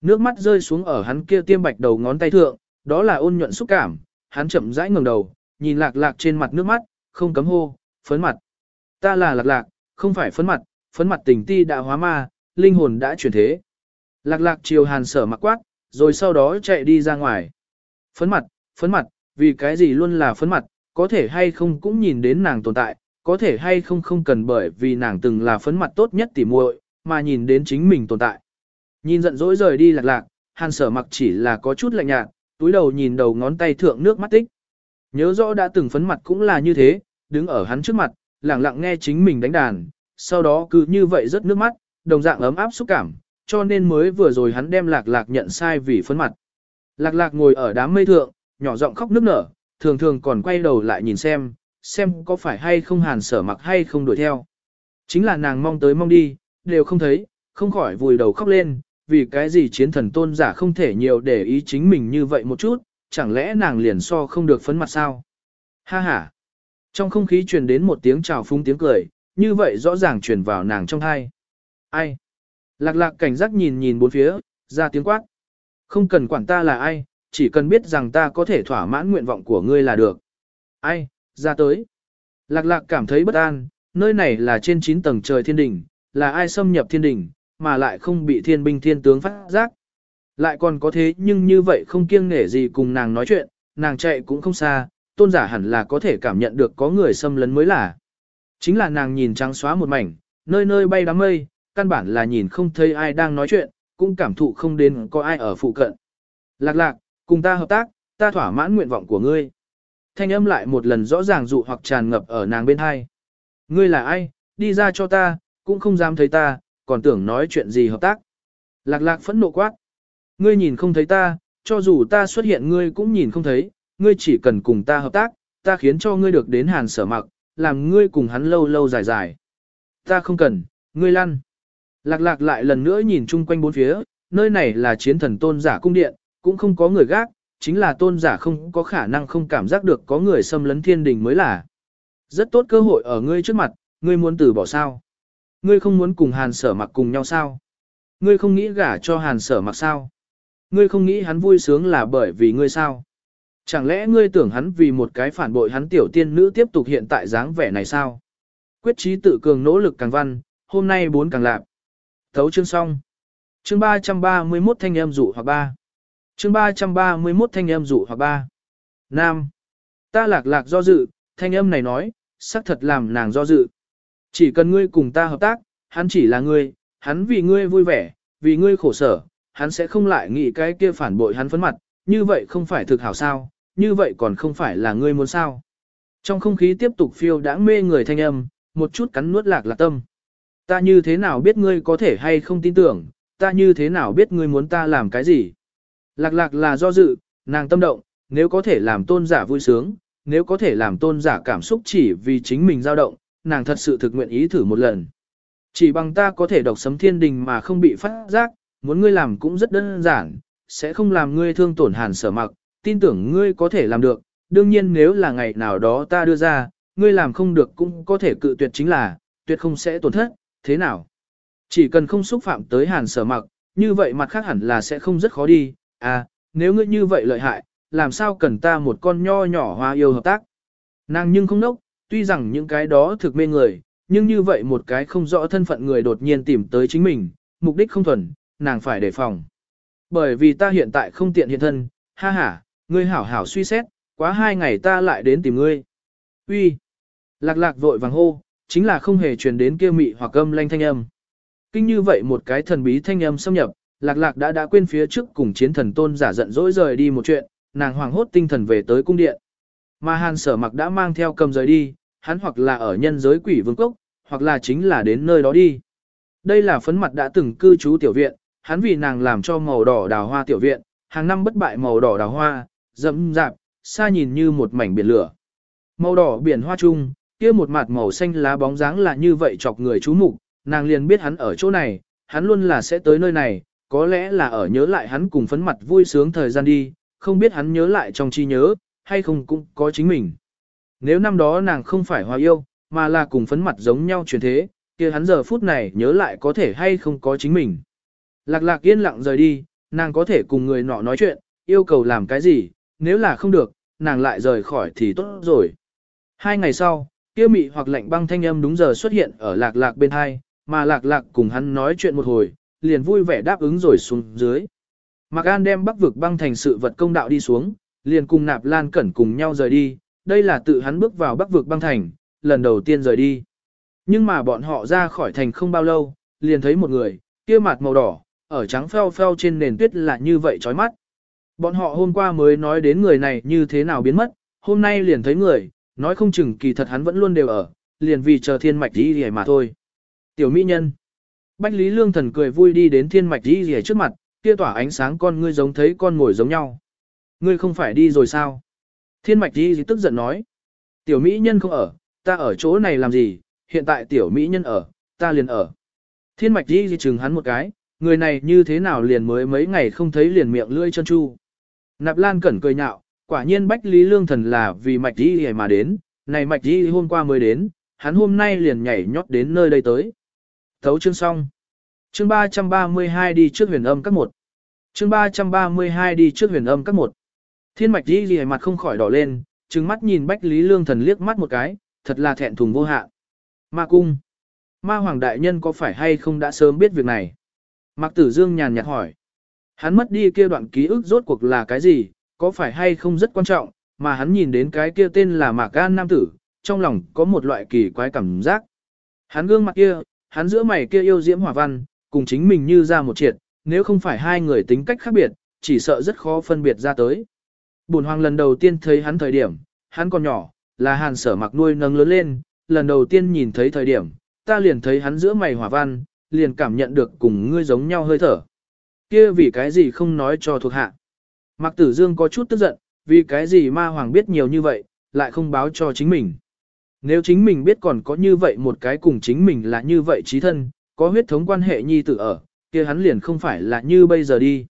Nước mắt rơi xuống ở hắn kia tiêm bạch đầu ngón tay thượng, đó là ôn nhuận xúc cảm, hắn chậm rãi ngẩng đầu, nhìn lạc lạc trên mặt nước mắt, không cấm hô, phấn mặt. Ta là lạc lạc, không phải phấn mặt, phấn mặt tình ti đã hóa ma, linh hồn đã chuyển thế. Lạc lạc chiều hàn sở mặc quát, rồi sau đó chạy đi ra ngoài. Phấn mặt, phấn mặt, vì cái gì luôn là phấn mặt, có thể hay không cũng nhìn đến nàng tồn tại, có thể hay không không cần bởi vì nàng từng là phấn mặt tốt nhất tỉ muội, mà nhìn đến chính mình tồn tại. Nhìn giận dỗi rời đi lạc lạc, hàn sở mặc chỉ là có chút lạnh nhạt, túi đầu nhìn đầu ngón tay thượng nước mắt tích. Nhớ rõ đã từng phấn mặt cũng là như thế, đứng ở hắn trước mặt, lặng lặng nghe chính mình đánh đàn, sau đó cứ như vậy rớt nước mắt, đồng dạng ấm áp xúc cảm, cho nên mới vừa rồi hắn đem lạc lạc nhận sai vì phấn mặt. Lạc lạc ngồi ở đám mây thượng, nhỏ giọng khóc nức nở, thường thường còn quay đầu lại nhìn xem, xem có phải hay không hàn sở mặc hay không đuổi theo. Chính là nàng mong tới mong đi, đều không thấy, không khỏi vùi đầu khóc lên, vì cái gì chiến thần tôn giả không thể nhiều để ý chính mình như vậy một chút, chẳng lẽ nàng liền so không được phấn mặt sao? Ha ha! Trong không khí truyền đến một tiếng chào phúng tiếng cười, như vậy rõ ràng truyền vào nàng trong hai. Ai? Lạc lạc cảnh giác nhìn nhìn bốn phía, ra tiếng quát. Không cần quản ta là ai, chỉ cần biết rằng ta có thể thỏa mãn nguyện vọng của ngươi là được. Ai, ra tới. Lạc lạc cảm thấy bất an, nơi này là trên 9 tầng trời thiên đỉnh, là ai xâm nhập thiên đỉnh, mà lại không bị thiên binh thiên tướng phát giác. Lại còn có thế nhưng như vậy không kiêng nể gì cùng nàng nói chuyện, nàng chạy cũng không xa, tôn giả hẳn là có thể cảm nhận được có người xâm lấn mới là. Chính là nàng nhìn trắng xóa một mảnh, nơi nơi bay đám mây, căn bản là nhìn không thấy ai đang nói chuyện, cũng cảm thụ không đến có ai ở phụ cận. Lạc lạc, cùng ta hợp tác, ta thỏa mãn nguyện vọng của ngươi. Thanh âm lại một lần rõ ràng dụ hoặc tràn ngập ở nàng bên hai. Ngươi là ai, đi ra cho ta, cũng không dám thấy ta, còn tưởng nói chuyện gì hợp tác. Lạc lạc phẫn nộ quát. Ngươi nhìn không thấy ta, cho dù ta xuất hiện ngươi cũng nhìn không thấy, ngươi chỉ cần cùng ta hợp tác, ta khiến cho ngươi được đến hàn sở mặc, làm ngươi cùng hắn lâu lâu dài dài. Ta không cần, ngươi lăn. Lạc lạc lại lần nữa nhìn chung quanh bốn phía, nơi này là chiến thần tôn giả cung điện, cũng không có người gác, chính là tôn giả không có khả năng không cảm giác được có người xâm lấn thiên đình mới là. Rất tốt cơ hội ở ngươi trước mặt, ngươi muốn từ bỏ sao? Ngươi không muốn cùng hàn sở mặc cùng nhau sao? Ngươi không nghĩ gả cho hàn sở mặc sao? Ngươi không nghĩ hắn vui sướng là bởi vì ngươi sao? Chẳng lẽ ngươi tưởng hắn vì một cái phản bội hắn tiểu tiên nữ tiếp tục hiện tại dáng vẻ này sao? Quyết trí tự cường nỗ lực càng văn, hôm nay bốn càng lạp. Thấu chương xong. Chương 331 thanh em dụ hoặc ba. Chương 331 thanh âm dụ hoặc ba. Nam. Ta lạc lạc do dự, thanh âm này nói, xác thật làm nàng do dự. Chỉ cần ngươi cùng ta hợp tác, hắn chỉ là ngươi, hắn vì ngươi vui vẻ, vì ngươi khổ sở, hắn sẽ không lại nghĩ cái kia phản bội hắn phấn mặt, như vậy không phải thực hảo sao, như vậy còn không phải là ngươi muốn sao. Trong không khí tiếp tục phiêu đã mê người thanh âm, một chút cắn nuốt lạc lạc tâm. Ta như thế nào biết ngươi có thể hay không tin tưởng, ta như thế nào biết ngươi muốn ta làm cái gì. Lạc lạc là do dự, nàng tâm động, nếu có thể làm tôn giả vui sướng, nếu có thể làm tôn giả cảm xúc chỉ vì chính mình dao động, nàng thật sự thực nguyện ý thử một lần. Chỉ bằng ta có thể đọc sấm thiên đình mà không bị phát giác, muốn ngươi làm cũng rất đơn giản, sẽ không làm ngươi thương tổn hàn sở mặc, tin tưởng ngươi có thể làm được, đương nhiên nếu là ngày nào đó ta đưa ra, ngươi làm không được cũng có thể cự tuyệt chính là, tuyệt không sẽ tổn thất, thế nào? Chỉ cần không xúc phạm tới hàn sở mặc, như vậy mặt khác hẳn là sẽ không rất khó đi, À, nếu ngươi như vậy lợi hại, làm sao cần ta một con nho nhỏ hoa yêu hợp tác? Nàng nhưng không nốc, tuy rằng những cái đó thực mê người, nhưng như vậy một cái không rõ thân phận người đột nhiên tìm tới chính mình, mục đích không thuần, nàng phải đề phòng. Bởi vì ta hiện tại không tiện hiện thân, ha ha, ngươi hảo hảo suy xét, quá hai ngày ta lại đến tìm ngươi. Uy, Lạc lạc vội vàng hô, chính là không hề truyền đến kia mị hoặc âm lanh thanh âm. Kinh như vậy một cái thần bí thanh âm xâm nhập, lạc lạc đã đã quên phía trước cùng chiến thần tôn giả giận dỗi rời đi một chuyện, nàng hoảng hốt tinh thần về tới cung điện. Mà hàn sở mặc đã mang theo cầm rời đi, hắn hoặc là ở nhân giới quỷ vương cốc, hoặc là chính là đến nơi đó đi. Đây là phấn mặt đã từng cư trú tiểu viện, hắn vì nàng làm cho màu đỏ đào hoa tiểu viện, hàng năm bất bại màu đỏ đào hoa, rậm rạp, xa nhìn như một mảnh biển lửa. Màu đỏ biển hoa chung, kia một mặt màu xanh lá bóng dáng là như vậy chọc người chú mục, nàng liền biết hắn ở chỗ này, hắn luôn là sẽ tới nơi này, có lẽ là ở nhớ lại hắn cùng phấn mặt vui sướng thời gian đi, không biết hắn nhớ lại trong trí nhớ, hay không cũng có chính mình. Nếu năm đó nàng không phải hoa yêu, mà là cùng phấn mặt giống nhau chuyển thế, kia hắn giờ phút này nhớ lại có thể hay không có chính mình. Lạc lạc yên lặng rời đi, nàng có thể cùng người nọ nói chuyện, yêu cầu làm cái gì, nếu là không được, nàng lại rời khỏi thì tốt rồi. Hai ngày sau, kia mị hoặc lạnh băng thanh âm đúng giờ xuất hiện ở lạc lạc bên hai, mà lạc lạc cùng hắn nói chuyện một hồi, liền vui vẻ đáp ứng rồi xuống dưới. Mạc An đem bắc vực băng thành sự vật công đạo đi xuống, liền cùng nạp lan cẩn cùng nhau rời đi, đây là tự hắn bước vào bắc vực băng thành, lần đầu tiên rời đi. Nhưng mà bọn họ ra khỏi thành không bao lâu, liền thấy một người, kia mặt màu đỏ, ở trắng pheo pheo trên nền tuyết là như vậy chói mắt. Bọn họ hôm qua mới nói đến người này như thế nào biến mất, hôm nay liền thấy người, nói không chừng kỳ thật hắn vẫn luôn đều ở, liền vì chờ thiên mạch đi rìa mà thôi. Tiểu mỹ nhân. Bách Lý Lương Thần cười vui đi đến thiên mạch đi rìa trước mặt, kia tỏa ánh sáng con ngươi giống thấy con ngồi giống nhau. Ngươi không phải đi rồi sao? Thiên mạch đi tức giận nói. Tiểu mỹ nhân không ở, ta ở chỗ này làm gì, hiện tại tiểu mỹ nhân ở, ta liền ở. Thiên mạch đi chừng hắn một cái, người này như thế nào liền mới mấy ngày không thấy liền miệng lưỡi chân chu. Nạp Lan cẩn cười nhạo, quả nhiên Bách Lý Lương Thần là vì mạch đi mà đến, này mạch đi hôm qua mới đến, hắn hôm nay liền nhảy nhót đến nơi đây tới. Thấu chương xong. Chương 332 đi trước huyền âm các một. Chương 332 đi trước huyền âm các một. Thiên mạch đi gì mặt không khỏi đỏ lên, trừng mắt nhìn Bách Lý Lương Thần liếc mắt một cái, thật là thẹn thùng vô hạn. Ma cung. Ma Hoàng Đại Nhân có phải hay không đã sớm biết việc này? Mạc Tử Dương nhàn nhạt hỏi. Hắn mất đi kia đoạn ký ức rốt cuộc là cái gì, có phải hay không rất quan trọng, mà hắn nhìn đến cái kia tên là Mạc Gan Nam Tử, trong lòng có một loại kỳ quái cảm giác. Hắn gương mặt kia, hắn giữa mày kia yêu diễm hỏa văn, cùng chính mình như ra một triệt, nếu không phải hai người tính cách khác biệt, chỉ sợ rất khó phân biệt ra tới. Bùn hoàng lần đầu tiên thấy hắn thời điểm, hắn còn nhỏ, là hàn sở mặc nuôi nâng lớn lên, lần đầu tiên nhìn thấy thời điểm, ta liền thấy hắn giữa mày hỏa văn, liền cảm nhận được cùng ngươi giống nhau hơi thở. Kia vì cái gì không nói cho thuộc hạ. Mạc Tử Dương có chút tức giận, vì cái gì ma hoàng biết nhiều như vậy, lại không báo cho chính mình. Nếu chính mình biết còn có như vậy một cái cùng chính mình là như vậy trí thân, có huyết thống quan hệ nhi tử ở, kia hắn liền không phải là như bây giờ đi.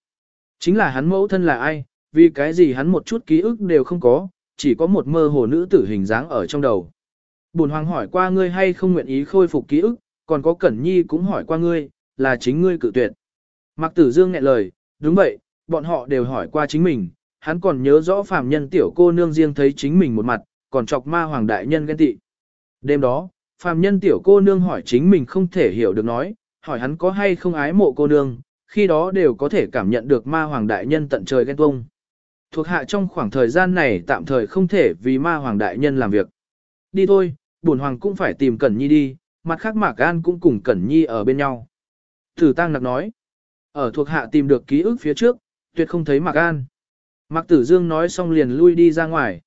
Chính là hắn mẫu thân là ai, vì cái gì hắn một chút ký ức đều không có, chỉ có một mơ hồ nữ tử hình dáng ở trong đầu. Bùn hoàng hỏi qua ngươi hay không nguyện ý khôi phục ký ức, còn có Cẩn Nhi cũng hỏi qua ngươi, là chính ngươi cự tuyệt. Mạc Tử Dương nghẹn lời, đúng vậy, bọn họ đều hỏi qua chính mình, hắn còn nhớ rõ phàm nhân tiểu cô nương riêng thấy chính mình một mặt, còn chọc ma hoàng đại nhân ghen tị. Đêm đó, phàm nhân tiểu cô nương hỏi chính mình không thể hiểu được nói, hỏi hắn có hay không ái mộ cô nương, khi đó đều có thể cảm nhận được ma hoàng đại nhân tận trời ghen tuông. Thuộc hạ trong khoảng thời gian này tạm thời không thể vì ma hoàng đại nhân làm việc. Đi thôi, bổn hoàng cũng phải tìm Cẩn Nhi đi, mặt khác Mạc An cũng cùng Cẩn Nhi ở bên nhau. Thử Tăng Nặc nói, ở thuộc hạ tìm được ký ức phía trước, tuyệt không thấy Mạc An. Mạc Tử Dương nói xong liền lui đi ra ngoài.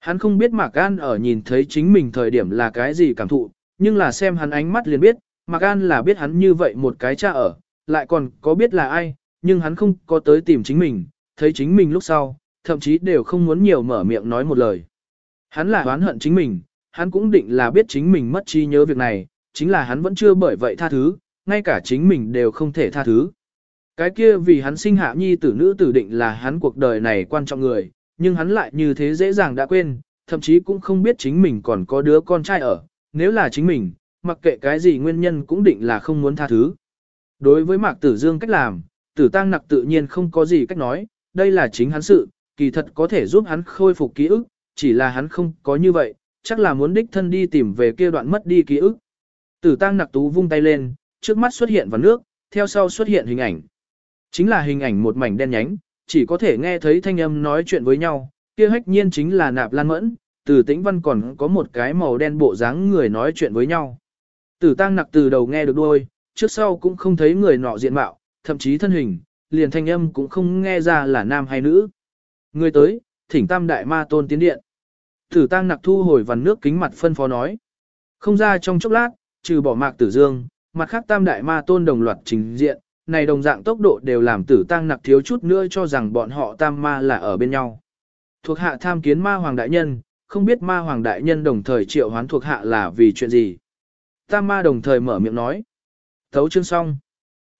Hắn không biết Mạc An ở nhìn thấy chính mình thời điểm là cái gì cảm thụ, nhưng là xem hắn ánh mắt liền biết, Mạc An là biết hắn như vậy một cái cha ở, lại còn có biết là ai, nhưng hắn không có tới tìm chính mình, thấy chính mình lúc sau, thậm chí đều không muốn nhiều mở miệng nói một lời. Hắn là oán hận chính mình, hắn cũng định là biết chính mình mất trí nhớ việc này, chính là hắn vẫn chưa bởi vậy tha thứ, ngay cả chính mình đều không thể tha thứ. Cái kia vì hắn sinh hạ nhi tử nữ tử định là hắn cuộc đời này quan trọng người, nhưng hắn lại như thế dễ dàng đã quên, thậm chí cũng không biết chính mình còn có đứa con trai ở, nếu là chính mình, mặc kệ cái gì nguyên nhân cũng định là không muốn tha thứ. Đối với Mạc Tử Dương cách làm, Tử Tăng Nặc tự nhiên không có gì cách nói, đây là chính hắn sự, kỳ thật có thể giúp hắn khôi phục ký ức, chỉ là hắn không có như vậy, chắc là muốn đích thân đi tìm về kia đoạn mất đi ký ức. Tử Tăng Nặc Tú vung tay lên, trước mắt xuất hiện vào nước, theo sau xuất hiện hình ảnh. Chính là hình ảnh một mảnh đen nhánh, chỉ có thể nghe thấy thanh âm nói chuyện với nhau, kia hách nhiên chính là nạp lan mẫn, từ tĩnh văn còn có một cái màu đen bộ dáng người nói chuyện với nhau. Tử tăng nặc từ đầu nghe được đuôi, trước sau cũng không thấy người nọ diện mạo, thậm chí thân hình, liền thanh âm cũng không nghe ra là nam hay nữ. Người tới, thỉnh tam đại ma tôn tiến điện. Tử tăng nặc thu hồi vằn nước kính mặt phân phó nói. Không ra trong chốc lát, trừ bỏ mạc tử dương, mặt khác tam đại ma tôn đồng loạt trình diện, này đồng dạng tốc độ đều làm tử tăng nặc thiếu chút nữa cho rằng bọn họ tam ma là ở bên nhau. Thuộc hạ tham kiến ma hoàng đại nhân, không biết ma hoàng đại nhân đồng thời triệu hoán thuộc hạ là vì chuyện gì. Tam ma đồng thời mở miệng nói. Thấu chương xong.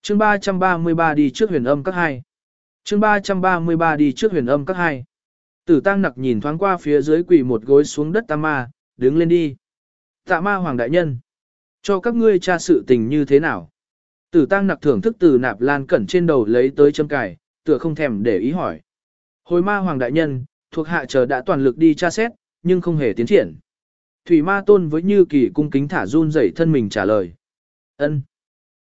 Chương 333 đi trước huyền âm các hai. Chương 333 đi trước huyền âm các hai. Tử tăng nặc nhìn thoáng qua phía dưới quỳ một gối xuống đất tam ma, đứng lên đi. Tạ ma hoàng đại nhân. Cho các ngươi tra sự tình như thế nào? Tử tăng nặc thưởng thức từ nạp lan cẩn trên đầu lấy tới châm cài, tựa không thèm để ý hỏi. Hồi ma hoàng đại nhân, thuộc hạ chờ đã toàn lực đi tra xét, nhưng không hề tiến triển. Thủy ma tôn với như kỳ cung kính thả run rẩy thân mình trả lời. ân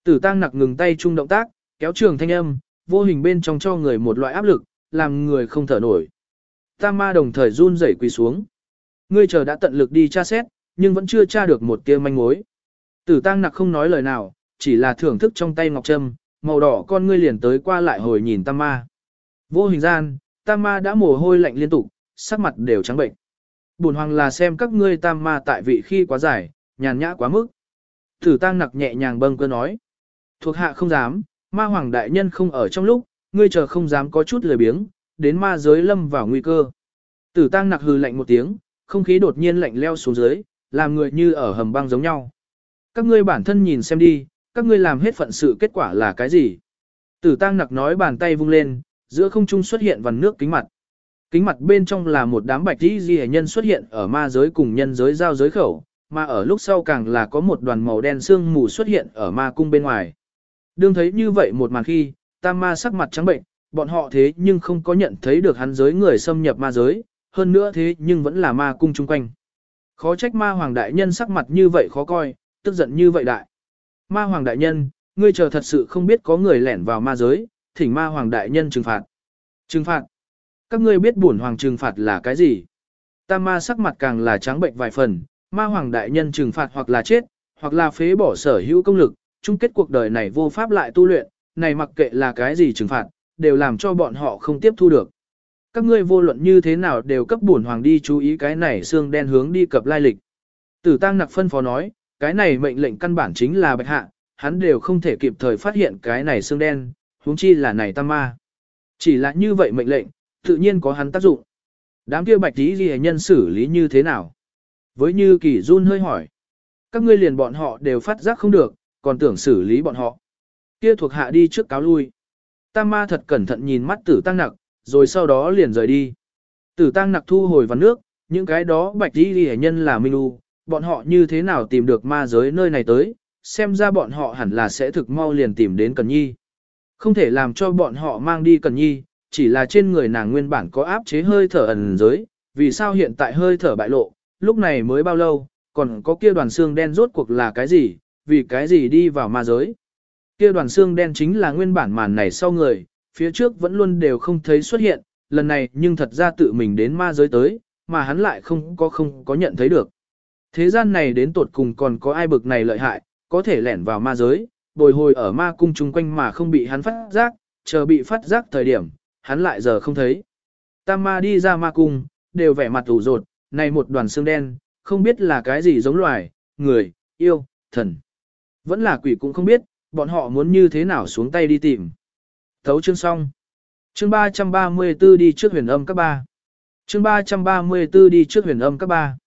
Tử tăng nặc ngừng tay chung động tác, kéo trường thanh âm, vô hình bên trong cho người một loại áp lực, làm người không thở nổi. Tam ma đồng thời run rẩy quỳ xuống. Ngươi chờ đã tận lực đi tra xét, nhưng vẫn chưa tra được một tia manh mối. Tử tăng nặc không nói lời nào, chỉ là thưởng thức trong tay ngọc trâm, màu đỏ con ngươi liền tới qua lại hồi nhìn tam ma. Vô hình gian, tam ma đã mồ hôi lạnh liên tục, sắc mặt đều trắng bệnh. Bổn hoàng là xem các ngươi tam ma tại vị khi quá dài, nhàn nhã quá mức. Tử tăng nặc nhẹ nhàng bâng cơ nói. Thuộc hạ không dám, ma hoàng đại nhân không ở trong lúc, ngươi chờ không dám có chút lười biếng, đến ma giới lâm vào nguy cơ. Tử tăng nặc hừ lạnh một tiếng, không khí đột nhiên lạnh leo xuống dưới, làm người như ở hầm băng giống nhau. Các ngươi bản thân nhìn xem đi, các ngươi làm hết phận sự kết quả là cái gì? Tử tăng nặc nói bàn tay vung lên, giữa không trung xuất hiện vằn nước kính mặt. Kính mặt bên trong là một đám bạch tí di nhân xuất hiện ở ma giới cùng nhân giới giao giới khẩu, mà ở lúc sau càng là có một đoàn màu đen sương mù xuất hiện ở ma cung bên ngoài. Đương thấy như vậy một màn khi, tam ma sắc mặt trắng bệnh, bọn họ thế nhưng không có nhận thấy được hắn giới người xâm nhập ma giới, hơn nữa thế nhưng vẫn là ma cung chung quanh. Khó trách ma hoàng đại nhân sắc mặt như vậy khó coi, tức giận như vậy đại. Ma hoàng đại nhân, ngươi chờ thật sự không biết có người lẻn vào ma giới, thỉnh ma hoàng đại nhân trừng phạt. Trừng phạt? Các ngươi biết bổn hoàng trừng phạt là cái gì? Tam ma sắc mặt càng là trắng bệnh vài phần, ma hoàng đại nhân trừng phạt hoặc là chết, hoặc là phế bỏ sở hữu công lực, chung kết cuộc đời này vô pháp lại tu luyện, này mặc kệ là cái gì trừng phạt, đều làm cho bọn họ không tiếp thu được. Các ngươi vô luận như thế nào đều cấp bổn hoàng đi chú ý cái này xương đen hướng đi cập lai lịch. Tử tăng nặc phân phó nói, cái này mệnh lệnh căn bản chính là bạch hạ, hắn đều không thể kịp thời phát hiện cái này xương đen, huống chi là này tam ma. Chỉ là như vậy mệnh lệnh, tự nhiên có hắn tác dụng. Đám kia bạch tí ghi nhân xử lý như thế nào? Với như kỳ run hơi hỏi. Các ngươi liền bọn họ đều phát giác không được, còn tưởng xử lý bọn họ. Kia thuộc hạ đi trước cáo lui. Tam ma thật cẩn thận nhìn mắt tử tăng nặc, rồi sau đó liền rời đi. Tử tăng nặc thu hồi vào nước, những cái đó bạch tí ghi nhân là Minh U, bọn họ như thế nào tìm được ma giới nơi này tới, xem ra bọn họ hẳn là sẽ thực mau liền tìm đến Cần Nhi. Không thể làm cho bọn họ mang đi Cần Nhi, chỉ là trên người nàng nguyên bản có áp chế hơi thở ẩn giới, vì sao hiện tại hơi thở bại lộ, lúc này mới bao lâu, còn có kia đoàn xương đen rốt cuộc là cái gì, vì cái gì đi vào ma giới. Kia đoàn xương đen chính là nguyên bản màn này sau người, phía trước vẫn luôn đều không thấy xuất hiện, lần này nhưng thật ra tự mình đến ma giới tới, mà hắn lại không có không có nhận thấy được. Thế gian này đến tột cùng còn có ai bực này lợi hại, có thể lẻn vào ma giới, bồi hồi ở ma cung chung quanh mà không bị hắn phát giác, chờ bị phát giác thời điểm, hắn lại giờ không thấy. Tam ma đi ra ma cung, đều vẻ mặt ủ rột, này một đoàn xương đen, không biết là cái gì giống loài, người, yêu, thần. Vẫn là quỷ cũng không biết, bọn họ muốn như thế nào xuống tay đi tìm. Thấu chương xong. Chương 334 đi trước huyền âm các ba. Chương 334 đi trước huyền âm các ba.